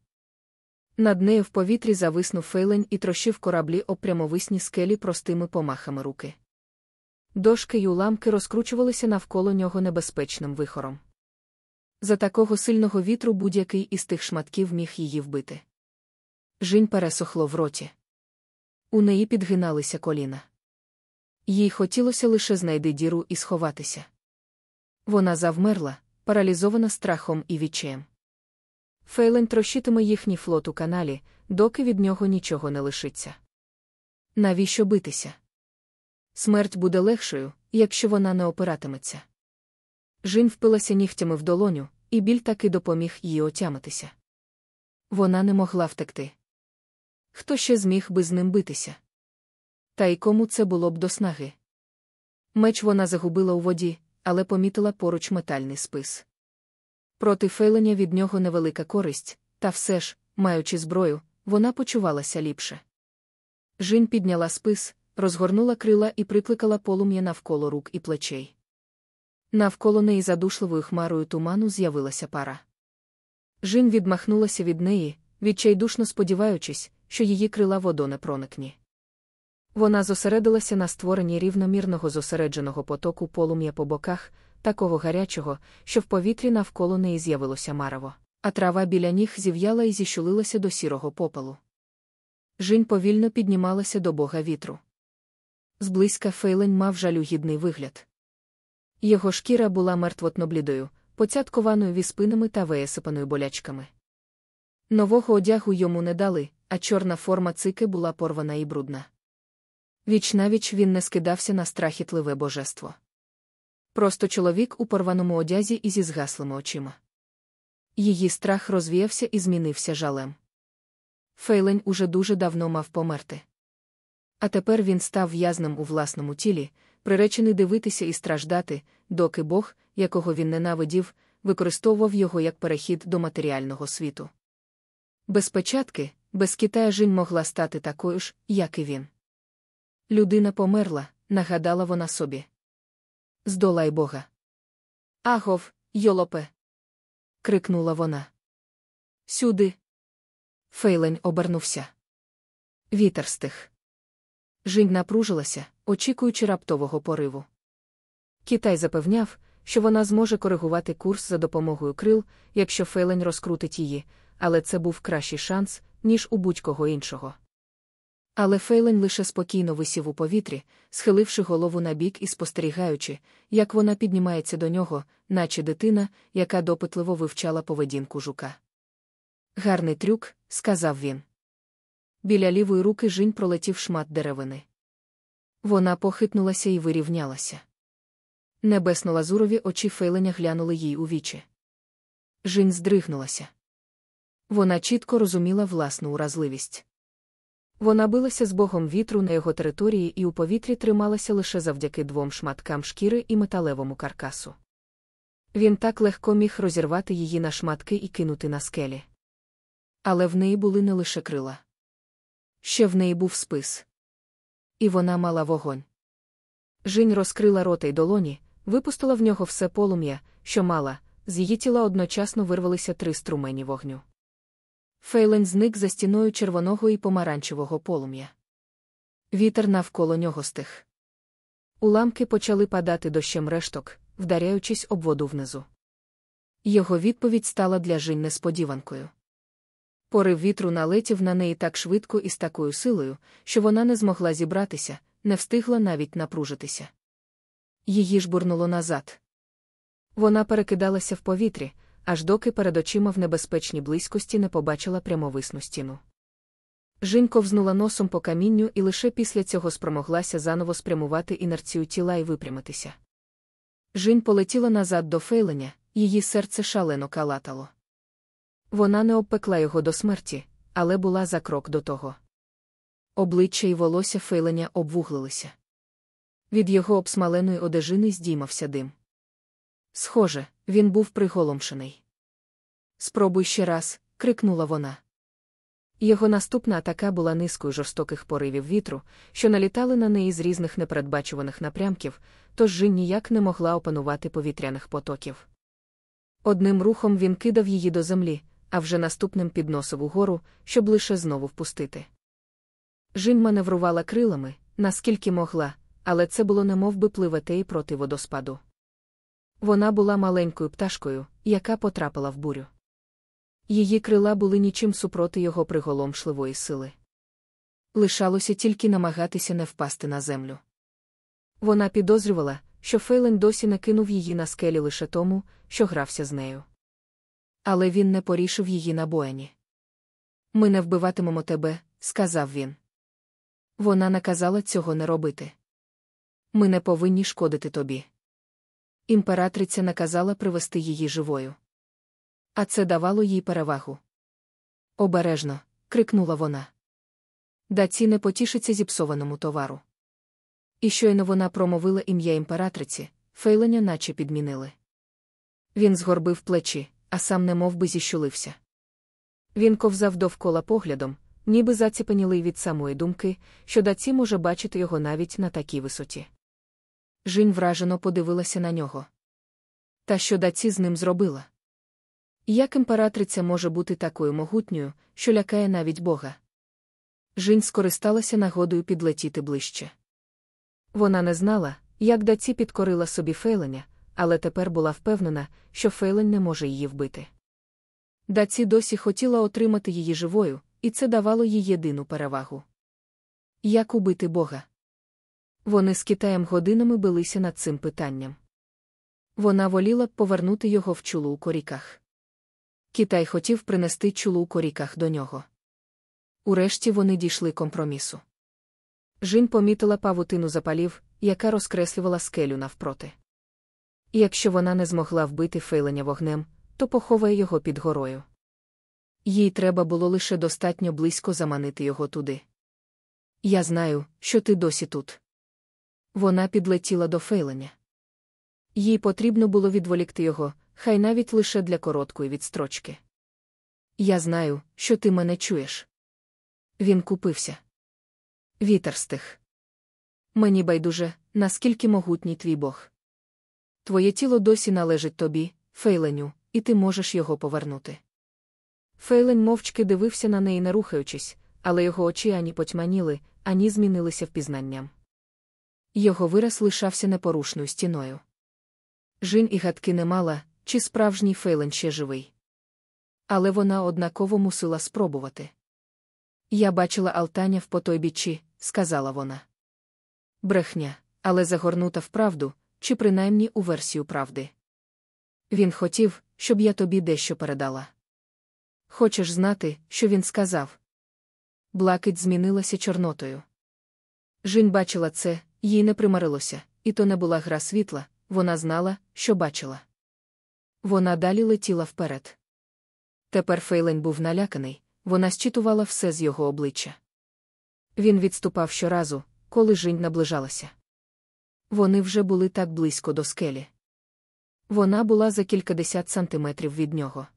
Над нею в повітрі зависнув фейлень і трощив кораблі об прямовисні скелі простими помахами руки. Дошки й уламки розкручувалися навколо нього небезпечним вихором. За такого сильного вітру будь-який із тих шматків міг її вбити. Жінь пересохло в роті. У неї підгиналися коліна. Їй хотілося лише знайти діру і сховатися. Вона завмерла, паралізована страхом і відчаєм. Фейлен трощитиме їхній флот у каналі, доки від нього нічого не лишиться. Навіщо битися? Смерть буде легшою, якщо вона не опиратиметься. Жін впилася нігтями в долоню, і біль таки допоміг їй отямитися. Вона не могла втекти. Хто ще зміг би з ним битися? Та й кому це було б до снаги? Меч вона загубила у воді, але помітила поруч метальний спис. Проти фейленя від нього невелика користь, та все ж, маючи зброю, вона почувалася ліпше. Жінь підняла спис, розгорнула крила і прикликала полум'я навколо рук і плечей. Навколо неї задушливою хмарою туману з'явилася пара. Жін відмахнулася від неї, відчайдушно сподіваючись, що її крила водо не проникні. Вона зосередилася на створенні рівномірного зосередженого потоку полум'я по боках, такого гарячого, що в повітрі навколо неї з'явилося марево, а трава біля ніг зів'яла і зіщулилася до сірого попелу. Жінь повільно піднімалася до бога вітру. Зблизька Фейлень мав жалюгідний вигляд. Його шкіра була мертвотно блідою, поцяткованою віспинами та виясипаною болячками. Нового одягу йому не дали, а чорна форма цики була порвана і брудна. Віч навіч він не скидався на страхітливе божество. Просто чоловік у порваному одязі і зі згаслими очима. Її страх розвіявся і змінився жалем. Фейлень уже дуже давно мав померти. А тепер він став в'язним у власному тілі, приречений дивитися і страждати, доки Бог, якого він ненавидів, використовував його як перехід до матеріального світу. Без печатки, без Китая Жінь могла стати такою ж, як і він. Людина померла, нагадала вона собі. Здолай Бога. Агов, йолопе. крикнула вона. Сюди. Фейлень обернувся. Вітер стих. Жінь напружилася, очікуючи раптового пориву. Китай запевняв, що вона зможе коригувати курс за допомогою крил, якщо Фейлень розкрутить її, але це був кращий шанс, ніж у будь-кого іншого. Але Фейлень лише спокійно висів у повітрі, схиливши голову на бік і спостерігаючи, як вона піднімається до нього, наче дитина, яка допитливо вивчала поведінку жука. Гарний трюк, сказав він. Біля лівої руки жінь пролетів шмат деревини. Вона похитнулася і вирівнялася. Небесно-лазурові очі фейленя глянули їй у вічі. Жінь здригнулася. Вона чітко розуміла власну уразливість. Вона билася з богом вітру на його території і у повітрі трималася лише завдяки двом шматкам шкіри і металевому каркасу. Він так легко міг розірвати її на шматки і кинути на скелі. Але в неї були не лише крила. Ще в неї був спис. І вона мала вогонь. Жінь розкрила рота й долоні, випустила в нього все полум'я, що мала, з її тіла одночасно вирвалися три струмені вогню. Фейлен зник за стіною червоного і помаранчевого полум'я. Вітер навколо нього стих. Уламки почали падати дощем решток, вдаряючись об воду внизу. Його відповідь стала для Жінь несподіванкою. Порив вітру налетів на неї так швидко і з такою силою, що вона не змогла зібратися, не встигла навіть напружитися. Її ж бурнуло назад. Вона перекидалася в повітрі, аж доки перед очима в небезпечній близькості не побачила прямовисну стіну. Жінь ковзнула носом по камінню і лише після цього спромоглася заново спрямувати інерцію тіла і випрямитися. Жінь полетіла назад до фейленя, її серце шалено калатало. Вона не обпекла його до смерті, але була за крок до того. Обличчя і волосся фейленя обвуглилися. Від його обсмаленої одежини здіймався дим. Схоже, він був приголомшений. Спробуй ще раз, крикнула вона. Його наступна атака була низкою жорстоких поривів вітру, що налітали на неї з різних непередбачуваних напрямків, тож Жін ніяк не могла опанувати повітряних потоків. Одним рухом він кидав її до землі, а вже наступним підносив угору, щоб лише знову впустити. Жінь маневрувала крилами, наскільки могла, але це було немов би пливете і проти водоспаду. Вона була маленькою пташкою, яка потрапила в бурю. Її крила були нічим супроти його приголомшливої сили. Лишалося тільки намагатися не впасти на землю. Вона підозрювала, що Фейлен досі не кинув її на скелі лише тому, що грався з нею. Але він не порішив її на бояні. Ми не вбиватимемо тебе, сказав він. Вона наказала цього не робити. Ми не повинні шкодити тобі. Імператриця наказала привести її живою. А це давало їй перевагу. Обережно, крикнула вона. Даці не потішиться зіпсованому товару. І щойно вона промовила ім'я імператриці, фейленя наче підмінили. Він згорбив плечі, а сам немов би зіщулився. Він ковзав довкола поглядом, ніби заціпенілий від самої думки, що даці може бачити його навіть на такій висоті. Жінь вражено подивилася на нього. Та що даці з ним зробила? Як імператриця може бути такою могутньою, що лякає навіть Бога? Жінь скористалася нагодою підлетіти ближче. Вона не знала, як даці підкорила собі фейленя, але тепер була впевнена, що фейлень не може її вбити. Даці досі хотіла отримати її живою, і це давало їй єдину перевагу. Як убити Бога? Вони з Китаєм годинами билися над цим питанням. Вона воліла б повернути його в чулу у коріках. Китай хотів принести чулу у коріках до нього. Урешті вони дійшли компромісу. Жін помітила павутину запалів, яка розкреслювала скелю навпроти. І якщо вона не змогла вбити фейленя вогнем, то поховає його під горою. Їй треба було лише достатньо близько заманити його туди. Я знаю, що ти досі тут. Вона підлетіла до фейленя. Їй потрібно було відволікти його, хай навіть лише для короткої відстрочки. Я знаю, що ти мене чуєш. Він купився. Вітер стих. Мені байдуже, наскільки могутній твій Бог. Твоє тіло досі належить тобі, Фейленю, і ти можеш його повернути. Фейлен мовчки дивився на неї, не рухаючись, але його очі ані потьманіли, ані змінилися впізнанням. Його вираз лишався непорушною стіною. Жін і гадки не мала, чи справжній Фейлен ще живий. Але вона однаково мусила спробувати. Я бачила Алтаня в потойбіччі, сказала вона. Брехня, але загорнута в правду, чи принаймні у версію правди. Він хотів, щоб я тобі дещо передала. Хочеш знати, що він сказав? Блакить змінилася чорнотою. Жінь бачила це, їй не примарилося, і то не була гра світла, вона знала, що бачила. Вона далі летіла вперед. Тепер Фейлень був наляканий, вона щитувала все з його обличчя. Він відступав щоразу, коли Жінь наближалася. Вони вже були так близько до скелі. Вона була за кількадесят сантиметрів від нього.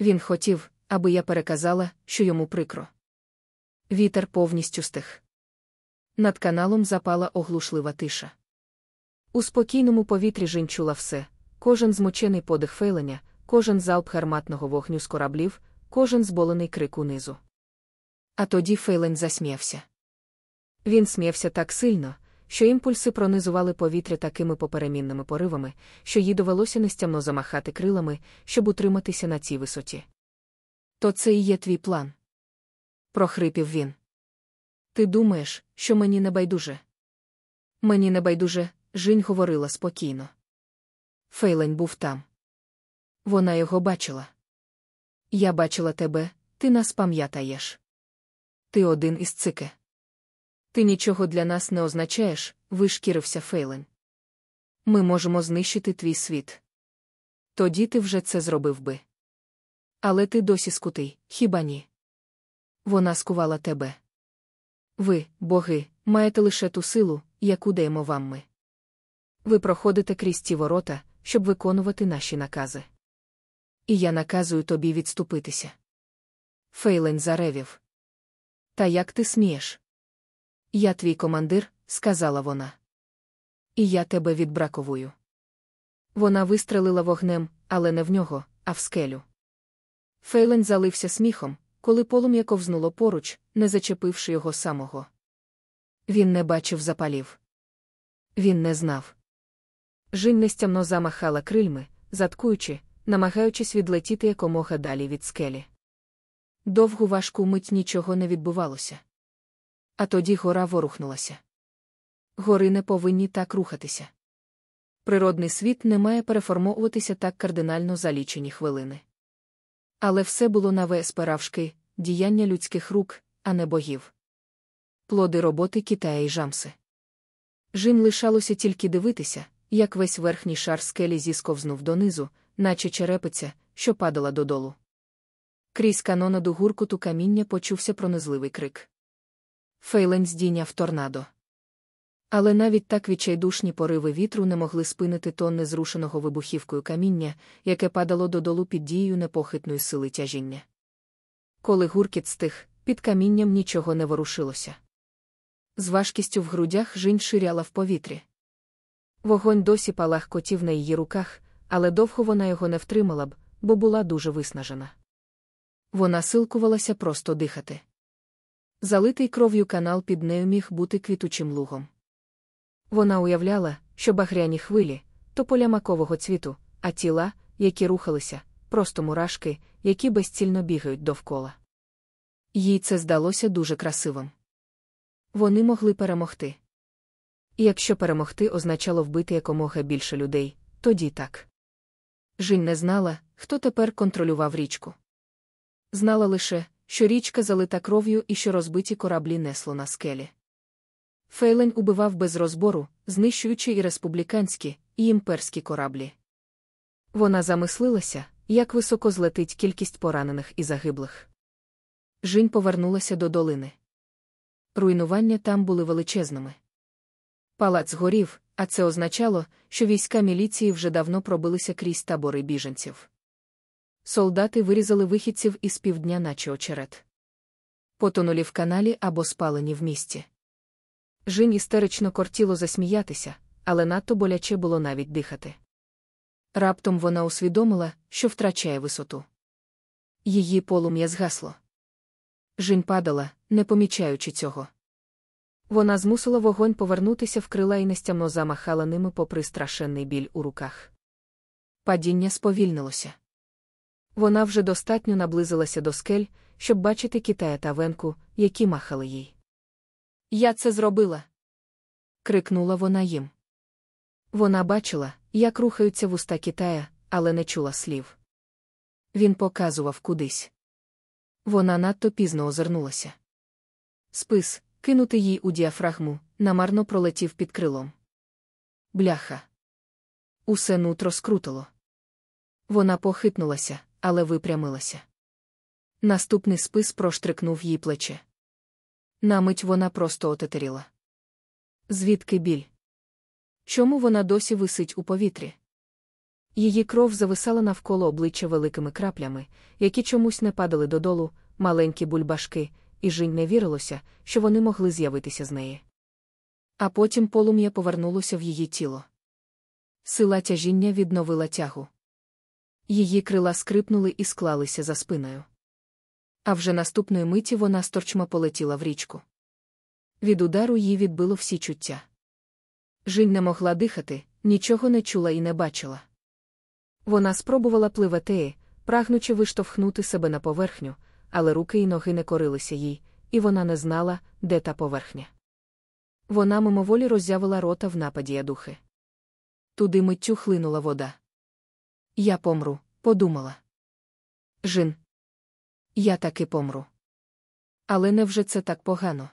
Він хотів, аби я переказала, що йому прикро. Вітер повністю стих. Над каналом запала оглушлива тиша. У спокійному повітрі Жінь чула все, кожен змочений подих фейленя, кожен залп гарматного вогню з кораблів, кожен зболений крик унизу. А тоді Фейлен засміявся. Він сміявся так сильно, що імпульси пронизували повітря такими поперемінними поривами, що їй довелося нестямно замахати крилами, щоб утриматися на цій висоті. То це і є твій план. прохрипів він. Ти думаєш, що мені не байдуже? Мені не байдуже, Жінь говорила спокійно. Фейлень був там. Вона його бачила. Я бачила тебе, ти нас пам'ятаєш. Ти один із цике. Ти нічого для нас не означаєш, вишкірився Фейлен. Ми можемо знищити твій світ. Тоді ти вже це зробив би. Але ти досі скутий, хіба ні? Вона скувала тебе. Ви, боги, маєте лише ту силу, яку даємо вам ми. Ви проходите крізь ті ворота, щоб виконувати наші накази. І я наказую тобі відступитися. Фейлен заревів. Та як ти смієш? Я твій командир, сказала вона. І я тебе відбраковую. Вона вистрелила вогнем, але не в нього, а в скелю. Фейлен залився сміхом, коли полум'я ковзнуло поруч, не зачепивши його самого. Він не бачив запалів. Він не знав. Жінь нестямно замахала крильми, заткуючи, намагаючись відлетіти якомога далі від скелі. Довгу важку мить нічого не відбувалося. А тоді гора ворухнулася. Гори не повинні так рухатися. Природний світ не має переформовуватися так кардинально за лічені хвилини. Але все було на справжки, діяння людських рук, а не богів. Плоди роботи Китая і Жамси. Жін лишалося тільки дивитися, як весь верхній шар скелі зісковзнув донизу, наче черепиця, що падала додолу. Крізь канонаду гуркуту каміння почувся пронизливий крик. Фейлен здійняв торнадо. Але навіть так відчайдушні пориви вітру не могли спинити тонни зрушеного вибухівкою каміння, яке падало додолу під дією непохитної сили тяжіння. Коли гуркіт стих, під камінням нічого не ворушилося. З важкістю в грудях жінь ширяла в повітрі. Вогонь досі палах котів на її руках, але довго вона його не втримала б, бо була дуже виснажена. Вона силкувалася просто дихати. Залитий кров'ю канал під нею міг бути квітучим лугом. Вона уявляла, що багряні хвилі то поля макового цвіту, а тіла, які рухалися, просто мурашки, які безцільно бігають довкола. Їй це здалося дуже красивим. Вони могли перемогти. І якщо перемогти означало вбити якомога більше людей, тоді так. Жінь не знала, хто тепер контролював річку. Знала лише, що річка залита кров'ю і що розбиті кораблі несло на скелі. Фейлень убивав без розбору, знищуючи і республіканські, і імперські кораблі. Вона замислилася, як високо злетить кількість поранених і загиблих. Жінь повернулася до долини. Руйнування там були величезними. Палац горів, а це означало, що війська міліції вже давно пробилися крізь табори біженців. Солдати вирізали вихідців із півдня, наче очерет. Потонулі в каналі або спалені в місті. Жінь істерично кортіло засміятися, але надто боляче було навіть дихати. Раптом вона усвідомила, що втрачає висоту. Її полум'я згасло. Жінь падала, не помічаючи цього. Вона змусила вогонь повернутися в крила і нестямно замахала ними попри страшенний біль у руках. Падіння сповільнилося. Вона вже достатньо наблизилася до скель, щоб бачити Китая та Венку, які махали їй. Я це зробила. крикнула вона їм. Вона бачила, як рухаються вуста Китая, але не чула слів. Він показував кудись. Вона надто пізно озирнулася. Спис, кинути їй у діафрагму, намарно пролетів під крилом. Бляха. Усе нутро скрутило. Вона похитнулася, але випрямилася. Наступний спис проштрикнув їй плече. На мить вона просто отетеріла. Звідки біль? Чому вона досі висить у повітрі? Її кров зависала навколо обличчя великими краплями, які чомусь не падали додолу, маленькі бульбашки, і жінь не вірилося, що вони могли з'явитися з неї. А потім полум'я повернулося в її тіло. Сила тяжіння відновила тягу. Її крила скрипнули і склалися за спиною. А вже наступної миті вона сторчма полетіла в річку. Від удару її відбило всі чуття. Жінь не могла дихати, нічого не чула і не бачила. Вона спробувала пливати, прагнучи виштовхнути себе на поверхню, але руки і ноги не корилися їй, і вона не знала, де та поверхня. Вона мимоволі роззявила рота в нападі ядухи. Туди миттю хлинула вода. Я помру, подумала. Жін. Я таки помру. Але невже це так погано?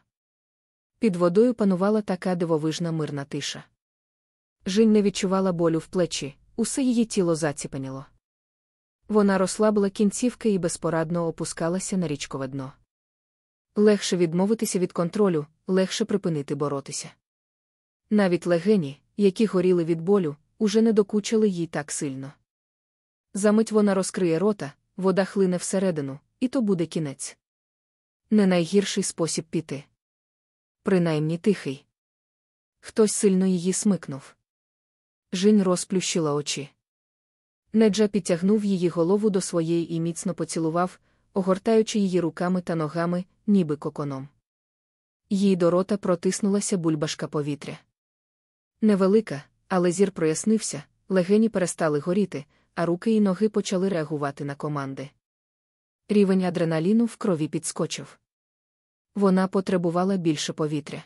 Під водою панувала така дивовижна мирна тиша. Жінь не відчувала болю в плечі, усе її тіло заціпеніло. Вона розслабила кінцівки і безпорадно опускалася на річкове дно. Легше відмовитися від контролю, легше припинити боротися. Навіть легені, які горіли від болю, уже не докучили їй так сильно. Замить вона розкриє рота, вода хлине всередину, і то буде кінець. Не найгірший спосіб піти. Принаймні тихий. Хтось сильно її смикнув. Жінь розплющила очі. Неджа підтягнув її голову до своєї і міцно поцілував, огортаючи її руками та ногами, ніби коконом. Їй до рота протиснулася бульбашка повітря. Невелика, але зір прояснився, легені перестали горіти, а руки і ноги почали реагувати на команди. Рівень адреналіну в крові підскочив. Вона потребувала більше повітря.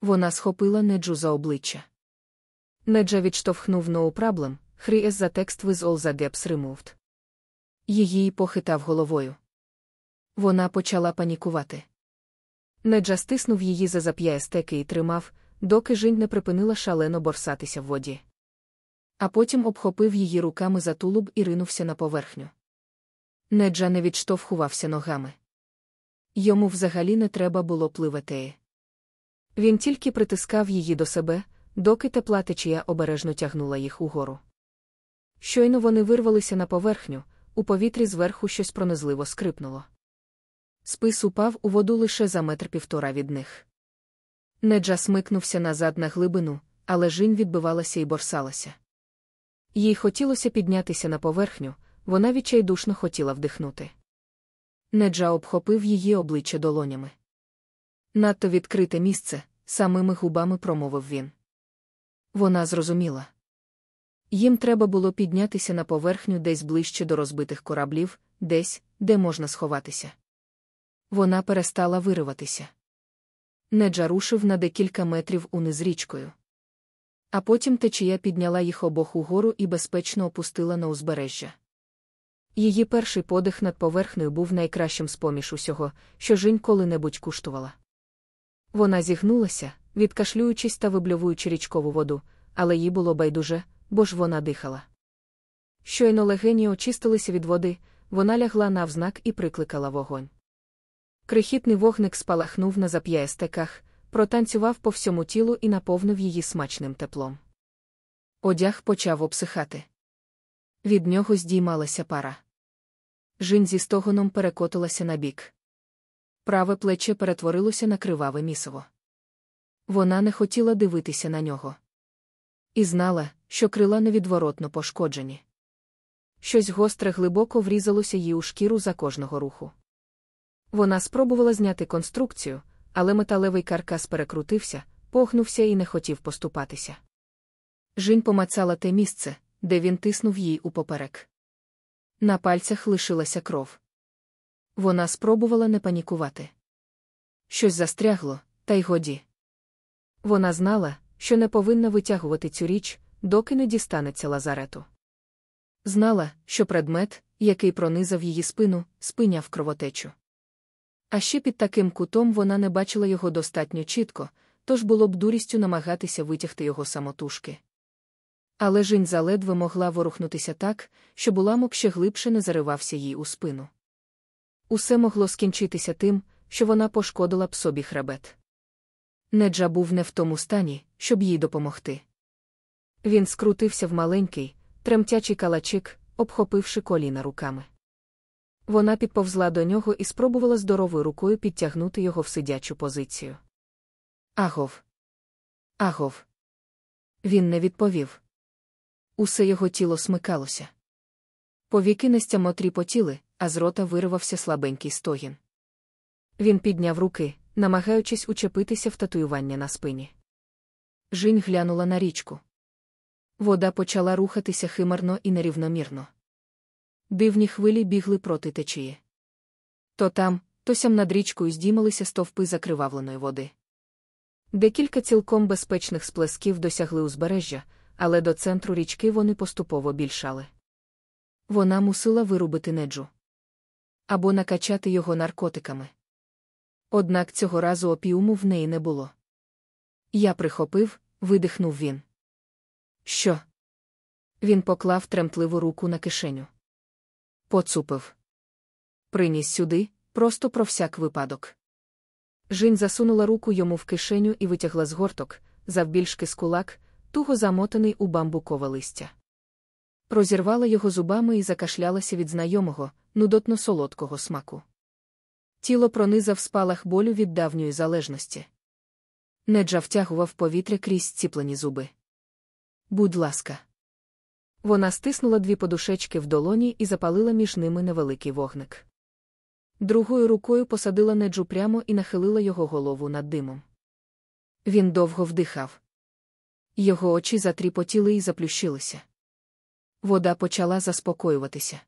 Вона схопила неджу за обличчя. Неджа відштовхнув problem, Хріес за текст with all the gaps removed. Її похитав головою. Вона почала панікувати. Неджа стиснув її за зап'ястеки і тримав, доки жінь не припинила шалено борсатися в воді. А потім обхопив її руками за тулуб і ринувся на поверхню. Неджа не відштовхувався ногами. Йому взагалі не треба було пливати. Він тільки притискав її до себе, доки тепла течія обережно тягнула їх угору. Щойно вони вирвалися на поверхню, у повітрі зверху щось пронизливо скрипнуло. Спис упав у воду лише за метр півтора від них. Неджа смикнувся назад на глибину, але жінь відбивалася і борсалася. Їй хотілося піднятися на поверхню, вона відчайдушно хотіла вдихнути. Неджа обхопив її обличчя долонями. Надто відкрите місце, самими губами промовив він. Вона зрозуміла. Їм треба було піднятися на поверхню десь ближче до розбитих кораблів, десь, де можна сховатися. Вона перестала вириватися. Неджа рушив на декілька метрів униз річкою. А потім течія підняла їх обох угору і безпечно опустила на узбережжя. Її перший подих над поверхнею був найкращим з поміж усього, що жінь коли-небудь куштувала. Вона зігнулася, відкашлюючись та вибльовуючи річкову воду, але їй було байдуже, бо ж вона дихала. Щойно легені очистилися від води, вона лягла навзнак і прикликала вогонь. Крихітний вогник спалахнув на зап'ястеках, протанцював по всьому тілу і наповнив її смачним теплом. Одяг почав обсихати. Від нього здіймалася пара. Жінь зі стогоном перекотилася на бік. Праве плече перетворилося на криваве місово. Вона не хотіла дивитися на нього. І знала, що крила невідворотно пошкоджені. Щось гостре глибоко врізалося їй у шкіру за кожного руху. Вона спробувала зняти конструкцію, але металевий каркас перекрутився, погнувся і не хотів поступатися. Жінь помацала те місце, де він тиснув їй упоперек. На пальцях лишилася кров. Вона спробувала не панікувати. Щось застрягло, та й годі. Вона знала, що не повинна витягувати цю річ, доки не дістанеться лазарету. Знала, що предмет, який пронизав її спину, спиняв кровотечу. А ще під таким кутом вона не бачила його достатньо чітко, тож було б дурістю намагатися витягти його самотужки. Але жінь заледве могла ворухнутися так, щоб уламок ще глибше не заривався їй у спину. Усе могло скінчитися тим, що вона пошкодила б собі хребет. Неджа був не в тому стані, щоб їй допомогти. Він скрутився в маленький, тремтячий калачик, обхопивши коліна руками. Вона підповзла до нього і спробувала здоровою рукою підтягнути його в сидячу позицію. Агов. Агов. Він не відповів. Усе його тіло смикалося. Повіки нестямо тріпотіли, а з рота вирвався слабенький стогін. Він підняв руки, намагаючись учепитися в татуювання на спині. Жінь глянула на річку. Вода почала рухатися химерно і нерівномірно. Дивні хвилі бігли проти течії. То там, то сям над річкою здіймалися стовпи закривавленої води. Декілька цілком безпечних сплесків досягли узбережжя, але до центру річки вони поступово більшали. Вона мусила вирубити неджу або накачати його наркотиками. Однак цього разу опіуму в неї не було. Я прихопив, видихнув він. Що? Він поклав тремтливу руку на кишеню. Поцупив. Приніс сюди, просто про всяк випадок. Жінь засунула руку йому в кишеню і витягла з горток, завбільшки з кулак, туго замотаний у бамбукове листя. Розірвала його зубами і закашлялася від знайомого, нудотно солодкого смаку. Тіло пронизав спалах болю від давньої залежності. Неджа втягував повітря крізь ціплені зуби. Будь ласка. Вона стиснула дві подушечки в долоні і запалила між ними невеликий вогник. Другою рукою посадила неджу прямо і нахилила його голову над димом. Він довго вдихав. Його очі затріпотіли і заплющилися. Вода почала заспокоюватися.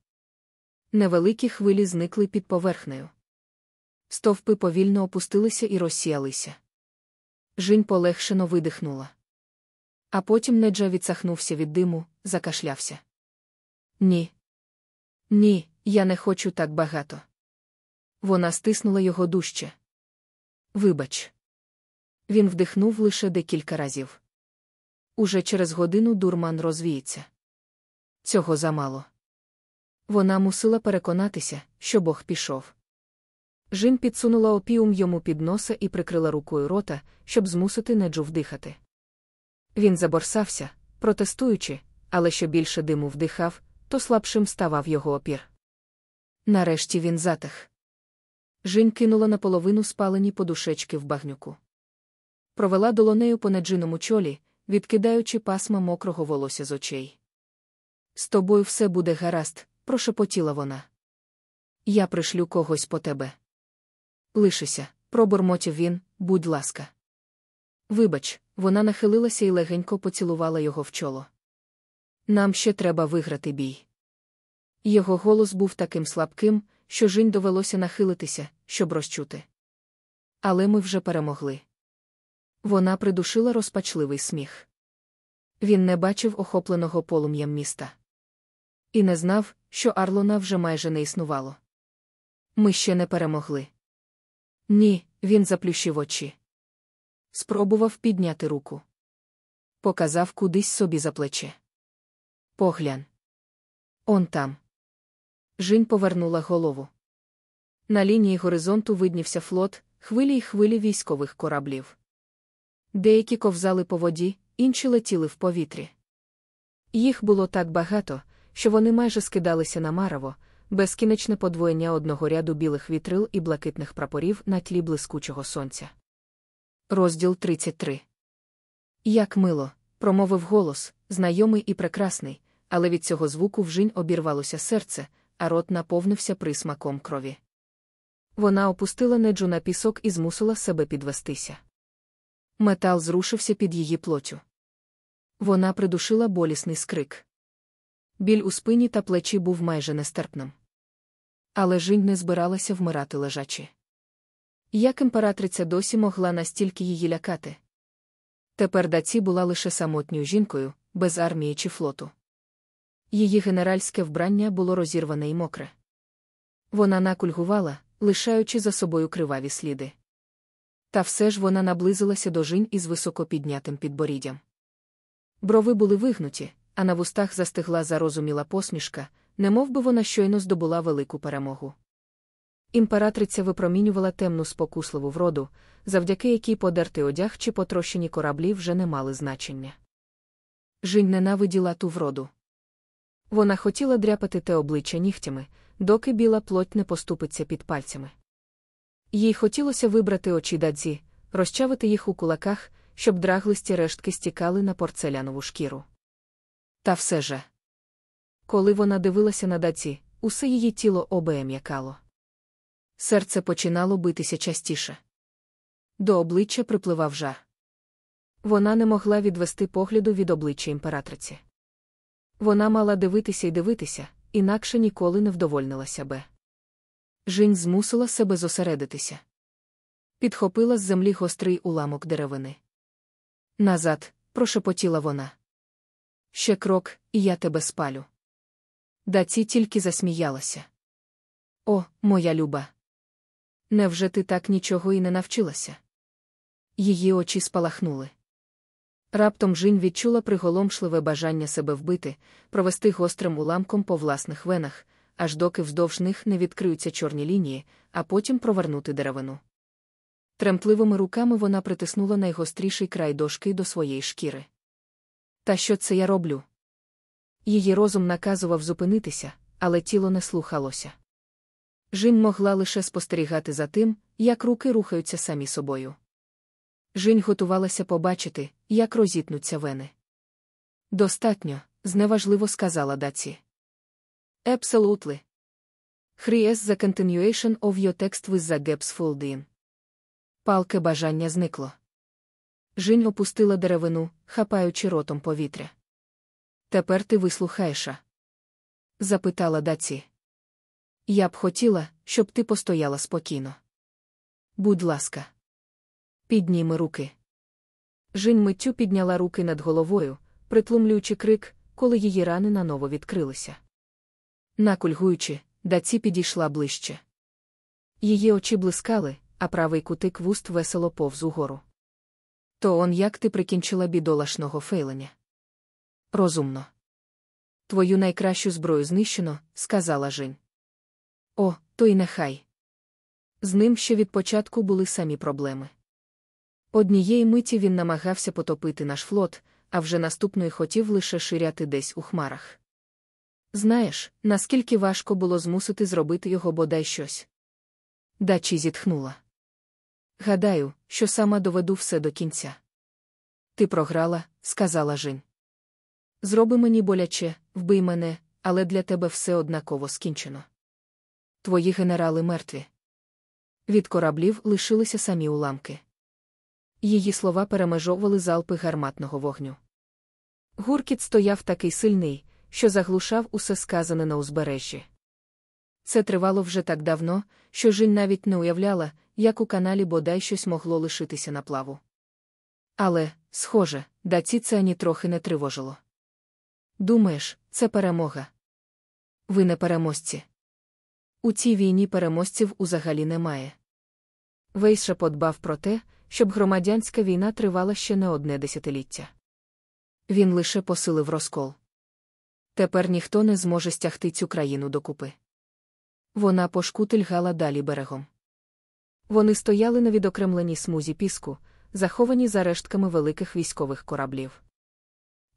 Невеликі хвилі зникли під поверхнею. Стовпи повільно опустилися і розсіялися. Жінь полегшено видихнула. А потім Неджа відсахнувся від диму, закашлявся. Ні. Ні, я не хочу так багато. Вона стиснула його дужче. Вибач. Він вдихнув лише декілька разів. Уже через годину дурман розвіється. Цього замало. Вона мусила переконатися, що Бог пішов. Жін підсунула опіум йому під носа і прикрила рукою рота, щоб змусити неджу вдихати. Він заборсався, протестуючи, але що більше диму вдихав, то слабшим ставав його опір. Нарешті він затих. Жінь кинула наполовину спалені подушечки в багнюку. Провела долонею по неджиному чолі, відкидаючи пасма мокрого волосся з очей. З тобою все буде гаразд, прошепотіла вона. Я пришлю когось по тебе. Лишися, пробурмотів він, будь ласка. Вибач, вона нахилилася і легенько поцілувала його в чоло. Нам ще треба виграти бій. Його голос був таким слабким, що Жінь довелося нахилитися, щоб розчути. Але ми вже перемогли. Вона придушила розпачливий сміх. Він не бачив охопленого полум'ям міста. І не знав, що Арлона вже майже не існувало. Ми ще не перемогли. Ні, він заплющив очі. Спробував підняти руку. Показав кудись собі за плече. Поглянь. Он там. Жінь повернула голову. На лінії горизонту виднівся флот, хвилі й хвилі військових кораблів. Деякі ковзали по воді, інші летіли в повітрі. Їх було так багато, що вони майже скидалися на марево, безкінечне подвоєння одного ряду білих вітрил і блакитних прапорів на тлі блискучого сонця. Розділ 33. Як мило, промовив голос, знайомий і прекрасний, але від цього звуку вжинь обірвалося серце, а рот наповнився присмаком крові. Вона опустила неджу на пісок і змусила себе підвестися. Метал зрушився під її плотю. Вона придушила болісний скрик. Біль у спині та плечі був майже нестерпним. Але жінь не збиралася вмирати лежачи. Як імператриця досі могла настільки її лякати? Тепер даці була лише самотньою жінкою, без армії чи флоту. Її генеральське вбрання було розірване і мокре. Вона накульгувала, лишаючи за собою криваві сліди. Та все ж вона наблизилася до жінь із високо піднятим підборіддям. Брови були вигнуті, а на вустах застигла зарозуміла посмішка, немов би вона щойно здобула велику перемогу. Імператриця випромінювала темну спокусливу вроду, завдяки якій подертий одяг чи потрощені кораблі вже не мали значення. Жінь ненавиділа ту вроду. Вона хотіла дряпати те обличчя нігтями, доки біла плоть не поступиться під пальцями. Їй хотілося вибрати очі дадзі, розчавити їх у кулаках, щоб драглисті рештки стікали на порцелянову шкіру. Та все же. Коли вона дивилася на даці, усе її тіло обеєм'якало. Серце починало битися частіше. До обличчя припливав жар. Вона не могла відвести погляду від обличчя імператриці. Вона мала дивитися і дивитися, інакше ніколи не вдовольнила себе. Жінь змусила себе зосередитися. Підхопила з землі гострий уламок деревини. Назад, прошепотіла вона. Ще крок, і я тебе спалю. Даці тільки засміялася. О, моя люба. Невже ти так нічого і не навчилася? Її очі спалахнули. Раптом Жінь відчула приголомшливе бажання себе вбити, провести гострим уламком по власних венах, аж доки вздовж них не відкриються чорні лінії, а потім провернути деревину. Тремтливими руками вона притиснула найгостріший край дошки до своєї шкіри. Та що це я роблю? Її розум наказував зупинитися, але тіло не слухалося. Жінь могла лише спостерігати за тим, як руки рухаються самі собою. Жінь готувалася побачити, як розітнуться вени. Достатньо, зневажливо сказала даці. Absolutely. Хріес the continuation of your text with the gaps filled in. Палке бажання зникло. Жінь опустила деревину, хапаючи ротом повітря. Тепер ти вислухаєш? запитала даці. Я б хотіла, щоб ти постояла спокійно. Будь ласка, підніми руки. Жінь миттю підняла руки над головою, притлумлюючи крик, коли її рани наново відкрилися. Накульгуючи, даці підійшла ближче. Її очі блискали, а правий кутик вуст весело повз угору. То он як ти прикінчила бідолашного фейлення? Розумно. Твою найкращу зброю знищено, сказала Жінь. О, то й нехай. З ним ще від початку були самі проблеми. Однієї миті він намагався потопити наш флот, а вже наступної хотів лише ширяти десь у хмарах. Знаєш, наскільки важко було змусити зробити його бодай щось. Дачі зітхнула. Гадаю, що сама доведу все до кінця. Ти програла, сказала Жінь. Зроби мені боляче, вбий мене, але для тебе все однаково скінчено. Твої генерали мертві. Від кораблів лишилися самі уламки. Її слова перемежовували залпи гарматного вогню. Гуркіт стояв такий сильний, що заглушав усе сказане на узбережжі. Це тривало вже так давно, що Жінь навіть не уявляла, як у каналі бодай щось могло лишитися на плаву. Але, схоже, даці це ані трохи не тривожило. Думаєш, це перемога? Ви не переможці. У цій війні переможців узагалі немає. Вейша подбав про те, щоб громадянська війна тривала ще не одне десятиліття. Він лише посилив розкол. Тепер ніхто не зможе стягти цю країну докупи. Вона пошкутильгала далі берегом. Вони стояли на відокремленій смузі піску, заховані за рештками великих військових кораблів.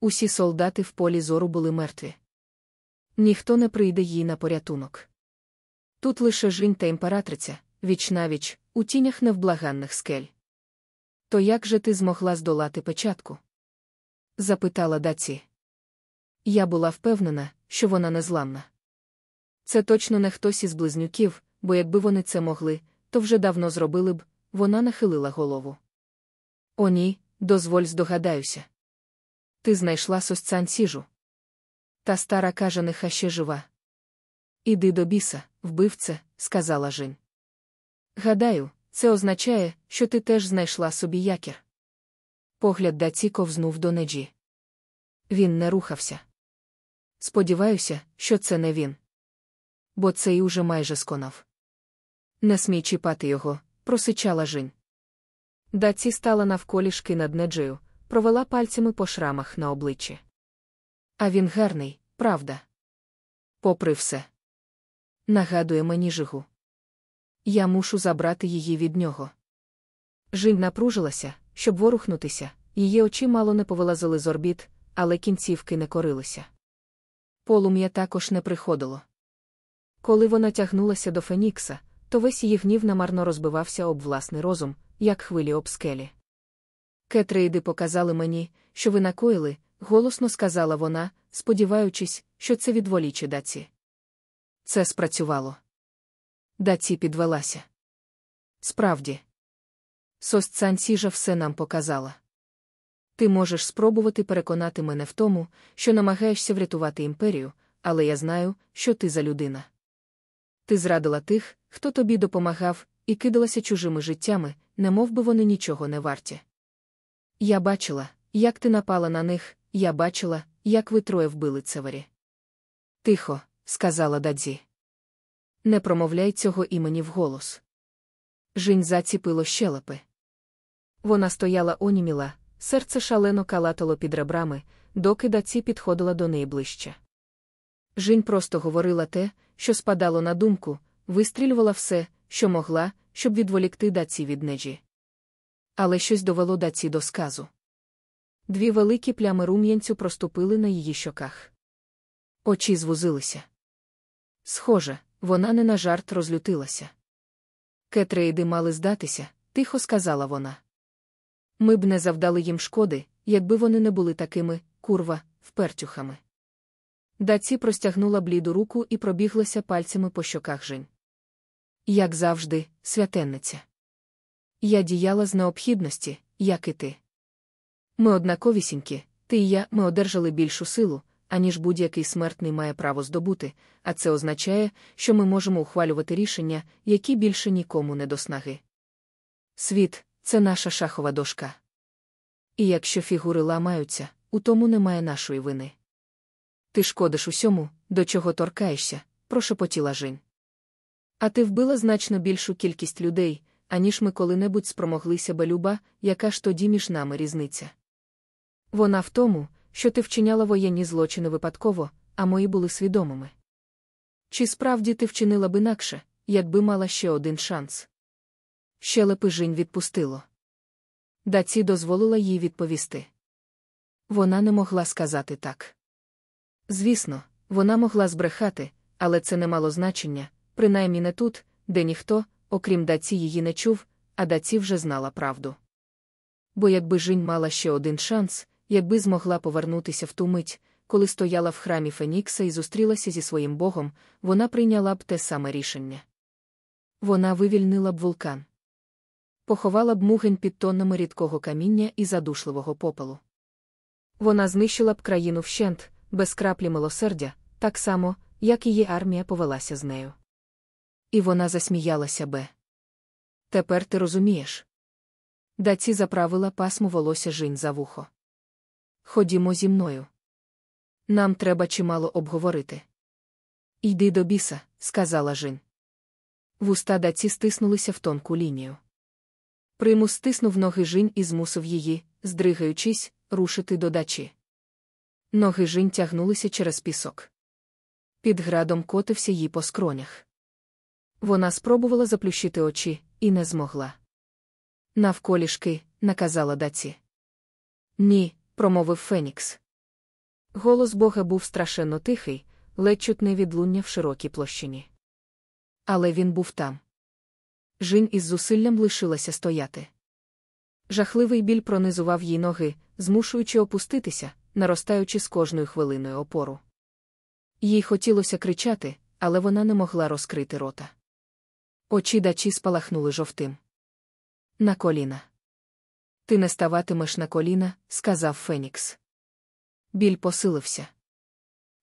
Усі солдати в полі зору були мертві. Ніхто не прийде їй на порятунок. Тут лише жінь та імператриця, віч у тінях невблаганних скель. То як же ти змогла здолати печатку? запитала Даці. Я була впевнена, що вона незламна. Це точно не хтось із близнюків, бо якби вони це могли, то вже давно зробили б, вона нахилила голову. О, ні, дозволь здогадаюся. Ти знайшла сосцян сіжу. Та стара каже, нехай ще жива. Іди до біса, вбивце, сказала Жень. Гадаю, це означає, що ти теж знайшла собі якір. Погляд даці ковзнув до неджі. Він не рухався. Сподіваюся, що це не він. Бо цей уже майже сконав. Не смій чіпати його, просичала Жінь. Даці стала навколішки над неджею, провела пальцями по шрамах на обличчі. А він гарний, правда. Попри все. Нагадує мені жигу. Я мушу забрати її від нього. Жінь напружилася, щоб ворухнутися, її очі мало не повилазили з орбіт, але кінцівки не корилися. Полум'я також не приходило. Коли вона тягнулася до Фенікса, то весь її гнів намарно розбивався об власний розум, як хвилі об скелі. Кетрейди показали мені, що ви накоїли, голосно сказала вона, сподіваючись, що це відволіче даці. Це спрацювало. Даці підвелася. Справді, Сосцан Сіжа все нам показала. Ти можеш спробувати переконати мене в тому, що намагаєшся врятувати імперію, але я знаю, що ти за людина. Ти зрадила тих, хто тобі допомагав, і кидалася чужими життями, немов би вони нічого не варті. Я бачила, як ти напала на них, я бачила, як ви троє вбили цевері. Тихо, сказала Дадзі. Не промовляй цього імені вголос. Жінь заціпило щелепи. Вона стояла оніміла, серце шалено калатало під ребрами, доки даці підходила до неї ближче. Жінь просто говорила те, що спадало на думку, вистрілювала все, що могла, щоб відволікти даці від неджі. Але щось довело даці до сказу. Дві великі плями рум'янцю проступили на її щоках. Очі звузилися. Схоже, вона не на жарт розлютилася. Кетрейди мали здатися, тихо сказала вона. Ми б не завдали їм шкоди, якби вони не були такими, курва, впертюхами. Даці простягнула бліду руку і пробіглася пальцями по щоках Жень. Як завжди, святенниця. Я діяла з необхідності, як і ти. Ми однаковісінькі, ти і я ми одержали більшу силу, аніж будь-який смертний має право здобути, а це означає, що ми можемо ухвалювати рішення, які більше нікому не до снаги. Світ це наша шахова дошка. І якщо фігури ламаються, у тому немає нашої вини. Ти шкодиш усьому, до чого торкаєшся, прошепотіла Жень. А ти вбила значно більшу кількість людей, аніж ми коли-небудь спромоглися би люба, яка ж тоді між нами різниця. Вона в тому, що ти вчиняла воєнні злочини випадково, а мої були свідомими. Чи справді ти вчинила б інакше, якби мала ще один шанс? Щелепи Жінь відпустило. Даці дозволила їй відповісти. Вона не могла сказати так. Звісно, вона могла збрехати, але це не мало значення, принаймні не тут, де ніхто, окрім даці, її не чув, а даці вже знала правду. Бо якби Жінь мала ще один шанс, якби змогла повернутися в ту мить, коли стояла в храмі Фенікса і зустрілася зі своїм богом, вона прийняла б те саме рішення. Вона вивільнила б вулкан. Поховала б мугень під тоннами рідкого каміння і задушливого попелу. Вона знищила б країну вщент, без краплі милосердя, так само, як її армія повелася з нею. І вона засміялася бе. Тепер ти розумієш. Даці заправила пасму волосся жінь за вухо. Ходімо зі мною. Нам треба чимало обговорити. Йди до біса, сказала Жін. Вуста даці стиснулися в тонку лінію. Примус стиснув ноги Жінь і змусив її, здригаючись, рушити до дачі. Ноги Жінь тягнулися через пісок. Під градом котився їй по скронях. Вона спробувала заплющити очі і не змогла. Навколішки, наказала даці. Ні, промовив Фенікс. Голос Бога був страшенно тихий, ледь чутне відлуння в широкій площині. Але він був там. Жінь із зусиллям лишилася стояти. Жахливий біль пронизував їй ноги, змушуючи опуститися, наростаючи з кожною хвилиною опору. Їй хотілося кричати, але вона не могла розкрити рота. Очі дачі спалахнули жовтим. На коліна. Ти не ставатимеш на коліна, сказав Фенікс. Біль посилився.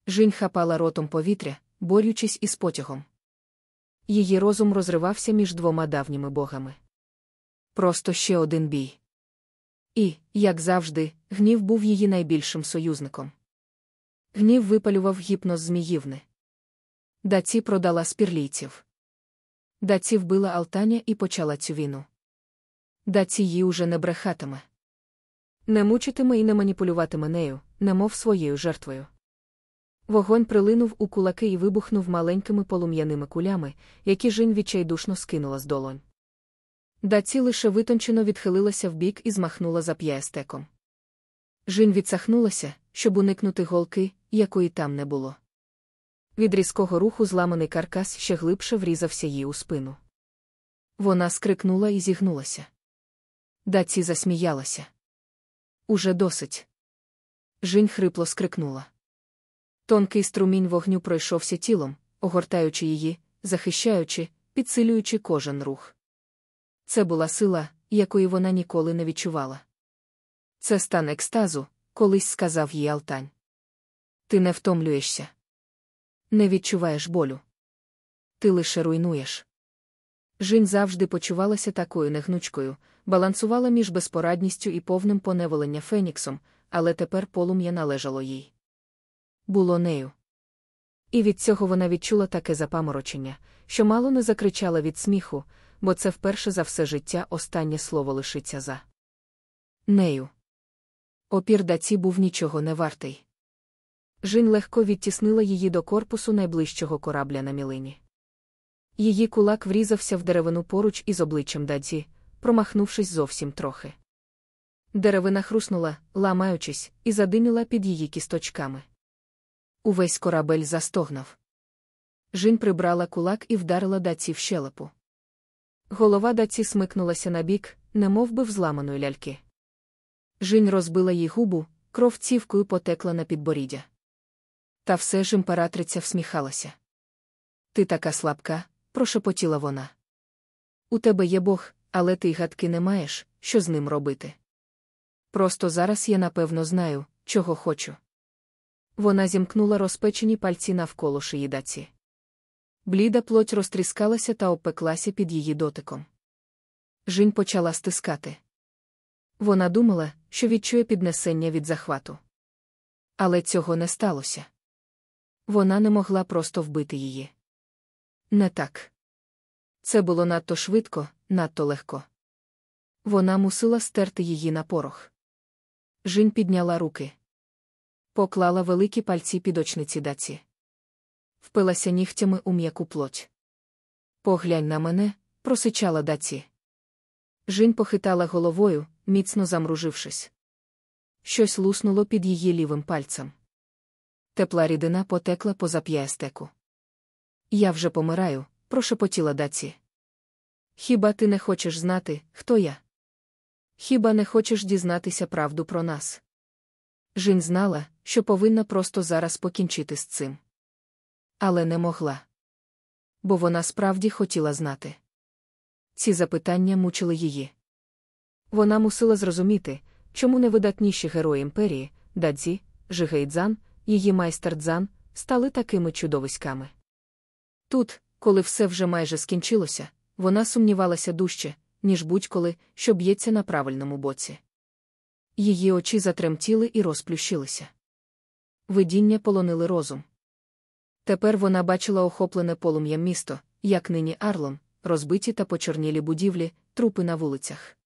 Жінь хапала ротом повітря, борючись із потягом. Її розум розривався між двома давніми богами. Просто ще один бій. І, як завжди, гнів був її найбільшим союзником. Гнів випалював гіпноз зміївни. Даці продала спірлійців. Даці вбила Алтаня і почала цю війну. Даці її уже не брехатиме. Не мучитиме і не маніпулюватиме нею, немов своєю жертвою. Вогонь прилинув у кулаки і вибухнув маленькими полум'яними кулями, які жінь відчайдушно скинула з долонь. Даці лише витончено відхилилася вбік і змахнула за п'ястеком. Жінь відсахнулася, щоб уникнути голки, якої там не було. Від різкого руху зламаний каркас ще глибше врізався їй у спину. Вона скрикнула і зігнулася. Даці засміялася. Уже досить. Жінь хрипло скрикнула. Тонкий струмінь вогню пройшовся тілом, огортаючи її, захищаючи, підсилюючи кожен рух. Це була сила, якої вона ніколи не відчувала. Це стан екстазу, колись сказав їй Алтань. Ти не втомлюєшся. Не відчуваєш болю. Ти лише руйнуєш. Жінь завжди почувалася такою негнучкою, балансувала між безпорадністю і повним поневолення Феніксом, але тепер полум'я належало їй. Було нею. І від цього вона відчула таке запаморочення, що мало не закричала від сміху, бо це вперше за все життя останнє слово лишиться за нею. Опір даці був нічого не вартий. Жінь легко відтіснила її до корпусу найближчого корабля на мілині. Її кулак врізався в деревину поруч із обличчям даці, промахнувшись зовсім трохи. Деревина хруснула, ламаючись, і задиміла під її кісточками. Увесь корабель застогнав. Жінь прибрала кулак і вдарила даці в щелепу. Голова даці смикнулася на бік, немов би взламаної ляльки. Жінь розбила їй губу, кров цівкою потекла на підборіддя. Та все ж імператриця всміхалася. Ти така слабка, прошепотіла вона. У тебе є Бог, але ти гадки не маєш, що з ним робити. Просто зараз я напевно знаю, чого хочу. Вона зімкнула розпечені пальці навколо шиї даці. Бліда плоть розтріскалася та обпеклася під її дотиком. Жінь почала стискати. Вона думала, що відчує піднесення від захвату. Але цього не сталося. Вона не могла просто вбити її. Не так. Це було надто швидко, надто легко. Вона мусила стерти її на порох. Жінь підняла руки. Поклала великі пальці під очниці даці. Впилася нігтями у м'яку плоть. Поглянь на мене, просичала даці. Жінь похитала головою, міцно замружившись. Щось луснуло під її лівим пальцем. Тепла рідина потекла по зап'ястеку. Я вже помираю, прошепотіла даці. Хіба ти не хочеш знати, хто я? Хіба не хочеш дізнатися правду про нас? Жін знала, що повинна просто зараз покінчити з цим. Але не могла. Бо вона справді хотіла знати. Ці запитання мучили її. Вона мусила зрозуміти, чому невидатніші герої імперії, Дадзі, Жигейдзан, її майстер Дзан, стали такими чудовиськами. Тут, коли все вже майже скінчилося, вона сумнівалася дужче, ніж будь-коли, що б'ється на правильному боці. Її очі затремтіли і розплющилися. Видіння полонили розум. Тепер вона бачила охоплене полум'ям місто, як нині Арлон, розбиті та почорнілі будівлі, трупи на вулицях.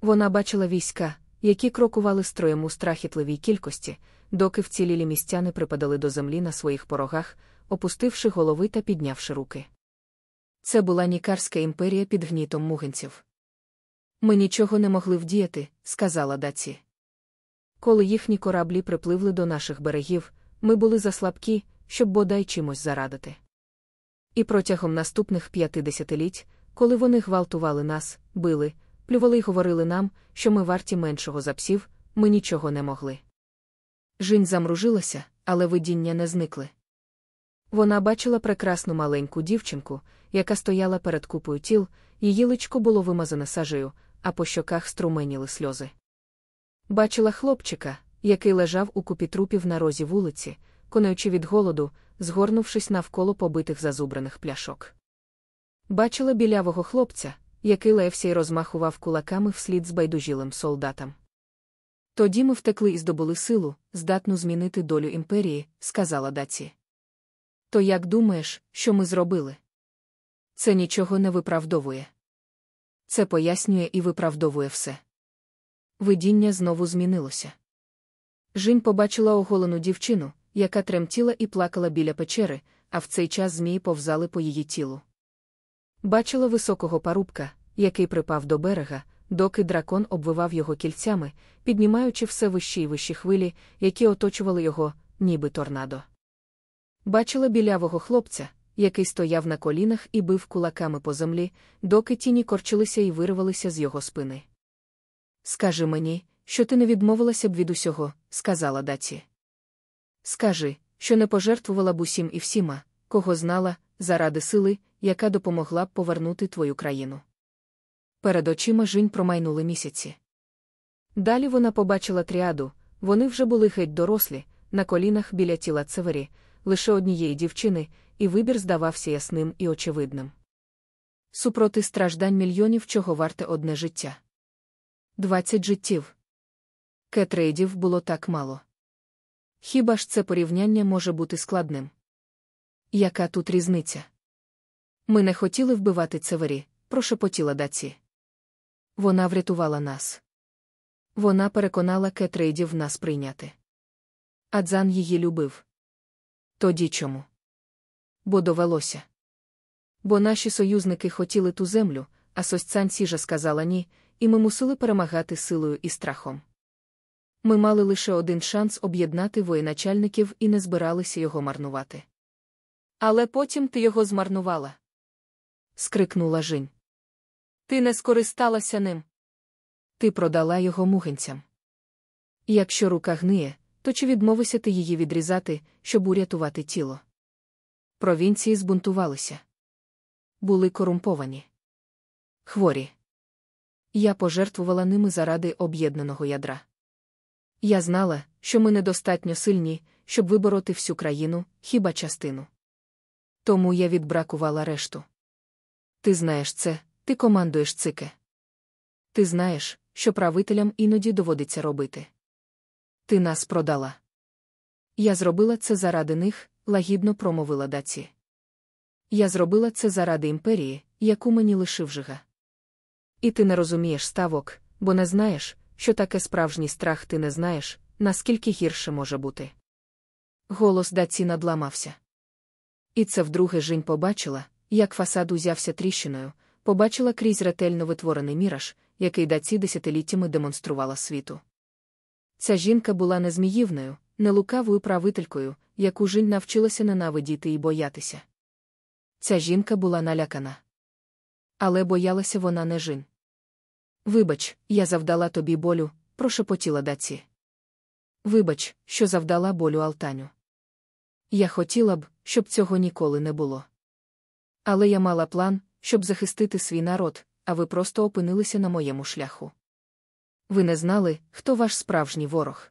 Вона бачила війська, які крокували строєм у страхітливій кількості, доки вцілілі містяни припадали до землі на своїх порогах, опустивши голови та піднявши руки. Це була Нікарська імперія під гнітом мугенців. Ми нічого не могли вдіяти, сказала даці. Коли їхні кораблі припливли до наших берегів, ми були заслабкі, щоб бодай чимось зарадити. І протягом наступних п'яти десятиліть, коли вони гвалтували нас, били, плювали й говорили нам, що ми варті меншого за псів, ми нічого не могли. Жінь замружилася, але видіння не зникли. Вона бачила прекрасну маленьку дівчинку, яка стояла перед купою тіл, її личко було вимазане сажею, а по щоках струменіли сльози. Бачила хлопчика, який лежав у купі трупів на розі вулиці, конуючи від голоду, згорнувшись навколо побитих зазубраних пляшок. Бачила білявого хлопця, який левся й розмахував кулаками вслід з байдужілим солдатам. Тоді ми втекли і здобули силу, здатну змінити долю імперії, сказала Даці. То як думаєш, що ми зробили? Це нічого не виправдовує. Це пояснює і виправдовує все. Видіння знову змінилося. Жінь побачила оголену дівчину, яка тремтіла і плакала біля печери, а в цей час змії повзали по її тілу. Бачила високого парубка, який припав до берега, доки дракон обвивав його кільцями, піднімаючи все вищі й вищі хвилі, які оточували його, ніби торнадо. Бачила білявого хлопця, який стояв на колінах і бив кулаками по землі, доки тіні корчилися і вирвалися з його спини. Скажи мені, що ти не відмовилася б від усього, сказала Даці. Скажи, що не пожертвувала б усім і всіма, кого знала, заради сили, яка допомогла б повернути твою країну. Перед очима жінь промайнули місяці. Далі вона побачила тріаду, вони вже були геть дорослі, на колінах біля тіла цевері, лише однієї дівчини, і вибір здавався ясним і очевидним. Супроти страждань мільйонів чого варте одне життя. Двадцять життів. Кетрейдів було так мало. Хіба ж це порівняння може бути складним? Яка тут різниця? Ми не хотіли вбивати цевері, прошепотіла даці. Вона врятувала нас. Вона переконала кетрейдів нас прийняти. Адзан її любив. Тоді чому? Бо довелося. Бо наші союзники хотіли ту землю, а Сосцан Сіжа сказала ні, і ми мусили перемагати силою і страхом. Ми мали лише один шанс об'єднати воєначальників і не збиралися його марнувати. Але потім ти його змарнувала. Скрикнула Жінь. Ти не скористалася ним. Ти продала його мугенцям. Якщо рука гниє, то чи відмовися ти її відрізати, щоб урятувати тіло? Провінції збунтувалися. Були корумповані. Хворі. Я пожертвувала ними заради об'єднаного ядра. Я знала, що ми недостатньо сильні, щоб вибороти всю країну, хіба частину. Тому я відбракувала решту. Ти знаєш це, ти командуєш цике. Ти знаєш, що правителям іноді доводиться робити. Ти нас продала. Я зробила це заради них, лагідно промовила даці. Я зробила це заради імперії, яку мені лишив жига. І ти не розумієш ставок, бо не знаєш, що таке справжній страх ти не знаєш, наскільки гірше може бути. Голос даці надламався. І це вдруге Жінь побачила, як фасад узявся тріщиною, побачила крізь ретельно витворений міраж, який даці десятиліттями демонструвала світу. Ця жінка була не зміївною, не лукавою правителькою, яку Жінь навчилася ненавидіти і боятися. Ця жінка була налякана. Але боялася вона не Жінь. Вибач, я завдала тобі болю, прошепотіла даці. Вибач, що завдала болю Алтаню. Я хотіла б, щоб цього ніколи не було. Але я мала план, щоб захистити свій народ, а ви просто опинилися на моєму шляху. Ви не знали, хто ваш справжній ворог.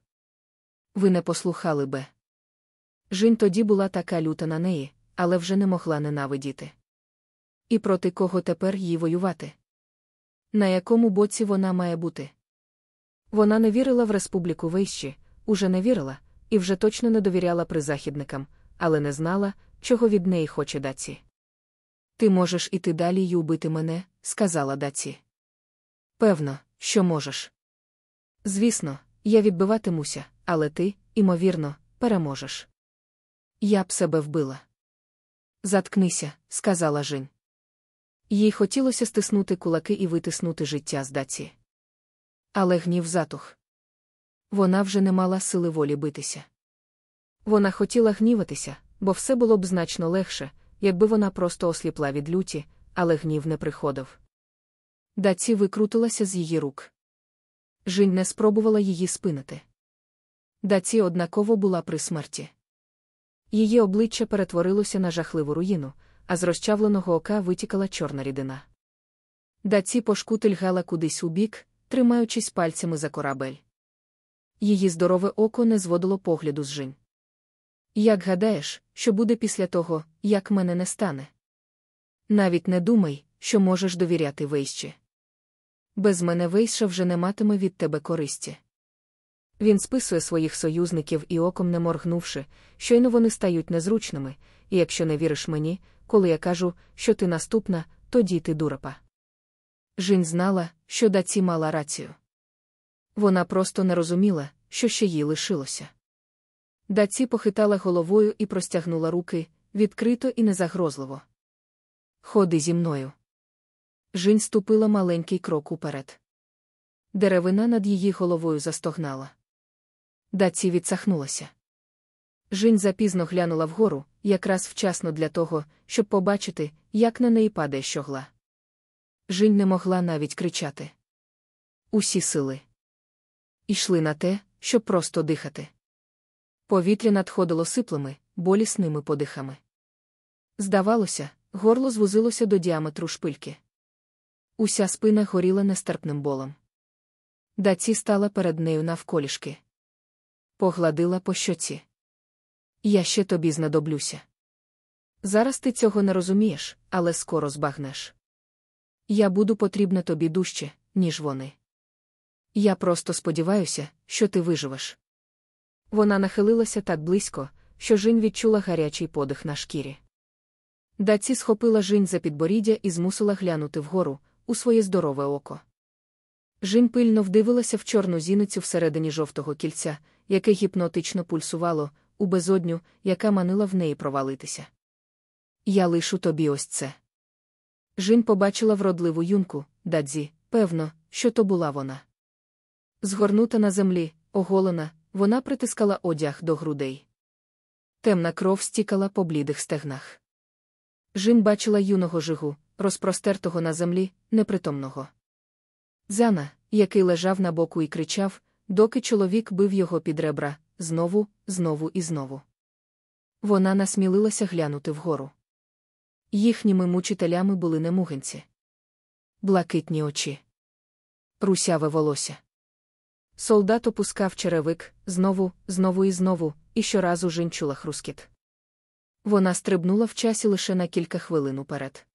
Ви не послухали би. Жінь тоді була така люта на неї, але вже не могла ненавидіти. І проти кого тепер їй воювати? На якому боці вона має бути? Вона не вірила в Республіку Вейщі, уже не вірила, і вже точно не довіряла призахідникам, але не знала, чого від неї хоче даці. Ти можеш іти далі й убити мене, сказала даці. Певно, що можеш. Звісно, я відбиватимуся, але ти, імовірно, переможеш. Я б себе вбила. Заткнися, сказала Жінь. Їй хотілося стиснути кулаки і витиснути життя з даці. Але гнів затух. Вона вже не мала сили волі битися. Вона хотіла гніватися, бо все було б значно легше, якби вона просто осліпла від люті, але гнів не приходив. Даці викрутилася з її рук. Жінь не спробувала її спинити. Даці однаково була при смерті. Її обличчя перетворилося на жахливу руїну, а з розчавленого ока витікала чорна рідина. Даці пошкутильгала кудись у бік, тримаючись пальцями за корабель. Її здорове око не зводило погляду з жінь. Як гадаєш, що буде після того, як мене не стане? Навіть не думай, що можеш довіряти вейщі. Без мене вейша вже не матиме від тебе користі. Він списує своїх союзників і оком не моргнувши, щойно вони стають незручними, і якщо не віриш мені, коли я кажу, що ти наступна, тоді ти дурапа. Жінь знала, що даці мала рацію. Вона просто не розуміла, що ще їй лишилося. Даці похитала головою і простягнула руки відкрито і незагрозливо. Ходи зі мною. Жінь ступила маленький крок уперед. Деревина над її головою застогнала. Даці відсахнулася. Жінь запізно глянула вгору, якраз вчасно для того, щоб побачити, як на неї падає щогла. Жінь не могла навіть кричати. Усі сили йшли на те, щоб просто дихати. Повітря надходило сиплими, болісними подихами. Здавалося, горло звузилося до діаметру шпильки. Уся спина горіла нестерпним болом. Даці стала перед нею навколішки. Погладила по щоці. Я ще тобі знадоблюся. Зараз ти цього не розумієш, але скоро збагнеш. Я буду потрібна тобі дужче, ніж вони. Я просто сподіваюся, що ти виживеш. Вона нахилилася так близько, що Жінь відчула гарячий подих на шкірі. Даці схопила Жінь за підборіддя і змусила глянути вгору, у своє здорове око. Жінь пильно вдивилася в чорну зіницю всередині жовтого кільця, яке гіпнотично пульсувало, у безодню, яка манила в неї провалитися. Я лишу тобі ось це. Жінь побачила вродливу юнку, дадзі, певно, що то була вона. Згорнута на землі, оголена, вона притискала одяг до грудей. Темна кров стікала по блідих стегнах. Жін бачила юного жигу, розпростертого на землі, непритомного. Зана, який лежав на боку і кричав, доки чоловік бив його під ребра, знову, знову і знову. Вона насмілилася глянути вгору. Їхніми мучителями були не мугенці. Блакитні очі. Русяве волосся. Солдат опускав черевик знову, знову і знову, і щоразу жінчула хрускіт. Вона стрибнула в часі лише на кілька хвилин уперед.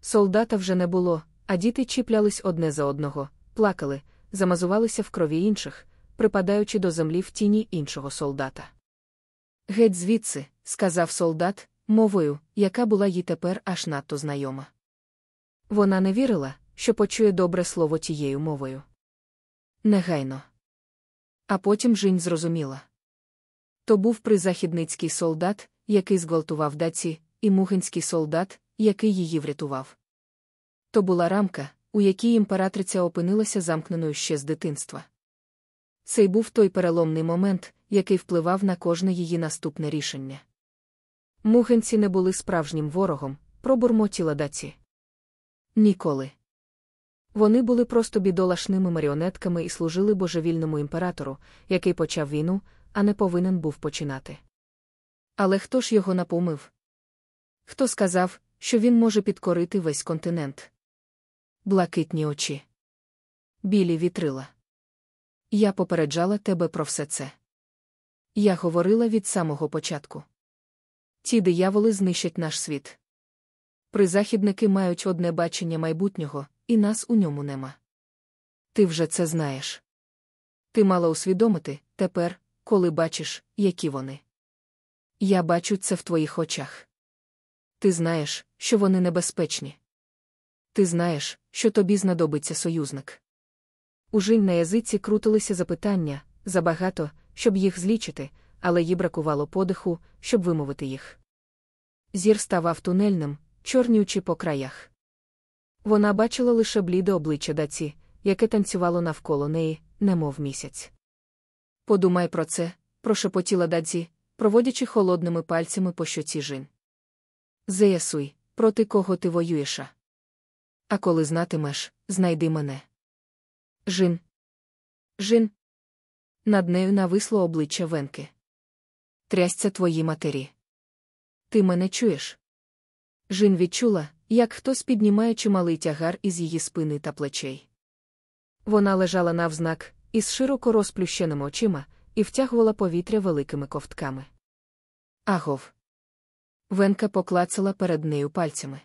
Солдата вже не було, а діти чіплялись одне за одного, плакали, замазувалися в крові інших, припадаючи до землі в тіні іншого солдата. Геть звідси, сказав солдат, мовою, яка була їй тепер аж надто знайома. Вона не вірила, що почує добре слово тією мовою. Негайно. А потім Жінь зрозуміла. То був призахідницький солдат, який зґвалтував даці, і мугинський солдат, який її врятував. То була рамка, у якій імператриця опинилася замкненою ще з дитинства. Цей був той переломний момент, який впливав на кожне її наступне рішення. Мухенці не були справжнім ворогом, пробурмотіла даці. Ніколи. Вони були просто бідолашними маріонетками і служили божевільному імператору, який почав війну, а не повинен був починати. Але хто ж його напомив? Хто сказав, що він може підкорити весь континент? Блакитні очі. Білі вітрила. Я попереджала тебе про все це. Я говорила від самого початку. Ті дияволи знищать наш світ. Призахідники мають одне бачення майбутнього, і нас у ньому нема. Ти вже це знаєш. Ти мала усвідомити тепер, коли бачиш, які вони. Я бачу це в твоїх очах. Ти знаєш, що вони небезпечні. Ти знаєш, що тобі знадобиться союзник. У Жінь на язиці крутилися запитання забагато, щоб їх злічити, але їй бракувало подиху, щоб вимовити їх. Зір ставав тунельним, чорнюючи по краях. Вона бачила лише бліде обличчя даці, яке танцювало навколо неї, немов місяць. Подумай про це, прошепотіла даці, проводячи холодними пальцями по щоці жін. Заясуй, проти кого ти воюєш. А коли знатимеш, знайди мене. Жин. Жин. Над нею нависло обличчя Венки. Трясця твої матері. Ти мене чуєш? Жін відчула, як хтось піднімає чималий тягар із її спини та плечей. Вона лежала навзнак, із широко розплющеними очима, і втягувала повітря великими ковтками. Агов. Венка поклацала перед нею пальцями.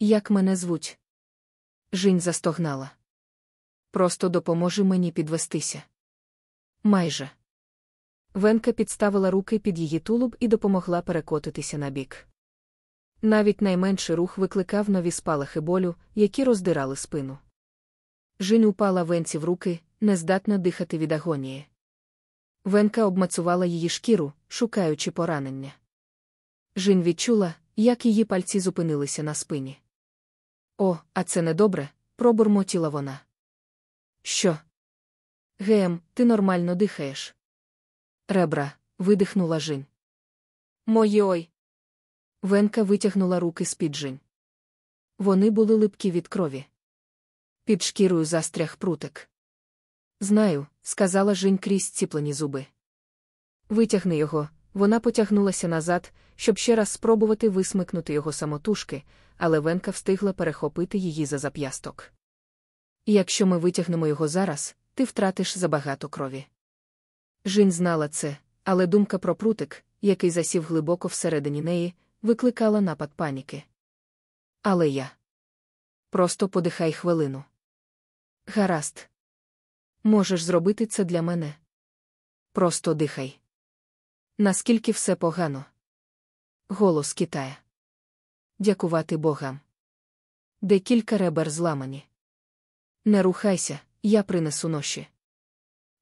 Як мене звуть? Жінь застогнала. Просто допоможи мені підвестися. Майже. Венка підставила руки під її тулуб і допомогла перекотитися на бік. Навіть найменший рух викликав нові спалахи болю, які роздирали спину. Жінь упала венці в руки, нездатна дихати від агонії. Венка обмацувала її шкіру, шукаючи поранення. Жін відчула, як її пальці зупинилися на спині. О, а це недобре, пробурмотіла вона. Що? Гем, ти нормально дихаєш. Ребра, видихнула Жін. Мої ой. Венка витягнула руки з під Жінь. Вони були липкі від крові. Під шкірою застряг прутик. Знаю, сказала Жінь крізь ціплені зуби. Витягни його, вона потягнулася назад, щоб ще раз спробувати висмикнути його самотужки, але Венка встигла перехопити її за зап'ясток. Якщо ми витягнемо його зараз, ти втратиш забагато крові. Жінь знала це, але думка про прутик, який засів глибоко всередині неї, викликала напад паніки. Але я. Просто подихай хвилину. Гаразд. Можеш зробити це для мене. Просто дихай. Наскільки все погано. Голос Китая. Дякувати богам. Декілька ребер зламані. Не рухайся, я принесу ноші.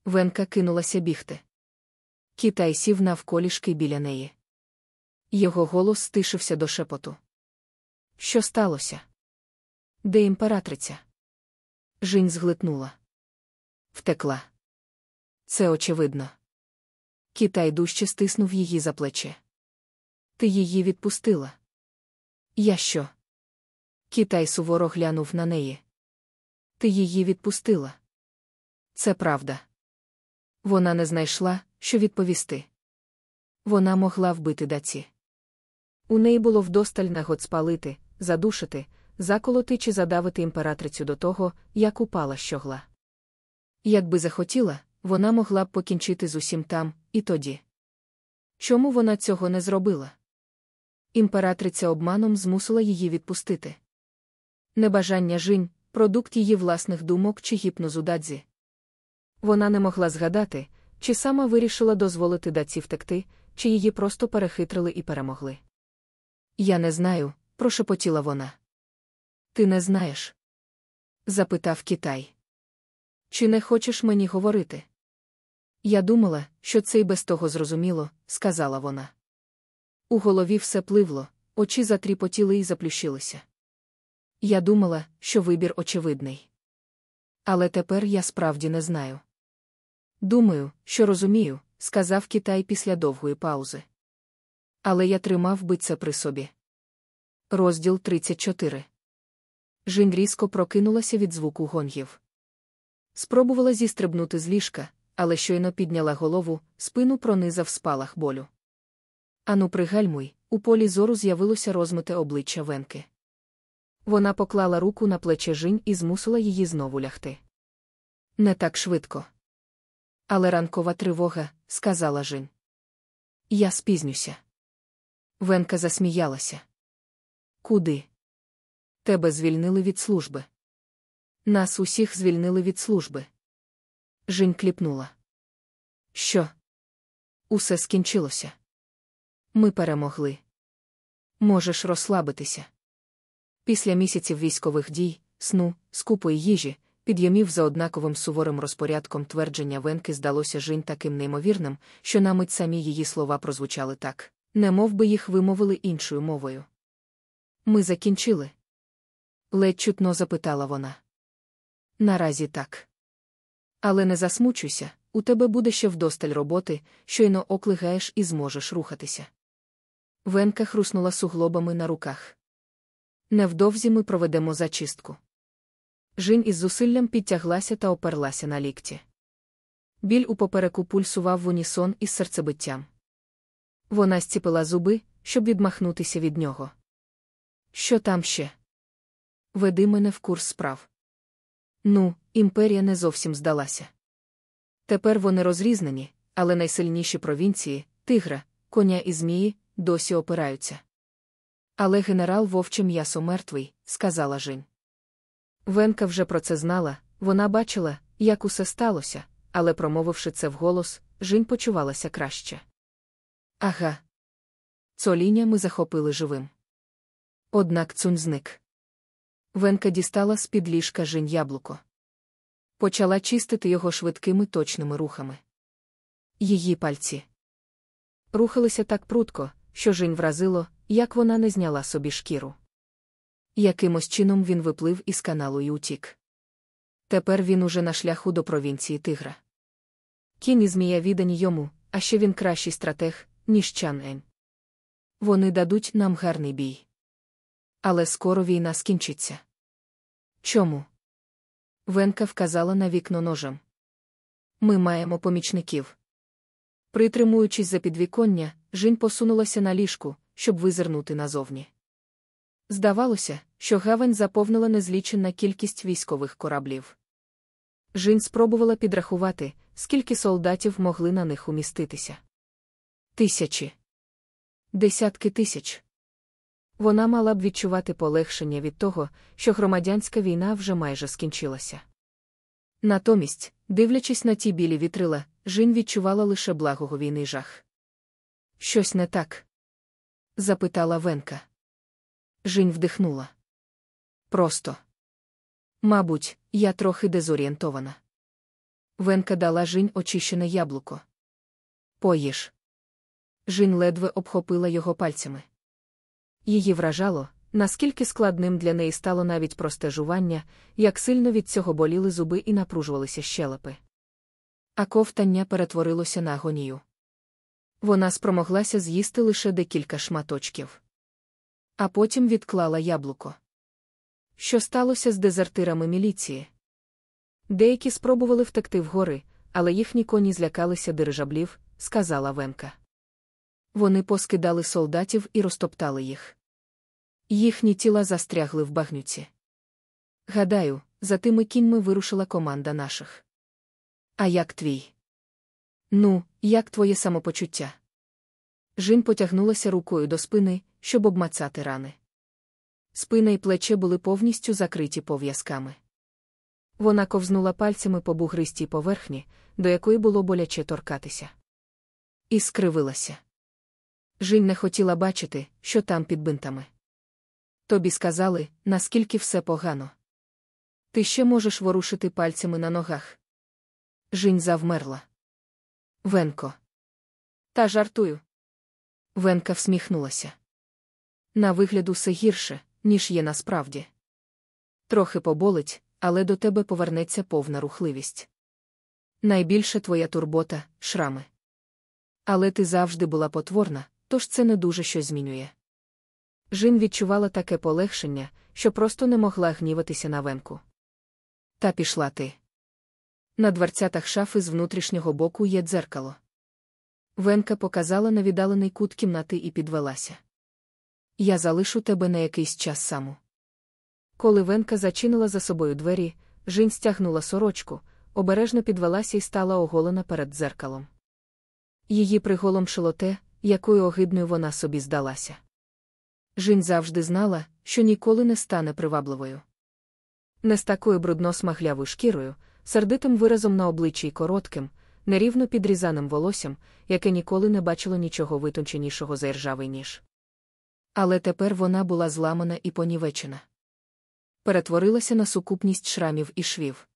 Венка кинулася бігти. Китай сів навколішки біля неї. Його голос стишився до шепоту. Що сталося? Де імператриця? Жінь зглитнула. Втекла. Це очевидно. Китай дужче стиснув її за плече. Ти її відпустила. Я що? Китай суворо глянув на неї. Ти її відпустила. Це правда. Вона не знайшла, що відповісти. Вона могла вбити даці. У неї було вдосталь нагод спалити, задушити, заколоти чи задавити імператрицю до того, як упала щогла. Якби захотіла, вона могла б покінчити з усім там, і тоді. Чому вона цього не зробила? Імператриця обманом змусила її відпустити. Небажання жінь, продукт її власних думок чи гіпнозу дадзі. Вона не могла згадати, чи сама вирішила дозволити даці втекти, чи її просто перехитрили і перемогли. Я не знаю, прошепотіла вона. Ти не знаєш? запитав Китай. Чи не хочеш мені говорити? Я думала, що це й без того зрозуміло, сказала вона. У голові все пливло, очі затріпотіли і заплющилися. Я думала, що вибір очевидний. Але тепер я справді не знаю. Думаю, що розумію, сказав Китай після довгої паузи. Але я тримав би це при собі. Розділ 34. Жінь різко прокинулася від звуку гонгів. Спробувала зістрибнути з ліжка, але щойно підняла голову, спину пронизав спалах болю. Ану, пригальмуй, у полі зору з'явилося розмите обличчя Венки. Вона поклала руку на плече Жінь і змусила її знову лягти. Не так швидко. Але ранкова тривога, сказала Жінь. Я спізнюся. Венка засміялася. Куди? Тебе звільнили від служби. Нас усіх звільнили від служби. Жінь кліпнула. Що? Усе скінчилося. Ми перемогли. Можеш розслабитися. Після місяців військових дій, сну, скупої їжі, підйомів за однаковим суворим розпорядком твердження Венки здалося Жінь таким неймовірним, що на мить самі її слова прозвучали так, не мов би їх вимовили іншою мовою. Ми закінчили. Ледь чутно запитала вона. Наразі так. Але не засмучуйся, у тебе буде ще вдосталь роботи, щойно оклигаєш і зможеш рухатися. Венка хруснула суглобами на руках. Невдовзі ми проведемо зачистку. Жінь із зусиллям підтяглася та оперлася на лікті. Біль у попереку пульсував в унісон із серцебиттям. Вона зціпила зуби, щоб відмахнутися від нього. Що там ще? Веди мене в курс справ. Ну, імперія не зовсім здалася. Тепер вони розрізнені, але найсильніші провінції тигра, коня і змії, досі опираються. Але генерал вовче м'ясо мертвий, сказала Жінь. Венка вже про це знала, вона бачила, як усе сталося, але, промовивши це вголос, Жінь почувалася краще. Ага. Цоління ми захопили живим. Однак цунь зник. Венка дістала з під ліжка Жінь яблуко. Почала чистити його швидкими точними рухами. Її пальці рухалися так прутко, що Жінь вразило, як вона не зняла собі шкіру. Якимось чином він виплив із каналу і утік. Тепер він уже на шляху до провінції тигра. Кінь і змія віддані йому, а ще він кращий стратег, Ень. Вони дадуть нам гарний бій. Але скоро війна скінчиться. Чому? Венка вказала на вікно ножем. Ми маємо помічників. Притримуючись за підвіконня, Жінь посунулася на ліжку, щоб визирнути назовні. Здавалося, що гавань заповнила незлічена кількість військових кораблів. Жінь спробувала підрахувати, скільки солдатів могли на них уміститися. Тисячі. Десятки тисяч. Вона мала б відчувати полегшення від того, що громадянська війна вже майже скінчилася. Натомість, дивлячись на ті білі вітрила, Жінь відчувала лише благого війни жах. Щось не так? запитала Венка. Жінь вдихнула. Просто. Мабуть, я трохи дезорієнтована. Венка дала Жінь очищене яблуко. Поїж. Жінь ледве обхопила його пальцями. Її вражало, наскільки складним для неї стало навіть просте жування, як сильно від цього боліли зуби і напружувалися щелепи. А ковтання перетворилося на агонію. Вона спромоглася з'їсти лише декілька шматочків. А потім відклала яблуко. Що сталося з дезертирами міліції? Деякі спробували втекти вгори, але їхні коні злякалися дирижаблів, сказала Венка. Вони поскидали солдатів і розтоптали їх. Їхні тіла застрягли в багнюці. Гадаю, за тими кіньми вирушила команда наших. А як твій? Ну, як твоє самопочуття? Жін потягнулася рукою до спини, щоб обмацати рани. Спина і плече були повністю закриті пов'язками. Вона ковзнула пальцями по бугристій поверхні, до якої було боляче торкатися. І скривилася. Жінь не хотіла бачити, що там під бинтами. Тобі сказали, наскільки все погано. Ти ще можеш ворушити пальцями на ногах. Жінь завмерла. Венко. Та жартую. Венка всміхнулася. На вигляд усе гірше, ніж є насправді. Трохи поболить, але до тебе повернеться повна рухливість. Найбільше твоя турбота шрами. Але ти завжди була потворна, тож це не дуже щось змінює. Жін відчувала таке полегшення, що просто не могла гніватися на венку. Та пішла ти. На дверцятах шафи з внутрішнього боку є дзеркало. Венка показала на віддалений кут кімнати і підвелася. Я залишу тебе на якийсь час саму. Коли Венка зачинила за собою двері, Жінь стягнула сорочку, обережно підвелася і стала оголена перед дзеркалом. Її приголомшило те, якою огидною вона собі здалася. Жінь завжди знала, що ніколи не стане привабливою. Не з такою брудно-смаглявою шкірою, сердитим виразом на обличчі й коротким, нерівно підрізаним волоссям, яке ніколи не бачило нічого витонченішого за іржавий ніж. Але тепер вона була зламана і понівечена. Перетворилася на сукупність шрамів і швів.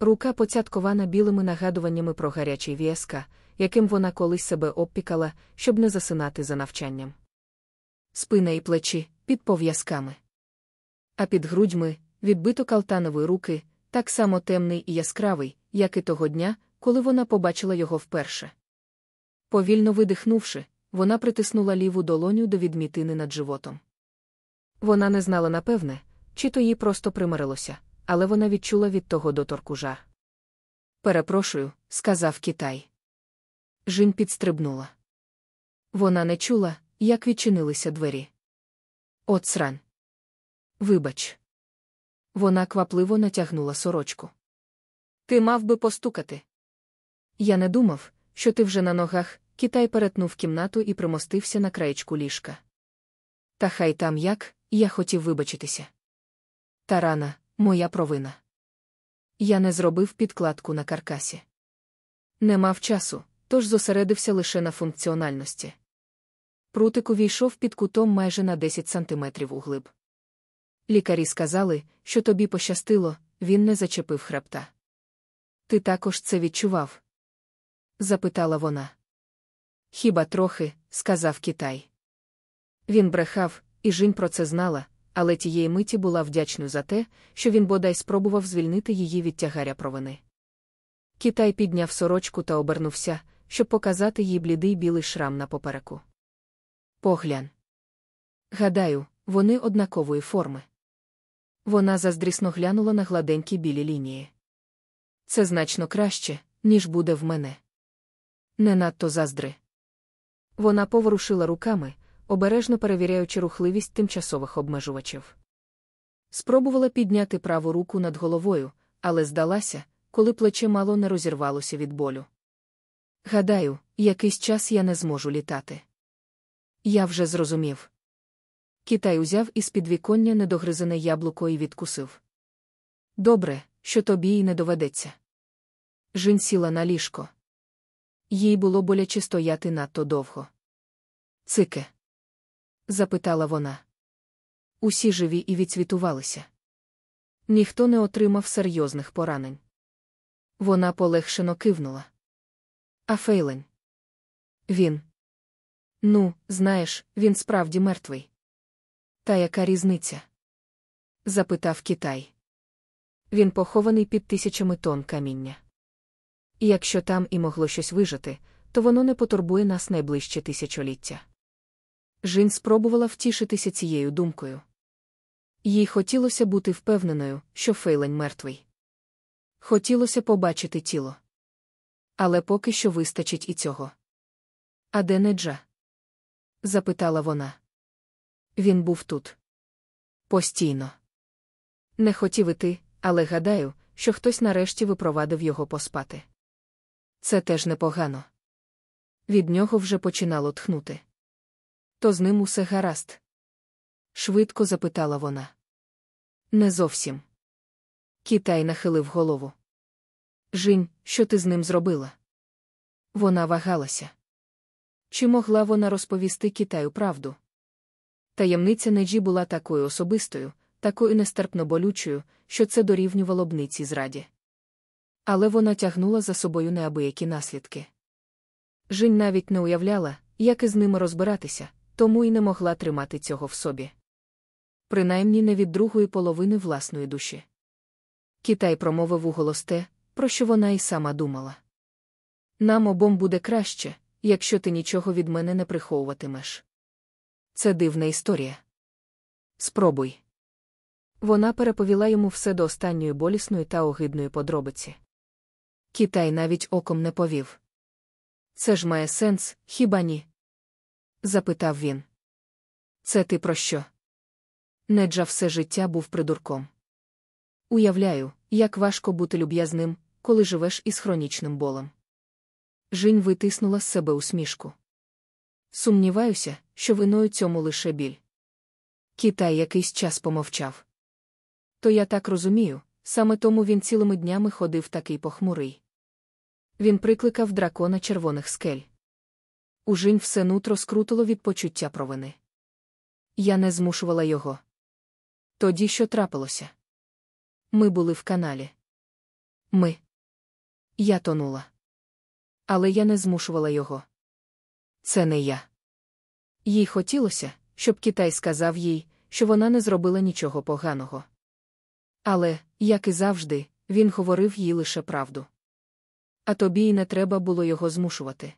Рука поцяткована білими нагадуваннями про гарячий в'язка, яким вона колись себе обпікала, щоб не засинати за навчанням. Спина і плечі під пов'язками. А під грудьми відбито калтанової руки, так само темний і яскравий, як і того дня, коли вона побачила його вперше. Повільно видихнувши, вона притиснула ліву долоню до відмітини над животом. Вона не знала напевне, чи то їй просто примирилося, але вона відчула від того доторку жар. Перепрошую, сказав Китай. Жінь підстрибнула. Вона не чула, як відчинилися двері. От срань. Вибач. Вона квапливо натягнула сорочку. Ти мав би постукати. Я не думав, що ти вже на ногах, Китай перетнув кімнату і примостився на краєчку ліжка. Та хай там як, я хотів вибачитися. Та рана, моя провина. Я не зробив підкладку на каркасі. Не мав часу, тож зосередився лише на функціональності. Прутик увійшов під кутом майже на 10 сантиметрів углиб. Лікарі сказали, що тобі пощастило, він не зачепив хребта. Ти також це відчував? запитала вона. Хіба трохи, сказав Китай. Він брехав, і Жінь про це знала, але тієї миті була вдячною за те, що він бодай спробував звільнити її від тягаря провини. Китай підняв сорочку та обернувся, щоб показати їй блідий білий шрам на попереку. Поглянь. Гадаю, вони однакової форми. Вона заздрісно глянула на гладенькі білі лінії. Це значно краще, ніж буде в мене. Не надто заздри. Вона поворушила руками, обережно перевіряючи рухливість тимчасових обмежувачів. Спробувала підняти праву руку над головою, але здалася, коли плече мало не розірвалося від болю. Гадаю, якийсь час я не зможу літати. Я вже зрозумів. Китай узяв із підвіконня недогризене яблуко і відкусив. Добре, що тобі й не доведеться. Жін сіла на ліжко. Їй було боляче стояти надто довго. Цике? запитала вона. Усі живі і відсвітувалися. Ніхто не отримав серйозних поранень. Вона полегшено кивнула. А Фейлень? Він. Ну, знаєш, він справді мертвий. Та яка різниця? запитав Китай. Він похований під тисячами тонн каміння. І якщо там і могло щось вижити, то воно не потурбує нас найближче тисячоліття. Жін спробувала втішитися цією думкою. Їй хотілося бути впевненою, що Фейлень мертвий. Хотілося побачити тіло. Але поки що вистачить і цього. А де Неджа? запитала вона. Він був тут. Постійно. Не хотів іти, але гадаю, що хтось нарешті випровадив його поспати. Це теж непогано. Від нього вже починало тхнути. То з ним усе гаразд? Швидко запитала вона. Не зовсім. Китай нахилив голову. Жінь, що ти з ним зробила? Вона вагалася. Чи могла вона розповісти Китаю правду? Таємниця Неджі була такою особистою, такою нестерпно болючою, що це дорівнювало бниці зраді. Але вона тягнула за собою неабиякі наслідки. Жінь навіть не уявляла, як із ними розбиратися, тому й не могла тримати цього в собі. Принаймні не від другої половини власної душі. Китай промовив уголос те, про що вона й сама думала. Нам обом буде краще, якщо ти нічого від мене не приховуватимеш. Це дивна історія. Спробуй. Вона переповіла йому все до останньої болісної та огидної подробиці. Китай навіть оком не повів. Це ж має сенс, хіба ні? запитав він. Це ти про що? Неджа все життя був придурком. Уявляю, як важко бути люб'язним, коли живеш із хронічним болем. Жінь витиснула з себе усмішку. Сумніваюся, що виною цьому лише біль. Китай якийсь час помовчав. То я так розумію, саме тому він цілими днями ходив такий похмурий. Він прикликав дракона червоних скель. Ужинь все нутро скрутило від почуття провини. Я не змушувала його. Тоді що трапилося? Ми були в каналі. Ми. Я тонула. Але я не змушувала його. Це не я. Їй хотілося, щоб Китай сказав їй, що вона не зробила нічого поганого. Але, як і завжди, він говорив їй лише правду. А тобі й не треба було його змушувати.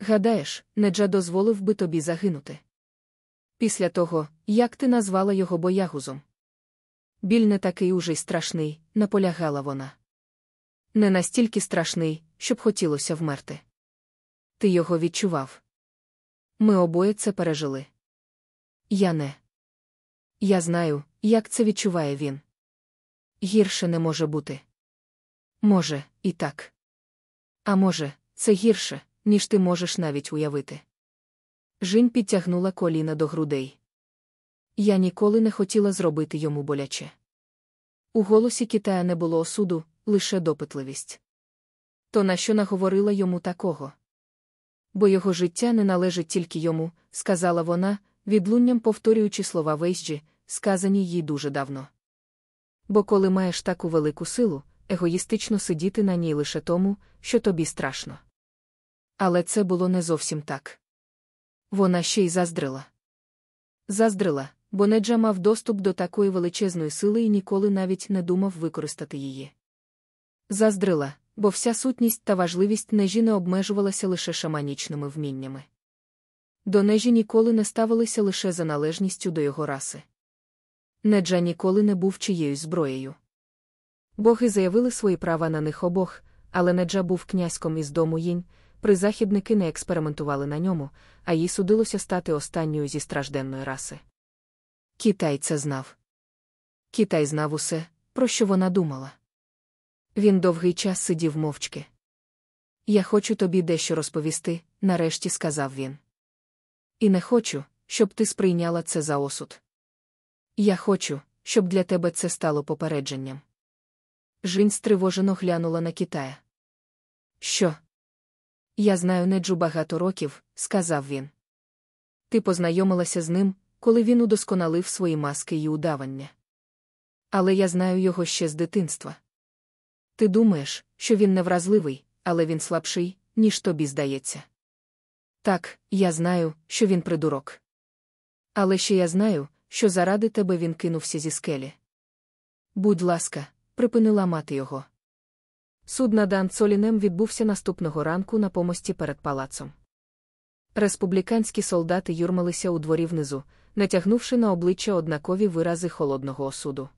Гадаєш, Неджа дозволив би тобі загинути. Після того, як ти назвала його боягузом. Біль не такий уже й страшний, наполягала вона. Не настільки страшний, щоб хотілося вмерти. Ти його відчував. Ми обоє це пережили. Я не. Я знаю, як це відчуває він. Гірше не може бути. Може, і так. А може, це гірше, ніж ти можеш навіть уявити. Жінь підтягнула коліна до грудей. Я ніколи не хотіла зробити йому боляче. У голосі Китая не було осуду, лише допитливість. То на що наговорила йому такого? Бо його життя не належить тільки йому, сказала вона, відлунням повторюючи слова Вейсджі, сказані їй дуже давно. Бо коли маєш таку велику силу, егоїстично сидіти на ній лише тому, що тобі страшно. Але це було не зовсім так. Вона ще й заздрила. Заздрила, бо Неджа мав доступ до такої величезної сили і ніколи навіть не думав використати її. Заздрила, бо вся сутність та важливість нежі не обмежувалася лише шаманічними вміннями. До нежі ніколи не ставилися лише за належністю до його раси. Неджа ніколи не був чиєюсь зброєю. Боги заявили свої права на них обох, але Неджа був князьком із дому їнь, призахідники не експериментували на ньому, а їй судилося стати останньою зі стражденної раси. Китай це знав. Китай знав усе, про що вона думала. Він довгий час сидів мовчки. Я хочу тобі дещо розповісти, нарешті сказав він. І не хочу, щоб ти сприйняла це за осуд. Я хочу, щоб для тебе це стало попередженням. Жінь стривожено глянула на Китая. Що? Я знаю Неджу багато років, сказав він. Ти познайомилася з ним, коли він удосконалив свої маски і удавання. Але я знаю його ще з дитинства. Ти думаєш, що він невразливий, але він слабший, ніж тобі здається. Так, я знаю, що він придурок. Але ще я знаю, що заради тебе він кинувся зі скелі. Будь ласка, припинила мати його. Суд над Анцолінем відбувся наступного ранку на помості перед палацом. Республіканські солдати юрмалися у дворі внизу, натягнувши на обличчя однакові вирази холодного осуду.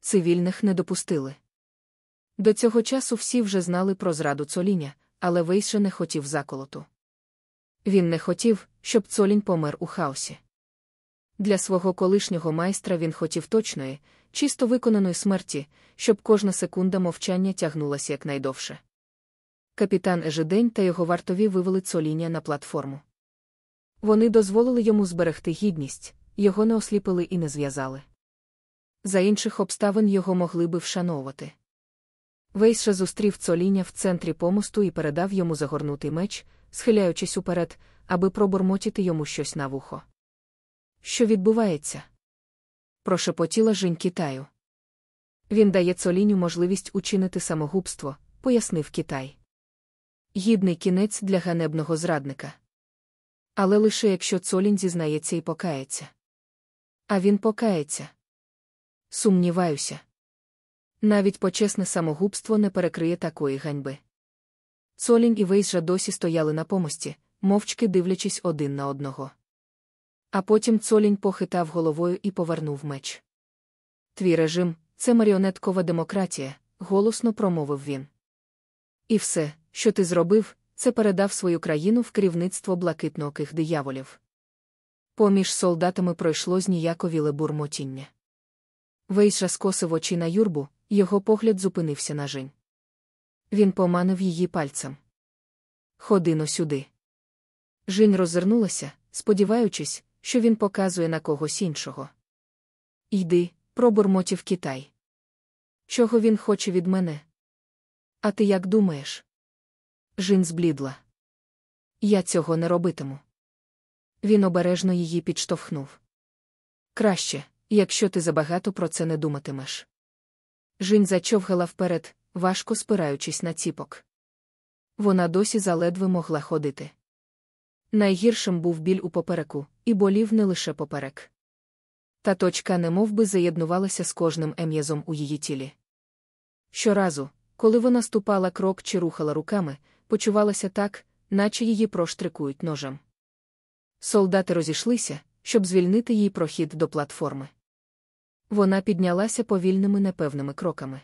Цивільних не допустили. До цього часу всі вже знали про зраду цоліня, але Вейше не хотів заколоту. Він не хотів, щоб цолінь помер у хаосі. Для свого колишнього майстра він хотів точної, чисто виконаної смерті, щоб кожна секунда мовчання тягнулася якнайдовше. Капітан Ежедень та його вартові вивели цоління на платформу. Вони дозволили йому зберегти гідність, його не осліпили і не зв'язали. За інших обставин його могли би вшановувати. Вейша зустрів цоління в центрі помосту і передав йому загорнутий меч, схиляючись уперед, аби пробурмотіти йому щось на вухо. Що відбувається? Прошепотіла Жінь Китаю. Він дає цоліню можливість учинити самогубство, пояснив Китай. Гідний кінець для ганебного зрадника. Але лише якщо цолінь зізнається і покається. А він покається. Сумніваюся. Навіть почесне самогубство не перекриє такої ганьби. Цолінь і Вейсжа досі стояли на помості, мовчки дивлячись один на одного. А потім цолінь похитав головою і повернув меч. Твій режим це маріонеткова демократія, голосно промовив він. І все, що ти зробив, це передав свою країну в керівництво блакитнооких дияволів. Поміж солдатами пройшло зніяковіле бурмотіння. Вейша скосив очі на юрбу, його погляд зупинився на жень. Він поманив її пальцем. Ходино сюди. Жінь роззирнулася, сподіваючись, що він показує на когось іншого. Йди, пробурмотів Китай. Чого він хоче від мене? А ти як думаєш? Жін зблідла. Я цього не робитиму. Він обережно її підштовхнув. Краще, якщо ти забагато про це не думатимеш. Жінь зачовгала вперед, важко спираючись на ціпок. Вона досі заледве могла ходити. Найгіршим був біль у попереку, і болів не лише поперек. Та точка немов би заєднувалася з кожним ем'язом у її тілі. Щоразу, коли вона ступала крок чи рухала руками, почувалася так, наче її проштрикують ножем. Солдати розійшлися, щоб звільнити їй прохід до платформи. Вона піднялася повільними непевними кроками.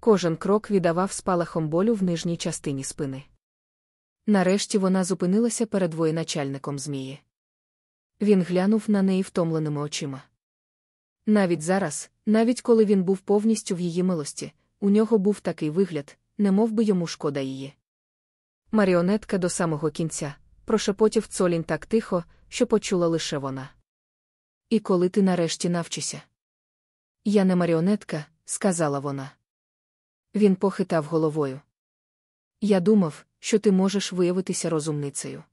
Кожен крок віддавав спалахом болю в нижній частині спини. Нарешті вона зупинилася перед воєначальником Змії. Він глянув на неї втомленими очима. Навіть зараз, навіть коли він був повністю в її милості, у нього був такий вигляд, немов би йому шкода її. Маріонетка до самого кінця, прошепотів Цолінь так тихо, що почула лише вона. І коли ти нарешті навчишся? Я не маріонетка, сказала вона. Він похитав головою. Я думав, що ти можеш виявитися розумницею.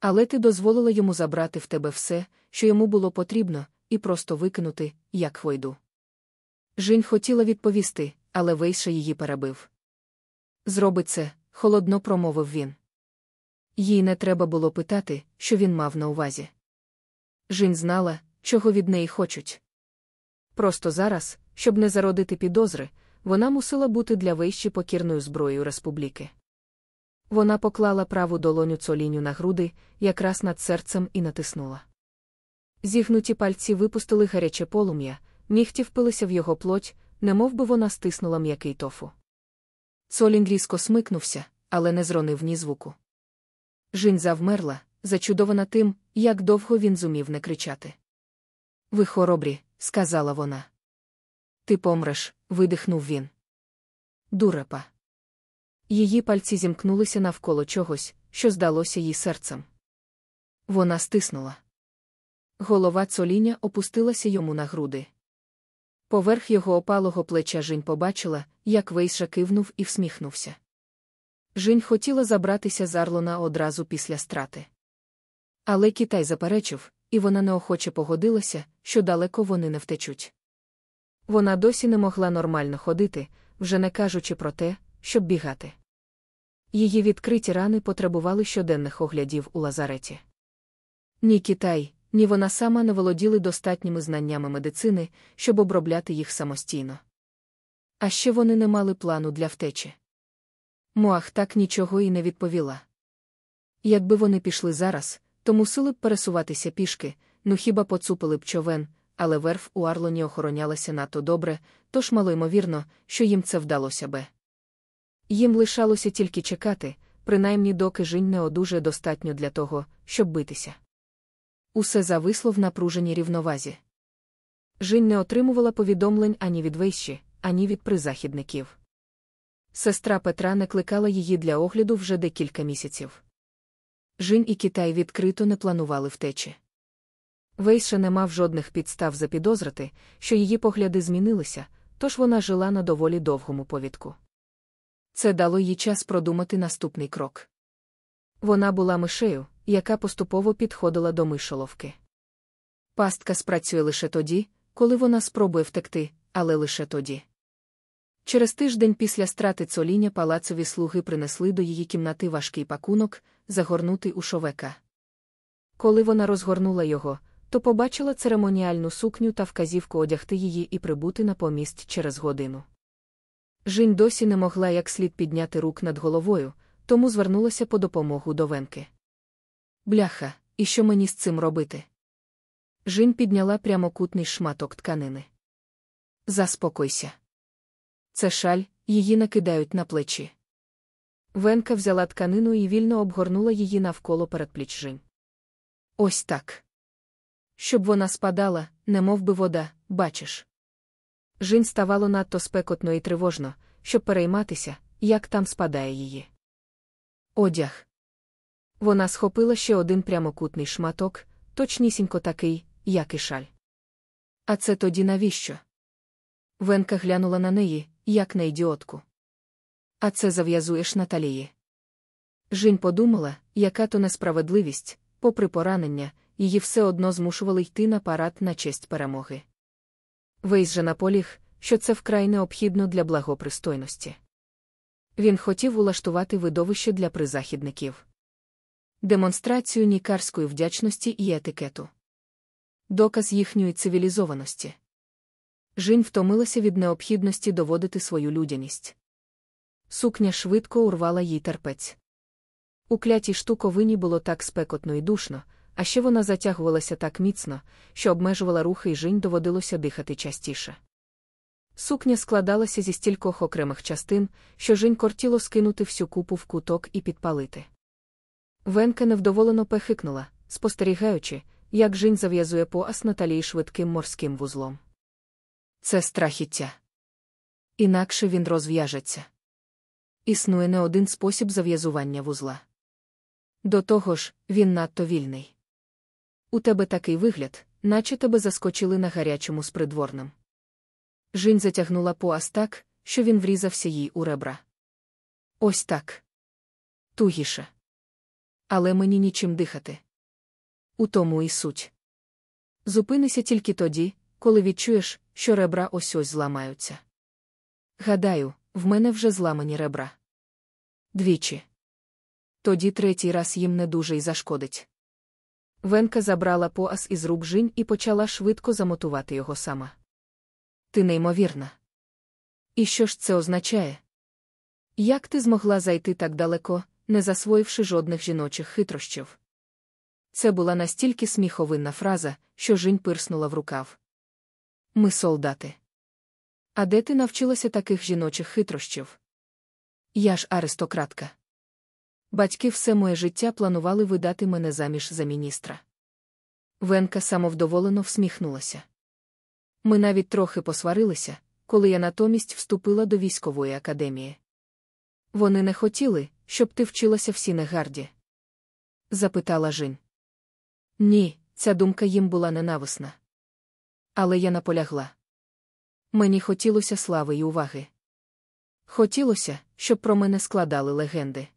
Але ти дозволила йому забрати в тебе все, що йому було потрібно, і просто викинути, як хвойду. Жінь хотіла відповісти, але Вейша її перебив. Зроби це, холодно промовив він. Їй не треба було питати, що він мав на увазі. Жінь знала, чого від неї хочуть. Просто зараз, щоб не зародити підозри, вона мусила бути для вищі покірною зброєю республіки. Вона поклала праву долоню цоліню на груди, якраз над серцем і натиснула. Зігнуті пальці випустили гаряче полум'я, нігті впилися в його плоть, немов би вона стиснула м'який тофу. Цолінь різко смикнувся, але не зронив ні звуку. Жінь завмерла, зачудована тим, як довго він зумів не кричати. Ви хоробрі, сказала вона. Ти помреш, видихнув він. Дурепа. Її пальці зімкнулися навколо чогось, що здалося їй серцем. Вона стиснула. Голова цоління опустилася йому на груди. Поверх його опалого плеча Жінь побачила, як Вейша кивнув і всміхнувся. Жінь хотіла забратися з Арлона одразу після страти. Але Китай заперечив, і вона неохоче погодилася, що далеко вони не втечуть. Вона досі не могла нормально ходити, вже не кажучи про те, щоб бігати. Її відкриті рани потребували щоденних оглядів у лазареті. Ні Китай, ні вона сама не володіли достатніми знаннями медицини, щоб обробляти їх самостійно. А ще вони не мали плану для втечі. Муах так нічого і не відповіла. Якби вони пішли зараз, то мусили б пересуватися пішки, ну хіба поцупили б човен, але верф у Арлоні охоронялася надто добре, тож мало ймовірно, що їм це вдалося би. Їм лишалося тільки чекати, принаймні доки жінь не одужає достатньо для того, щоб битися. Усе зависло в напруженій рівновазі. Жінь не отримувала повідомлень ані від вищі, ані від призахідників. Сестра Петра не кликала її для огляду вже декілька місяців. Жінь і Китай відкрито не планували втечі. Вейша не мав жодних підстав запідозрити, що її погляди змінилися, тож вона жила на доволі довгому повідку. Це дало їй час продумати наступний крок. Вона була мишею, яка поступово підходила до мишоловки. Пастка спрацює лише тоді, коли вона спробує втекти, але лише тоді. Через тиждень після страти цоління палацові слуги принесли до її кімнати важкий пакунок, загорнутий у шовека. Коли вона розгорнула його, то побачила церемоніальну сукню та вказівку одягти її і прибути на поміст через годину. Жінь досі не могла як слід підняти рук над головою, тому звернулася по допомогу до Венки. Бляха, і що мені з цим робити? Жінь підняла прямокутний шматок тканини. Заспокойся. Це шаль, її накидають на плечі. Венка взяла тканину і вільно обгорнула її навколо передпліч. Ось так. Щоб вона спадала, немов би вода, бачиш. Жінь ставало надто спекотно і тривожно, щоб перейматися, як там спадає її. Одяг. Вона схопила ще один прямокутний шматок, точнісінько такий, як і шаль. А це тоді навіщо? Венка глянула на неї, як на ідіотку. А це зав'язуєш на талії. Жінь подумала, яка то несправедливість, попри поранення, її все одно змушували йти на парад на честь перемоги. Вейс же наполіг, що це вкрай необхідно для благопристойності. Він хотів улаштувати видовище для призахідників. Демонстрацію нікарської вдячності і етикету. Доказ їхньої цивілізованості. Жінь втомилася від необхідності доводити свою людяність. Сукня швидко урвала їй терпець. У клятій штуковині було так спекотно і душно, а ще вона затягувалася так міцно, що обмежувала рухи і жінь доводилося дихати частіше. Сукня складалася зі стількох окремих частин, що жінь кортіло скинути всю купу в куток і підпалити. Венка невдоволено пехикнула, спостерігаючи, як жінь зав'язує пояс Наталії швидким морським вузлом. Це страхіття. Інакше він розв'яжеться. Існує не один спосіб зав'язування вузла. До того ж, він надто вільний. У тебе такий вигляд, наче тебе заскочили на гарячому з придворним. Жінь затягнула пояс так, що він врізався їй у ребра. Ось так. Тугіше. Але мені нічим дихати. У тому і суть. Зупинися тільки тоді, коли відчуєш, що ребра ось ось зламаються. Гадаю, в мене вже зламані ребра. Двічі. Тоді третій раз їм не дуже й зашкодить. Венка забрала пояс із рук жінь і почала швидко замотувати його сама. Ти неймовірна. І що ж це означає? Як ти змогла зайти так далеко, не засвоївши жодних жіночих хитрощів? Це була настільки сміховинна фраза, що жінь пирснула в рукав. Ми солдати. А де ти навчилася таких жіночих хитрощів? Я ж аристократка. Батьки все моє життя планували видати мене заміж за міністра. Венка самовдоволено всміхнулася. Ми навіть трохи посварилися, коли я натомість вступила до військової академії. Вони не хотіли, щоб ти вчилася в Сінегарді? запитала Жінь. Ні, ця думка їм була ненависна. Але я наполягла. Мені хотілося слави й уваги. Хотілося, щоб про мене складали легенди.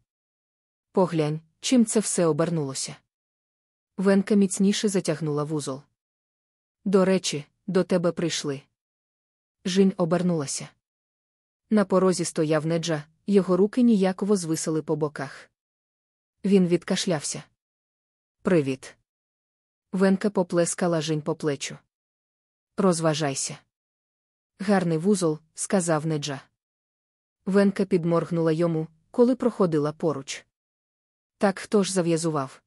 Поглянь, чим це все обернулося. Венка міцніше затягнула вузол. До речі, до тебе прийшли. Жінь обернулася. На порозі стояв неджа, його руки ніяково звисали по боках. Він відкашлявся. Привіт. Венка поплескала Жінь по плечу. Розважайся. Гарний вузол, сказав неджа. Венка підморгнула йому, коли проходила поруч. Так хто ж зав'язував?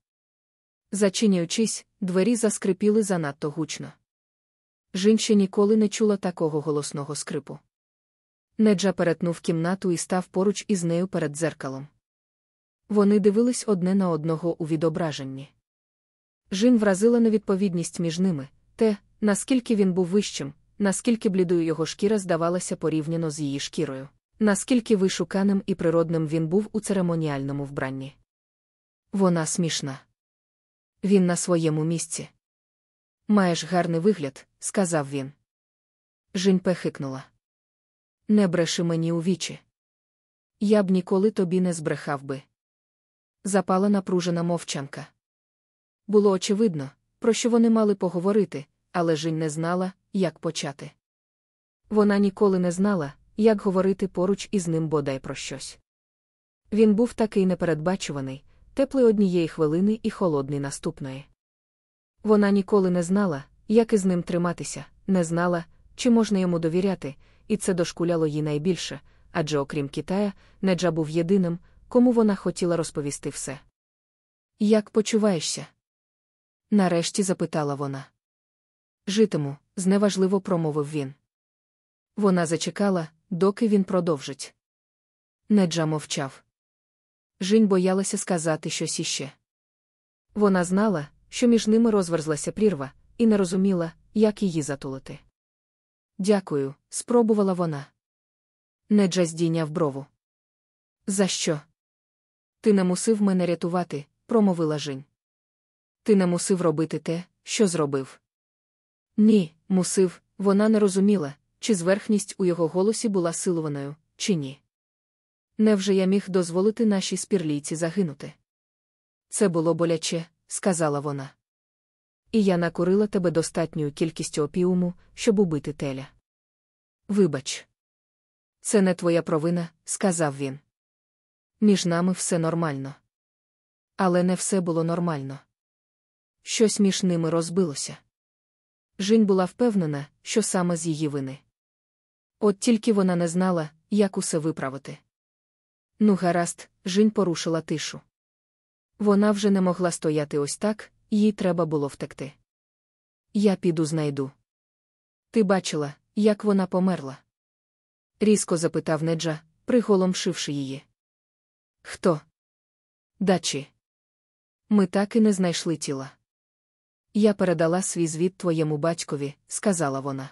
Зачиняючись, двері заскрипіли занадто гучно. Жінь ще ніколи не чула такого голосного скрипу. Неджа перетнув кімнату і став поруч із нею перед дзеркалом. Вони дивились одне на одного у відображенні. Жін вразила невідповідність між ними, те, наскільки він був вищим, наскільки блідою його шкіра здавалася порівняно з її шкірою, наскільки вишуканим і природним він був у церемоніальному вбранні. Вона смішна. Він на своєму місці. Маєш гарний вигляд, сказав він. Жінь хикнула. Не бреши мені у вічі. Я б ніколи тобі не збрехав би. Запала напружена мовчанка. Було очевидно, про що вони мали поговорити, але Жінь не знала, як почати. Вона ніколи не знала, як говорити поруч із ним бодай про щось. Він був такий непередбачуваний, теплий однієї хвилини і холодний наступної. Вона ніколи не знала, як із ним триматися, не знала, чи можна йому довіряти, і це дошкуляло їй найбільше, адже окрім Китая, Неджа був єдиним, кому вона хотіла розповісти все. Як почуваєшся? Нарешті запитала вона. Житиму, зневажливо промовив він. Вона зачекала, доки він продовжить. Неджа мовчав. Жінь боялася сказати щось іще. Вона знала, що між ними розверзлася прірва, і не розуміла, як її затулити. Дякую, спробувала вона. Неджа здійняв брову. За що? Ти не мусив мене рятувати, промовила Жінь. Ти не мусив робити те, що зробив. Ні, мусив, вона не розуміла, чи зверхність у його голосі була силованою, чи ні. Невже я міг дозволити нашій спірлійці загинути? Це було боляче, сказала вона. І я накурила тебе достатньою кількістю опіуму, щоб убити теля. Вибач, це не твоя провина, сказав він. Між нами все нормально. Але не все було нормально. Щось між ними розбилося. Жінь була впевнена, що саме з її вини. От тільки вона не знала, як усе виправити. Ну, гаразд, Жінь порушила тишу. Вона вже не могла стояти ось так, їй треба було втекти. Я піду знайду. Ти бачила, як вона померла? різко запитав Неджа, приголомшивши її. Хто? Дачі. Ми так і не знайшли тіла. Я передала свій звіт твоєму батькові, сказала вона.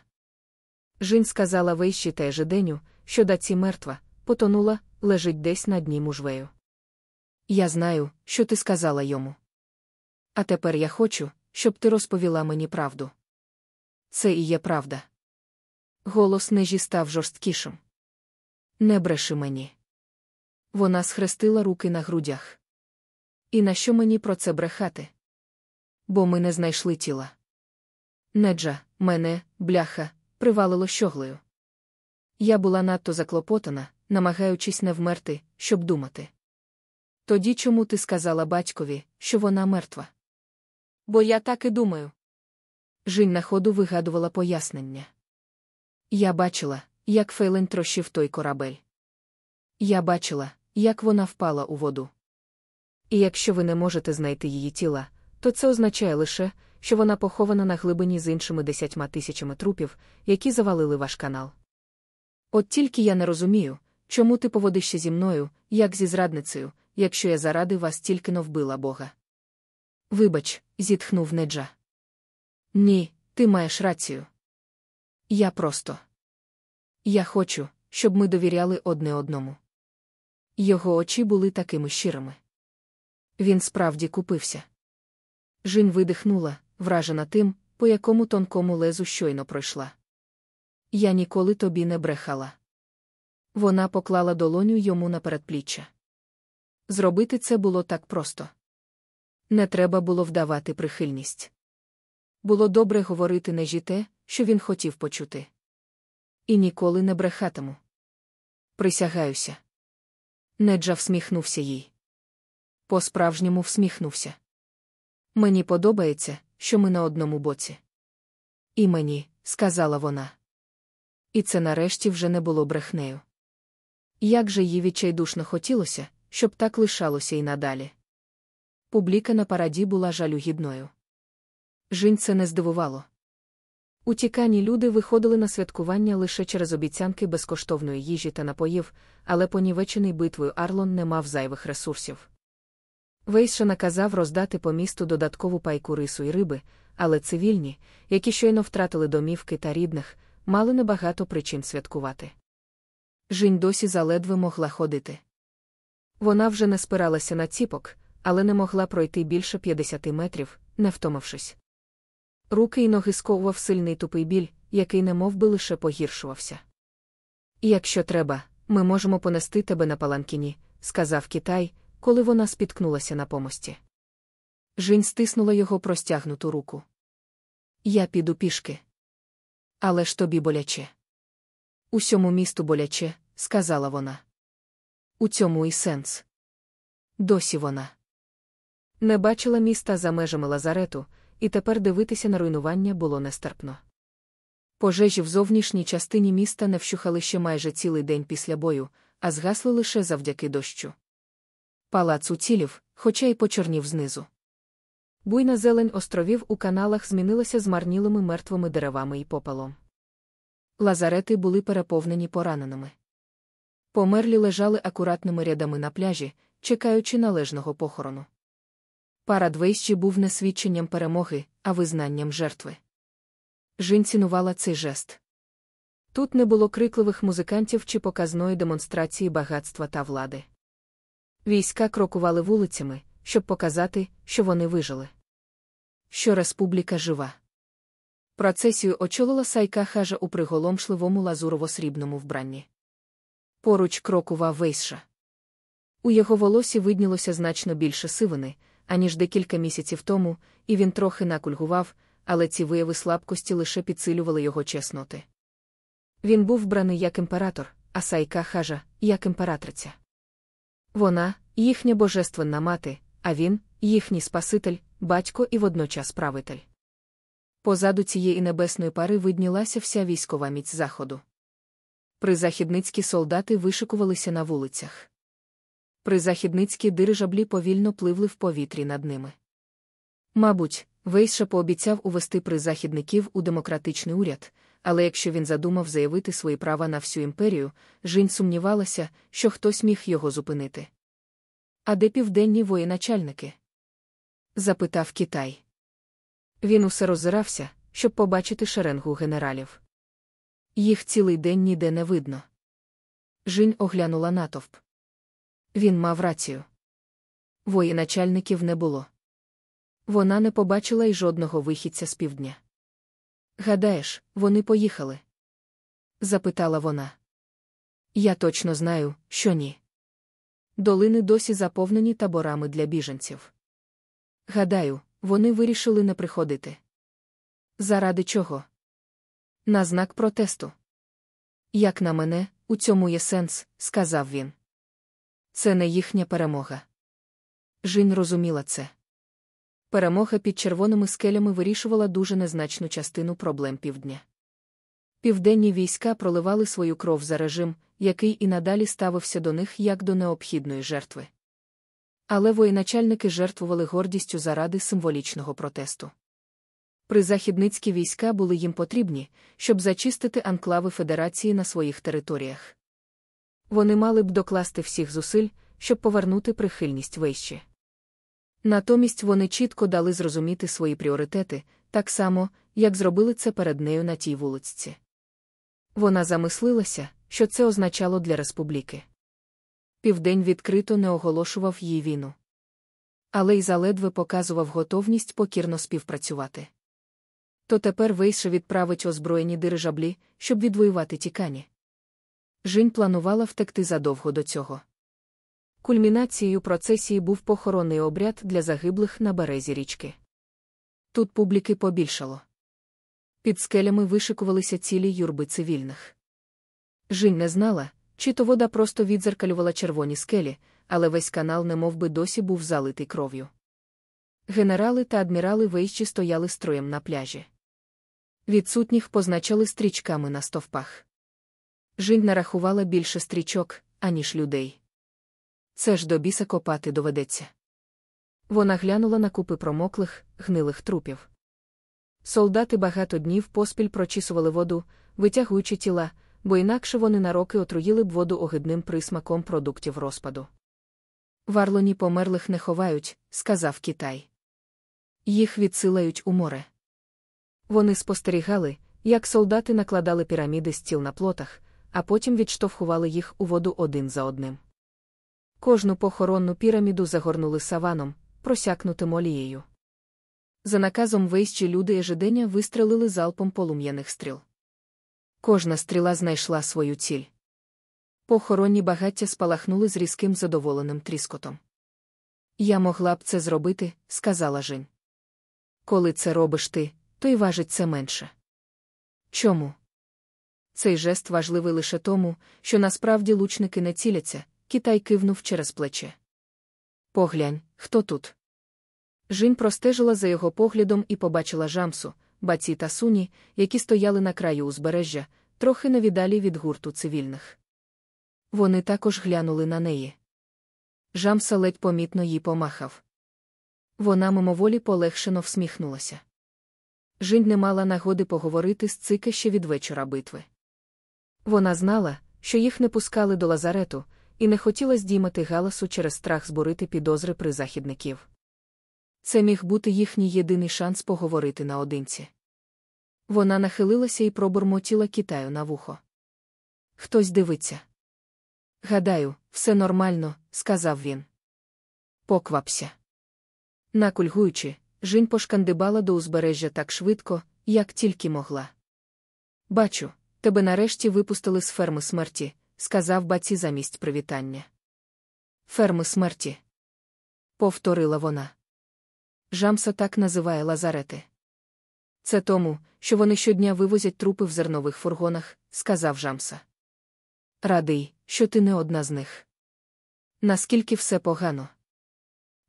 Жінь сказала вищі те жеденю, що даці мертва, потонула, лежить десь на дні мужвею. Я знаю, що ти сказала йому. А тепер я хочу, щоб ти розповіла мені правду. Це і є правда. Голос нежі став жорсткішим. Не бреши мені. Вона схрестила руки на грудях. І на що мені про це брехати? Бо ми не знайшли тіла. Неджа, мене, бляха, привалило щоглею. Я була надто заклопотана, намагаючись не вмерти, щоб думати. Тоді чому ти сказала батькові, що вона мертва? Бо я так і думаю. Жінь на ходу вигадувала пояснення. Я бачила, як Фейлен трощив той корабель. Я бачила, як вона впала у воду. І якщо ви не можете знайти її тіла, то це означає лише, що вона похована на глибині з іншими десятьма тисячами трупів, які завалили ваш канал. От тільки я не розумію, чому ти поводишся зі мною, як зі зрадницею, якщо я заради вас тільки но вбила Бога. Вибач, зітхнув Неджа. Ні, ти маєш рацію. Я просто. Я хочу, щоб ми довіряли одне одному. Його очі були такими щирими. Він справді купився. Жінь видихнула, вражена тим, по якому тонкому лезу щойно пройшла. Я ніколи тобі не брехала. Вона поклала долоню йому на передпліччя. Зробити це було так просто. Не треба було вдавати прихильність. Було добре говорити нежі те, що він хотів почути. І ніколи не брехатиму. Присягаюся. Неджа всміхнувся їй. По-справжньому всміхнувся. Мені подобається, що ми на одному боці. І мені, сказала вона. І це нарешті вже не було брехнею. Як же їй відчайдушно хотілося, щоб так лишалося і надалі. Публіка на параді була жалюгідною. Жінь це не здивувало. Утікані люди виходили на святкування лише через обіцянки безкоштовної їжі та напоїв, але понівечений битвою Арлон не мав зайвих ресурсів. Вейша наказав роздати по місту додаткову пайку рису і риби, але цивільні, які щойно втратили домівки та рідних, мали небагато причин святкувати. Жінь досі заледве могла ходити. Вона вже не спиралася на ціпок, але не могла пройти більше 50 метрів, не втомившись. Руки й ноги сковував сильний тупий біль, який немов би лише погіршувався. Якщо треба, ми можемо понести тебе на паланкіні, сказав Китай, коли вона спіткнулася на помості. Жінь стиснула його простягнуту руку. Я піду пішки. Але ж тобі боляче. Усьому місту боляче, сказала вона. У цьому і сенс. Досі вона не бачила міста за межами лазарету, і тепер дивитися на руйнування було нестерпно. Пожежі в зовнішній частині міста не вщухали ще майже цілий день після бою, а згасли лише завдяки дощу. Палац уцілів, хоча й почорнів знизу. Буйна зелень островів у каналах змінилася змарнілими мертвими деревами і попелом. Лазарети були переповнені пораненими. Померлі лежали акуратними рядами на пляжі, чекаючи належного похорону. Парад вейщі був не свідченням перемоги, а визнанням жертви. Жінь цінувала цей жест. Тут не було крикливих музикантів чи показної демонстрації багатства та влади. Війська крокували вулицями, щоб показати, що вони вижили. Що республіка жива. Процесію очолила сайка хажа у приголомшливому лазурово-срібному вбранні. Поруч крокував Вейсша. У його волосі виднілося значно більше сивини, аніж декілька місяців тому, і він трохи накульгував, але ці вияви слабкості лише підсилювали його чесноти. Він був вбраний як імператор, а сайка хажа як імператриця. Вона їхня божественна мати, а він їхній спаситель, батько і водночас правитель. Позаду цієї небесної пари виднілася вся військова міць заходу. Призахідницькі солдати вишикувалися на вулицях. Призахідницькі дирижаблі повільно пливли в повітрі над ними. Мабуть, Вейша пообіцяв увести призахідників у демократичний уряд, але якщо він задумав заявити свої права на всю імперію, Жінь сумнівалася, що хтось міг його зупинити. А де південні воєначальники? запитав Китай. Він усе роззирався, щоб побачити шеренгу генералів. Їх цілий день ніде не видно. Жінь оглянула натовп. Він мав рацію. Воєначальників не було. Вона не побачила й жодного вихідця з півдня. Гадаєш, вони поїхали? запитала вона. Я точно знаю, що ні. Долини досі заповнені таборами для біженців. Гадаю, вони вирішили не приходити. Заради чого? На знак протесту. Як на мене, у цьому є сенс, сказав він. Це не їхня перемога. Жінь розуміла це. Перемога під червоними скелями вирішувала дуже незначну частину проблем півдня. Південні війська проливали свою кров за режим, який і надалі ставився до них як до необхідної жертви. Але воєначальники жертвували гордістю заради символічного протесту. Призахідницькі війська були їм потрібні, щоб зачистити анклави Федерації на своїх територіях. Вони мали б докласти всіх зусиль, щоб повернути прихильність вищі. Натомість вони чітко дали зрозуміти свої пріоритети, так само, як зробили це перед нею на тій вулиці. Вона замислилася, що це означало для республіки. Південь відкрито не оголошував їй війну. Але й заледве показував готовність покірно співпрацювати. То тепер Вейша відправить озброєні дирижаблі, щоб відвоювати тікані. Жінь планувала втекти задовго до цього. Кульмінацією процесії був похоронний обряд для загиблих на березі річки. Тут публіки побільшало. Під скелями вишикувалися цілі юрби цивільних. Жінь не знала, чи то вода просто відзеркалювала червоні скелі, але весь канал немов би досі був залитий кров'ю. Генерали та адмірали вейщі стояли строєм на пляжі. Відсутніх позначали стрічками на стовпах. Жінь нарахувала більше стрічок, аніж людей. Це ж до біса копати доведеться. Вона глянула на купи промоклих, гнилих трупів. Солдати багато днів поспіль прочісували воду, витягуючи тіла, бо інакше вони на роки отруїли б воду огидним присмаком продуктів розпаду. В Арлоні померлих не ховають, сказав Китай. Їх відсилають у море. Вони спостерігали, як солдати накладали піраміди з тіл на плотах, а потім відштовхували їх у воду один за одним. Кожну похоронну піраміду загорнули саваном, просякнутим олією. За наказом вищі люди ежедення вистрелили залпом полум'яних стріл. Кожна стріла знайшла свою ціль. Похоронні багаття спалахнули з різким задоволеним тріскотом. Я могла б це зробити, сказала Жінь. Коли це робиш ти, то й важить це менше. Чому? Цей жест важливий лише тому, що насправді лучники не ціляться, Китай кивнув через плече. Поглянь, хто тут? Жінь простежила за його поглядом і побачила жамсу, баці та суні, які стояли на краю узбережжя, трохи невідалі від гурту цивільних. Вони також глянули на неї. Жамса ледь помітно їй помахав. Вона мимоволі полегшено всміхнулася. Жінь не мала нагоди поговорити з цика ще від вечора битви. Вона знала, що їх не пускали до лазарету, і не хотіла здіймати галасу через страх збурити підозри призахідників. Це міг бути їхній єдиний шанс поговорити наодинці. Вона нахилилася і пробурмотіла Китаю на вухо. Хтось дивиться. Гадаю, все нормально, сказав він. Поквапся. Накульгуючи, Жінь пошкандибала до узбережжя так швидко, як тільки могла. Бачу, тебе нарешті випустили з ферми смерті, сказав баці замість привітання. Ферми смерті. Повторила вона. Жамса так називає лазарети. Це тому, що вони щодня вивозять трупи в зернових фургонах, сказав Жамса. Радий, що ти не одна з них. Наскільки все погано?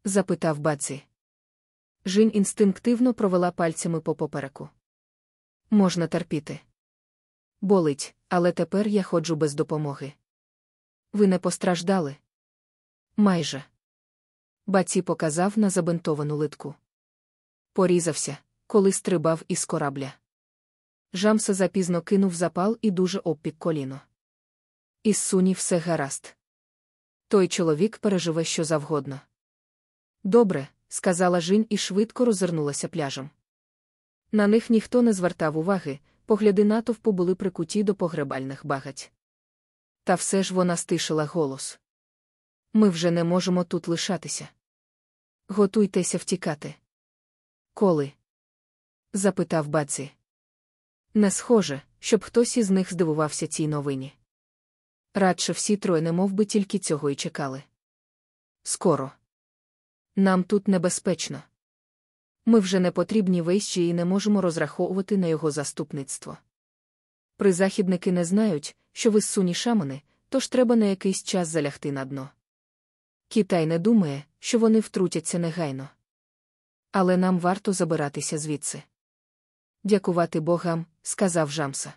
запитав баці. Жінь інстинктивно провела пальцями по попереку. Можна терпіти. Болить, але тепер я ходжу без допомоги. Ви не постраждали? Майже. Баці показав на забинтовану литку. Порізався, коли стрибав із корабля. Жамса запізно кинув запал і дуже обпік коліно. Із суні все гаразд. Той чоловік переживе що завгодно. Добре, сказала Жінь і швидко розвернулася пляжем. На них ніхто не звертав уваги, погляди натовпу були прикуті до погребальних багать. Та все ж вона стишила голос. Ми вже не можемо тут лишатися. Готуйтеся втікати. Коли? запитав баці. Не схоже, щоб хтось із них здивувався цій новині. Радше всі троє не би тільки цього й чекали. Скоро. Нам тут небезпечно. Ми вже не потрібні вейщі і не можемо розраховувати на його заступництво. Призахідники не знають, що ви суні шамани, тож треба на якийсь час залягти на дно. Китай не думає, що вони втрутяться негайно. Але нам варто забиратися звідси. Дякувати богам, сказав Жамса.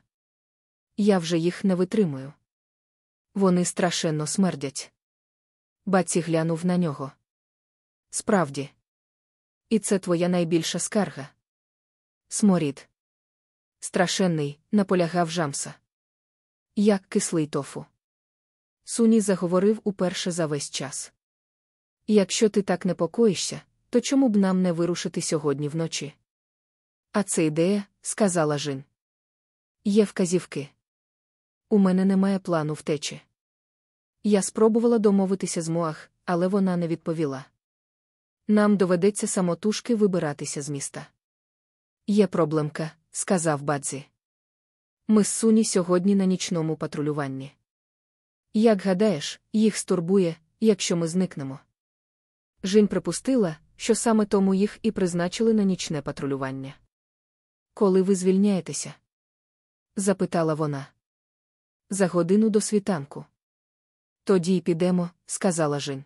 Я вже їх не витримую. Вони страшенно смердять. Баці глянув на нього. Справді. І це твоя найбільша скарга. Сморід. Страшенний, наполягав Жамса. Як кислий тофу. Суні заговорив уперше за весь час. Якщо ти так непокоїшся, то чому б нам не вирушити сьогодні вночі? А це ідея, сказала Жин. Є вказівки. У мене немає плану втечі. Я спробувала домовитися з Моах, але вона не відповіла. Нам доведеться самотужки вибиратися з міста. Є проблемка, сказав Бадзі. Ми з Суні сьогодні на нічному патрулюванні. Як гадаєш, їх стурбує, якщо ми зникнемо. Жінь припустила, що саме тому їх і призначили на нічне патрулювання. Коли ви звільняєтеся? запитала вона. За годину до світанку. Тоді й підемо, сказала Жін.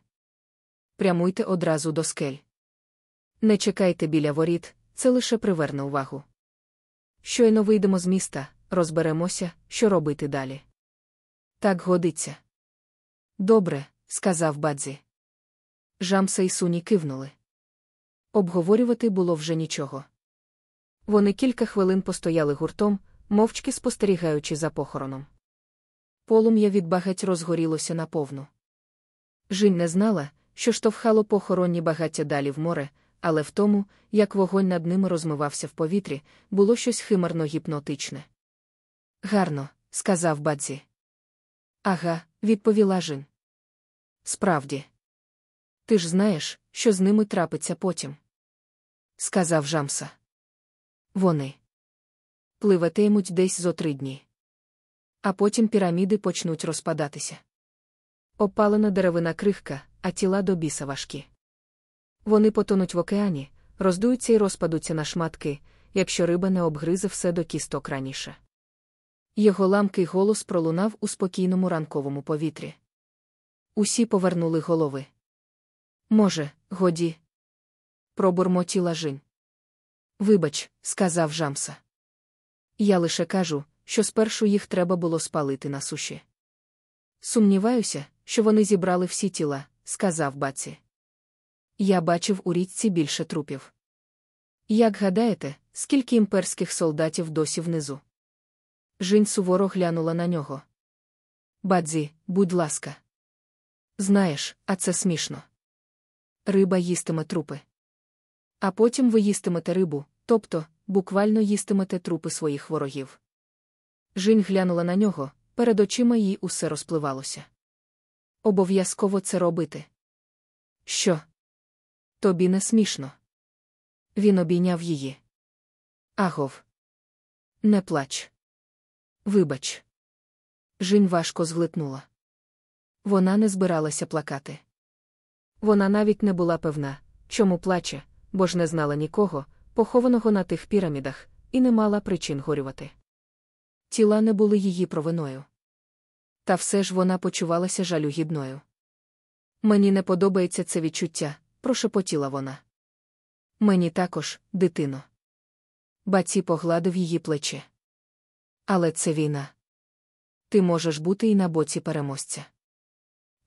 Прямуйте одразу до скель. Не чекайте біля воріт, це лише приверне увагу. Щойно вийдемо з міста, розберемося, що робити далі. Так годиться. Добре, сказав Бадзі. Жамса і суні кивнули. Обговорювати було вже нічого. Вони кілька хвилин постояли гуртом, мовчки спостерігаючи за похороном. Полум'я від багать розгорілося наповну. Жінь не знала, що штовхало похоронні багаття далі в море, але в тому, як вогонь над ними розмивався в повітрі, було щось химерно гіпнотичне. Гарно, сказав Бадзі. Ага, відповіла Жін. Справді. Ти ж знаєш, що з ними трапиться потім. Сказав Жамса. Вони пливатимуть десь зо три дні. А потім піраміди почнуть розпадатися. Опалена деревина крихка, а тіла до біса важкі. Вони потонуть в океані, роздуються і розпадуться на шматки, якщо риба не обгризе все до кісток раніше. Його ламкий голос пролунав у спокійному ранковому повітрі. Усі повернули голови. Може, годі. Пробурмотіла Жінь. Вибач, сказав Жамса. Я лише кажу, що спершу їх треба було спалити на суші. Сумніваюся, що вони зібрали всі тіла, сказав баці. Я бачив у річці більше трупів. Як гадаєте, скільки імперських солдатів досі внизу? Жінь суворо глянула на нього. Бадзі, будь ласка. Знаєш, а це смішно. Риба їстиме трупи. А потім ви їстимете рибу, тобто, буквально їстимете трупи своїх ворогів. Жінь глянула на нього, перед очима їй усе розпливалося. Обов'язково це робити. Що? Тобі не смішно. Він обійняв її. Агов. Не плач. Вибач. Жінь важко зглитнула. Вона не збиралася плакати. Вона навіть не була певна, чому плаче, бо ж не знала нікого, похованого на тих пірамідах, і не мала причин горювати. Тіла не були її провиною. Та все ж вона почувалася жалюгідною. Мені не подобається це відчуття, прошепотіла вона. Мені також, дитино. Баці погладив її плече. Але це війна. Ти можеш бути і на боці переможця.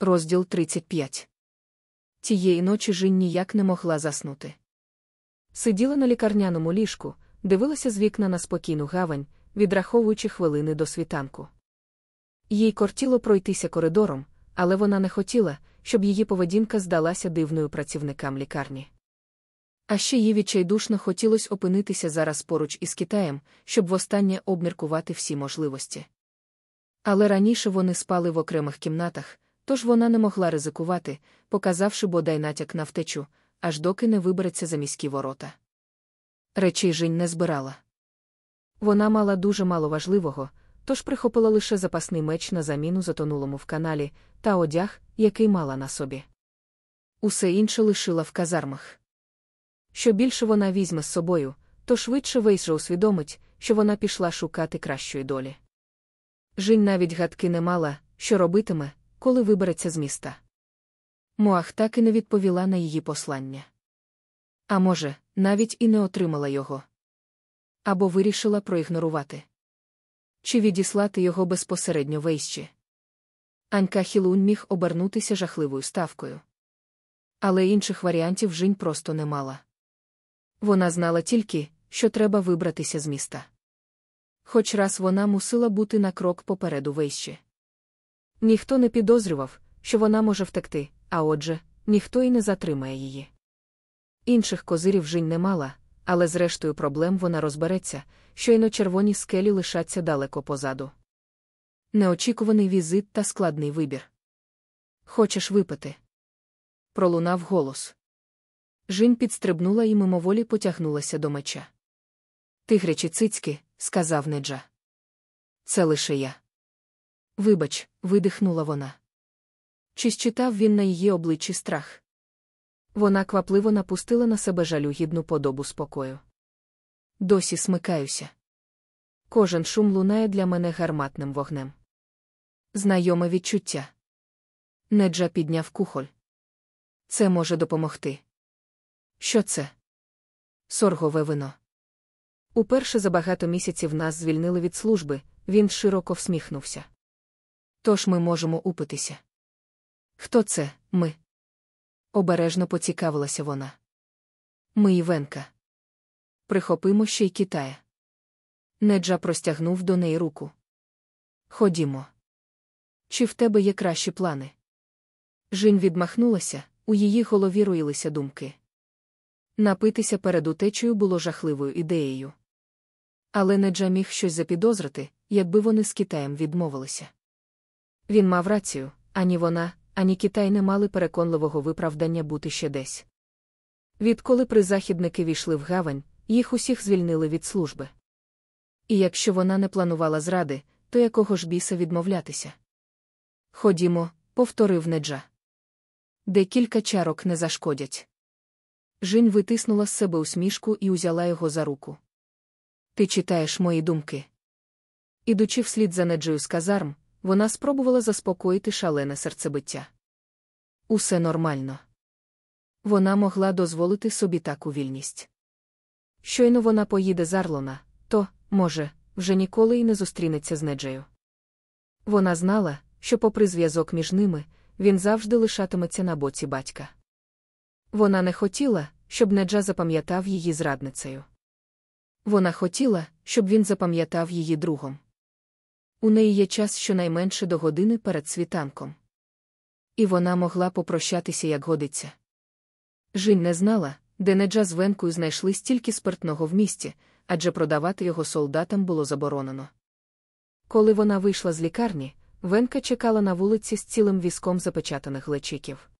Розділ 35 Тієї ночі Жін ніяк не могла заснути. Сиділа на лікарняному ліжку, дивилася з вікна на спокійну гавань, відраховуючи хвилини до світанку. Їй кортіло пройтися коридором, але вона не хотіла, щоб її поведінка здалася дивною працівникам лікарні. А ще їй відчайдушно хотілося опинитися зараз поруч із Китаєм, щоб востаннє обміркувати всі можливості. Але раніше вони спали в окремих кімнатах, тож вона не могла ризикувати, показавши бодай натяк на втечу, аж доки не вибереться за міські ворота. Речей Жінь не збирала. Вона мала дуже мало важливого, тож прихопила лише запасний меч на заміну затонулому в каналі та одяг, який мала на собі. Усе інше лишила в казармах. Що більше вона візьме з собою, то швидше Вейсжа усвідомить, що вона пішла шукати кращої долі. Жінь навіть гадки не мала, що робитиме, коли вибереться з міста. Муах так і не відповіла на її послання. А може, навіть і не отримала його. Або вирішила проігнорувати. Чи відіслати його безпосередньо вейщі. Анька Хілун міг обернутися жахливою ставкою. Але інших варіантів Жінь просто не мала. Вона знала тільки, що треба вибратися з міста. Хоч раз вона мусила бути на крок попереду вейщі. Ніхто не підозрював, що вона може втекти, а отже, ніхто й не затримає її. Інших козирів Жінь не мала, але з рештою проблем вона розбереться, щойно червоні скелі лишаться далеко позаду. Неочікуваний візит та складний вибір. Хочеш випити? Пролунав голос. Жінь підстрибнула і мимоволі потягнулася до меча. Тигрячі цицьки, сказав Неджа. Це лише я. Вибач, видихнула вона. Чи считав він на її обличчі страх? Вона квапливо напустила на себе жалюгідну подобу спокою. Досі смикаюся. Кожен шум лунає для мене гарматним вогнем. Знайоме відчуття. Неджа підняв кухоль. Це може допомогти. Що це? Соргове вино. Уперше за багато місяців нас звільнили від служби, він широко всміхнувся. Тож ми можемо упитися. Хто це, ми? Обережно поцікавилася вона. Ми Івенка. Прихопимо ще й Китая. Неджа простягнув до неї руку. Ходімо. Чи в тебе є кращі плани? Жінь відмахнулася, у її голові руїлися думки. Напитися перед утечею було жахливою ідеєю. Але Неджа міг щось запідозрити, якби вони з Китаєм відмовилися. Він мав рацію, ані вона, ані Китай не мали переконливого виправдання бути ще десь. Відколи призахідники війшли в гавань, їх усіх звільнили від служби. І якщо вона не планувала зради, то якого ж біса відмовлятися? Ходімо, повторив Неджа. Декілька чарок не зашкодять. Жінь витиснула з себе усмішку і узяла його за руку. Ти читаєш мої думки. Ідучи вслід за Неджею з казарм, вона спробувала заспокоїти шалене серцебиття. Усе нормально. Вона могла дозволити собі таку вільність. Щойно вона поїде з Арлона, то, може, вже ніколи й не зустрінеться з Неджею. Вона знала, що, попри зв'язок між ними, він завжди лишатиметься на боці батька. Вона не хотіла, щоб Неджа запам'ятав її зрадницею. Вона хотіла, щоб він запам'ятав її другом. У неї є час щонайменше до години перед світанком. І вона могла попрощатися, як годиться. Жінь не знала, де Неджа з Венкою знайшли стільки спиртного в місті, адже продавати його солдатам було заборонено. Коли вона вийшла з лікарні, Венка чекала на вулиці з цілим візком запечатаних глечиків.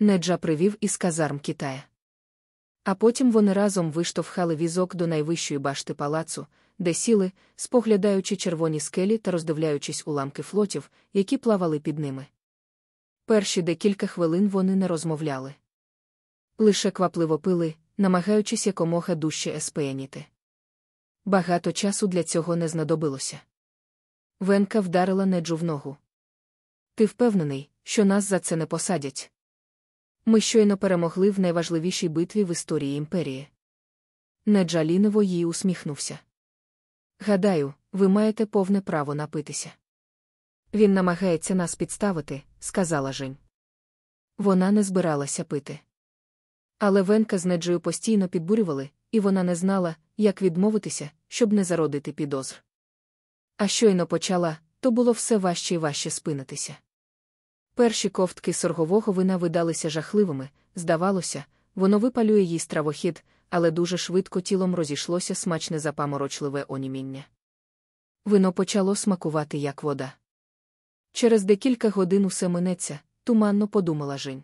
Неджа привів із казарм Китая. А потім вони разом виштовхали візок до найвищої башти палацу, де сіли, споглядаючи червоні скелі та роздивляючись уламки флотів, які плавали під ними. Перші декілька хвилин вони не розмовляли. Лише квапливо пили, намагаючись якомога дужче еспеяніти. Багато часу для цього не знадобилося. Венка вдарила неджу в ногу. Ти впевнений, що нас за це не посадять? Ми щойно перемогли в найважливішій битві в історії імперії. Неджа ліниво їй усміхнувся. Гадаю, ви маєте повне право напитися. Він намагається нас підставити, сказала Жень. Вона не збиралася пити. Але Венка з Неджею постійно підбурювали, і вона не знала, як відмовитися, щоб не зародити підозр. А щойно почала, то було все важче і важче спинитися. Перші ковтки соргового вина видалися жахливими, здавалося, воно випалює їй стравохід, але дуже швидко тілом розійшлося смачне запаморочливе оніміння. Вино почало смакувати, як вода. Через декілька годин усе минеться, туманно подумала Жень.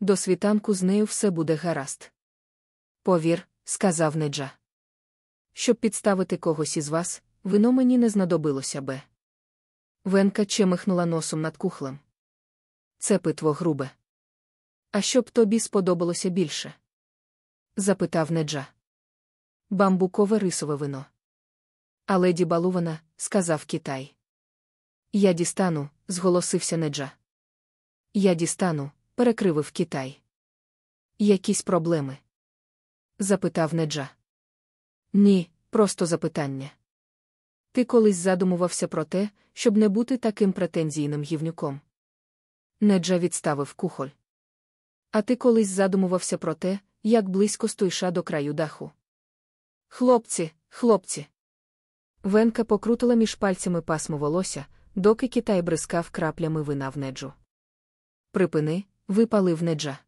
До світанку з нею все буде гаразд. Повір, сказав Неджа. Щоб підставити когось із вас, вино мені не знадобилося би. Венка чемихнула носом над кухлем. Це питво грубе. А що б тобі сподобалося більше? Запитав Неджа. Бамбукове рисове вино. А леді балувана, сказав Китай. Я дістану, зголосився Неджа. Я дістану, перекривив Китай. Якісь проблеми? запитав Неджа. Ні, просто запитання. Ти колись задумувався про те, щоб не бути таким претензійним гівнюком. Неджа відставив кухоль. А ти колись задумувався про те, як близько стоїша до краю даху. Хлопці, хлопці. Венка покрутила між пальцями пасмо волосся, доки китай бризкав краплями вина в неджу. Припини, випалив неджа.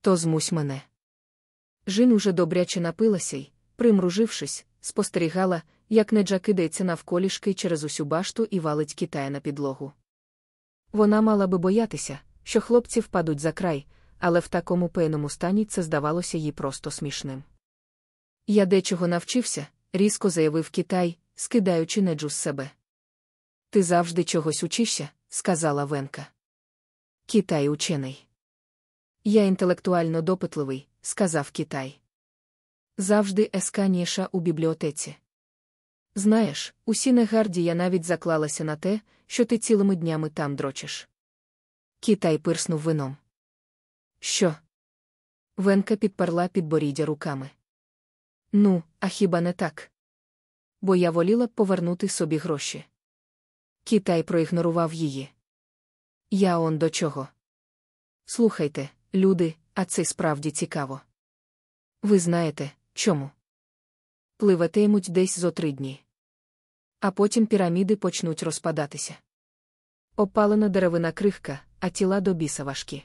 То змусь мене. Жін уже добряче напилася й, примружившись, спостерігала, як неджа кидається навколішки через усю башту і валить китая на підлогу. Вона мала би боятися, що хлопці впадуть за край, але в такому пейному стані це здавалося їй просто смішним. Я дечого навчився, різко заявив Китай, скидаючи неджу з себе. Ти завжди чогось учишся, сказала Венка. Китай учений. Я інтелектуально допитливий, сказав Китай. Завжди есканіша у бібліотеці. Знаєш, усі негарді я навіть заклалася на те, що ти цілими днями там дрочиш. Китай пирснув вином. Що? Венка підперла підборіддя руками. Ну, а хіба не так? Бо я воліла б повернути собі гроші. Китай проігнорував її. Я он до чого. Слухайте, люди, а це справді цікаво. Ви знаєте, чому? Пливатимуть десь зо три дні. А потім піраміди почнуть розпадатися. Опалена деревина крихка, а тіла до біса важкі.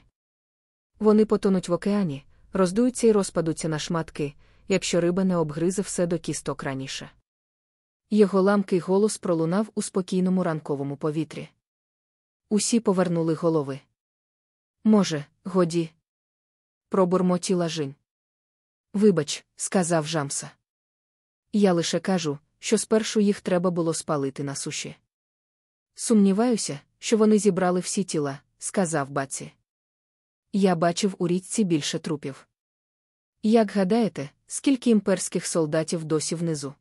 Вони потонуть в океані, роздуються і розпадуться на шматки, якщо риба не обгризе все до кісток раніше. Його ламкий голос пролунав у спокійному ранковому повітрі. Усі повернули голови. Може, годі. Пробурмотіла Жінь. Вибач, сказав Жамса. Я лише кажу, що спершу їх треба було спалити на суші. Сумніваюся, що вони зібрали всі тіла, сказав баці. Я бачив у річці більше трупів. Як гадаєте, скільки імперських солдатів досі внизу?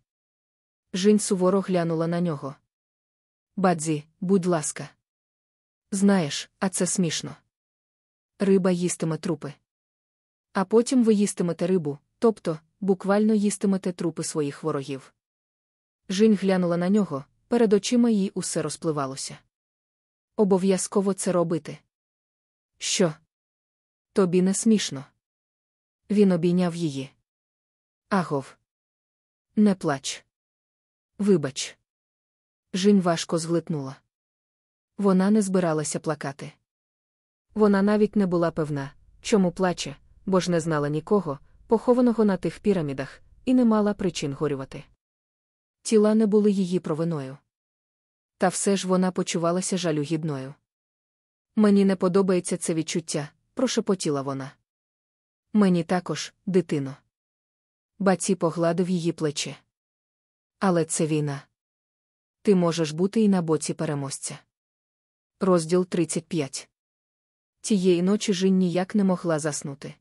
Жінь суворо глянула на нього. Бадзі, будь ласка. Знаєш, а це смішно. Риба їстиме трупи. А потім ви їстимете рибу, тобто, буквально їстимете трупи своїх ворогів. Жінь глянула на нього, перед очима їй усе розпливалося. Обов'язково це робити. Що? Тобі не смішно. Він обійняв її. Агов. Не плач. Вибач. Жінь важко зглитнула. Вона не збиралася плакати. Вона навіть не була певна, чому плаче, бо ж не знала нікого, похованого на тих пірамідах, і не мала причин горювати. Тіла не були її провиною. Та все ж вона почувалася жалюгідною. Мені не подобається це відчуття, прошепотіла вона. Мені також, дитино. Баці погладив її плече. Але це війна. Ти можеш бути і на боці переможця. Розділ 35 Тієї ночі Жінь ніяк не могла заснути.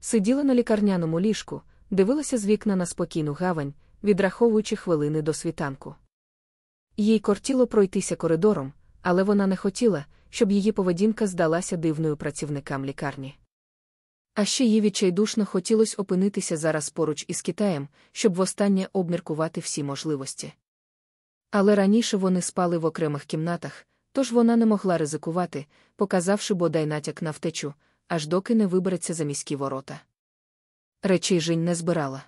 Сиділа на лікарняному ліжку, дивилася з вікна на спокійну гавань, відраховуючи хвилини до світанку. Їй кортіло пройтися коридором, але вона не хотіла, щоб її поведінка здалася дивною працівникам лікарні. А ще їй відчайдушно хотілося опинитися зараз поруч із Китаєм, щоб востаннє обміркувати всі можливості. Але раніше вони спали в окремих кімнатах, тож вона не могла ризикувати, показавши бодай натяк на втечу, аж доки не вибереться за міські ворота. Речей Жінь не збирала.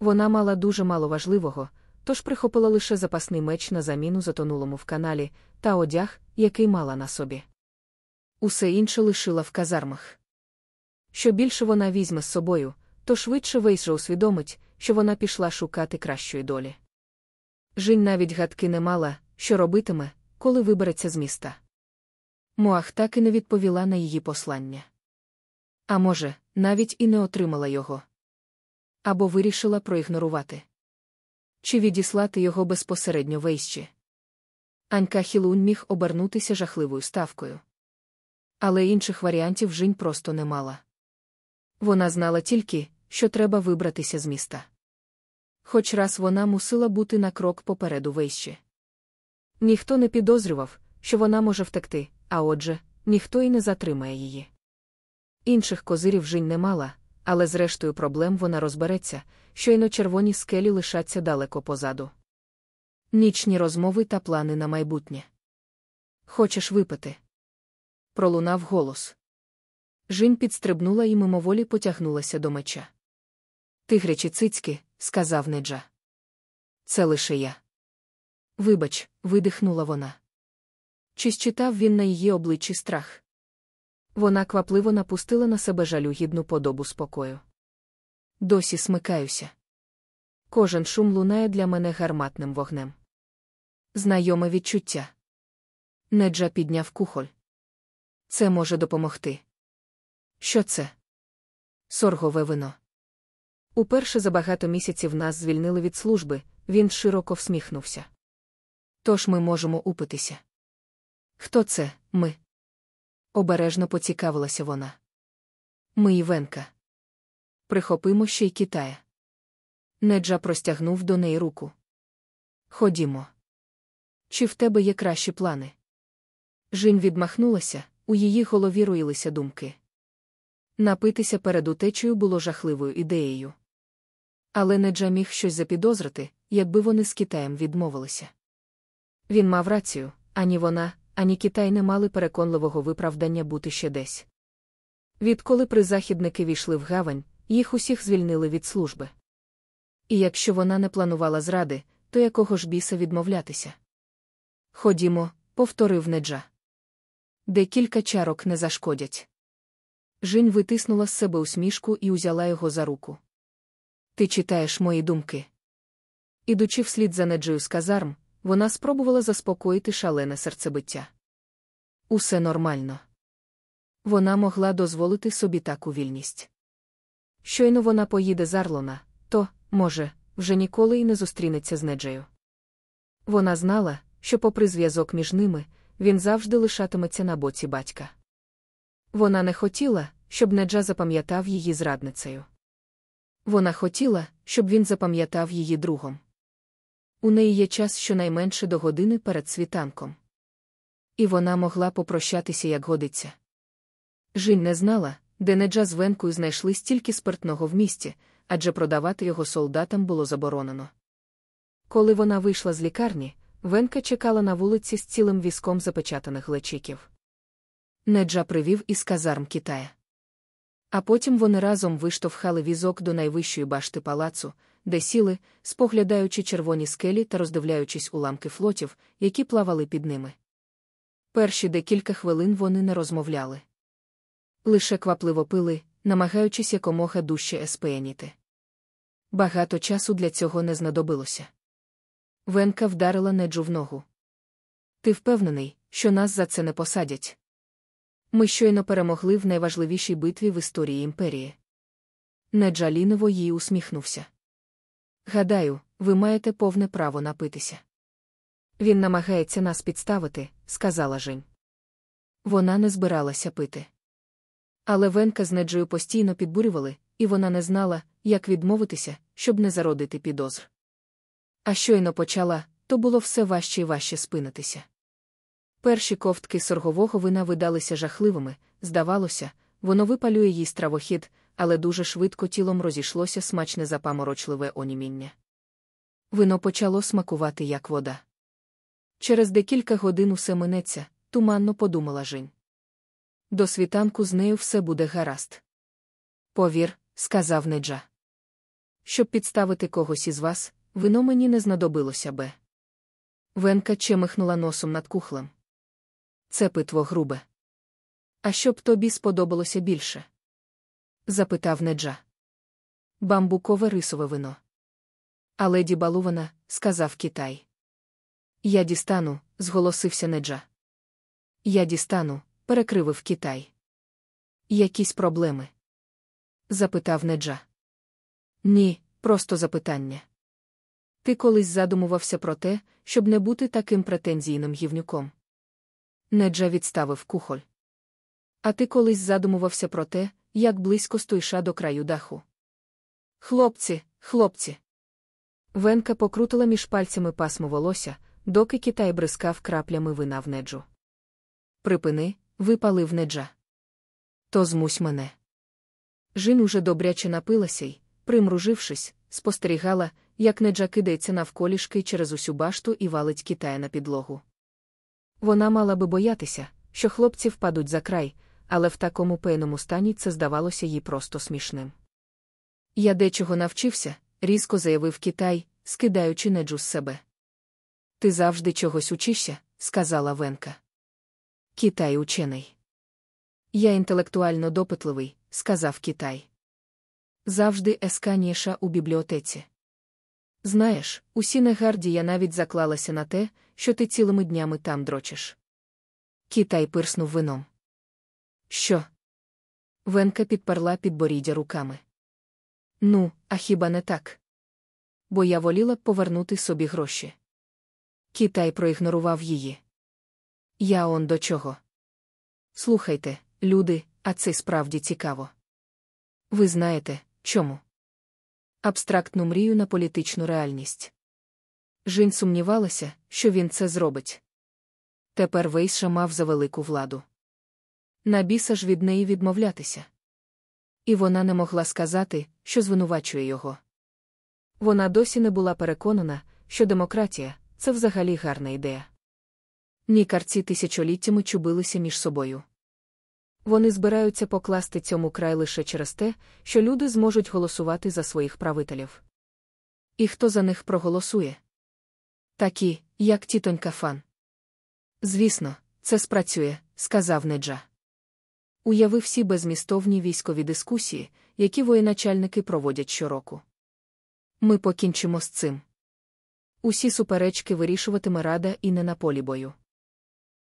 Вона мала дуже мало важливого, тож прихопила лише запасний меч на заміну затонулому в каналі та одяг, який мала на собі. Усе інше лишила в казармах. Що більше вона візьме з собою, то швидше Вейсжа усвідомить, що вона пішла шукати кращої долі. Жінь навіть гадки не мала, що робитиме, коли вибереться з міста. Муах так і не відповіла на її послання. А може, навіть і не отримала його. Або вирішила проігнорувати. Чи відіслати його безпосередньо вейщі. Анька Хілунь міг обернутися жахливою ставкою. Але інших варіантів Жінь просто не мала. Вона знала тільки, що треба вибратися з міста. Хоч раз вона мусила бути на крок попереду вейщі. Ніхто не підозрював, що вона може втекти, а отже, ніхто й не затримає її. Інших козирів Жінь не мала, але зрештою проблем вона розбереться, щойно червоні скелі лишаться далеко позаду. Нічні розмови та плани на майбутнє. Хочеш випити? Пролунав голос. Жінь підстрибнула і мимоволі потягнулася до меча. Тигрячі цицьки, сказав Неджа. Це лише я. Вибач, видихнула вона. Чи считав він на її обличчі страх? Вона квапливо напустила на себе жалюгідну подобу спокою. Досі смикаюся. Кожен шум лунає для мене гарматним вогнем. Знайоме відчуття. Неджа підняв кухоль. Це може допомогти. Що це? Соргове вино. Уперше за багато місяців нас звільнили від служби, він широко всміхнувся. Тож ми можемо упитися. Хто це, ми? Обережно поцікавилася вона. Ми Івенка. Прихопимо ще й Китая. Неджа простягнув до неї руку. Ходімо. Чи в тебе є кращі плани? Жінь відмахнулася, у її голові руїлися думки. Напитися перед утечею було жахливою ідеєю. Але Неджа міг щось запідозрити, якби вони з Китаєм відмовилися. Він мав рацію, ані вона, ані Китай не мали переконливого виправдання бути ще десь. Відколи призахідники війшли в гавань, їх усіх звільнили від служби. І якщо вона не планувала зради, то якого ж біса відмовлятися? Ходімо, повторив Неджа. Декілька чарок не зашкодять. Жінь витиснула з себе усмішку і узяла його за руку. Ти читаєш мої думки. Ідучи вслід за Неджею з казарм, вона спробувала заспокоїти шалене серцебиття. Усе нормально. Вона могла дозволити собі таку вільність. Щойно вона поїде з Арлона, то, може, вже ніколи й не зустрінеться з Неджею. Вона знала, що, попри зв'язок між ними, він завжди лишатиметься на боці батька. Вона не хотіла, щоб Неджа запам'ятав її зрадницею. Вона хотіла, щоб він запам'ятав її другом. У неї є час щонайменше до години перед світанком. І вона могла попрощатися, як годиться. Жінь не знала, де Неджа з Венкою знайшли стільки спиртного в місті, адже продавати його солдатам було заборонено. Коли вона вийшла з лікарні, Венка чекала на вулиці з цілим візком запечатаних глечиків. Неджа привів із казарм Китая. А потім вони разом виштовхали візок до найвищої башти палацу, де сіли, споглядаючи червоні скелі та роздивляючись уламки флотів, які плавали під ними. Перші декілька хвилин вони не розмовляли. Лише квапливо пили, намагаючись якомога дужче еспеяніти. Багато часу для цього не знадобилося. Венка вдарила неджу в ногу. Ти впевнений, що нас за це не посадять? Ми щойно перемогли в найважливішій битві в історії імперії. Неджа ліново їй усміхнувся. Гадаю, ви маєте повне право напитися. Він намагається нас підставити, сказала Жень. Вона не збиралася пити. Але Венка з Неджею постійно підбурювали, і вона не знала, як відмовитися, щоб не зародити підозр. А щойно почала, то було все важче і важче спинитися. Перші ковтки соргового вина видалися жахливими, здавалося, воно випалює їй стравохід, але дуже швидко тілом розійшлося смачне запаморочливе оніміння. Вино почало смакувати, як вода. Через декілька годин усе минеться, туманно подумала Жінь. До світанку з нею все буде гаразд. Повір, сказав Неджа. Щоб підставити когось із вас, вино мені не знадобилося би. Венка чемихнула носом над кухлем. Це питво грубе. А що б тобі сподобалося більше? Запитав Неджа. Бамбукове рисове вино. А леді балувана, сказав Китай. Я дістану, зголосився Неджа. Я дістану, перекривив Китай. Якісь проблеми? запитав Неджа. Ні, просто запитання. Ти колись задумувався про те, щоб не бути таким претензійним гівнюком. Неджа відставив кухоль. А ти колись задумувався про те, як близько стоїша до краю даху. Хлопці, хлопці. Венка покрутила між пальцями пасмо волосся, доки китай бризкав краплями вина в неджу. Припини, випалив неджа. То змусь мене. Жін уже добряче напилася й, примружившись, спостерігала, як неджа кидається навколішки через усю башту і валить Китая на підлогу. Вона мала би боятися, що хлопці впадуть за край, але в такому пейному стані це здавалося їй просто смішним. Я дечого навчився, різко заявив Китай, скидаючи неджу з себе. Ти завжди чогось учишся, сказала Венка. Китай учений. Я інтелектуально допитливий, сказав Китай. Завжди есканіша у бібліотеці. Знаєш, у Сінегарді я навіть заклалася на те, що ти цілими днями там дрочиш. Китай пирснув вином. Що? Венка підперла підборіддя руками. Ну, а хіба не так? Бо я воліла б повернути собі гроші. Китай проігнорував її. Я он до чого. Слухайте, люди, а це справді цікаво. Ви знаєте, чому? Абстрактну мрію на політичну реальність. Жінь сумнівалася, що він це зробить. Тепер Вейша мав за велику владу. На біса ж від неї відмовлятися. І вона не могла сказати, що звинувачує його. Вона досі не була переконана, що демократія це взагалі гарна ідея. Нікарці тисячоліттями чубилися між собою. Вони збираються покласти цьому край лише через те, що люди зможуть голосувати за своїх правителів. І хто за них проголосує? Такі, як тітонька Фан. Звісно, це спрацює, сказав Неджа. Уяви всі безмістовні військові дискусії, які воєначальники проводять щороку. Ми покінчимо з цим. Усі суперечки вирішуватиме рада і не на полі бою.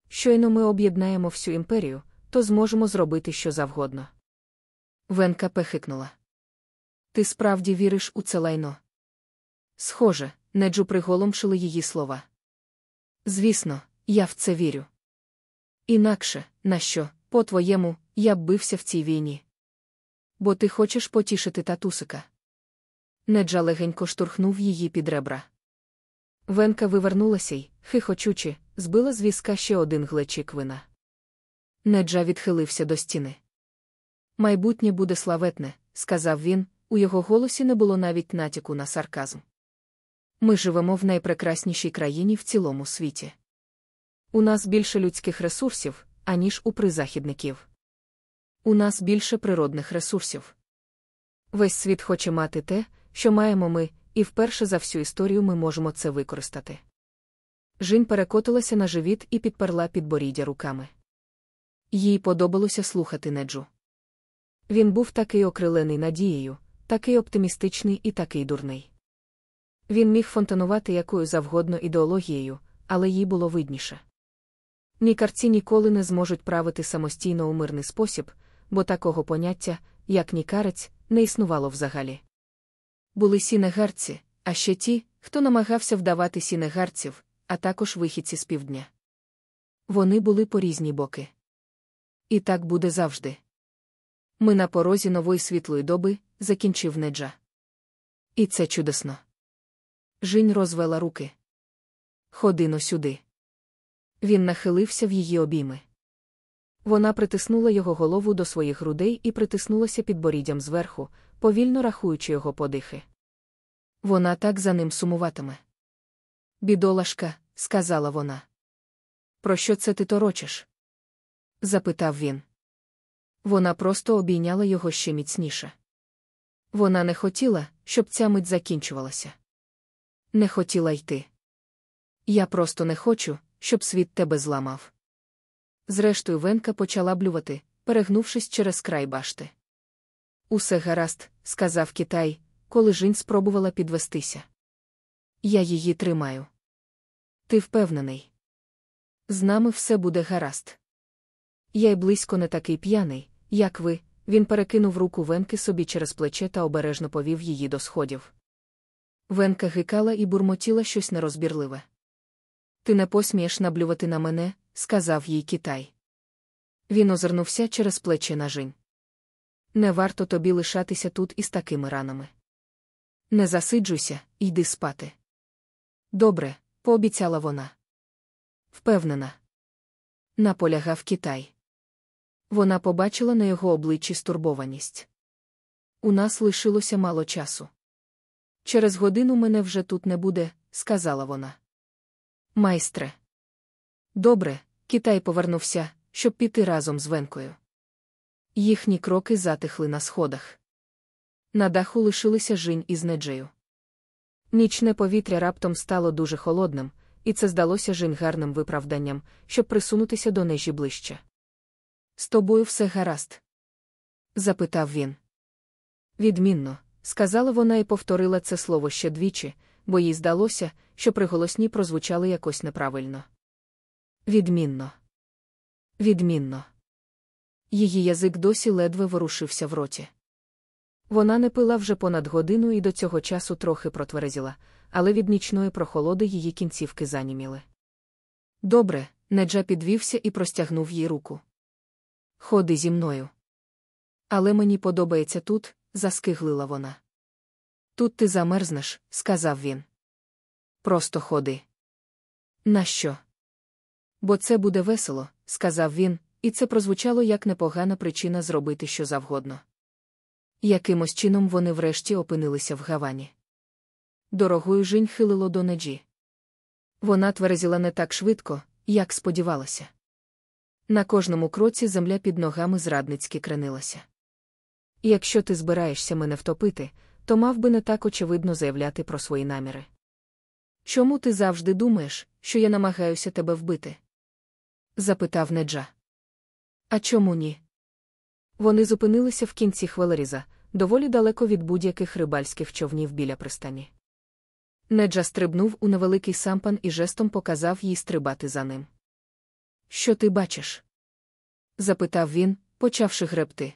Щойно ми об'єднаємо всю імперію, то зможемо зробити що завгодно. Венка пехикнула. Ти справді віриш у це лайно? Схоже, неджу приголомшили її слова. Звісно, я в це вірю. Інакше, на що, по-твоєму, я б бився в цій війні? Бо ти хочеш потішити татусика. Неджа легенько штурхнув її під ребра. Венка вивернулася й, хихочучи, збила з візка ще один глечик вина. Неджа відхилився до стіни. Майбутнє буде славетне, сказав він, у його голосі не було навіть натяку на сарказм. Ми живемо в найпрекраснішій країні в цілому світі. У нас більше людських ресурсів, аніж у призахідників. У нас більше природних ресурсів. Весь світ хоче мати те, що маємо ми, і вперше за всю історію ми можемо це використати. Жінь перекотилася на живіт і підперла підборіддя руками. Їй подобалося слухати неджу. Він був такий окрилений надією, такий оптимістичний і такий дурний. Він міг фонтанувати якою завгодно ідеологією, але їй було видніше. Нікарці ніколи не зможуть правити самостійно у мирний спосіб, бо такого поняття, як нікарець, не існувало взагалі. Були сінегарці, а ще ті, хто намагався вдавати сінегарців, а також вихідці з півдня. Вони були по різні боки. І так буде завжди. Ми на порозі нової світлої доби, закінчив неджа. І це чудесно. Жінь розвела руки. Ходино сюди. Він нахилився в її обійми. Вона притиснула його голову до своїх грудей і притиснулася під боріддям зверху, повільно рахуючи його подихи. Вона так за ним сумуватиме. Бідолашка, сказала вона. Про що це ти торочиш? запитав він. Вона просто обійняла його ще міцніше. Вона не хотіла, щоб ця мить закінчувалася. Не хотіла йти. Я просто не хочу, щоб світ тебе зламав. Зрештою, Венка почала блювати, перегнувшись через край башти. Усе гаразд, сказав Китай, коли Жінь спробувала підвестися. Я її тримаю. Ти впевнений. З нами все буде гаразд. Я й близько не такий п'яний, як ви. Він перекинув руку Венки собі через плече та обережно повів її до сходів. Венка гикала і бурмотіла щось нерозбірливе. Ти не посмієш наблювати на мене, сказав їй Китай. Він озирнувся через плече на Жінь. Не варто тобі лишатися тут із такими ранами. Не засиджуйся, йди спати. Добре, пообіцяла вона. Впевнена. Наполягав Китай. Вона побачила на його обличчі стурбованість. У нас лишилося мало часу. Через годину мене вже тут не буде, сказала вона. Майстре. Добре, Китай повернувся, щоб піти разом з Венкою. Їхні кроки затихли на сходах. На даху лишилися Жінь із Неджею. Нічне повітря раптом стало дуже холодним, і це здалося Жінь гарним виправданням, щоб присунутися до нежі ближче. З тобою все гаразд? запитав він. Відмінно, сказала вона і повторила це слово ще двічі, бо їй здалося, що приголосні прозвучали якось неправильно. Відмінно. Відмінно. Її язик досі ледве ворушився в роті. Вона не пила вже понад годину і до цього часу трохи протверезіла, але від нічної прохолоди її кінцівки заніміли. Добре, Неджа підвівся і простягнув їй руку. Ходи зі мною. Але мені подобається тут, заскиглила вона. Тут ти замерзнеш, сказав він. Просто ходи. Нащо? Бо це буде весело, сказав він, і це прозвучало як непогана причина зробити що завгодно. Якимось чином вони врешті опинилися в Гавані. Дорогою жінь хилило до неджі. Вона тверезіла не так швидко, як сподівалася. На кожному кроці земля під ногами зрадницьки кренилася. Якщо ти збираєшся мене втопити, то мав би не так очевидно заявляти про свої наміри. Чому ти завжди думаєш, що я намагаюся тебе вбити? Запитав Неджа. А чому ні? Вони зупинилися в кінці хвелеріза, доволі далеко від будь-яких рибальських човнів біля пристані. Неджа стрибнув у невеликий сампан і жестом показав їй стрибати за ним. Що ти бачиш? запитав він, почавши гребти.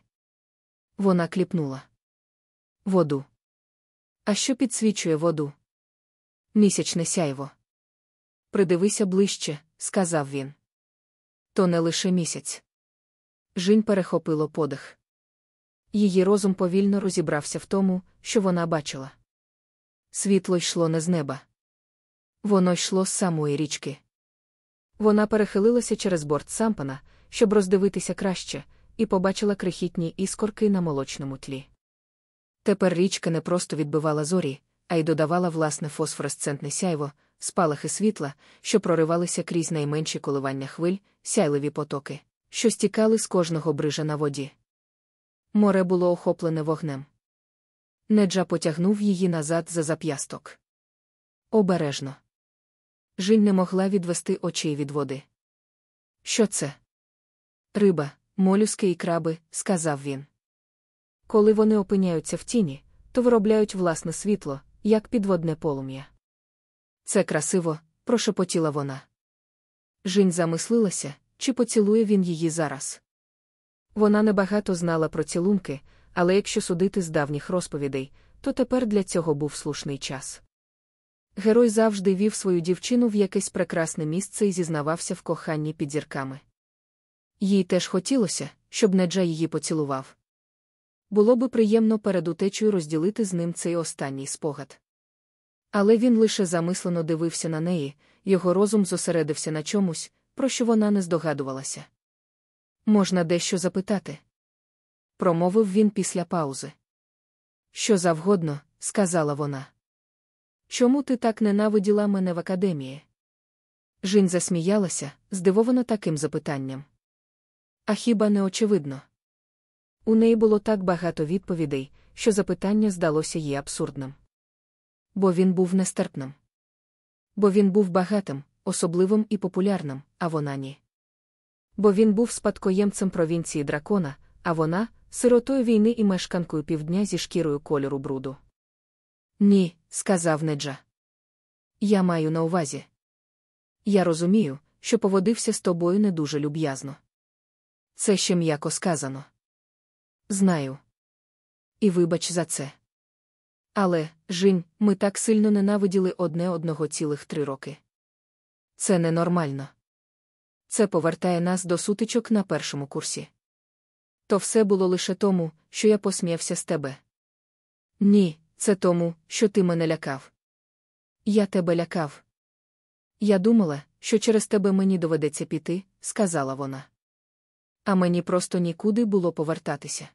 Вона кліпнула. Воду. А що підсвічує воду? Місячне сяйво. Придивися ближче, сказав він. То не лише місяць. Жінь перехопило подих. Її розум повільно розібрався в тому, що вона бачила. Світло йшло не з неба. Воно йшло з самої річки. Вона перехилилася через борт сампана, щоб роздивитися краще, і побачила крихітні іскорки на молочному тлі. Тепер річка не просто відбивала зорі, а й додавала власне фосфоресцентне сяйво, спалахи світла, що проривалися крізь найменші коливання хвиль, сяйливі потоки, що стікали з кожного брижа на воді. Море було охоплене вогнем. Неджа потягнув її назад за зап'ясток. Обережно. Жінь не могла відвести очей від води. Що це? Риба, молюски і краби, сказав він. Коли вони опиняються в тіні, то виробляють власне світло, як підводне полум'я. Це красиво, прошепотіла вона. Жінь замислилася, чи поцілує він її зараз. Вона небагато знала про цілунки, але якщо судити з давніх розповідей, то тепер для цього був слушний час. Герой завжди вів свою дівчину в якесь прекрасне місце і зізнавався в коханні під зірками. Їй теж хотілося, щоб Неджа її поцілував. Було би приємно перед утечею розділити з ним цей останній спогад. Але він лише замислено дивився на неї, його розум зосередився на чомусь, про що вона не здогадувалася. Можна дещо запитати? промовив він після паузи. Що завгодно, сказала вона. Чому ти так ненавиділа мене в академії? Жінь засміялася, здивована таким запитанням. А хіба не очевидно? У неї було так багато відповідей, що запитання здалося їй абсурдним. Бо він був нестерпним. Бо він був багатим, особливим і популярним, а вона ні. Бо він був спадкоємцем провінції дракона, а вона сиротою війни і мешканкою півдня зі шкірою кольору бруду. Ні, сказав Неджа. Я маю на увазі. Я розумію, що поводився з тобою не дуже люб'язно. Це ще м'яко сказано. Знаю. І вибач за це. Але, Жінь, ми так сильно ненавиділи одне одного цілих три роки. Це ненормально. Це повертає нас до сутичок на першому курсі. То все було лише тому, що я посміявся з тебе. Ні, це тому, що ти мене лякав. Я тебе лякав. Я думала, що через тебе мені доведеться піти, сказала вона. А мені просто нікуди було повертатися.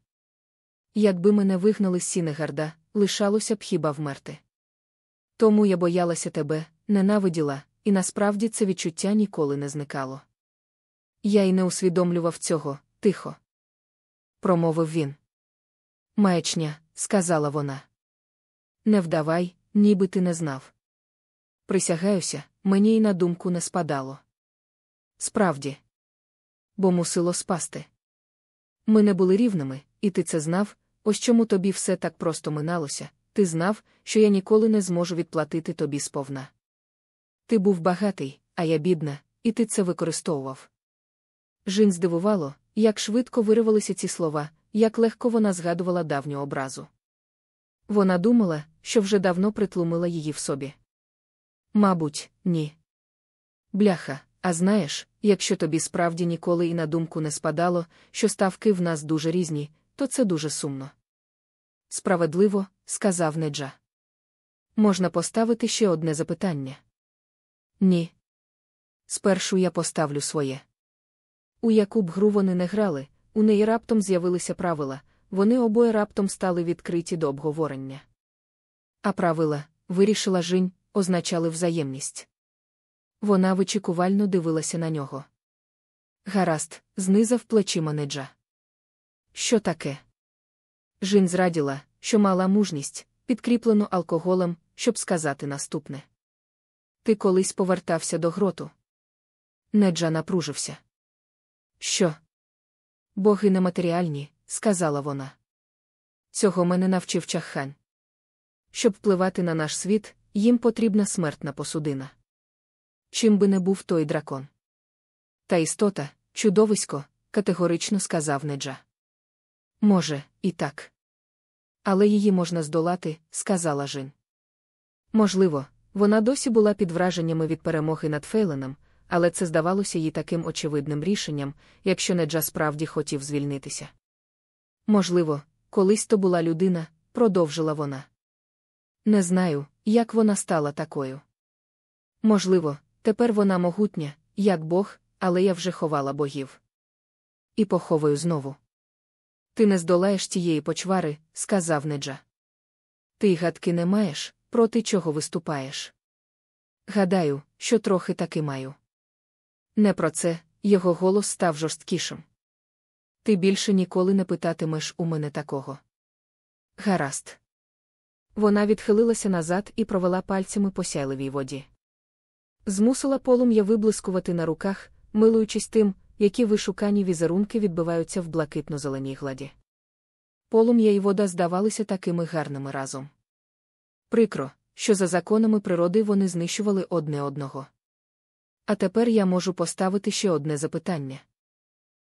Якби мене вигнали з Сінегарда, лишалося б хіба вмерти. Тому я боялася тебе, ненавиділа, і насправді це відчуття ніколи не зникало. Я й не усвідомлював цього, тихо. Промовив він. Маячня, сказала вона. Не вдавай, ніби ти не знав. Присягаюся, мені й на думку не спадало. Справді, бо мусило спасти. Ми не були рівними, і ти це знав, ось чому тобі все так просто миналося, ти знав, що я ніколи не зможу відплатити тобі сповна. Ти був багатий, а я бідна, і ти це використовував. Жін здивувало, як швидко виривалися ці слова, як легко вона згадувала давню образу. Вона думала, що вже давно притлумила її в собі. Мабуть, ні. Бляха, а знаєш, якщо тобі справді ніколи і на думку не спадало, що ставки в нас дуже різні, то це дуже сумно. Справедливо, сказав Неджа. Можна поставити ще одне запитання. Ні. Спершу я поставлю своє. У яку б гру вони не грали, у неї раптом з'явилися правила, вони обоє раптом стали відкриті до обговорення. А правила, вирішила Жінь, означали взаємність. Вона вичікувально дивилася на нього. Гаразд, знизав плечима Неджа. Що таке? Жін зраділа, що мала мужність, підкріплену алкоголем, щоб сказати наступне. Ти колись повертався до гроту. Неджа напружився. Що? Боги нематеріальні, сказала вона. Цього мене навчив чаххан. Щоб впливати на наш світ, їм потрібна смертна посудина. Чим би не був той дракон. Та істота, чудовисько, категорично сказав Неджа. Може, і так. Але її можна здолати, сказала Жін. Можливо, вона досі була під враженнями від перемоги над Фейленом, але це здавалося їй таким очевидним рішенням, якщо Неджа справді хотів звільнитися. Можливо, колись то була людина, продовжила вона. Не знаю, як вона стала такою. Можливо, тепер вона могутня, як Бог, але я вже ховала богів. І поховаю знову. Ти не здолаєш тієї почвари, сказав Неджа. Ти гадки не маєш, проти чого виступаєш. Гадаю, що трохи таки маю. Не про це, його голос став жорсткішим. Ти більше ніколи не питатимеш у мене такого. Гаразд. Вона відхилилася назад і провела пальцями по сяйливій воді. Змусила полум'я виблискувати на руках, милуючись тим, які вишукані візерунки відбиваються в блакитно-зеленій гладі. Полум'я і вода здавалися такими гарними разом. Прикро, що за законами природи вони знищували одне одного. А тепер я можу поставити ще одне запитання.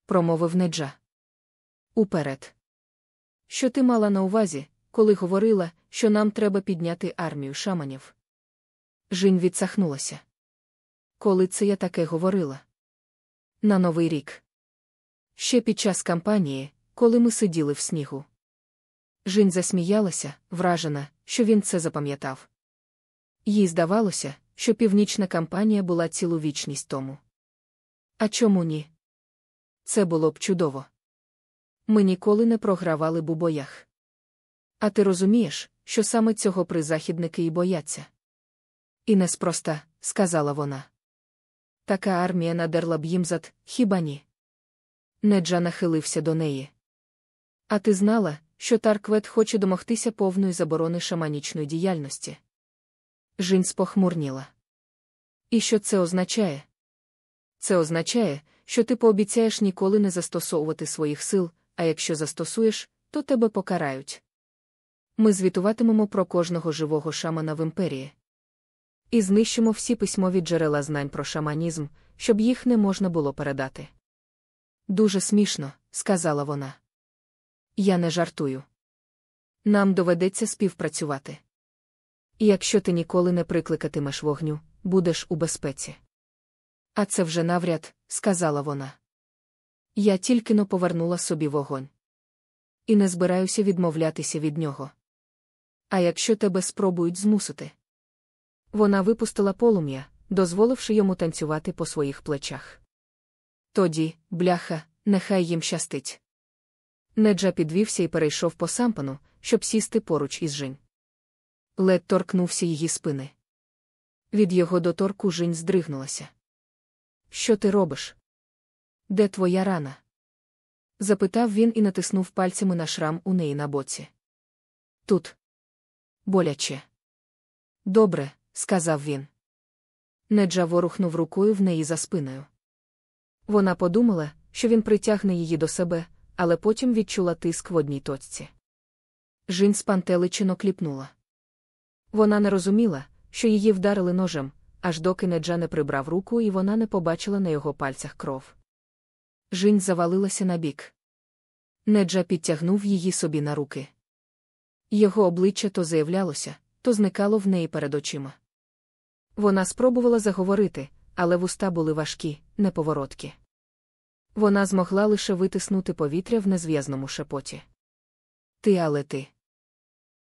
Промовив Неджа. Уперед. Що ти мала на увазі, коли говорила, що нам треба підняти армію шаманів? Жінь відсахнулася. Коли це я таке говорила? На Новий рік. Ще під час кампанії, коли ми сиділи в снігу. Жінь засміялася, вражена, що він це запам'ятав. Їй здавалося, що північна кампанія була цілу вічність тому. А чому ні? Це було б чудово. Ми ніколи не програвали б у боях. А ти розумієш, що саме цього призахідники і бояться? І неспроста, сказала вона. Така армія надерла б їм зад, хіба ні? Неджа нахилився до неї. А ти знала, що Тарквет хоче домогтися повної заборони шаманічної діяльності? Жінь спохмурніла. І що це означає? Це означає, що ти пообіцяєш ніколи не застосовувати своїх сил, а якщо застосуєш, то тебе покарають. Ми звітуватимемо про кожного живого шамана в імперії. І знищимо всі письмові джерела знань про шаманізм, щоб їх не можна було передати. Дуже смішно, сказала вона. Я не жартую. Нам доведеться співпрацювати. І якщо ти ніколи не прикликатимеш вогню, будеш у безпеці. А це вже навряд, сказала вона. Я тільки но повернула собі вогонь. І не збираюся відмовлятися від нього. А якщо тебе спробують змусити? Вона випустила полум'я, дозволивши йому танцювати по своїх плечах. Тоді, бляха, нехай їм щастить. Неджа підвівся і перейшов по сампану, щоб сісти поруч із Жень. Лед торкнувся її спини. Від його доторку Жень здригнулася. Що ти робиш? Де твоя рана? запитав він і натиснув пальцями на шрам у неї на боці. Тут. Боляче. Добре, сказав він. Неджа ворухнув рукою в неї за спиною. Вона подумала, що він притягне її до себе, але потім відчула тиск в одній точці. Жін спантеличино кліпнула. Вона не розуміла, що її вдарили ножем, аж доки Неджа не прибрав руку і вона не побачила на його пальцях кров. Жінь завалилася на бік. Неджа підтягнув її собі на руки. Його обличчя то заявлялося, то зникало в неї перед очима. Вона спробувала заговорити, але вуста були важкі, неповороткі. Вона змогла лише витиснути повітря в незв'язному шепоті. Ти, але ти.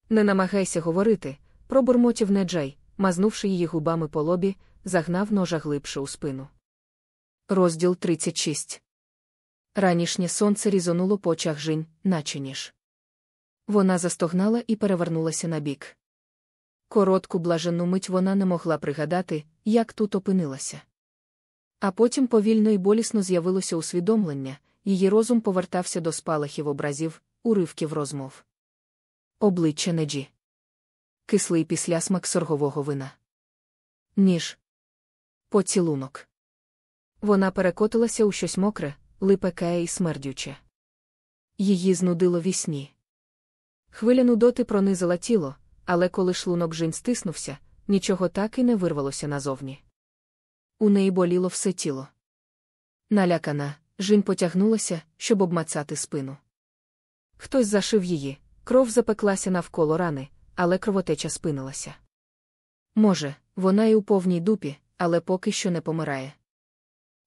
Не намагайся говорити, пробурмотів Неджай, мазнувши її губами по лобі, загнав ножа глибше у спину. Розділ 36 Ранішнє сонце різонуло по очах жінь, наче ніж. Вона застогнала і перевернулася на бік. Коротку блаженну мить вона не могла пригадати, як тут опинилася. А потім повільно і болісно з'явилося усвідомлення, її розум повертався до спалахів образів, уривків розмов. Обличчя Неджі. Кислий післясмак соргового вина. Ніж. Поцілунок. Вона перекотилася у щось мокре, липекає і смердюче. Її знудило вісні. Хвиля нудоти пронизила тіло, але коли шлунок жінь стиснувся, нічого так і не вирвалося назовні. У неї боліло все тіло. Налякана, жінь потягнулася, щоб обмацати спину. Хтось зашив її, кров запеклася навколо рани, але кровотеча спинилася. Може, вона і у повній дупі, але поки що не помирає.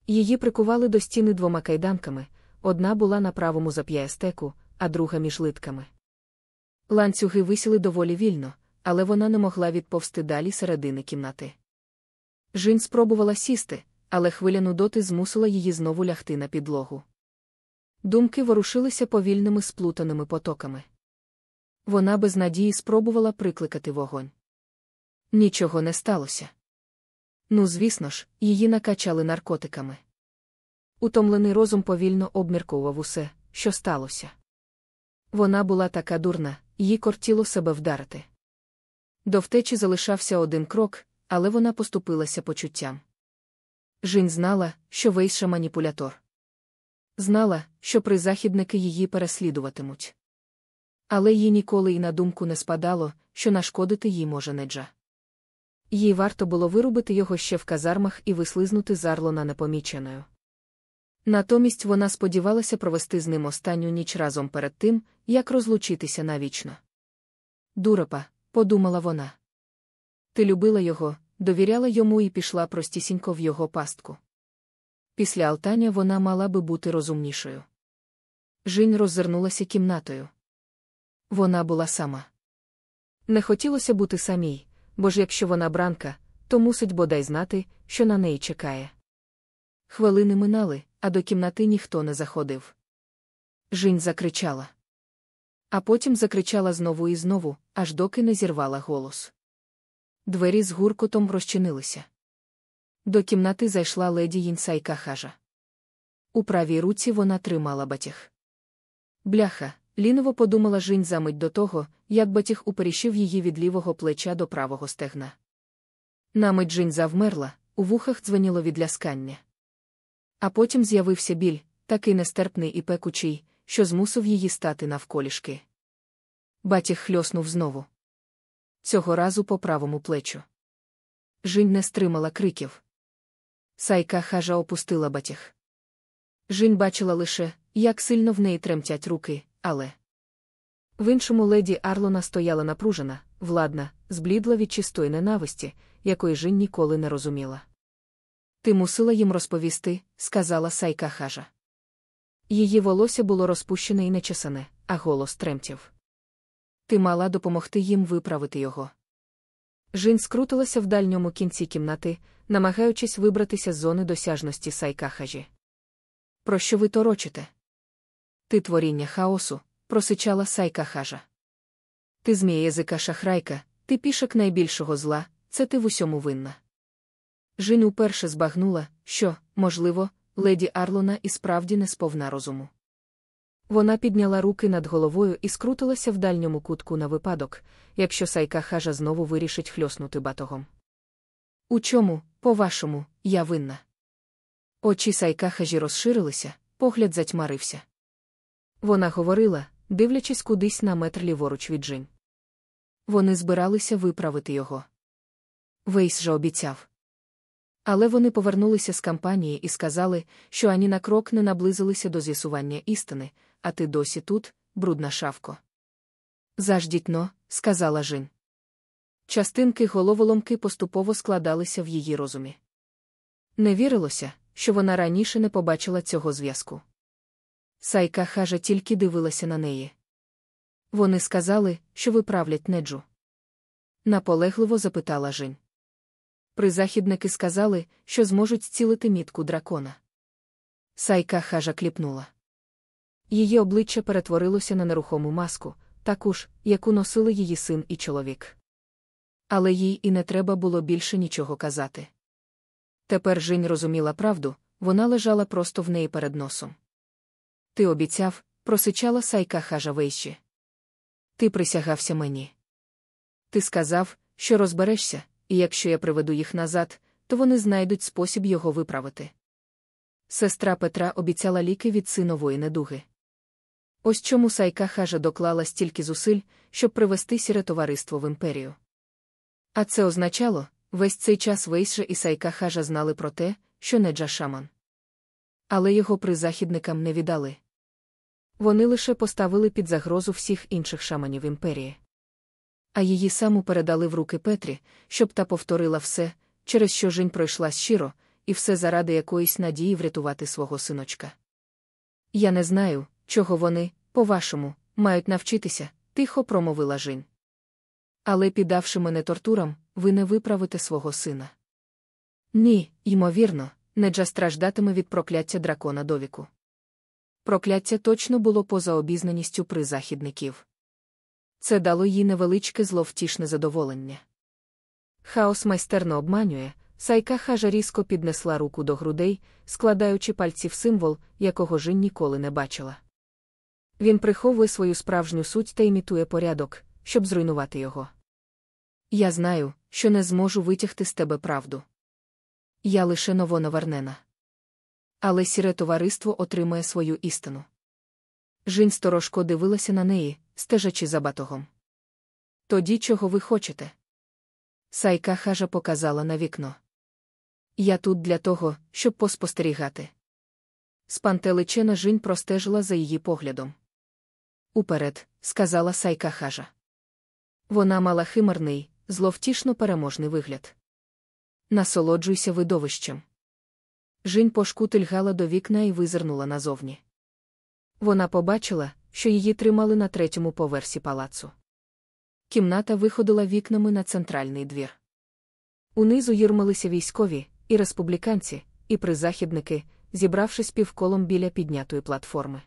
Її прикували до стіни двома кайданками, одна була на правому зап'ястеку, а друга між литками. Ланцюги висіли доволі вільно, але вона не могла відповсти далі середини кімнати. Жінь спробувала сісти, але хвиля нудоти змусила її знову лягти на підлогу. Думки ворушилися повільними сплутаними потоками. Вона без надії спробувала прикликати вогонь. Нічого не сталося. Ну, звісно ж, її накачали наркотиками. Утомлений розум повільно обмірковував усе, що сталося. Вона була така дурна, їй кортіло себе вдарити. До втечі залишався один крок, але вона поступилася почуттям. Жінь знала, що Вейша маніпулятор. Знала, що призахідники її переслідуватимуть. Але їй ніколи й на думку не спадало, що нашкодити їй може неджа. Їй варто було вирубити його ще в казармах і вислизнути з Арлона непоміченою. Натомість вона сподівалася провести з ним останню ніч разом перед тим, як розлучитися навічно. Дурапа, подумала вона. Ти любила його, довіряла йому і пішла простісінько в його пастку. Після Алтаня вона мала би бути розумнішою. Жінь роззирнулася кімнатою. Вона була сама. Не хотілося бути самій, бо ж якщо вона бранка, то мусить бодай знати, що на неї чекає. Хвилини минали, а до кімнати ніхто не заходив. Жінь закричала. А потім закричала знову і знову, аж доки не зірвала голос. Двері з гуркотом розчинилися. До кімнати зайшла леді Їнсайка хажа. У правій руці вона тримала батяг. Бляха, ліново подумала Жінь за мить до того, як батіг уперіщив її від лівого плеча до правого стегна. На мить Жінь завмерла, у вухах дзвеніло від ляскання. А потім з'явився біль, такий нестерпний і пекучий, що змусив її стати навколішки. Батіг хльоснув знову. Цього разу по правому плечу. Жінь не стримала криків. Сайка хажа опустила батіг. Жінь бачила лише, як сильно в неї тремтять руки, але. В іншому леді Арлона стояла напружена, владна, зблідла від чистої ненависті, якої Жінь ніколи не розуміла. Ти мусила їм розповісти, сказала Сайка хажа. Її волосся було розпущене і нечесане, а голос тремтів. Ти мала допомогти їм виправити його. Жін скрутилася в дальньому кінці кімнати, намагаючись вибратися з зони досяжності Сайкахажі. Про що ви торочите? Ти творіння хаосу, просичала Сайкахажа. Ти змія язика шахрайка, ти пішок найбільшого зла, це ти в усьому винна. Жінь уперше збагнула, що, можливо, леді Арлона і справді не сповна розуму. Вона підняла руки над головою і скрутилася в дальньому кутку на випадок, якщо сайка хажа знову вирішить хльоснути батогом. У чому, по-вашому, я винна? Очі сайка хажі розширилися, погляд затьмарився. Вона говорила, дивлячись кудись на метр ліворуч від Джин. Вони збиралися виправити його. Вейс же обіцяв. Але вони повернулися з кампанії і сказали, що ані на крок не наблизилися до з'ясування істини, а ти досі тут, брудна шавко. Заждітно, сказала Жин. Частинки головоломки поступово складалися в її розумі. Не вірилося, що вона раніше не побачила цього зв'язку. Сайка хажа тільки дивилася на неї. Вони сказали, що виправлять неджу. Наполегливо запитала Жин. Призахідники сказали, що зможуть зцілити мітку дракона. Сайка хажа кліпнула. Її обличчя перетворилося на нерухому маску, таку ж, яку носили її син і чоловік. Але їй і не треба було більше нічого казати. Тепер Жінь розуміла правду, вона лежала просто в неї перед носом. Ти обіцяв, просичала сайка хажа вейші. Ти присягався мені. Ти сказав, що розберешся, і якщо я приведу їх назад, то вони знайдуть спосіб його виправити. Сестра Петра обіцяла ліки від синової недуги. Ось чому Сайка Хажа доклала стільки зусиль, щоб привести сіре товариство в імперію. А це означало, весь цей час Вейсже і Сайка Хажа знали про те, що Неджа шаман. Але його призахідникам не віддали. Вони лише поставили під загрозу всіх інших шаманів імперії. А її саму передали в руки Петрі, щоб та повторила все, через що Жінь пройшла щиро, і все заради якоїсь надії врятувати свого синочка. Я не знаю, чого вони, по-вашому, мають навчитися, тихо промовила Жінь. Але, піддавши мене тортурам, ви не виправите свого сина. Ні, ймовірно, Неджа страждатиме від прокляття дракона довіку. Прокляття точно було поза обізнаністю призахідників. Це дало їй невеличке зловтішне задоволення. Хаос майстерно обманює, сайка хажа різко піднесла руку до грудей, складаючи пальці в символ, якого Жін ніколи не бачила. Він приховує свою справжню суть та імітує порядок, щоб зруйнувати його. Я знаю, що не зможу витягти з тебе правду. Я лише новонавернена. Але сіре товариство отримає свою істину. Жінь сторожко дивилася на неї, стежачи за батогом. Тоді чого ви хочете? Сайка хажа показала на вікно. Я тут для того, щоб поспостерігати. Спантеличена Жінь простежила за її поглядом. Уперед, сказала Сайка хажа. Вона мала химерний, зловтішно переможний вигляд. Насолоджуйся видовищем. Жінь пошкутильгала до вікна і визирнула назовні. Вона побачила, що її тримали на третьому поверсі палацу. Кімната виходила вікнами на центральний двір. Унизу юрмилися військові, і республіканці, і призахідники, зібравшись півколом біля піднятої платформи.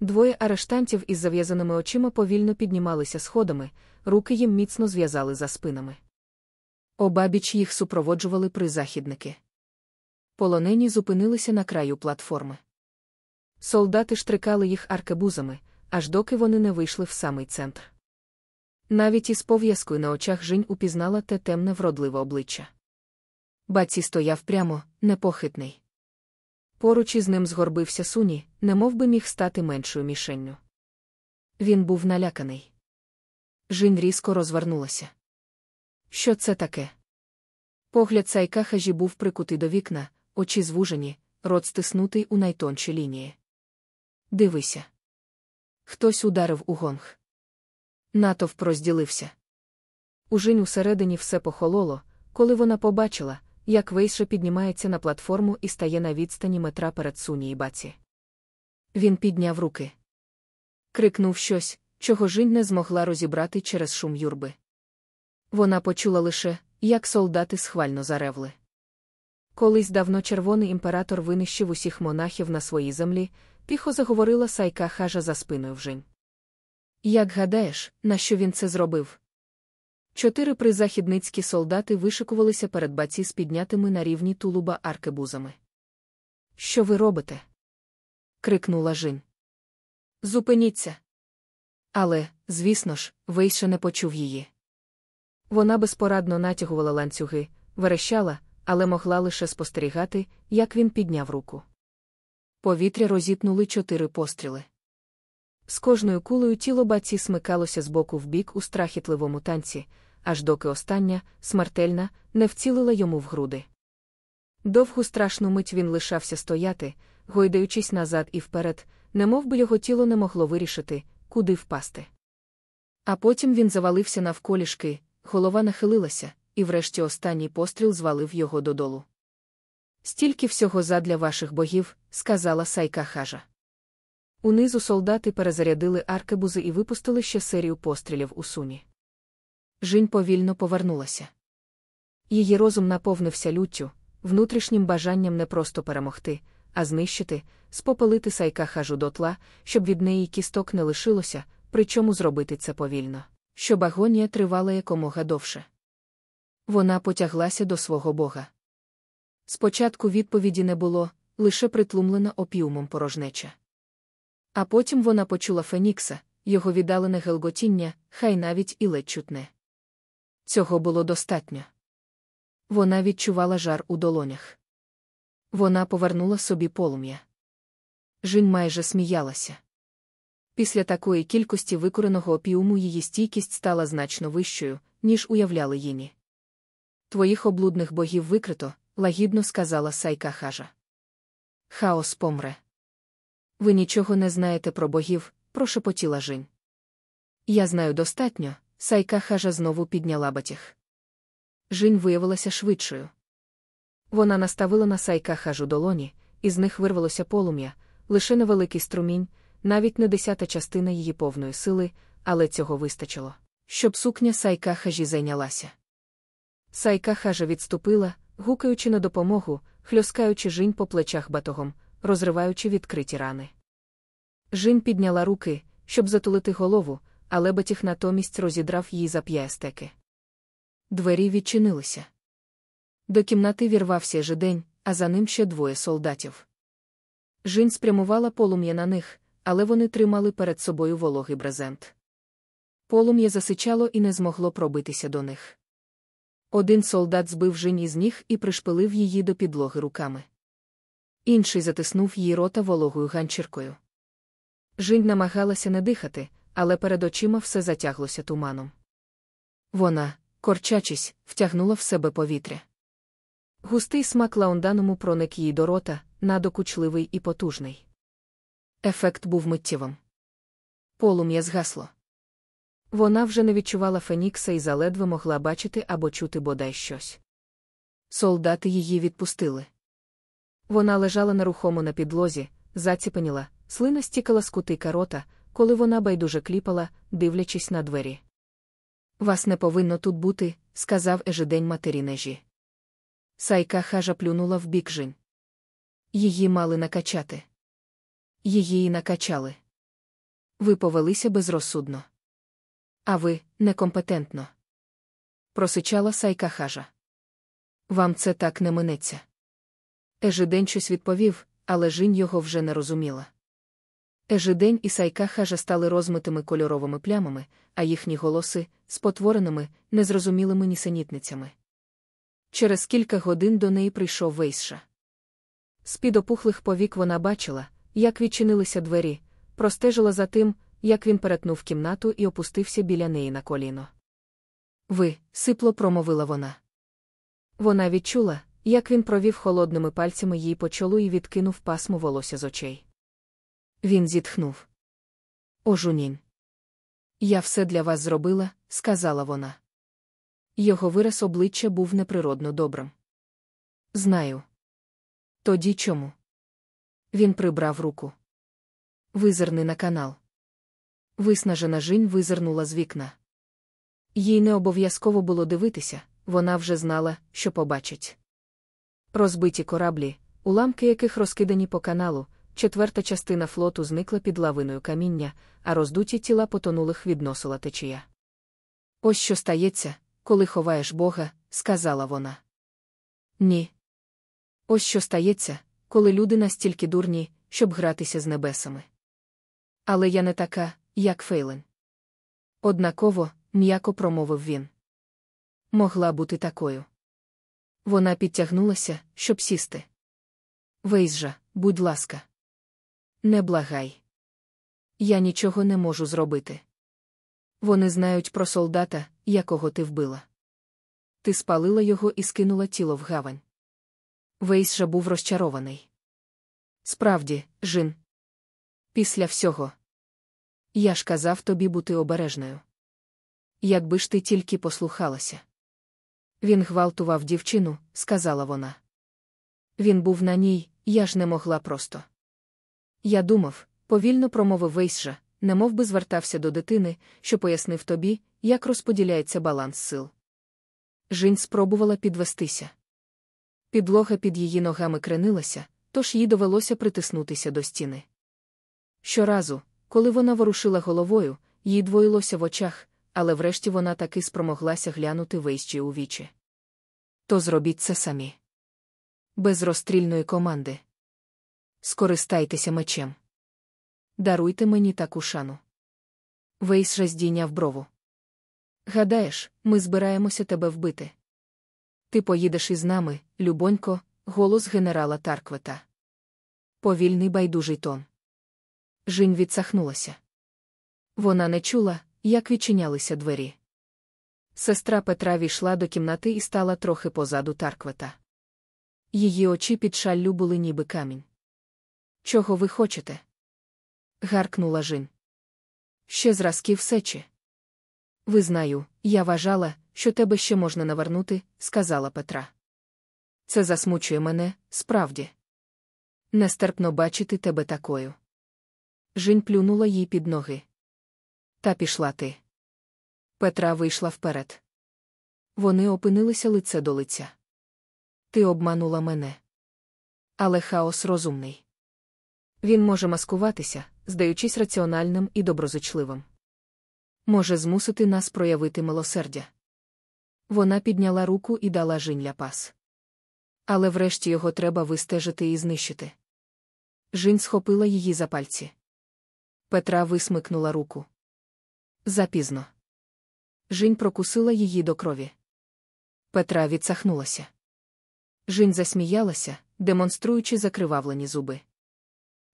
Двоє арештантів із зав'язаними очима повільно піднімалися сходами, руки їм міцно зв'язали за спинами. Обабіч їх супроводжували призахідники. Полонені зупинилися на краю платформи. Солдати штрикали їх аркебузами, аж доки вони не вийшли в самий центр. Навіть із пов'язкою на очах Жінь упізнала те темне вродливе обличчя. Баці стояв прямо, непохитний. Поруч із ним згорбився суні, немов би міг стати меншою мішенню. Він був наляканий. Жінь різко розвернулася. Що це таке? Погляд Сайкахажі був прикутий до вікна, очі звужені, рот стиснутий у найтонші лінії. Дивися. Хтось ударив у гонг. Натовп розділився. У Жінь усередині все похололо, коли вона побачила, як Вейша піднімається на платформу і стає на відстані метра перед суні і баці. Він підняв руки. Крикнув щось, чого Жінь не змогла розібрати через шум юрби. Вона почула лише, як солдати схвально заревли. Колись давно червоний імператор винищив усіх монахів на своїй землі, тихо заговорила сайка хажа за спиною Вжинь. Як гадаєш, на що він це зробив? Чотири призахідницькі солдати вишикувалися перед баці з піднятими на рівні тулуба аркебузами. Що ви робите? крикнула Жінь. Зупиніться. Але, звісно ж, Вейше не почув її. Вона безпорадно натягувала ланцюги, верещала, але могла лише спостерігати, як він підняв руку. Повітря розітнули чотири постріли. З кожною кулею тіло баці смикалося з боку в бік у страхітливому танці, аж доки остання, смертельна, не вцілила йому в груди. Довгу страшну мить він лишався стояти, гойдаючись назад і вперед, немов би його тіло не могло вирішити, куди впасти. А потім він завалився навколішки, голова нахилилася, і врешті останній постріл звалив його додолу. Стільки всього задля ваших богів, сказала Сайка хажа. Унизу солдати перезарядили аркебузи і випустили ще серію пострілів у суні. Жінь повільно повернулася. Її розум наповнився люттю, внутрішнім бажанням не просто перемогти, а знищити, спопелити сайка хажу дотла, щоб від неї кісток не лишилося, причому зробити це повільно, щоб агонія тривала якомога довше. Вона потяглася до свого бога. Спочатку відповіді не було, лише притлумлена опіумом порожнеча. А потім вона почула Фенікса, його віддалене гелготіння, хай навіть і ледь чутне. Цього було достатньо. Вона відчувала жар у долонях. Вона повернула собі полум'я. Жінь майже сміялася. Після такої кількості викуреного опіуму її стійкість стала значно вищою, ніж уявляли їні. Твоїх облудних богів викрито, лагідно сказала Сайка хажа. Хаос помре. Ви нічого не знаєте про богів, прошепотіла Жінь. Я знаю достатньо, Сайка хажа знову підняла батіг. Жінь виявилася швидшою. Вона наставила на сайка хажу долоні, із них вирвалося полум'я, лише невеликий струмінь, навіть не десята частина її повної сили, але цього вистачило, щоб сукня сайка хажі зайнялася. Сайка хажа відступила, гукаючи на допомогу, хльоскаючи жінь по плечах батогом, розриваючи відкриті рани. Жінь підняла руки, щоб затулити голову, але батіг натомість розідрав її зап'ястеки. Двері відчинилися. До кімнати вірвався жидень, а за ним ще двоє солдатів. Жінь спрямувала полум'я на них, але вони тримали перед собою вологий брезент. Полум'я засичало і не змогло пробитися до них. Один солдат збив Жінь із ніг і пришпилив її до підлоги руками. Інший затиснув її рота вологою ганчіркою. Жінь намагалася не дихати, але перед очима все затяглося туманом. Вона, корчачись, втягнула в себе повітря. Густий смак лаунданому проник їй до рота, надокучливий і потужний. Ефект був миттєвим. Полум'я згасло. Вона вже не відчувала Фенікса і заледве могла бачити або чути бодай щось. Солдати її відпустили. Вона лежала нерухомо на підлозі, заціпеніла, слина стікала з кутика рота, коли вона байдуже кліпала, дивлячись на двері. Вас не повинно тут бути, сказав ежедень матері нежі. Сайка хажа плюнула в бік жінь. Її мали накачати. Її і накачали. Ви повелися безрозсудно. А ви некомпетентно. Просичала сайка хажа. Вам це так не минеться. Ежедень щось відповів, але жінь його вже не розуміла. Ежидень і сайка хажа стали розмитими кольоровими плямами, а їхні голоси спотвореними, незрозумілими нісенітницями. Через кілька годин до неї прийшов Вейсша. З-під опухлих повік вона бачила, як відчинилися двері, простежила за тим, як він перетнув кімнату і опустився біля неї на коліно. Ви, сипло промовила вона. Вона відчула, як він провів холодними пальцями їй по чолу і відкинув пасму волосся з очей. Він зітхнув. Ожунінь. Я все для вас зробила, сказала вона. Його вираз обличчя був неприродно добрим. Знаю. Тоді чому? Він прибрав руку. Визирни на канал. Виснажена жінь визирнула з вікна. Їй не обов'язково було дивитися, вона вже знала, що побачить. Розбиті кораблі, уламки яких розкидані по каналу, четверта частина флоту зникла під лавиною каміння, а роздуті тіла потонулих відносила течія. Ось що стається, коли ховаєш Бога, сказала вона. Ні. Ось що стається, коли люди настільки дурні, щоб гратися з небесами. Але я не така, як Фейлен. Однаково, м'яко промовив він. Могла бути такою. Вона підтягнулася, щоб сісти. Вейзжа, будь ласка. Не благай. Я нічого не можу зробити. Вони знають про солдата, якого ти вбила. Ти спалила його і скинула тіло в гавань. Вейсжа був розчарований. Справді, жін. Після всього. Я ж казав тобі бути обережною. Якби ж ти тільки послухалася. Він гвалтував дівчину, сказала вона. Він був на ній, я ж не могла просто. Я думав, повільно промовив Вейсжа, немов би звертався до дитини, що пояснив тобі, як розподіляється баланс сил. Жінь спробувала підвестися. Підлога під її ногами кренилася, тож їй довелося притиснутися до стіни. Щоразу, коли вона ворушила головою, їй двоїлося в очах, але врешті вона таки спромоглася глянути вейщі у вічі. То зробіть це самі. Без розстрільної команди. Скористайтеся мечем. Даруйте мені таку шану. Вейс роздійняв брову. Гадаєш, ми збираємося тебе вбити. Ти поїдеш із нами, любонько, голос генерала Тарквета. Повільний байдужий тон. Жінь відсахнулася. Вона не чула, як відчинялися двері. Сестра Петра війшла до кімнати і стала трохи позаду Тарквета. Її очі під шаллю були ніби камінь. Чого ви хочете? гаркнула Жін. Ще зразків сечі. Визнаю, я вважала, що тебе ще можна навернути, сказала Петра. Це засмучує мене, справді. Нестерпно бачити тебе такою. Жінь плюнула їй під ноги. Та пішла ти. Петра вийшла вперед. Вони опинилися лице до лиця. Ти обманула мене. Але хаос розумний. Він може маскуватися, здаючись раціональним і доброзичливим. Може змусити нас проявити милосердя. Вона підняла руку і дала Жінь ляпас. Але врешті його треба вистежити і знищити. Жінь схопила її за пальці. Петра висмикнула руку. Запізно. Жінь прокусила її до крові. Петра відсахнулася. Жінь засміялася, демонструючи закривавлені зуби.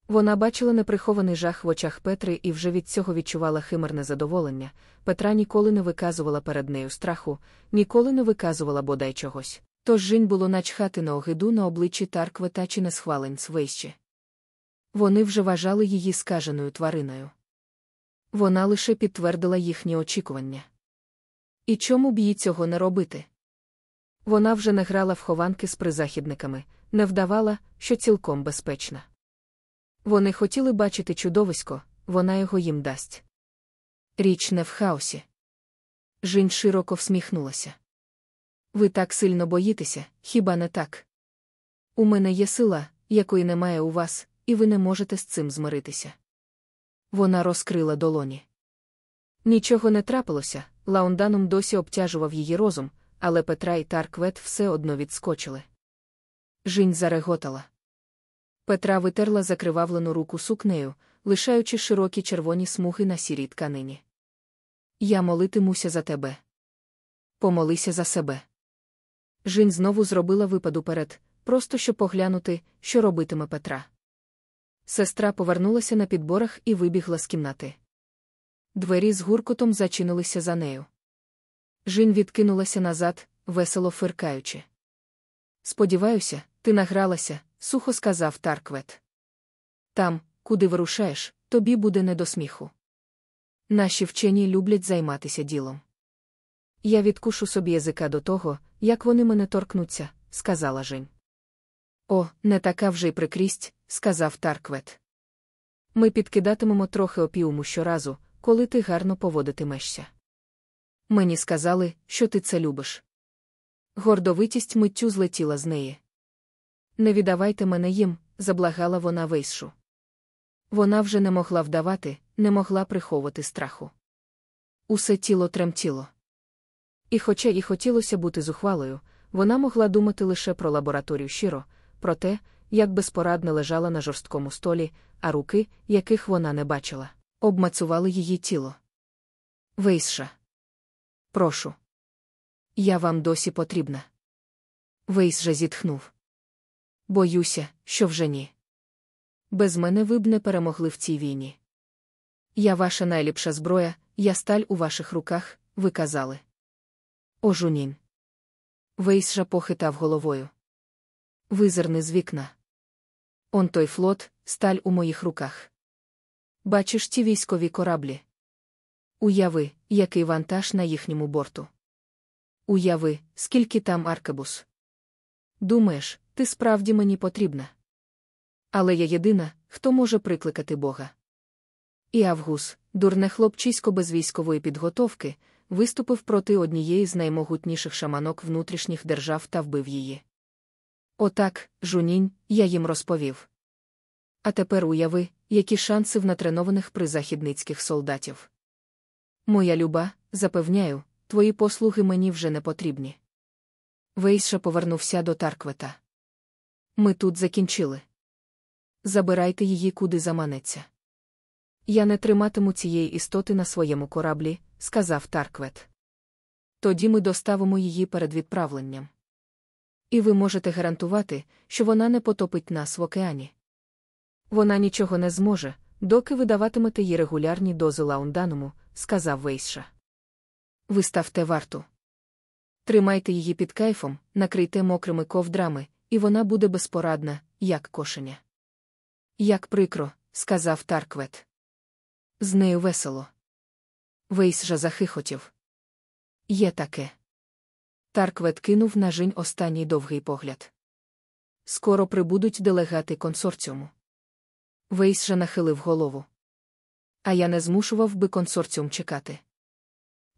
Вона бачила неприхований жах в очах Петри і вже від цього відчувала химерне задоволення. Петра ніколи не виказувала перед нею страху, ніколи не виказувала бодай чогось. Тож жінь було начхати на огиду на обличчі Тарквета чи на схвалень свищі. Вони вже вважали її скаженою твариною. Вона лише підтвердила їхні очікування. І чому б їй цього не робити? Вона вже не грала в хованки з призахідниками, не вдавала, що цілком безпечна. Вони хотіли бачити чудовисько, вона його їм дасть. Річ не в хаосі. Жінь широко всміхнулася. Ви так сильно боїтеся, хіба не так? У мене є сила, якої немає у вас, і ви не можете з цим змиритися. Вона розкрила долоні. Нічого не трапилося, лаунданум досі обтяжував її розум, але Петра і Тарквет все одно відскочили. Жінь зареготала. Петра витерла закривавлену руку сукнею, лишаючи широкі червоні смуги на сірій тканині. Я молитимуся за тебе. Помолися за себе. Жінь знову зробила випад уперед, просто щоб поглянути, що робитиме Петра. Сестра повернулася на підборах і вибігла з кімнати. Двері з гуркотом зачинилися за нею. Жінь відкинулася назад, весело фиркаючи. Сподіваюся, ти награлася, сухо сказав Тарквет. Там, куди вирушаєш, тобі буде не до сміху. Наші вчені люблять займатися ділом. Я відкушу собі язика до того, як вони мене торкнуться, сказала Жень. О, не така вже й прикрість, сказав Тарквет. Ми підкидатимемо трохи опіуму щоразу, коли ти гарно поводитимешся. Мені сказали, що ти це любиш. Гордовитість миттю злетіла з неї. Не віддавайте мене їм, заблагала вона вейшу. Вона вже не могла вдавати, не могла приховувати страху. Усе тіло тремтіло. І, хоча і хотілося бути зухвалою, вона могла думати лише про лабораторію щиро, про те, як безпорадно лежала на жорсткому столі, а руки, яких вона не бачила, обмацували її тіло. Вейсша. Прошу. Я вам досі потрібна. Вейс же зітхнув. Боюся, що вже ні. Без мене ви б не перемогли в цій війні. Я ваша найліпша зброя, я сталь у ваших руках, ви казали. Ожунін. Вейсжа похитав головою. Визирни з вікна. Он той флот, сталь у моїх руках. Бачиш ті військові кораблі. Уяви, який вантаж на їхньому борту. Уяви, скільки там аркебус. Думаєш, ти справді мені потрібна. Але я єдина, хто може прикликати Бога. І Авгус, дурне хлопчисько без військової підготовки, виступив проти однієї з наймогутніших шаманок внутрішніх держав та вбив її. Отак, жунінь, я їм розповів. А тепер уяви, які шанси в натренованих призахідницьких солдатів. Моя люба, запевняю, твої послуги мені вже не потрібні. Вейша повернувся до Тарквета. Ми тут закінчили. Забирайте її куди заманеться. Я не триматиму цієї істоти на своєму кораблі, сказав Тарквет. Тоді ми доставимо її перед відправленням. І ви можете гарантувати, що вона не потопить нас в океані. Вона нічого не зможе, доки ви даватимете їй регулярні дози лаунданому, сказав Вейша. Ви ставте варту. Тримайте її під кайфом, накрийте мокрими ковдрами, і вона буде безпорадна, як кошеня. Як прикро, сказав Тарквет. З нею весело. Вейс захихотів. Є таке. Тарквет кинув на жінь останній довгий погляд. Скоро прибудуть делегати консорціуму. Вейс нахилив голову. А я не змушував би консорціум чекати.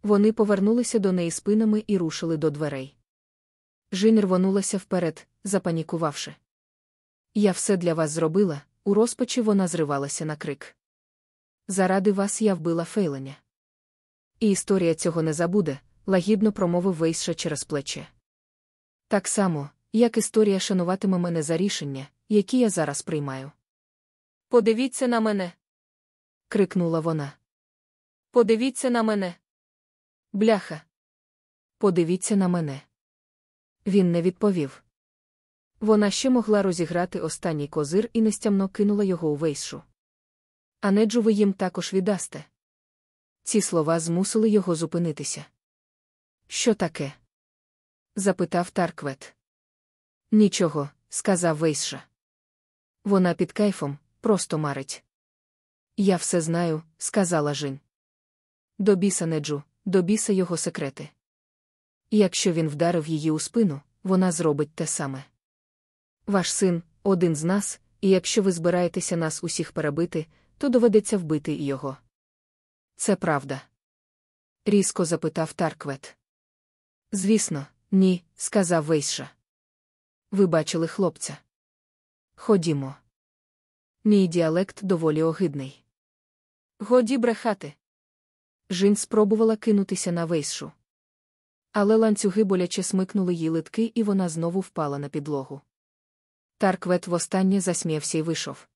Вони повернулися до неї спинами і рушили до дверей. Жінь рвонулася вперед, запанікувавши. Я все для вас зробила, у розпачі вона зривалася на крик. Заради вас я вбила фейленя. І історія цього не забуде, лагідно промовив Вейша через плече. Так само, як історія шануватиме мене за рішення, які я зараз приймаю. Подивіться на мене. крикнула вона. Подивіться на мене. Бляха. Подивіться на мене. Він не відповів. Вона ще могла розіграти останній козир і нестямно кинула його у вейшу. А неджу ви їм також віддасте. Ці слова змусили його зупинитися. Що таке? запитав Тарквет. Нічого, сказав Вейша. Вона під кайфом, просто марить. Я все знаю, сказала Жінь. До біса неджу, до біса його секрети. Якщо він вдарив її у спину, вона зробить те саме. Ваш син один з нас, і якщо ви збираєтеся нас усіх перебити, то доведеться вбити його. Це правда. Різко запитав Тарквет. Звісно, ні, сказав Вейша. Ви бачили хлопця. Ходімо. Мій діалект доволі огидний. Годі брехати. Жінь спробувала кинутися на вейшу. Але ланцюги боляче смикнули їй литки, і вона знову впала на підлогу. Тарквет востаннє засміявся й вийшов.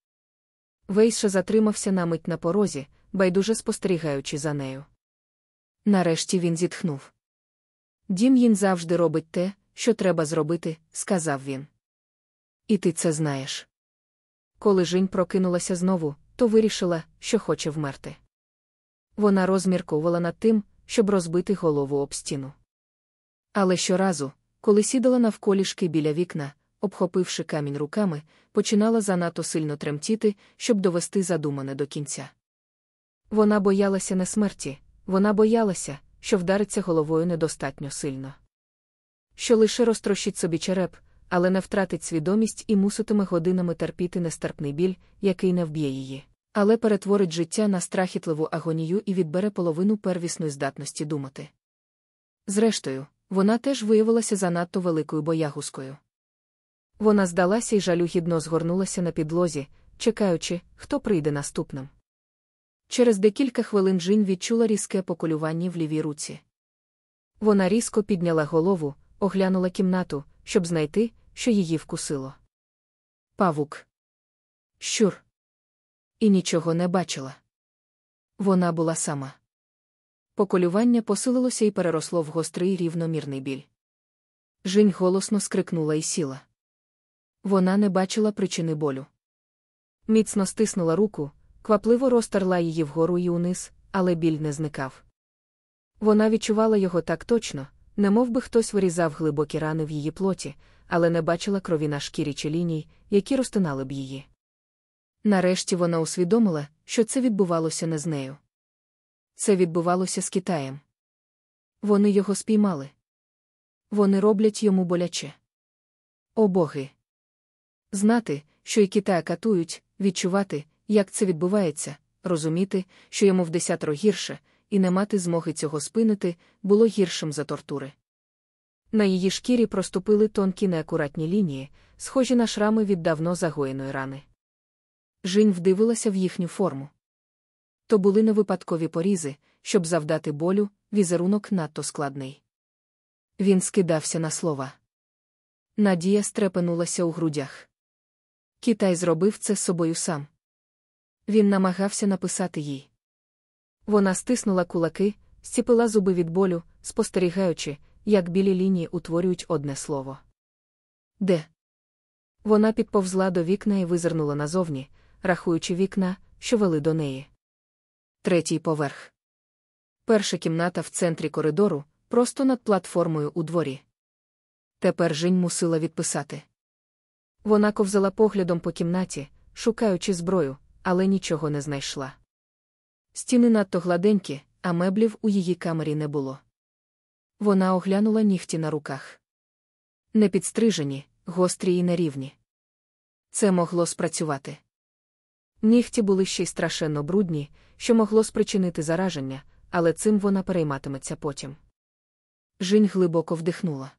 Вейша затримався на мить на порозі, байдуже спостерігаючи за нею. Нарешті він зітхнув. Дім'їн завжди робить те, що треба зробити, сказав він. І ти це знаєш. Коли Жінь прокинулася знову, то вирішила, що хоче вмерти. Вона розмірковувала над тим, щоб розбити голову об стіну. Але щоразу, коли сідала навколішки біля вікна, обхопивши камінь руками, починала занадто сильно тремтіти, щоб довести задумане до кінця. Вона боялася не смерті, вона боялася, що вдариться головою недостатньо сильно. Що лише розтрощить собі череп, але не втратить свідомість і муситиме годинами терпіти нестерпний біль, який не вб'є її, але перетворить життя на страхітливу агонію і відбере половину первісної здатності думати. Зрештою, вона теж виявилася занадто великою боягузкою. Вона здалася і жалюгідно згорнулася на підлозі, чекаючи, хто прийде наступним. Через декілька хвилин Жінь відчула різке поколювання в лівій руці. Вона різко підняла голову, оглянула кімнату, щоб знайти, що її вкусило. Павук. Щур. І нічого не бачила. Вона була сама. Поколювання посилилося і переросло в гострий рівномірний біль. Жінь голосно скрикнула і сіла. Вона не бачила причини болю. Міцно стиснула руку, квапливо розтерла її вгору і униз, але біль не зникав. Вона відчувала його так точно, немов би хтось вирізав глибокі рани в її плоті, але не бачила крові на шкірі чи ліній, які розтинали б її. Нарешті вона усвідомила, що це відбувалося не з нею. Це відбувалося з Китаєм. Вони його спіймали. Вони роблять йому боляче. О боги! Знати, що і Китая катують, відчувати, як це відбувається, розуміти, що йому в десятеро гірше, і не мати змоги цього спинити, було гіршим за тортури. На її шкірі проступили тонкі неакуратні лінії, схожі на шрами від давно загоєної рани. Жінь вдивилася в їхню форму. То були не випадкові порізи, щоб завдати болю, візерунок надто складний. Він скидався на слова. Надія стрепенулася у грудях. Китай зробив це з собою сам. Він намагався написати їй. Вона стиснула кулаки, зціпила зуби від болю, спостерігаючи, як білі лінії утворюють одне слово. Де? Вона підповзла до вікна і визирнула назовні, рахуючи вікна, що вели до неї. Третій поверх. Перша кімната в центрі коридору, просто над платформою у дворі. Тепер Жінь мусила відписати. Вона ковзала поглядом по кімнаті, шукаючи зброю, але нічого не знайшла. Стіни надто гладенькі, а меблів у її камері не було. Вона оглянула нігті на руках. Не підстрижені, гострі і нерівні. Це могло спрацювати. Нігті були ще й страшенно брудні, що могло спричинити зараження, але цим вона перейматиметься потім. Жінь глибоко вдихнула.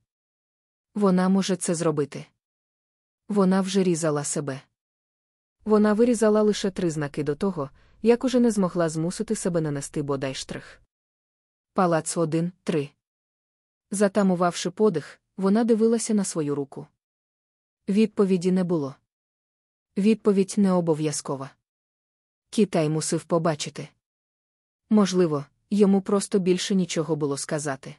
Вона може це зробити. Вона вже різала себе. Вона вирізала лише три знаки до того, як уже не змогла змусити себе нанести бодай штрих. Палац один, три. Затамувавши подих, вона дивилася на свою руку. Відповіді не було. Відповідь не обов'язкова. Китай мусив побачити. Можливо, йому просто більше нічого було сказати.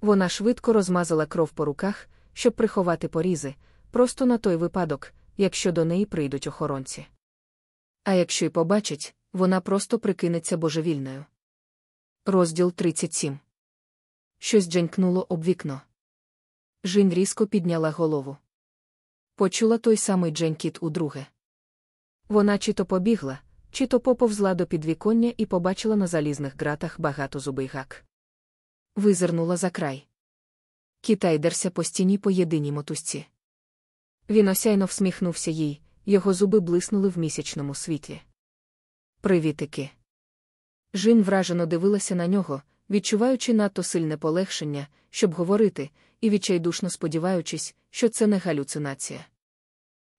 Вона швидко розмазала кров по руках, щоб приховати порізи, просто на той випадок, якщо до неї прийдуть охоронці. А якщо й побачить, вона просто прикинеться божевільною. Розділ 37 Щось дженькнуло об вікно. Жінь різко підняла голову. Почула той самий дженькіт удруге. Вона чи то побігла, чи то поповзла до підвіконня і побачила на залізних ґратах багато зубий гак. Визирнула за край. Китай дерся по стіні по єдиній мотузці. Він осяйно всміхнувся їй, його зуби блиснули в місячному світлі. Привітики. Жін вражено дивилася на нього, відчуваючи надто сильне полегшення, щоб говорити, і відчайдушно сподіваючись, що це не галюцинація.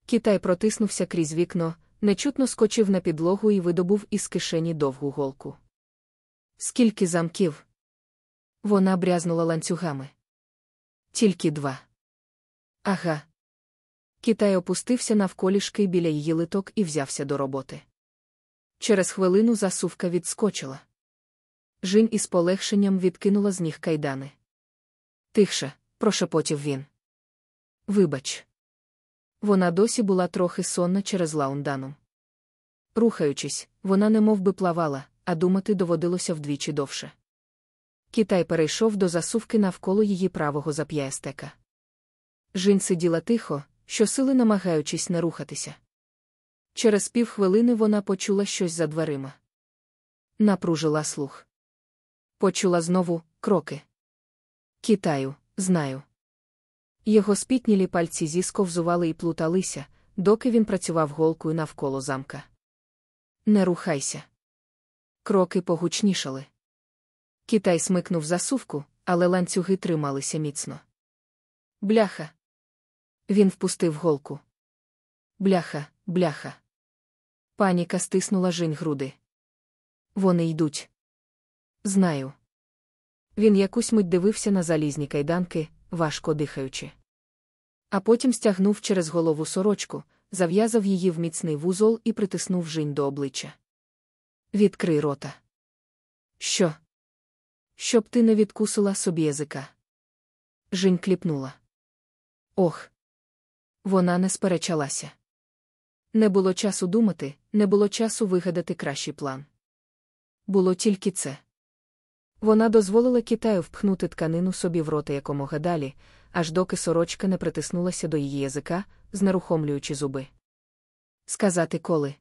Китай протиснувся крізь вікно, нечутно скочив на підлогу і видобув із кишені довгу голку. Скільки замків? Вона брязнула ланцюгами. Тільки два. Ага. Китай опустився навколішки біля її литок і взявся до роботи. Через хвилину засувка відскочила. Жінь із полегшенням відкинула з ніг кайдани. Тихше, прошепотів він. Вибач. Вона досі була трохи сонна через лаундану. Рухаючись, вона немов би плавала, а думати доводилося вдвічі довше. Китай перейшов до засувки навколо її правого зап'ястека. Жінь сиділа тихо, щосили намагаючись не рухатися. Через півхвилини вона почула щось за дверима. Напружила слух. Почула знову кроки. Китаю, знаю. Його спітнілі пальці зісковзували і плуталися, доки він працював голкою навколо замка. Не рухайся. Кроки погучнішали. Китай смикнув засувку, але ланцюги трималися міцно. Бляха. Він впустив голку. Бляха, бляха. Паніка стиснула жінь груди. Вони йдуть. Знаю. Він якусь мить дивився на залізні кайданки, важко дихаючи. А потім стягнув через голову сорочку, зав'язав її в міцний вузол і притиснув жінь до обличчя. Відкрий рота. Що? Щоб ти не відкусила собі язика. Жінь кліпнула. Ох. Вона не сперечалася. Не було часу думати, не було часу вигадати кращий план. Було тільки це. Вона дозволила Китаю впхнути тканину собі в рота якомога далі, аж доки сорочка не притиснулася до її язика, знерухомлюючи зуби. Сказати коли?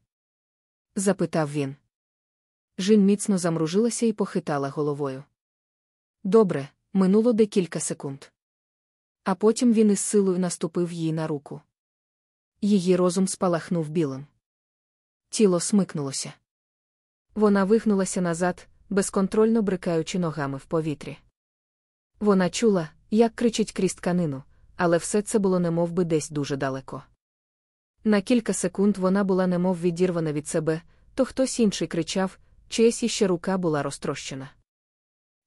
запитав він. Жін міцно замружилася і похитала головою. Добре, минуло декілька секунд. А потім він із силою наступив їй на руку. Її розум спалахнув білим. Тіло смикнулося. Вона вигнулася назад, безконтрольно брикаючи ногами в повітрі. Вона чула, як кричить крізь тканину, але все це було немов би десь дуже далеко. На кілька секунд вона була немов відірвана від себе, то хтось інший кричав, чиясь іще рука була розтрощена.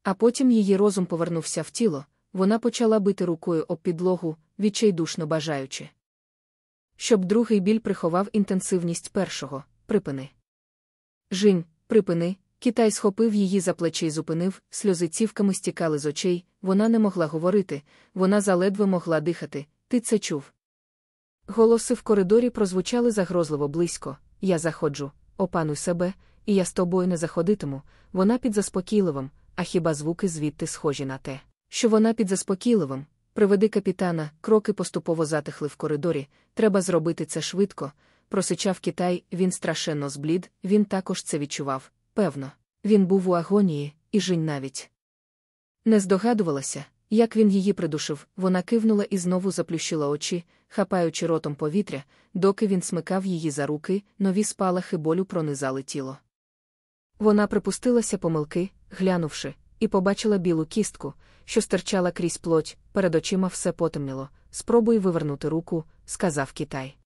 А потім її розум повернувся в тіло, вона почала бити рукою об підлогу, відчайдушно бажаючи. Щоб другий біль приховав інтенсивність першого, припини. Жінь, припини, Китай схопив її за плечі і зупинив, сльози цівками стікали з очей, вона не могла говорити, вона заледве могла дихати. Ти це чув. Голоси в коридорі прозвучали загрозливо близько. Я заходжу, опануй себе, і я з тобою не заходитиму. Вона під заспокійливим, а хіба звуки звідти схожі на те, що вона під заспокійливим. Приведи капітана, кроки поступово затихли в коридорі, треба зробити це швидко. Просичав Китай, він страшенно зблід, він також це відчував. Певно, він був у агонії, і жінь навіть. Не здогадувалася, як він її придушив, вона кивнула і знову заплющила очі, хапаючи ротом повітря, доки він смикав її за руки, нові спалахи болю пронизали тіло. Вона припустилася помилки, глянувши, і побачила білу кістку, що стирчала крізь плоть, перед очима все потемніло. Спробуй вивернути руку, сказав Китай.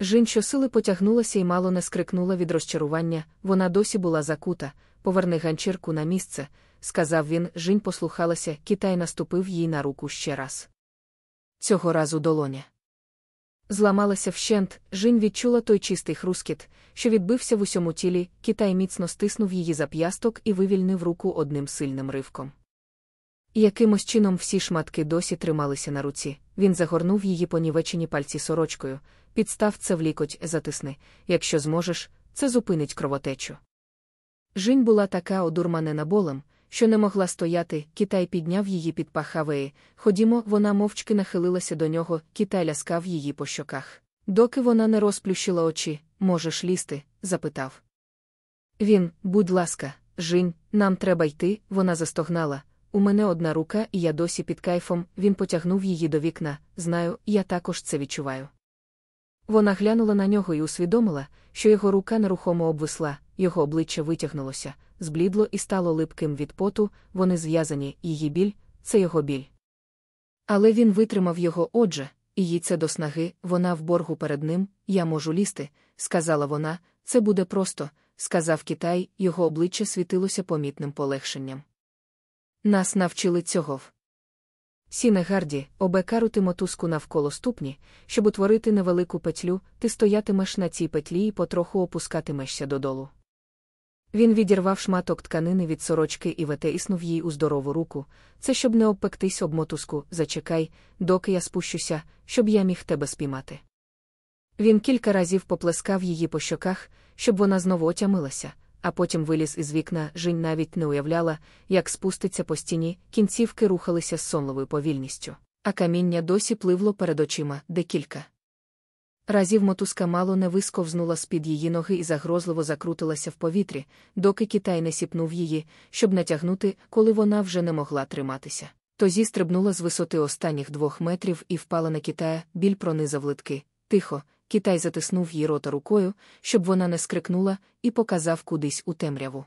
Жін щосили потягнулася і мало не скрикнула від розчарування, вона досі була закута, поверни ганчірку на місце, сказав він. Жінь послухалася, Китай наступив їй на руку ще раз. Цього разу долоня. Зламалася вщент, Жінь відчула той чистий хрускіт, що відбився в усьому тілі, Китай міцно стиснув її зап'ясток і вивільнив руку одним сильним ривком. Якимось чином всі шматки досі трималися на руці, він загорнув її понівечені пальці сорочкою, підстав це в лікоть, затисни, якщо зможеш, це зупинить кровотечу. Жінь була така одурманена болем, що не могла стояти, Китай підняв її під пахавеї. Ходімо, вона мовчки нахилилася до нього, Китай ляскав її по щоках. Доки вона не розплющила очі, можеш лізти? запитав. Він, будь ласка, Жінь, нам треба йти, вона застогнала. У мене одна рука, і я досі під кайфом, він потягнув її до вікна. Знаю, я також це відчуваю. Вона глянула на нього і усвідомила, що його рука нерухомо обвисла, його обличчя витягнулося, зблідло і стало липким від поту, вони зв'язані, її біль це його біль. Але він витримав його отже, і їй це до снаги, вона в боргу перед ним, я можу лізти, сказала вона, це буде просто, сказав Китай, його обличчя світилося помітним полегшенням. Нас навчили цього. Сінегарді, обкручу мотузку навколо ступні, щоб утворити невелику петлю, ти стоятимеш на цій петлі і потроху опускатимешся додолу. Він відірвав шматок тканини від сорочки і витиснув їй у здорову руку. Це щоб не обпектись об мотузку, зачекай, доки я спущуся, щоб я міг тебе спіймати. Він кілька разів поплескав її по щоках, щоб вона знову отямилася, а потім виліз із вікна, Жінь навіть не уявляла, як спуститься по стіні, кінцівки рухалися з сонливою повільністю, а каміння досі пливло перед очима декілька. Разів мотузка мало не висковзнула з-під її ноги і загрозливо закрутилася в повітрі, доки китай не сіпнув її, щоб натягнути, коли вона вже не могла триматися. Тозі стрибнула з висоти останніх двох метрів і впала на китая, біль пронизав литки. Тихо, китай затиснув її рота рукою, щоб вона не скрикнула, і показав кудись у темряву.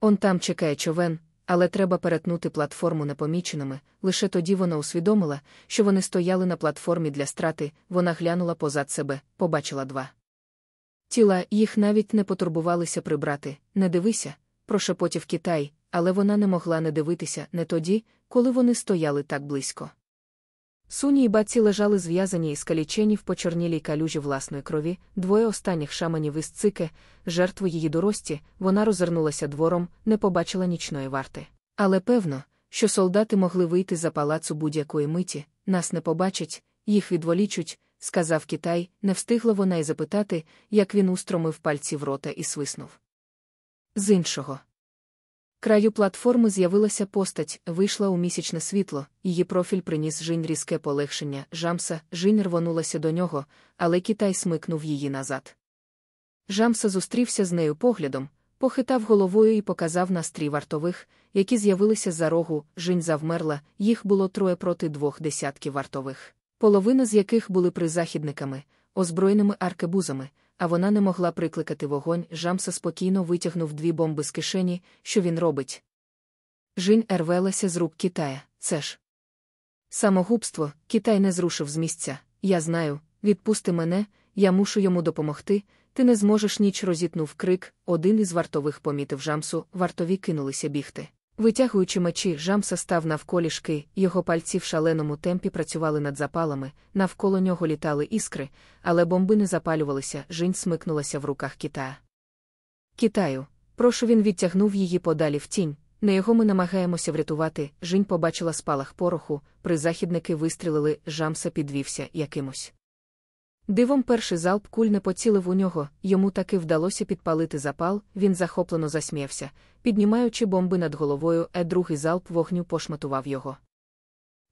Он там чекає човен, але треба перетнути платформу непоміченими. Лише тоді вона усвідомила, що вони стояли на платформі для страти, вона глянула позад себе, побачила два. Тіла їх навіть не потурбувалися прибрати, не дивися, прошепотів Китай, але вона не могла не дивитися не тоді, коли вони стояли так близько. Суні і баці лежали зв'язані і скалічені в почорнілій калюжі власної крові, двоє останніх шаманів із цике, жертву її дорості, вона розвернулася двором, не побачила нічної варти. Але певно, що солдати могли вийти за палацу будь-якої миті, нас не побачать, їх відволічуть, сказав Китай, не встигла вона й запитати, як він устромив пальці в рота і свиснув. З іншого краю платформи з'явилася постать, вийшла у місячне світло, її профіль приніс Жінь різке полегшення. Жамса, Жінь рвонулася до нього, але Китай смикнув її назад. Жамса зустрівся з нею поглядом, похитав головою і показав настрій вартових, які з'явилися за рогу, Жінь завмерла, їх було троє проти двох десятків вартових, половина з яких були призахідниками, озброєними аркебузами, а вона не могла прикликати вогонь. Жамса спокійно витягнув дві бомби з кишені, що він робить. Жінь ервелася з рук Китая, це ж. Самогубство, Китай не зрушив з місця. Я знаю, відпусти мене, я мушу йому допомогти. Ти не зможеш ніч розітнув крик, один із вартових помітив жамсу, вартові кинулися бігти. Витягуючи мечі, жамса став навколішки, його пальці в шаленому темпі працювали над запалами, навколо нього літали іскри, але бомби не запалювалися, жінь смикнулася в руках Китая. Китаю, прошу він відтягнув її подалі в тінь. Не його ми намагаємося врятувати. Жінь побачила спалах пороху, призахідники вистрілили, жамса підвівся якимось. Дивом перший залп куль не поцілив у нього, йому таки вдалося підпалити запал, він захоплено засміявся, піднімаючи бомби над головою, а другий залп вогню пошматував його.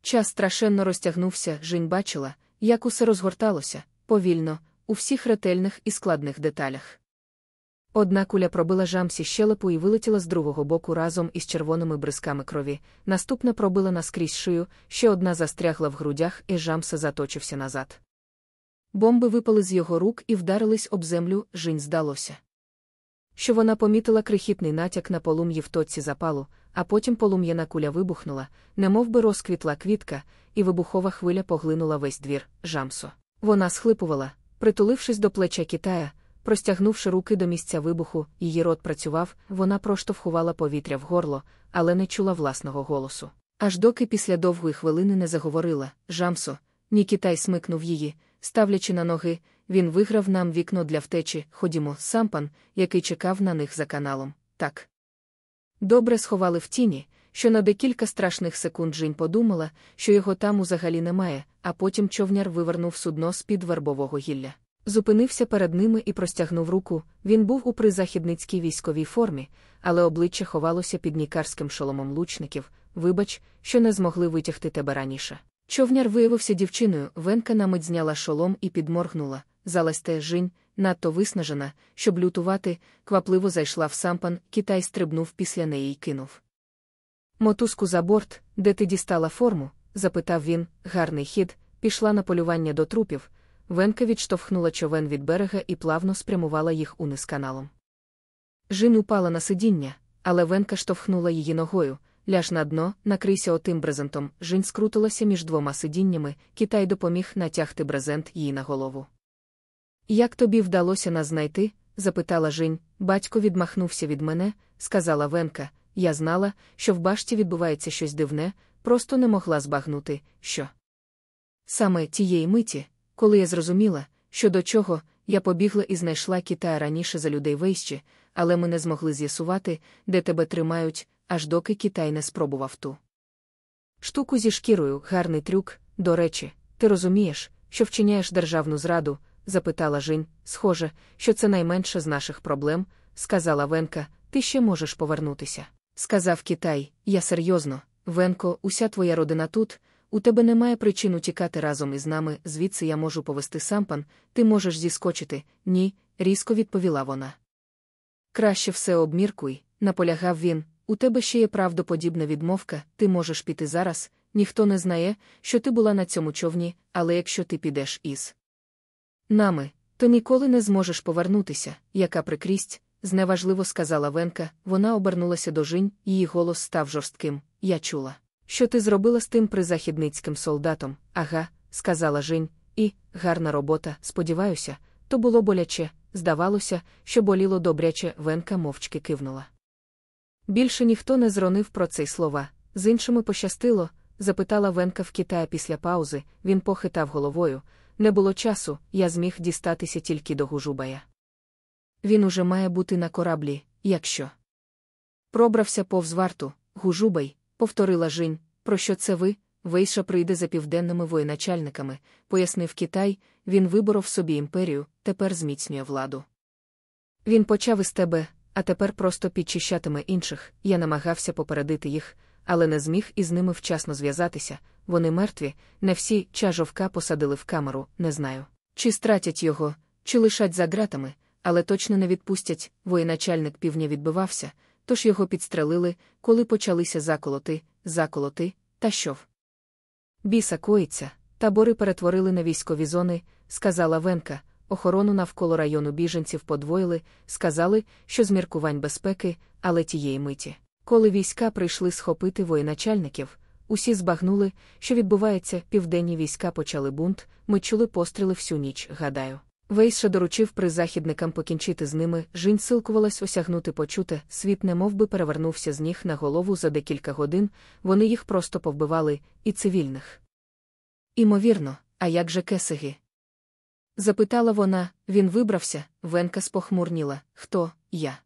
Час страшенно розтягнувся, Жінь бачила, як усе розгорталося, повільно, у всіх ретельних і складних деталях. Одна куля пробила жамсі щелепу і вилетіла з другого боку разом із червоними бризками крові, наступна пробила наскрізь шию, ще одна застрягла в грудях, і жамса заточився назад. Бомби випали з його рук і вдарились об землю, жінь здалося. Що вона помітила крихітний натяк на полум'ї в точці запалу, а потім полум'яна куля вибухнула, немов би розквітла квітка, і вибухова хвиля поглинула весь двір, жамсо. Вона схлипувала, притулившись до плеча Китая, простягнувши руки до місця вибуху, її рот працював, вона проштовхувала повітря в горло, але не чула власного голосу. Аж доки після довгої хвилини не заговорила Жамсо, ні Китай смикнув її. Ставлячи на ноги, він виграв нам вікно для втечі, ходімо, сампан, який чекав на них за каналом. Так. Добре сховали в тіні, що на декілька страшних секунд Жінь подумала, що його там узагалі немає, а потім човняр вивернув судно з-під вербового гілля. Зупинився перед ними і простягнув руку. Він був у призахідницькій військовій формі, але обличчя ховалося під нікарським шоломом лучників. Вибач, що не змогли витягти тебе раніше. Човняр виявився дівчиною, Венка на мить зняла шолом і підморгнула. Заласте жінь, надто виснажена, щоб лютувати, квапливо зайшла в сампан, китай стрибнув після неї й кинув. Мотузку за борт, де ти дістала форму? запитав він, гарний хід, пішла на полювання до трупів. Венка відштовхнула човен від берега і плавно спрямувала їх униз каналом. Жін упала на сидіння, але Венка штовхнула її ногою ляж на дно, накрийся отим брезентом. Жінь скрутилася між двома сидіннями, китай допоміг натягти брезент їй на голову. Як тобі вдалося нас знайти? запитала Жінь. Батько відмахнувся від мене, сказала Венка. Я знала, що в башті відбувається щось дивне, просто не могла збагнути, що. Саме тієї миті, коли я зрозуміла, що до чого, я побігла і знайшла Китая раніше за людей вище, але ми не змогли з'ясувати, де тебе тримають, аж доки Китай не спробував ту. Штуку зі шкірою, гарний трюк, до речі, ти розумієш, що вчиняєш державну зраду? запитала Жінь. Схоже, що це найменше з наших проблем, сказала Венка, ти ще можеш повернутися. Сказав Китай, я серйозно, Венко, уся твоя родина тут, у тебе немає причин утікати разом із нами, звідси я можу повести сампан, ти можеш зіскочити. Ні, різко відповіла вона. Краще все обміркуй, наполягав він. У тебе ще є правдоподібна відмовка, ти можеш піти зараз, ніхто не знає, що ти була на цьому човні, але якщо ти підеш із нами, то ніколи не зможеш повернутися, яка прикрість, зневажливо сказала Венка, вона обернулася до Жінь, її голос став жорстким. Я чула. Що ти зробила з тим призахідницьким солдатом? Ага, сказала Жінь, і, гарна робота, сподіваюся, то було боляче, здавалося, що боліло добряче, Венка мовчки кивнула. Більше ніхто не зронив про цей слова, з іншими пощастило, запитала Венка в Китая після паузи, він похитав головою. Не було часу, я зміг дістатися тільки до Гужубая. Він уже має бути на кораблі, якщо. Пробрався повз варту, Гужубай, повторила Жінь, про що це ви? Вейша прийде за південними воєначальниками, пояснив Китай, він виборов собі імперію, тепер зміцнює владу. Він почав із тебе, а тепер просто підчищатиме інших. Я намагався попередити їх, але не зміг із ними вчасно зв'язатися. Вони мертві, не всі чажовка посадили в камеру, не знаю. Чи стратять його, чи лишать за ґратами, але точно не відпустять. Воєначальник півдня відбивався, тож його підстрелили, коли почалися заколоти, заколоти, та щов. Біса коїться, табори перетворили на військові зони, сказала Венка. Охорону навколо району біженців подвоїли, сказали, що з міркувань безпеки, але тієї миті. Коли війська прийшли схопити воєначальників, усі збагнули, що відбувається, південні війська почали бунт, ми чули постріли всю ніч, гадаю. Вейша доручив призахідникам покінчити з ними, жінь силкувалась осягнути почуте, світ немов би перевернувся з ніг на голову за декілька годин, вони їх просто повбивали, і цивільних. Імовірно, а як же кесиги? Запитала вона, він вибрався, Венка спохмурніла. Хто, я?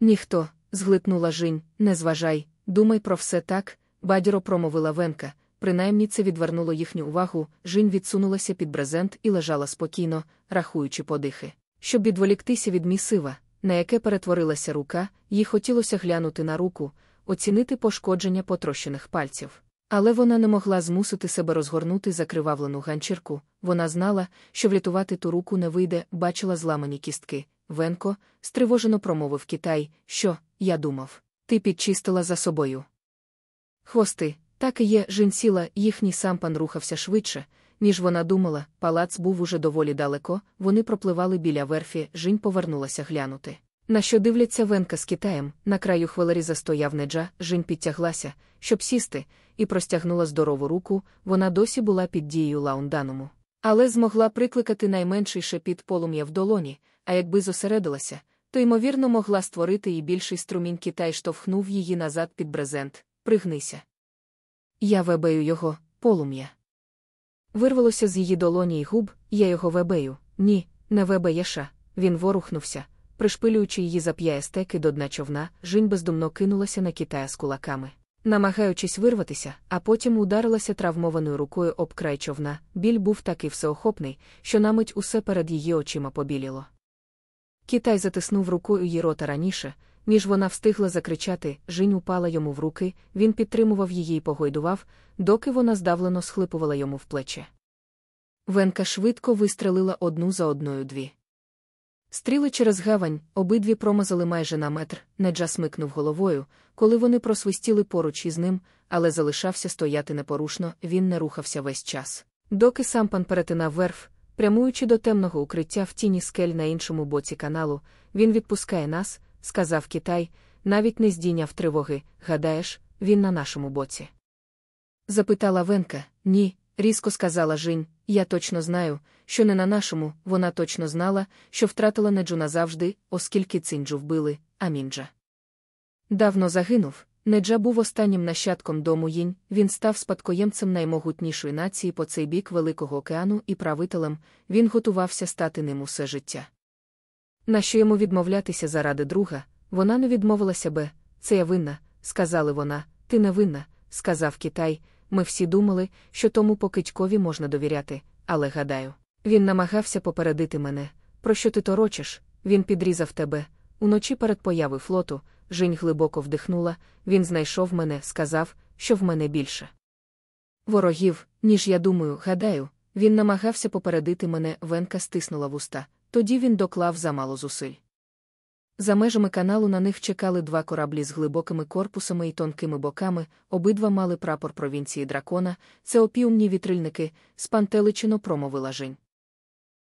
Ніхто, зглитнула Жінь, не зважай, думай про все так, бадьоро промовила Венка, принаймні це відвернуло їхню увагу, Жінь відсунулася під брезент і лежала спокійно, рахуючи подихи. Щоб відволіктися від місива, на яке перетворилася рука, їй хотілося глянути на руку, оцінити пошкодження потрощених пальців. Але вона не могла змусити себе розгорнути закривавлену ганчірку. Вона знала, що врятувати ту руку не вийде, бачила зламані кістки. Венко, стривожено промовив Китай, що, я думав, ти підчистила за собою. Хвости, так і є, жінсіла, їхній сампан рухався швидше, ніж вона думала, палац був уже доволі далеко, вони пропливали біля верфі, жінь повернулася глянути. На що дивляться Венка з Китаєм, на краю хвилері застояв неджа, жінь підтяглася, щоб сісти, і простягнула здорову руку, вона досі була під дією лаунданому. Але змогла прикликати найменший шепіт полум'я в долоні, а якби зосередилася, то, ймовірно, могла створити і більший струмінь Китай штовхнув її назад під брезент. Пригнися. Я вебею його, полум'я. Вирвалося з її долоні й губ, я його вебею. Ні, не вебеєша. Він ворухнувся, пришпилюючи її зап'яє стеки до дна човна, жінь бездумно кинулася на Китая з кулаками. Намагаючись вирватися, а потім ударилася травмованою рукою об край човна, біль був такий всеохопний, що на мить усе перед її очима побіліло. Китай затиснув рукою її рота раніше, ніж вона встигла закричати, жінь упала йому в руки, він підтримував її і погойдував, доки вона здавлено схлипувала йому в плече. Венка швидко вистрелила одну за одною дві. Стріли через гавань, обидві промазали майже на метр, неджа смикнув головою, коли вони просвистіли поруч із ним, але залишався стояти непорушно, він не рухався весь час. Доки сам пан перетинав верф, прямуючи до темного укриття в тіні скель на іншому боці каналу, він відпускає нас, сказав Китай, навіть не здійняв тривоги. Гадаєш, він на нашому боці. Запитала Венка, ні, різко сказала Жінь, я точно знаю, що не на нашому, вона точно знала, що втратила Неджу назавжди, оскільки цинджу вбили, а мінджа. Давно загинув, Неджа був останнім нащадком дому їнь, він став спадкоємцем наймогутнішої нації по цей бік Великого океану і правителем, він готувався стати ним усе життя. Нащо йому відмовлятися заради друга, вона не відмовилася би, це я винна, сказали вона, ти не винна, сказав Китай. Ми всі думали, що тому покидькові можна довіряти, але гадаю, він намагався попередити мене, про що ти торочиш, він підрізав тебе. Уночі перед появи флоту, Жінь глибоко вдихнула, він знайшов мене, сказав, що в мене більше. Ворогів, ніж я думаю, гадаю, він намагався попередити мене, Венка стиснула вуста, тоді він доклав замало зусиль. За межами каналу на них чекали два кораблі з глибокими корпусами і тонкими боками, обидва мали прапор провінції дракона, це опіумні вітрильники, спантеличино промовила Жень.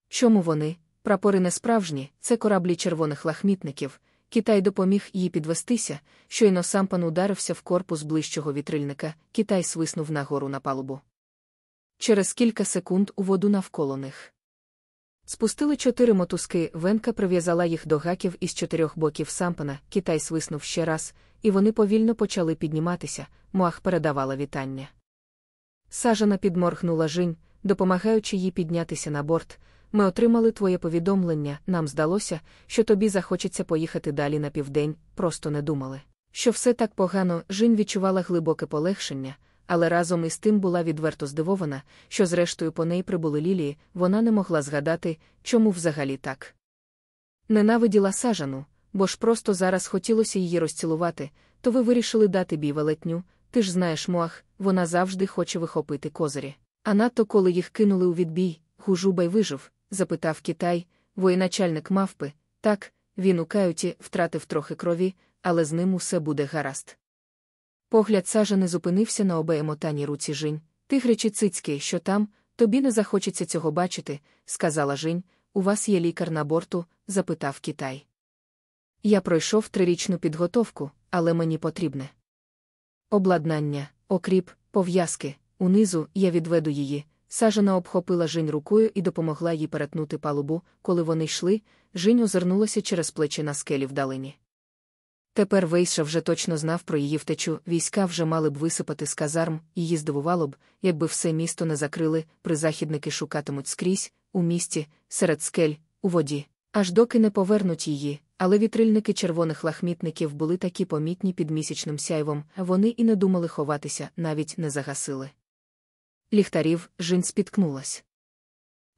Чому вони? Прапори не справжні, це кораблі червоних лахмітників. Китай допоміг їй підвестися, щойно сам пан ударився в корпус ближчого вітрильника, Китай свиснув нагору на палубу. Через кілька секунд у воду навколо них. Спустили чотири мотузки, Венка прив'язала їх до гаків із чотирьох боків сампана, Китай свиснув ще раз, і вони повільно почали підніматися, Муах передавала вітання. Сажана підморгнула жінь, допомагаючи їй піднятися на борт. Ми отримали твоє повідомлення, нам здалося, що тобі захочеться поїхати далі на південь, просто не думали. Що все так погано, Жінь відчувала глибоке полегшення, але разом із тим була відверто здивована, що зрештою по неї прибули лілії, вона не могла згадати, чому взагалі так. Ненавиділа сажану, бо ж просто зараз хотілося її розцілувати, то ви вирішили дати бій велетню, ти ж знаєш Муах, вона завжди хоче вихопити козирі. А надто коли їх кинули у відбій, Хужубай вижив, запитав Китай, воєначальник мавпи, так, він у каюті втратив трохи крові, але з ним усе буде гаразд. Погляд сажа не зупинився на обеемотаній руці Жінь. Тигричі цицьки, що там, тобі не захочеться цього бачити, сказала Жінь. У вас є лікар на борту? запитав Китай. Я пройшов трирічну підготовку, але мені потрібне. Обладнання, окріп, пов'язки, унизу я відведу її, Сажена обхопила Жінь рукою і допомогла їй перетнути палубу, коли вони йшли, Жінь озирнулася через плечі на скелі вдалині. Тепер Вейша вже точно знав про її втечу, війська вже мали б висипати з казарм, її здивувало б, якби все місто не закрили, призахідники шукатимуть скрізь, у місті, серед скель, у воді, аж доки не повернуть її, але вітрильники червоних лахмітників були такі помітні під місячним сяйвом, вони і не думали ховатися, навіть не загасили. Ліхтарів, жінь спіткнулась.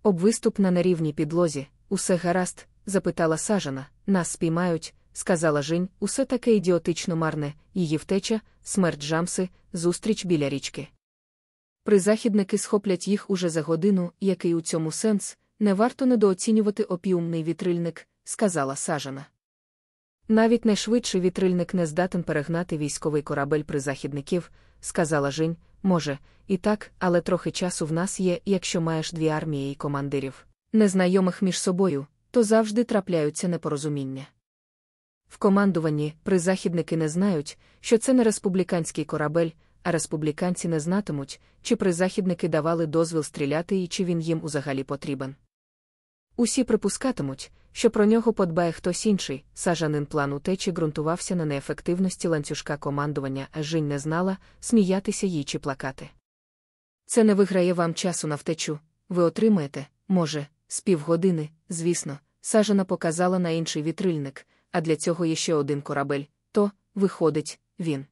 Об виступ на нерівній підлозі, усе гаразд, запитала сажана, нас спіймають, сказала Жінь, усе таке ідіотично марне, її втеча, смерть жамси, зустріч біля річки. Призахідники схоплять їх уже за годину, який у цьому сенс, не варто недооцінювати опіумний вітрильник, сказала сажана. Навіть найшвидший вітрильник не здатен перегнати військовий корабель призахідників, сказала Жінь, може, і так, але трохи часу в нас є, якщо маєш дві армії і командирів, незнайомих між собою, то завжди трапляються непорозуміння. В командуванні призахідники не знають, що це не республіканський корабель, а республіканці не знатимуть, чи призахідники давали дозвіл стріляти і чи він їм узагалі потрібен. Усі припускатимуть, що про нього подбає хтось інший, сажанин план утечі ґрунтувався на неефективності ланцюжка командування, а Жінь не знала, сміятися їй чи плакати. Це не виграє вам часу на втечу, ви отримаєте, може, з півгодини, звісно, сажана показала на інший вітрильник, а для цього є ще один корабель, то, виходить, він.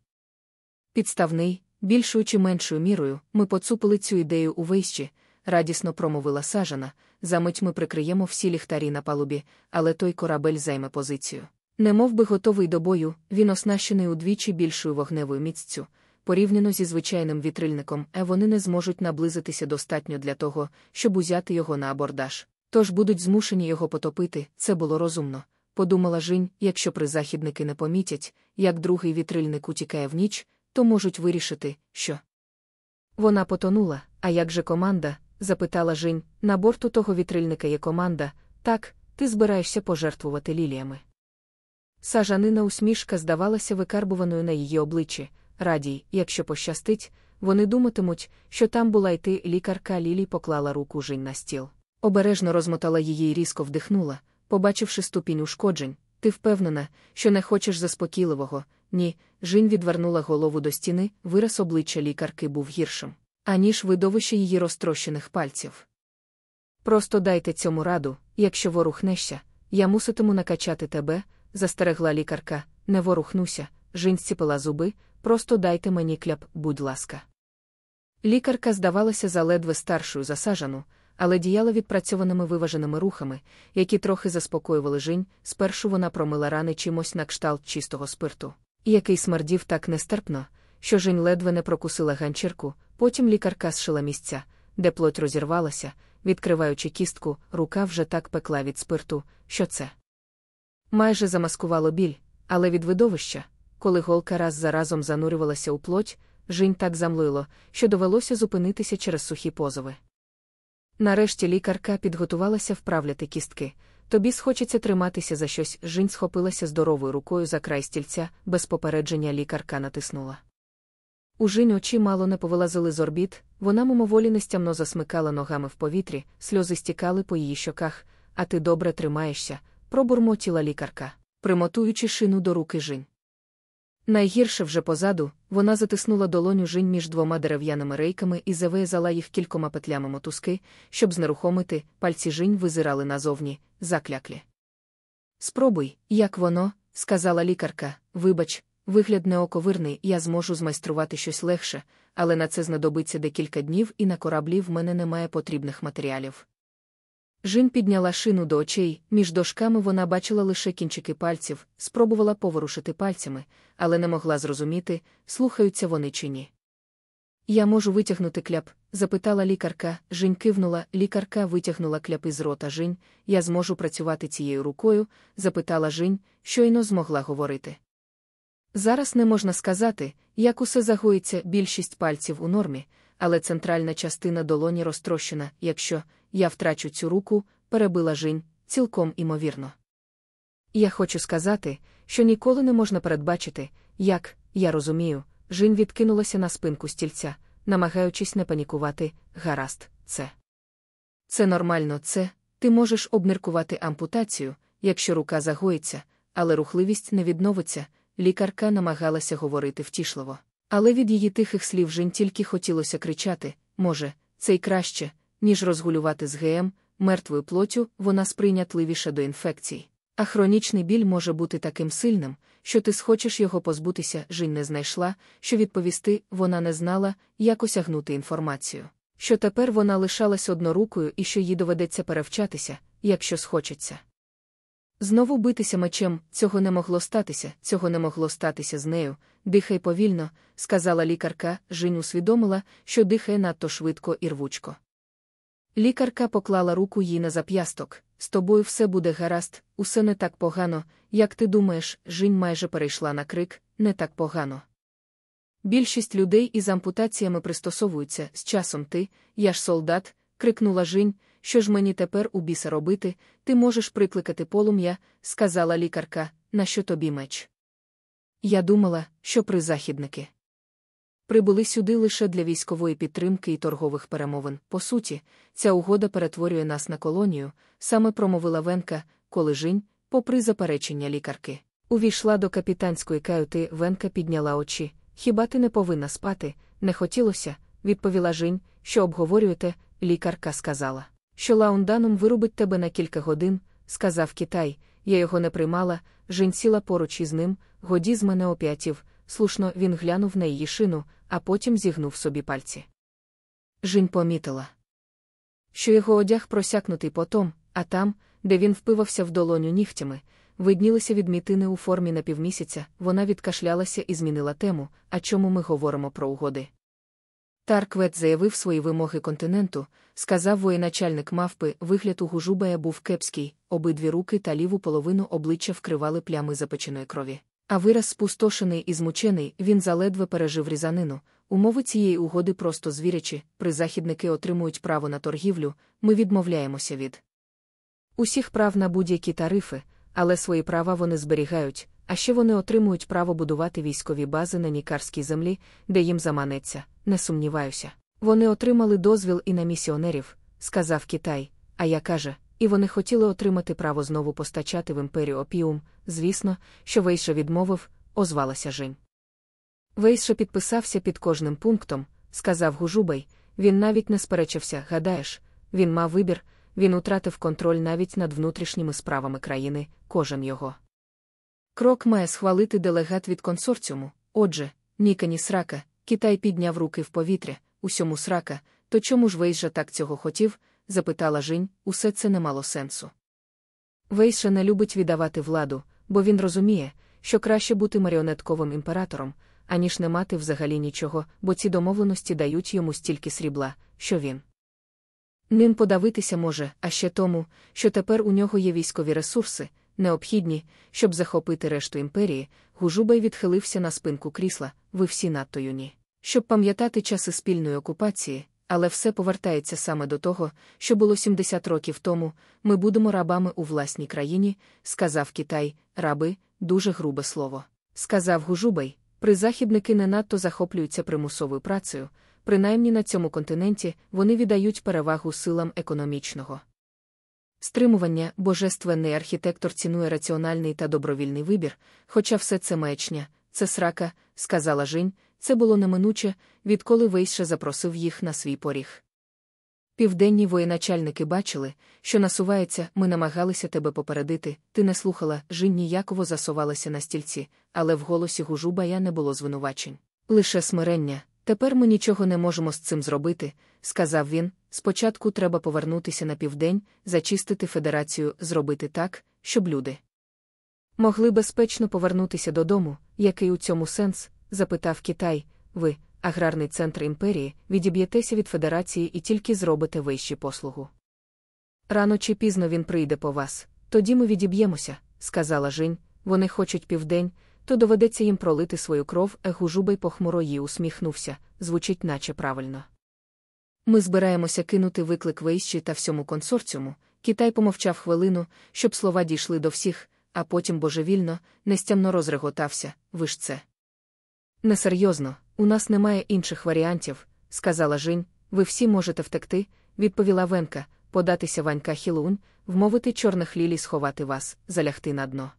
Підставний, більшою чи меншою мірою, ми поцупили цю ідею у вищі, радісно промовила сажана. Замить ми прикриємо всі ліхтарі на палубі, але той корабель займе позицію. Не мов би готовий до бою, він оснащений удвічі більшою вогневою міццю. Порівняно зі звичайним вітрильником, а вони не зможуть наблизитися достатньо для того, щоб узяти його на абордаж. Тож будуть змушені його потопити, це було розумно. Подумала Жінь, якщо призахідники не помітять, як другий вітрильник утікає в ніч, то можуть вирішити, що. Вона потонула, а як же команда, запитала Жінь, на борту того вітрильника є команда, так, ти збираєшся пожертвувати ліліями. Сажанина усмішка здавалася викарбуваною на її обличчі. Радій, якщо пощастить, вони думатимуть, що там була й ти лікарка Лілі поклала руку Жінь на стіл. Обережно розмотала її і різко вдихнула, побачивши ступінь ушкоджень. Ти впевнена, що не хочеш заспокійливого, Ні, Жінь відвернула голову до стіни, вираз обличчя лікарки був гіршим, аніж видовище її розтрощених пальців. Просто дайте цьому раду, якщо ворухнешся, я муситиму накачати тебе, застерегла лікарка, не ворухнуся, Жінь зціпила зуби, просто дайте мені кляп, будь ласка. Лікарка здавалася заледве старшою засажану, але діяла відпрацьованими виваженими рухами, які трохи заспокоювали Жінь, спершу вона промила рани чимось на кшталт чистого спирту, який смердів так нестерпно, що Жінь ледве не прокусила ганчірку, потім лікарка зшила місця, де плоть розірвалася, відкриваючи кістку, рука вже так пекла від спирту, що це майже замаскувало біль, але від видовища, коли голка раз за разом занурювалася у плоть, Жінь так замлило, що довелося зупинитися через сухі позови. Нарешті лікарка підготувалася вправляти кістки. Тобі схочеться триматися за щось. Жінь схопилася здоровою рукою за край стільця, без попередження лікарка натиснула. У Жінь очі мало не повилазили з орбіт, вона мимоволі нестямно засмикала ногами в повітрі, сльози стікали по її щоках, а ти добре тримаєшся, пробурмотіла лікарка, примотуючи шину до руки Жінь. Найгірше вже позаду, вона затиснула долоню жінь між двома дерев'яними рейками і завиязала їх кількома петлями мотузки, щоб знерухомити, пальці жінь визирали назовні, закляклі. Спробуй, як воно, сказала лікарка, вибач, вигляд неоковирний, я зможу змайструвати щось легше, але на це знадобиться декілька днів, і на кораблі в мене немає потрібних матеріалів. Жін підняла шину до очей, між дошками вона бачила лише кінчики пальців, спробувала поворушити пальцями, але не могла зрозуміти, слухаються вони чи ні. Я можу витягнути кляп? запитала лікарка. Жінь кивнула, лікарка витягнула кляп із рота Жінь. Я зможу працювати цією рукою? запитала Жінь, щойно змогла говорити. Зараз не можна сказати, як усе загоїться більшість пальців у нормі, але центральна частина долоні розтрощена, якщо я втрачу цю руку, перебила Жінь, цілком імовірно. Я хочу сказати, що ніколи не можна передбачити, як, я розумію, Жінь відкинулася на спинку стільця, намагаючись не панікувати, гаразд, це. Це нормально, це, ти можеш обміркувати ампутацію, якщо рука загоїться, але рухливість не відновиться, лікарка намагалася говорити втішливо. Але від її тихих слів Жінь тільки хотілося кричати може, це й краще, ніж розгулювати з ГМ, мертвою плоттю вона сприйнятливіша до інфекцій. А хронічний біль може бути таким сильним, що ти схочеш його позбутися, Жінь не знайшла, що відповісти, вона не знала, як осягнути інформацію. Що тепер вона лишалась однорукою і що їй доведеться перевчатися, якщо схочеться. Знову битися мечем, цього не могло статися, цього не могло статися з нею. Дихай повільно, сказала лікарка, Жінь усвідомила, що дихає надто швидко і рвучко. Лікарка поклала руку їй на зап'ясток. З тобою все буде гаразд, усе не так погано, як ти думаєш, Жінь майже перейшла на крик, не так погано. Більшість людей із ампутаціями пристосовуються з часом ти, я ж солдат, крикнула Жінь, що ж мені тепер у біса робити, ти можеш прикликати полум'я, сказала лікарка, на що тобі меч. Я думала, що призахідники прибули сюди лише для військової підтримки і торгових перемовин. По суті, ця угода перетворює нас на колонію, саме промовила Венка, коли Жінь, попри заперечення лікарки. Увійшла до капітанської каюти, Венка підняла очі. Хіба ти не повинна спати? Не хотілося, відповіла Жінь, що обговорюєте, лікарка сказала. Що лаунданом вирубить тебе на кілька годин, сказав Китай, я його не приймала, Жінь сіла поруч із ним, годі з мене оп'ятів, слушно він глянув на її шину, а потім зігнув собі пальці. Жінь помітила, що його одяг просякнутий потом, а там, де він впивався в долоню нігтями, виднілися відмітини у формі напівмісяця, вона відкашлялася і змінила тему, а чому ми говоримо про угоди. Тарквет заявив свої вимоги континенту, сказав воєначальник мавпи, вигляд у Гужубая був кепський, обидві руки та ліву половину обличчя вкривали плями запеченої крові. А вираз спустошений і змучений, він заледве пережив різанину. Умови цієї угоди просто звірячі, призахідники отримують право на торгівлю, ми відмовляємося від усіх прав на будь-які тарифи, але свої права вони зберігають, а ще вони отримують право будувати військові бази на нікарській землі, де їм заманеться, не сумніваюся. Вони отримали дозвіл і на місіонерів, сказав Китай, а я каже, і вони хотіли отримати право знову постачати в імперію опіум. Звісно, що Вейша відмовив, озвалася Жень. Вейша підписався під кожним пунктом, сказав Гужубай, він навіть не сперечався, гадаєш, він мав вибір, він утратив контроль навіть над внутрішніми справами країни, кожен його. Крок має схвалити делегат від консорціуму. Отже, ніка ні срака, Китай підняв руки в повітря, усьому срака, то чому ж Вейша так цього хотів? запитала Жінь, усе це не мало сенсу. Вейша не любить віддавати владу, бо він розуміє, що краще бути маріонетковим імператором, аніж не мати взагалі нічого, бо ці домовленості дають йому стільки срібла, що він. Ним подавитися може, а ще тому, що тепер у нього є військові ресурси, необхідні, щоб захопити решту імперії, Гужубай відхилився на спинку крісла, ви всі надто юні. Щоб пам'ятати часи спільної окупації, але все повертається саме до того, що було 70 років тому, ми будемо рабами у власній країні, сказав Китай, раби, дуже грубе слово. Сказав Гужубай, призахідники не надто захоплюються примусовою працею, принаймні на цьому континенті вони віддають перевагу силам економічного. Стримування божественний архітектор цінує раціональний та добровільний вибір, хоча все це маячня, це срака, сказала Жінь, це було неминуче, відколи Вейше запросив їх на свій поріг. Південні воєначальники бачили, що насувається, ми намагалися тебе попередити, ти не слухала, Жінь ніяково засувалася на стільці, але в голосі гужубая не було звинувачень. Лише смирення, тепер ми нічого не можемо з цим зробити, сказав він. Спочатку треба повернутися на південь, зачистити федерацію, зробити так, щоб люди могли безпечно повернутися додому, який у цьому сенс, запитав Китай, ви, аграрний центр імперії, відіб'єтеся від федерації і тільки зробите вищі послугу. Рано чи пізно він прийде по вас, тоді ми відіб'ємося, сказала Жінь, вони хочуть південь, то доведеться їм пролити свою кров, Егужубай похмуро їй усміхнувся, звучить наче правильно. Ми збираємося кинути виклик вейщі та всьому консорціуму. Китай помовчав хвилину, щоб слова дійшли до всіх, а потім божевільно, нестямно розреготався. Ви ж це. Несерйозно, у нас немає інших варіантів, сказала Жінь. Ви всі можете втекти, відповіла Венка, податися Ванька Хілунь, вмовити чорних лілій сховати вас, залягти на дно.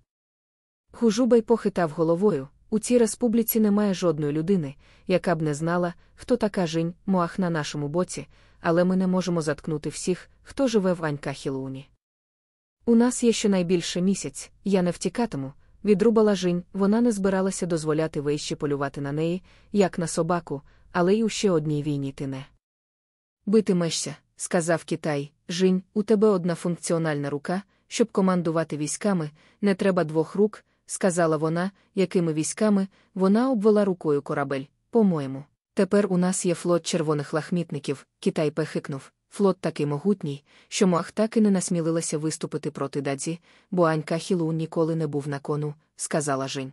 Гужубай похитав головою. У цій республіці немає жодної людини, яка б не знала, хто така Жінь, Моах на нашому боці, але ми не можемо заткнути всіх, хто живе в Анька Хілуні. У нас є щонайбільше місяць, я не втікатиму, відрубала Жінь, вона не збиралася дозволяти вище полювати на неї, як на собаку, але й у ще одній війні ти не. Битимешся, сказав Китай, Жінь, у тебе одна функціональна рука, щоб командувати військами, не треба двох рук сказала вона, якими військами вона обвела рукою корабель. По-моєму, тепер у нас є флот червоних лахмітників, Китай пехикнув. Флот такий могутній, що Муах так і не насмілилася виступити проти дадзі, бо Анька Хілун ніколи не був на кону, сказала Жень.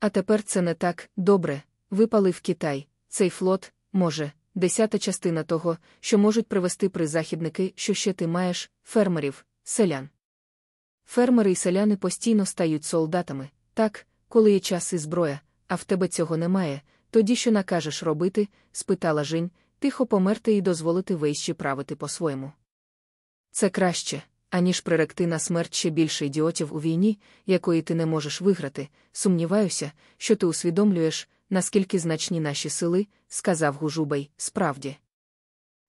А тепер це не так добре, випалив Китай. Цей флот, може, десята частина того, що можуть привести призахідники, що ще ти маєш, фермерів, селян. Фермери і селяни постійно стають солдатами, так, коли є час і зброя, а в тебе цього немає, тоді що накажеш робити? спитала Жень, тихо померти і дозволити вищі правити по-своєму. Це краще, аніж приректи на смерть ще більше ідіотів у війні, якої ти не можеш виграти. Сумніваюся, що ти усвідомлюєш, наскільки значні наші сили, сказав Гужубай, справді.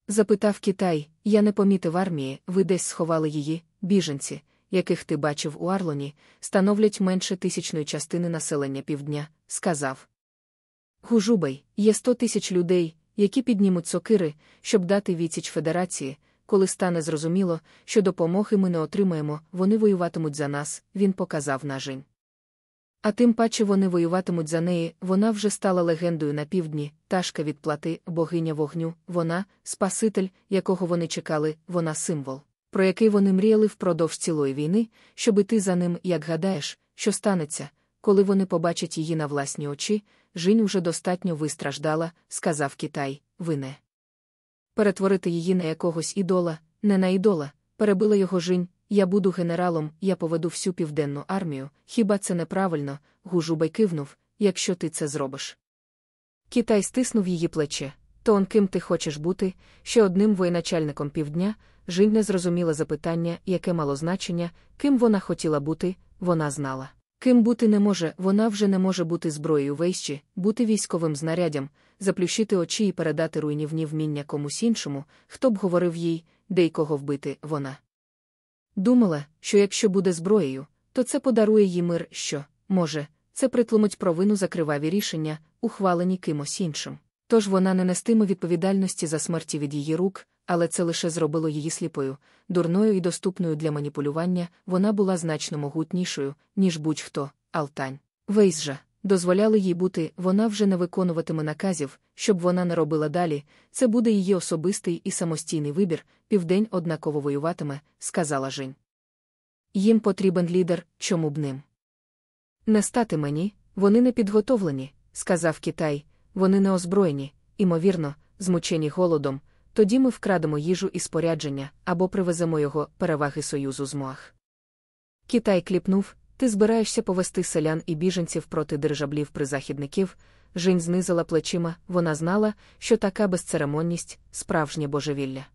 Запитав Китай, я не помітив армії, ви десь сховали її, біженці яких ти бачив у Арлоні, становлять менше тисячної частини населення півдня, сказав. Гужубай, є сто тисяч людей, які піднімуть сокири, щоб дати відсіч Федерації, коли стане зрозуміло, що допомоги ми не отримаємо, вони воюватимуть за нас, він показав нажень. А тим паче вони воюватимуть за неї, вона вже стала легендою на півдні, ташка від плати, богиня вогню, вона, Спаситель, якого вони чекали, вона символ про який вони мріяли впродовж цілої війни, щоб іти за ним, як гадаєш, що станеться, коли вони побачать її на власні очі, Жінь уже достатньо вистраждала, сказав Китай, ви не. Перетворити її на якогось ідола, не на ідола, перебила його Жінь, я буду генералом, я поведу всю південну армію, хіба це неправильно, гужубай кивнув, якщо ти це зробиш. Китай стиснув її плече. То он ким ти хочеш бути, ще одним воєначальником півдня, Жінь не зрозуміла запитання, яке мало значення, ким вона хотіла бути, вона знала. Ким бути не може, вона вже не може бути зброєю вейщі, бути військовим знаряддям, заплющити очі і передати руйнівні вміння комусь іншому, хто б говорив їй, де й кого вбити вона. Думала, що якщо буде зброєю, то це подарує їй мир, що, може, це притлумить провину за криваві рішення, ухвалені кимось іншим. Тож вона не нестиме відповідальності за смерті від її рук, але це лише зробило її сліпою, дурною і доступною для маніпулювання, вона була значно могутнішою, ніж будь-хто, Алтань. Вейзжа, дозволяли їй бути, вона вже не виконуватиме наказів, щоб вона не робила далі, це буде її особистий і самостійний вибір, південь однаково воюватиме, сказала Жень. Їм потрібен лідер, чому б ним. Не стати мені, вони не підготовлені, сказав Китай, вони не озброєні, імовірно, змучені голодом, тоді ми вкрадемо їжу і спорядження або привеземо його переваги Союзу з Моах. Китай кліпнув, ти збираєшся повести селян і біженців проти держаблів призахідників. Жінь знизила плечима, вона знала, що така безцеремонність справжнє божевілля.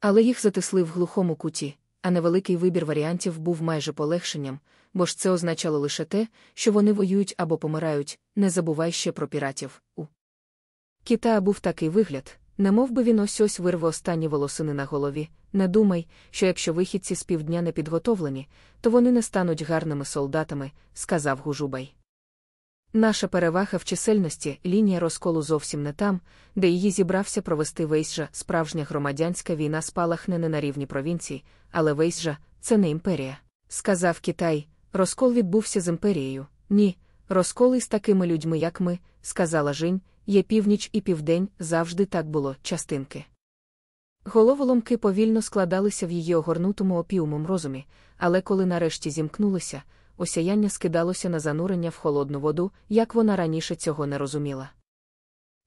Але їх затисли в глухому куті, а невеликий вибір варіантів був майже полегшенням, бо ж це означало лише те, що вони воюють або помирають, не забувай ще про піратів. У Китая був такий вигляд, не мов би він ось ось вирве останні волосини на голові. Не думай, що якщо вихідці з півдня не підготовлені, то вони не стануть гарними солдатами, сказав Гужубай. Наша перевага в чисельності лінія розколу зовсім не там, де її зібрався провести Вейсжа, справжня громадянська війна спалахне не на рівні провінцій, але Вейсжа це не імперія. Сказав Китай, розкол відбувся з імперією. Ні, розкол із такими людьми, як ми, сказала Жінь, є північ і південь, завжди так було, частинки. Головоломки повільно складалися в її огорнутому опіумом розумі, але коли нарешті зімкнулися, осяяння скидалося на занурення в холодну воду, як вона раніше цього не розуміла.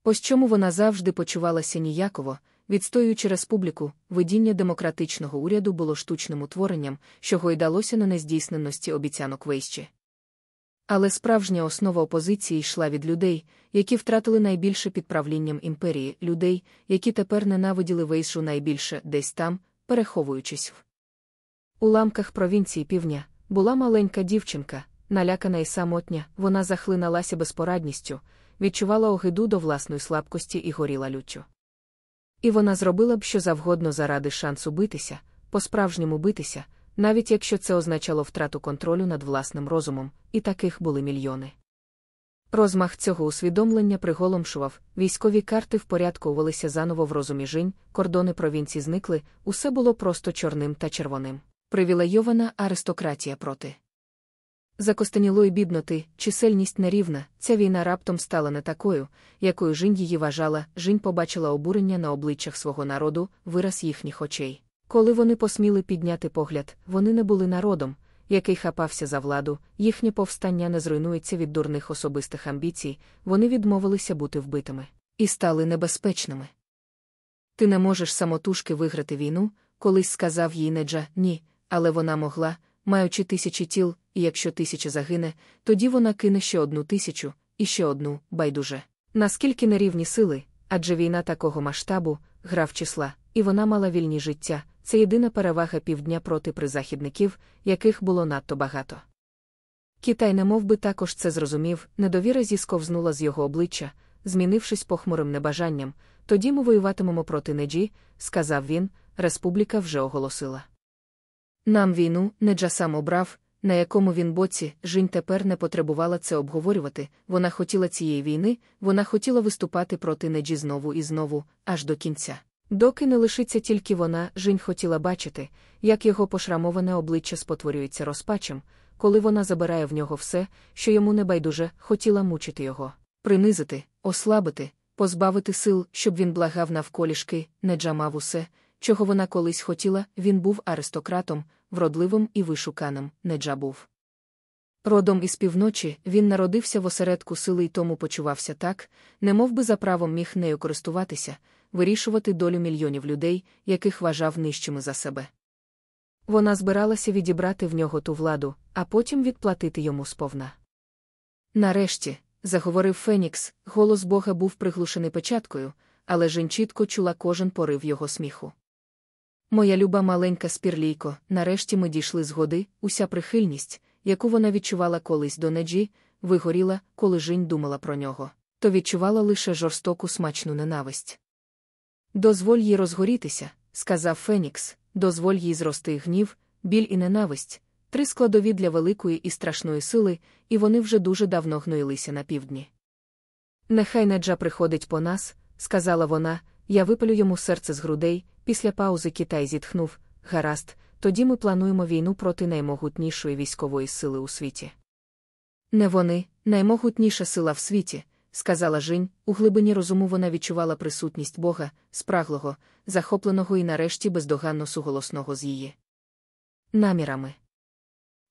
Ось чому вона завжди почувалася ніяково, відстоюючи республіку, видіння демократичного уряду було штучним утворенням, що гойдалося на нездійсненості обіцянок вище. Але справжня основа опозиції йшла від людей, які втратили найбільше під правлінням імперії, людей, які тепер ненавиділи Вейшу найбільше десь там, переховуючись в уламках провінції півдня, була маленька дівчинка, налякана і самотня, вона захлиналася безпорадністю, відчувала огиду до власної слабкості і горіла люттю. І вона зробила б що завгодно заради шансу битися, по-справжньому битися навіть якщо це означало втрату контролю над власним розумом, і таких були мільйони. Розмах цього усвідомлення приголомшував, військові карти впорядковувалися заново в розумі жінь, кордони провінції зникли, усе було просто чорним та червоним. Привілейована аристократія проти. Закостенілої бідноти, чисельність нерівна, ця війна раптом стала не такою, якою жінь її вважала, жінь побачила обурення на обличчях свого народу, вираз їхніх очей. Коли вони посміли підняти погляд, вони не були народом, який хапався за владу, їхнє повстання не зруйнується від дурних особистих амбіцій, вони відмовилися бути вбитими і стали небезпечними. Ти не можеш самотужки виграти війну, колись сказав їй Неджа ні, але вона могла, маючи тисячі тіл, і якщо тисяча загине, тоді вона кине ще одну тисячу, і ще одну, байдуже. Наскільки нерівні сили, адже війна такого масштабу, грав числа, і вона мала вільні життя це єдина перевага півдня проти призахідників, яких було надто багато. Китай не мов би також це зрозумів, недовіра зісковзнула з його обличчя, змінившись похмурим небажанням. Тоді ми воюватимемо проти Неджі, сказав він, республіка вже оголосила. Нам війну Неджа сам обрав, на якому він боці, Жінь тепер не потребувала це обговорювати, вона хотіла цієї війни, вона хотіла виступати проти Неджі знову і знову, аж до кінця. Доки не лишиться тільки вона, Жінь хотіла бачити, як його пошрамоване обличчя спотворюється розпачем, коли вона забирає в нього все, що йому не байдуже, хотіла мучити його, принизити, ослабити, позбавити сил, щоб він благав навколішки, не джамав усе, чого вона колись хотіла, він був аристократом, вродливим і вишуканим, неджа був. Родом із півночі він народився в осередку сили й тому почувався так, немов би за правом міг нею користуватися вирішувати долю мільйонів людей, яких вважав нижчими за себе. Вона збиралася відібрати в нього ту владу, а потім відплатити йому сповна. Нарешті, заговорив Фенікс, голос Бога був приглушений печаткою, але Жін чітко чула кожен порив його сміху. Моя люба маленька спірлійко, нарешті ми дійшли згоди, уся прихильність, яку вона відчувала колись до неджі, вигоріла, коли Жінь думала про нього, то відчувала лише жорстоку смачну ненависть. Дозволь їй розгорітися, сказав Фенікс, дозволь їй зрости гнів, біль і ненависть, три складові для великої і страшної сили, і вони вже дуже давно гноїлися на півдні. Нехай Неджа приходить по нас, сказала вона, я випалю йому серце з грудей, після паузи Китай зітхнув, гаразд, тоді ми плануємо війну проти наймогутнішої військової сили у світі. Не вони, наймогутніша сила в світі, сказала Жінь, у глибині розуму вона відчувала присутність Бога, спраглого, захопленого і нарешті бездоганно суголосного з її намірами.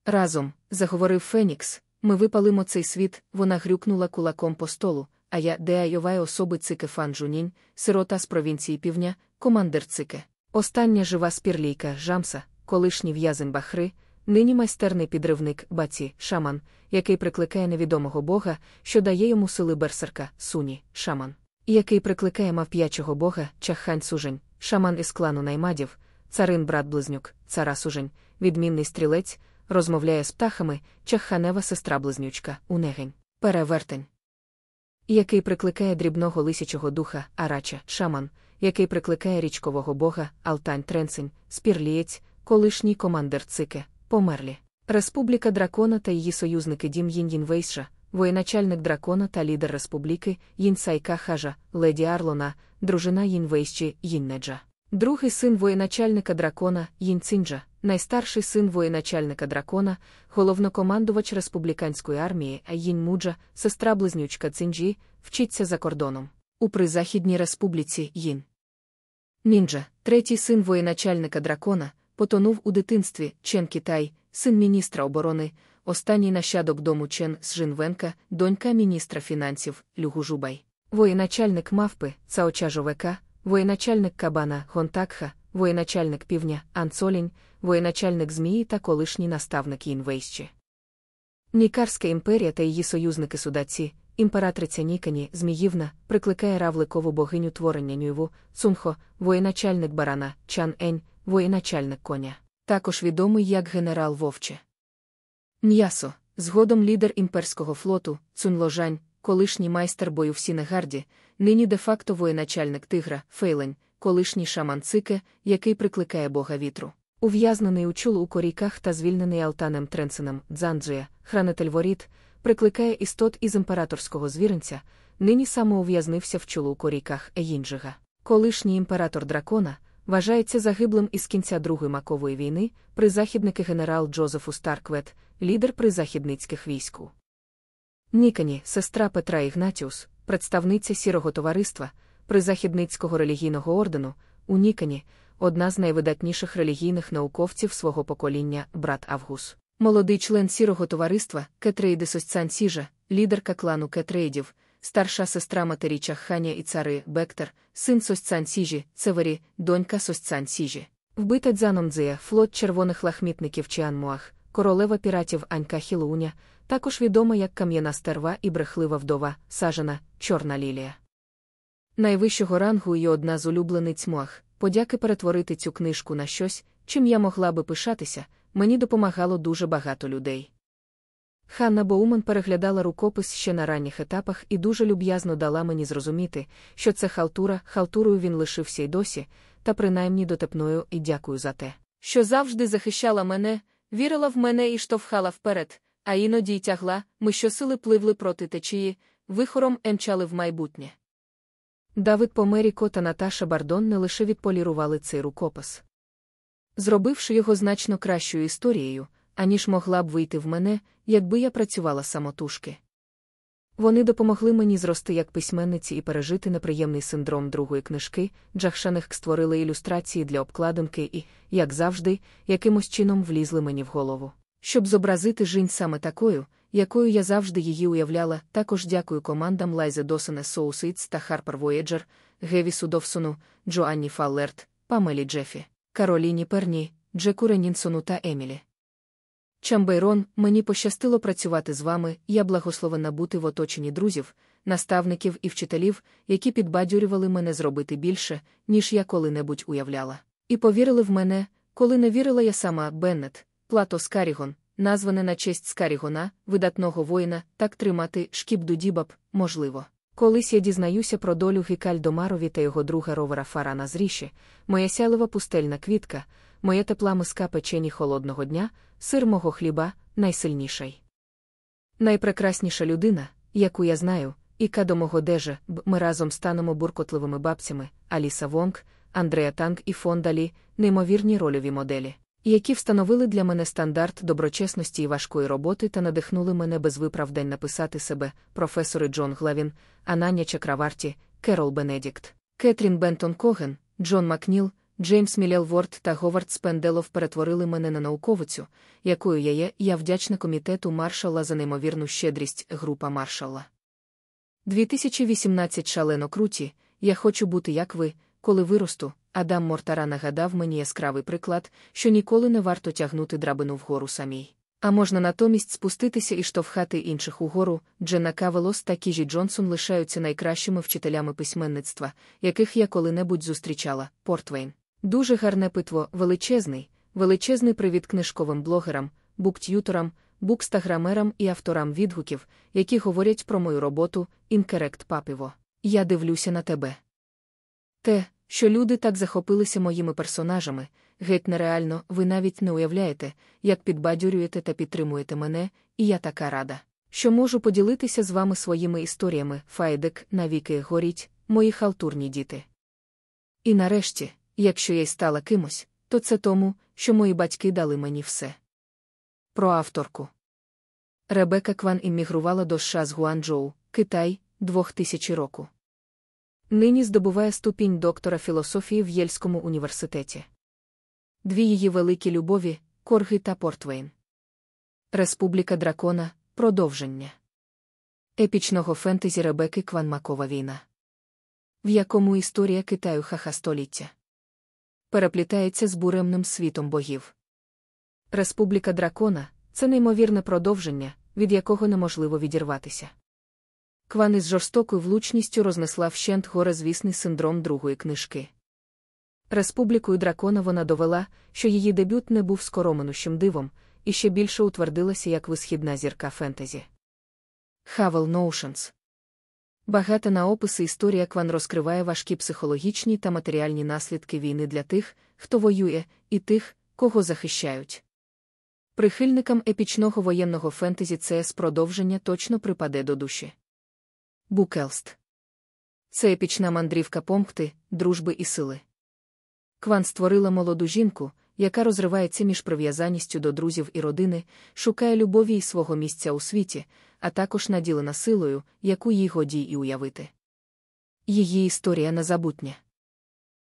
Разом, заговорив Фенікс, ми випалимо цей світ, вона грюкнула кулаком по столу, а я деайовай особи цике Фан Жунінь, сирота з провінції півдня, командир цике. Остання жива спірлійка Жамса, колишній в'язень Бахри, нині майстерний підривник баці, шаман, який прикликає невідомого бога, що дає йому сили берсерка, суні, шаман, який прикликає мавп'ячого бога, чаххань сужень, шаман із клану наймадів, царин брат близнюк, цара сужень, відмінний стрілець, розмовляє з птахами, чахханева сестра близнючка, унегень, перевертень. Який прикликає дрібного лисячого духа, арача, шаман, який прикликає річкового бога, Алтань Тренсень, спірлієць, колишній командир Цике, померлі. Республіка Дракона та її союзники Дім Їн'їн Вейша, воєначальник дракона та лідер республіки Їнсайка Хажа, леді Арлона, дружина Їнвейщі Їннеджа. Другий син воєначальника дракона Їнцинджа, найстарший син воєначальника дракона, головнокомандувач республіканської армії Аїнь Муджа, сестра близнючка Цинджі, вчиться за кордоном. У призахідній республіці Їн. Нінджа, третій син воєначальника дракона, потонув у дитинстві Чен Китай, син міністра оборони, останній нащадок дому Чен з Жинвенка, донька міністра фінансів Люгу Жубай. Воєначальник мавпи, Цаоча Жовека, воєначальник Кабана Гонтакха, воєначальник півня Анцолінь, воєначальник Змії та колишній наставник Інвейщі. Нікарська імперія та її союзники судаці, імператриця Нікані, Зміївна, прикликає равликову богиню творення Нюйву, Цунхо, воєначальник барана, Чан Ень, воєначальник коня, також відомий як генерал Вовче. Н'ясо, згодом лідер імперського флоту, Цунложань, колишній майстер бою в Сінегарді, нині де-факто воєначальник тигра, Фейлень, колишній шаман Цике, який прикликає бога вітру. Ув'язнений у чулу у корійках та звільнений Алтанем Тренсеном Дзанджія, хранитель воріт, прикликає істот із імператорського звіринця, нині самоув'язнився в чулу у корійках Еїнджига. Колишній імператор дракона вважається загиблим із кінця Другої макової війни, призахідники генерал Джозефу Старквет, лідер призахідницьких війську. Нікані, сестра Петра Ігнатіус, представниця сірого товариства, призахідницького релігійного ордену, у Нікані, одна з найвидатніших релігійних науковців свого покоління, брат Авгус. Молодий член сірого товариства Кетрейди Сосцан Сіжа, лідерка клану Кетрейдів, старша сестра матері Чахханя і цари Бектер, син Сосцан Сіжі, Цевері, донька Сосцан Сіжі. Вбита Дзаном Дзея, флот червоних лахмітників Чіанмуах, королева піратів Анька Хілуня, також відома як кам'яна стерва і брехлива вдова, сажена, чорна лілія. Найвищого рангу і одна з улюблениць Муах, подяки перетворити цю книжку на щось, чим я могла би пишатися, мені допомагало дуже багато людей. Ханна Боуман переглядала рукопис ще на ранніх етапах і дуже люб'язно дала мені зрозуміти, що це халтура, халтурою він лишився й досі, та принаймні дотепною і дякую за те, що завжди захищала мене, вірила в мене і штовхала вперед, а іноді й тягла, ми щосили пливли проти течії, вихором емчали в майбутнє. Давид Померіко та Наташа Бардон не лише відполірували цей рукопис. Зробивши його значно кращою історією, аніж могла б вийти в мене, якби я працювала самотужки. Вони допомогли мені зрости як письменниці і пережити неприємний синдром другої книжки, Джахшаних створили ілюстрації для обкладинки і, як завжди, якимось чином влізли мені в голову. Щоб зобразити жінь саме такою, якою я завжди її уявляла, також дякую командам Лайзе Досене Соусиц та Харпер Воєджер, Гевісу Довсону, Джоанні Фаллерт, Памелі Джефі, Кароліні Перні, Джеку Ренінсону та Емілі. Чамбейрон, мені пощастило працювати з вами, я благословена бути в оточенні друзів, наставників і вчителів, які підбадьорювали мене зробити більше, ніж я коли-небудь уявляла. І повірили в мене, коли не вірила я сама Беннет, Плато Скарігон, назване на честь Скарігона, видатного воїна, так тримати шкібдудібаб, можливо. Колись я дізнаюся про долю Гікальдомарові та його друга ровера Фарана з Ріші, моя сялива пустельна квітка, моя тепла миска печені холодного дня, сир мого хліба, найсильніший. Найпрекрасніша людина, яку я знаю, іка до мого деже, б ми разом станемо буркотливими бабцями, Аліса Вонг, Андреа Танг і Фондалі, неймовірні рольові моделі, які встановили для мене стандарт доброчесності і важкої роботи та надихнули мене без виправдань написати себе, професори Джон Главін, Анання Чакраварті, Керол Бенедікт, Кетрін Бентон Коген, Джон Макніл, Джеймс Міллворд та Говард Спенделов перетворили мене на науковицю, якою я є, я вдячна комітету Маршалла за неймовірну щедрість група Маршалла. 2018 шалено круті, я хочу бути як ви, коли виросту, Адам Мортара нагадав мені яскравий приклад, що ніколи не варто тягнути драбину вгору самій. А можна натомість спуститися і штовхати інших угору. Дженна Кавелос та Кіжі Джонсон лишаються найкращими вчителями письменництва, яких я коли-небудь зустрічала. Портвейн. Дуже гарне питво, величезний, величезний привіт книжковим блогерам, буктюберам, букстаграмерам і авторам відгуків, які говорять про мою роботу, Incorrect Poppy War. Я дивлюся на тебе. Те, що люди так захопилися моїми персонажами, геть нереально, ви навіть не уявляєте, як підбадьорюєте та підтримуєте мене, і я така рада, що можу поділитися з вами своїми історіями, Файдек, навіки горіть, мої халтурні діти. І нарешті, якщо я й стала кимось, то це тому, що мої батьки дали мені все. Про авторку. Ребека Кван іммігрувала до США з Гуанчжоу, Китай, 2000 року. Нині здобуває ступінь доктора філософії в Єльському університеті. Дві її великі любові Корги та Портвейн. Республіка Дракона продовження епічного фентезі Ребеки Кванмакова війна, в якому історія Китаю хаха століття переплітається з буремним світом богів. Республіка Дракона це неймовірне продовження, від якого неможливо відірватися. Кван із жорстокою влучністю рознесла вщент горезвісний синдром другої книжки. Республікою дракона вона довела, що її дебют не був скороминущим дивом, і ще більше утвердилася як висхідна зірка фентезі. Novel Notions Багата на описи історія Кван розкриває важкі психологічні та матеріальні наслідки війни для тих, хто воює, і тих, кого захищають. Прихильникам епічного воєнного фентезі це продовження точно припаде до душі. Booklist. Це епічна мандрівка помсти, дружби і сили. Кван створила молоду жінку, яка розривається між прив'язаністю до друзів і родини, шукає любові і свого місця у світі, а також наділена силою, яку їй годі і уявити. Її історія незабутня.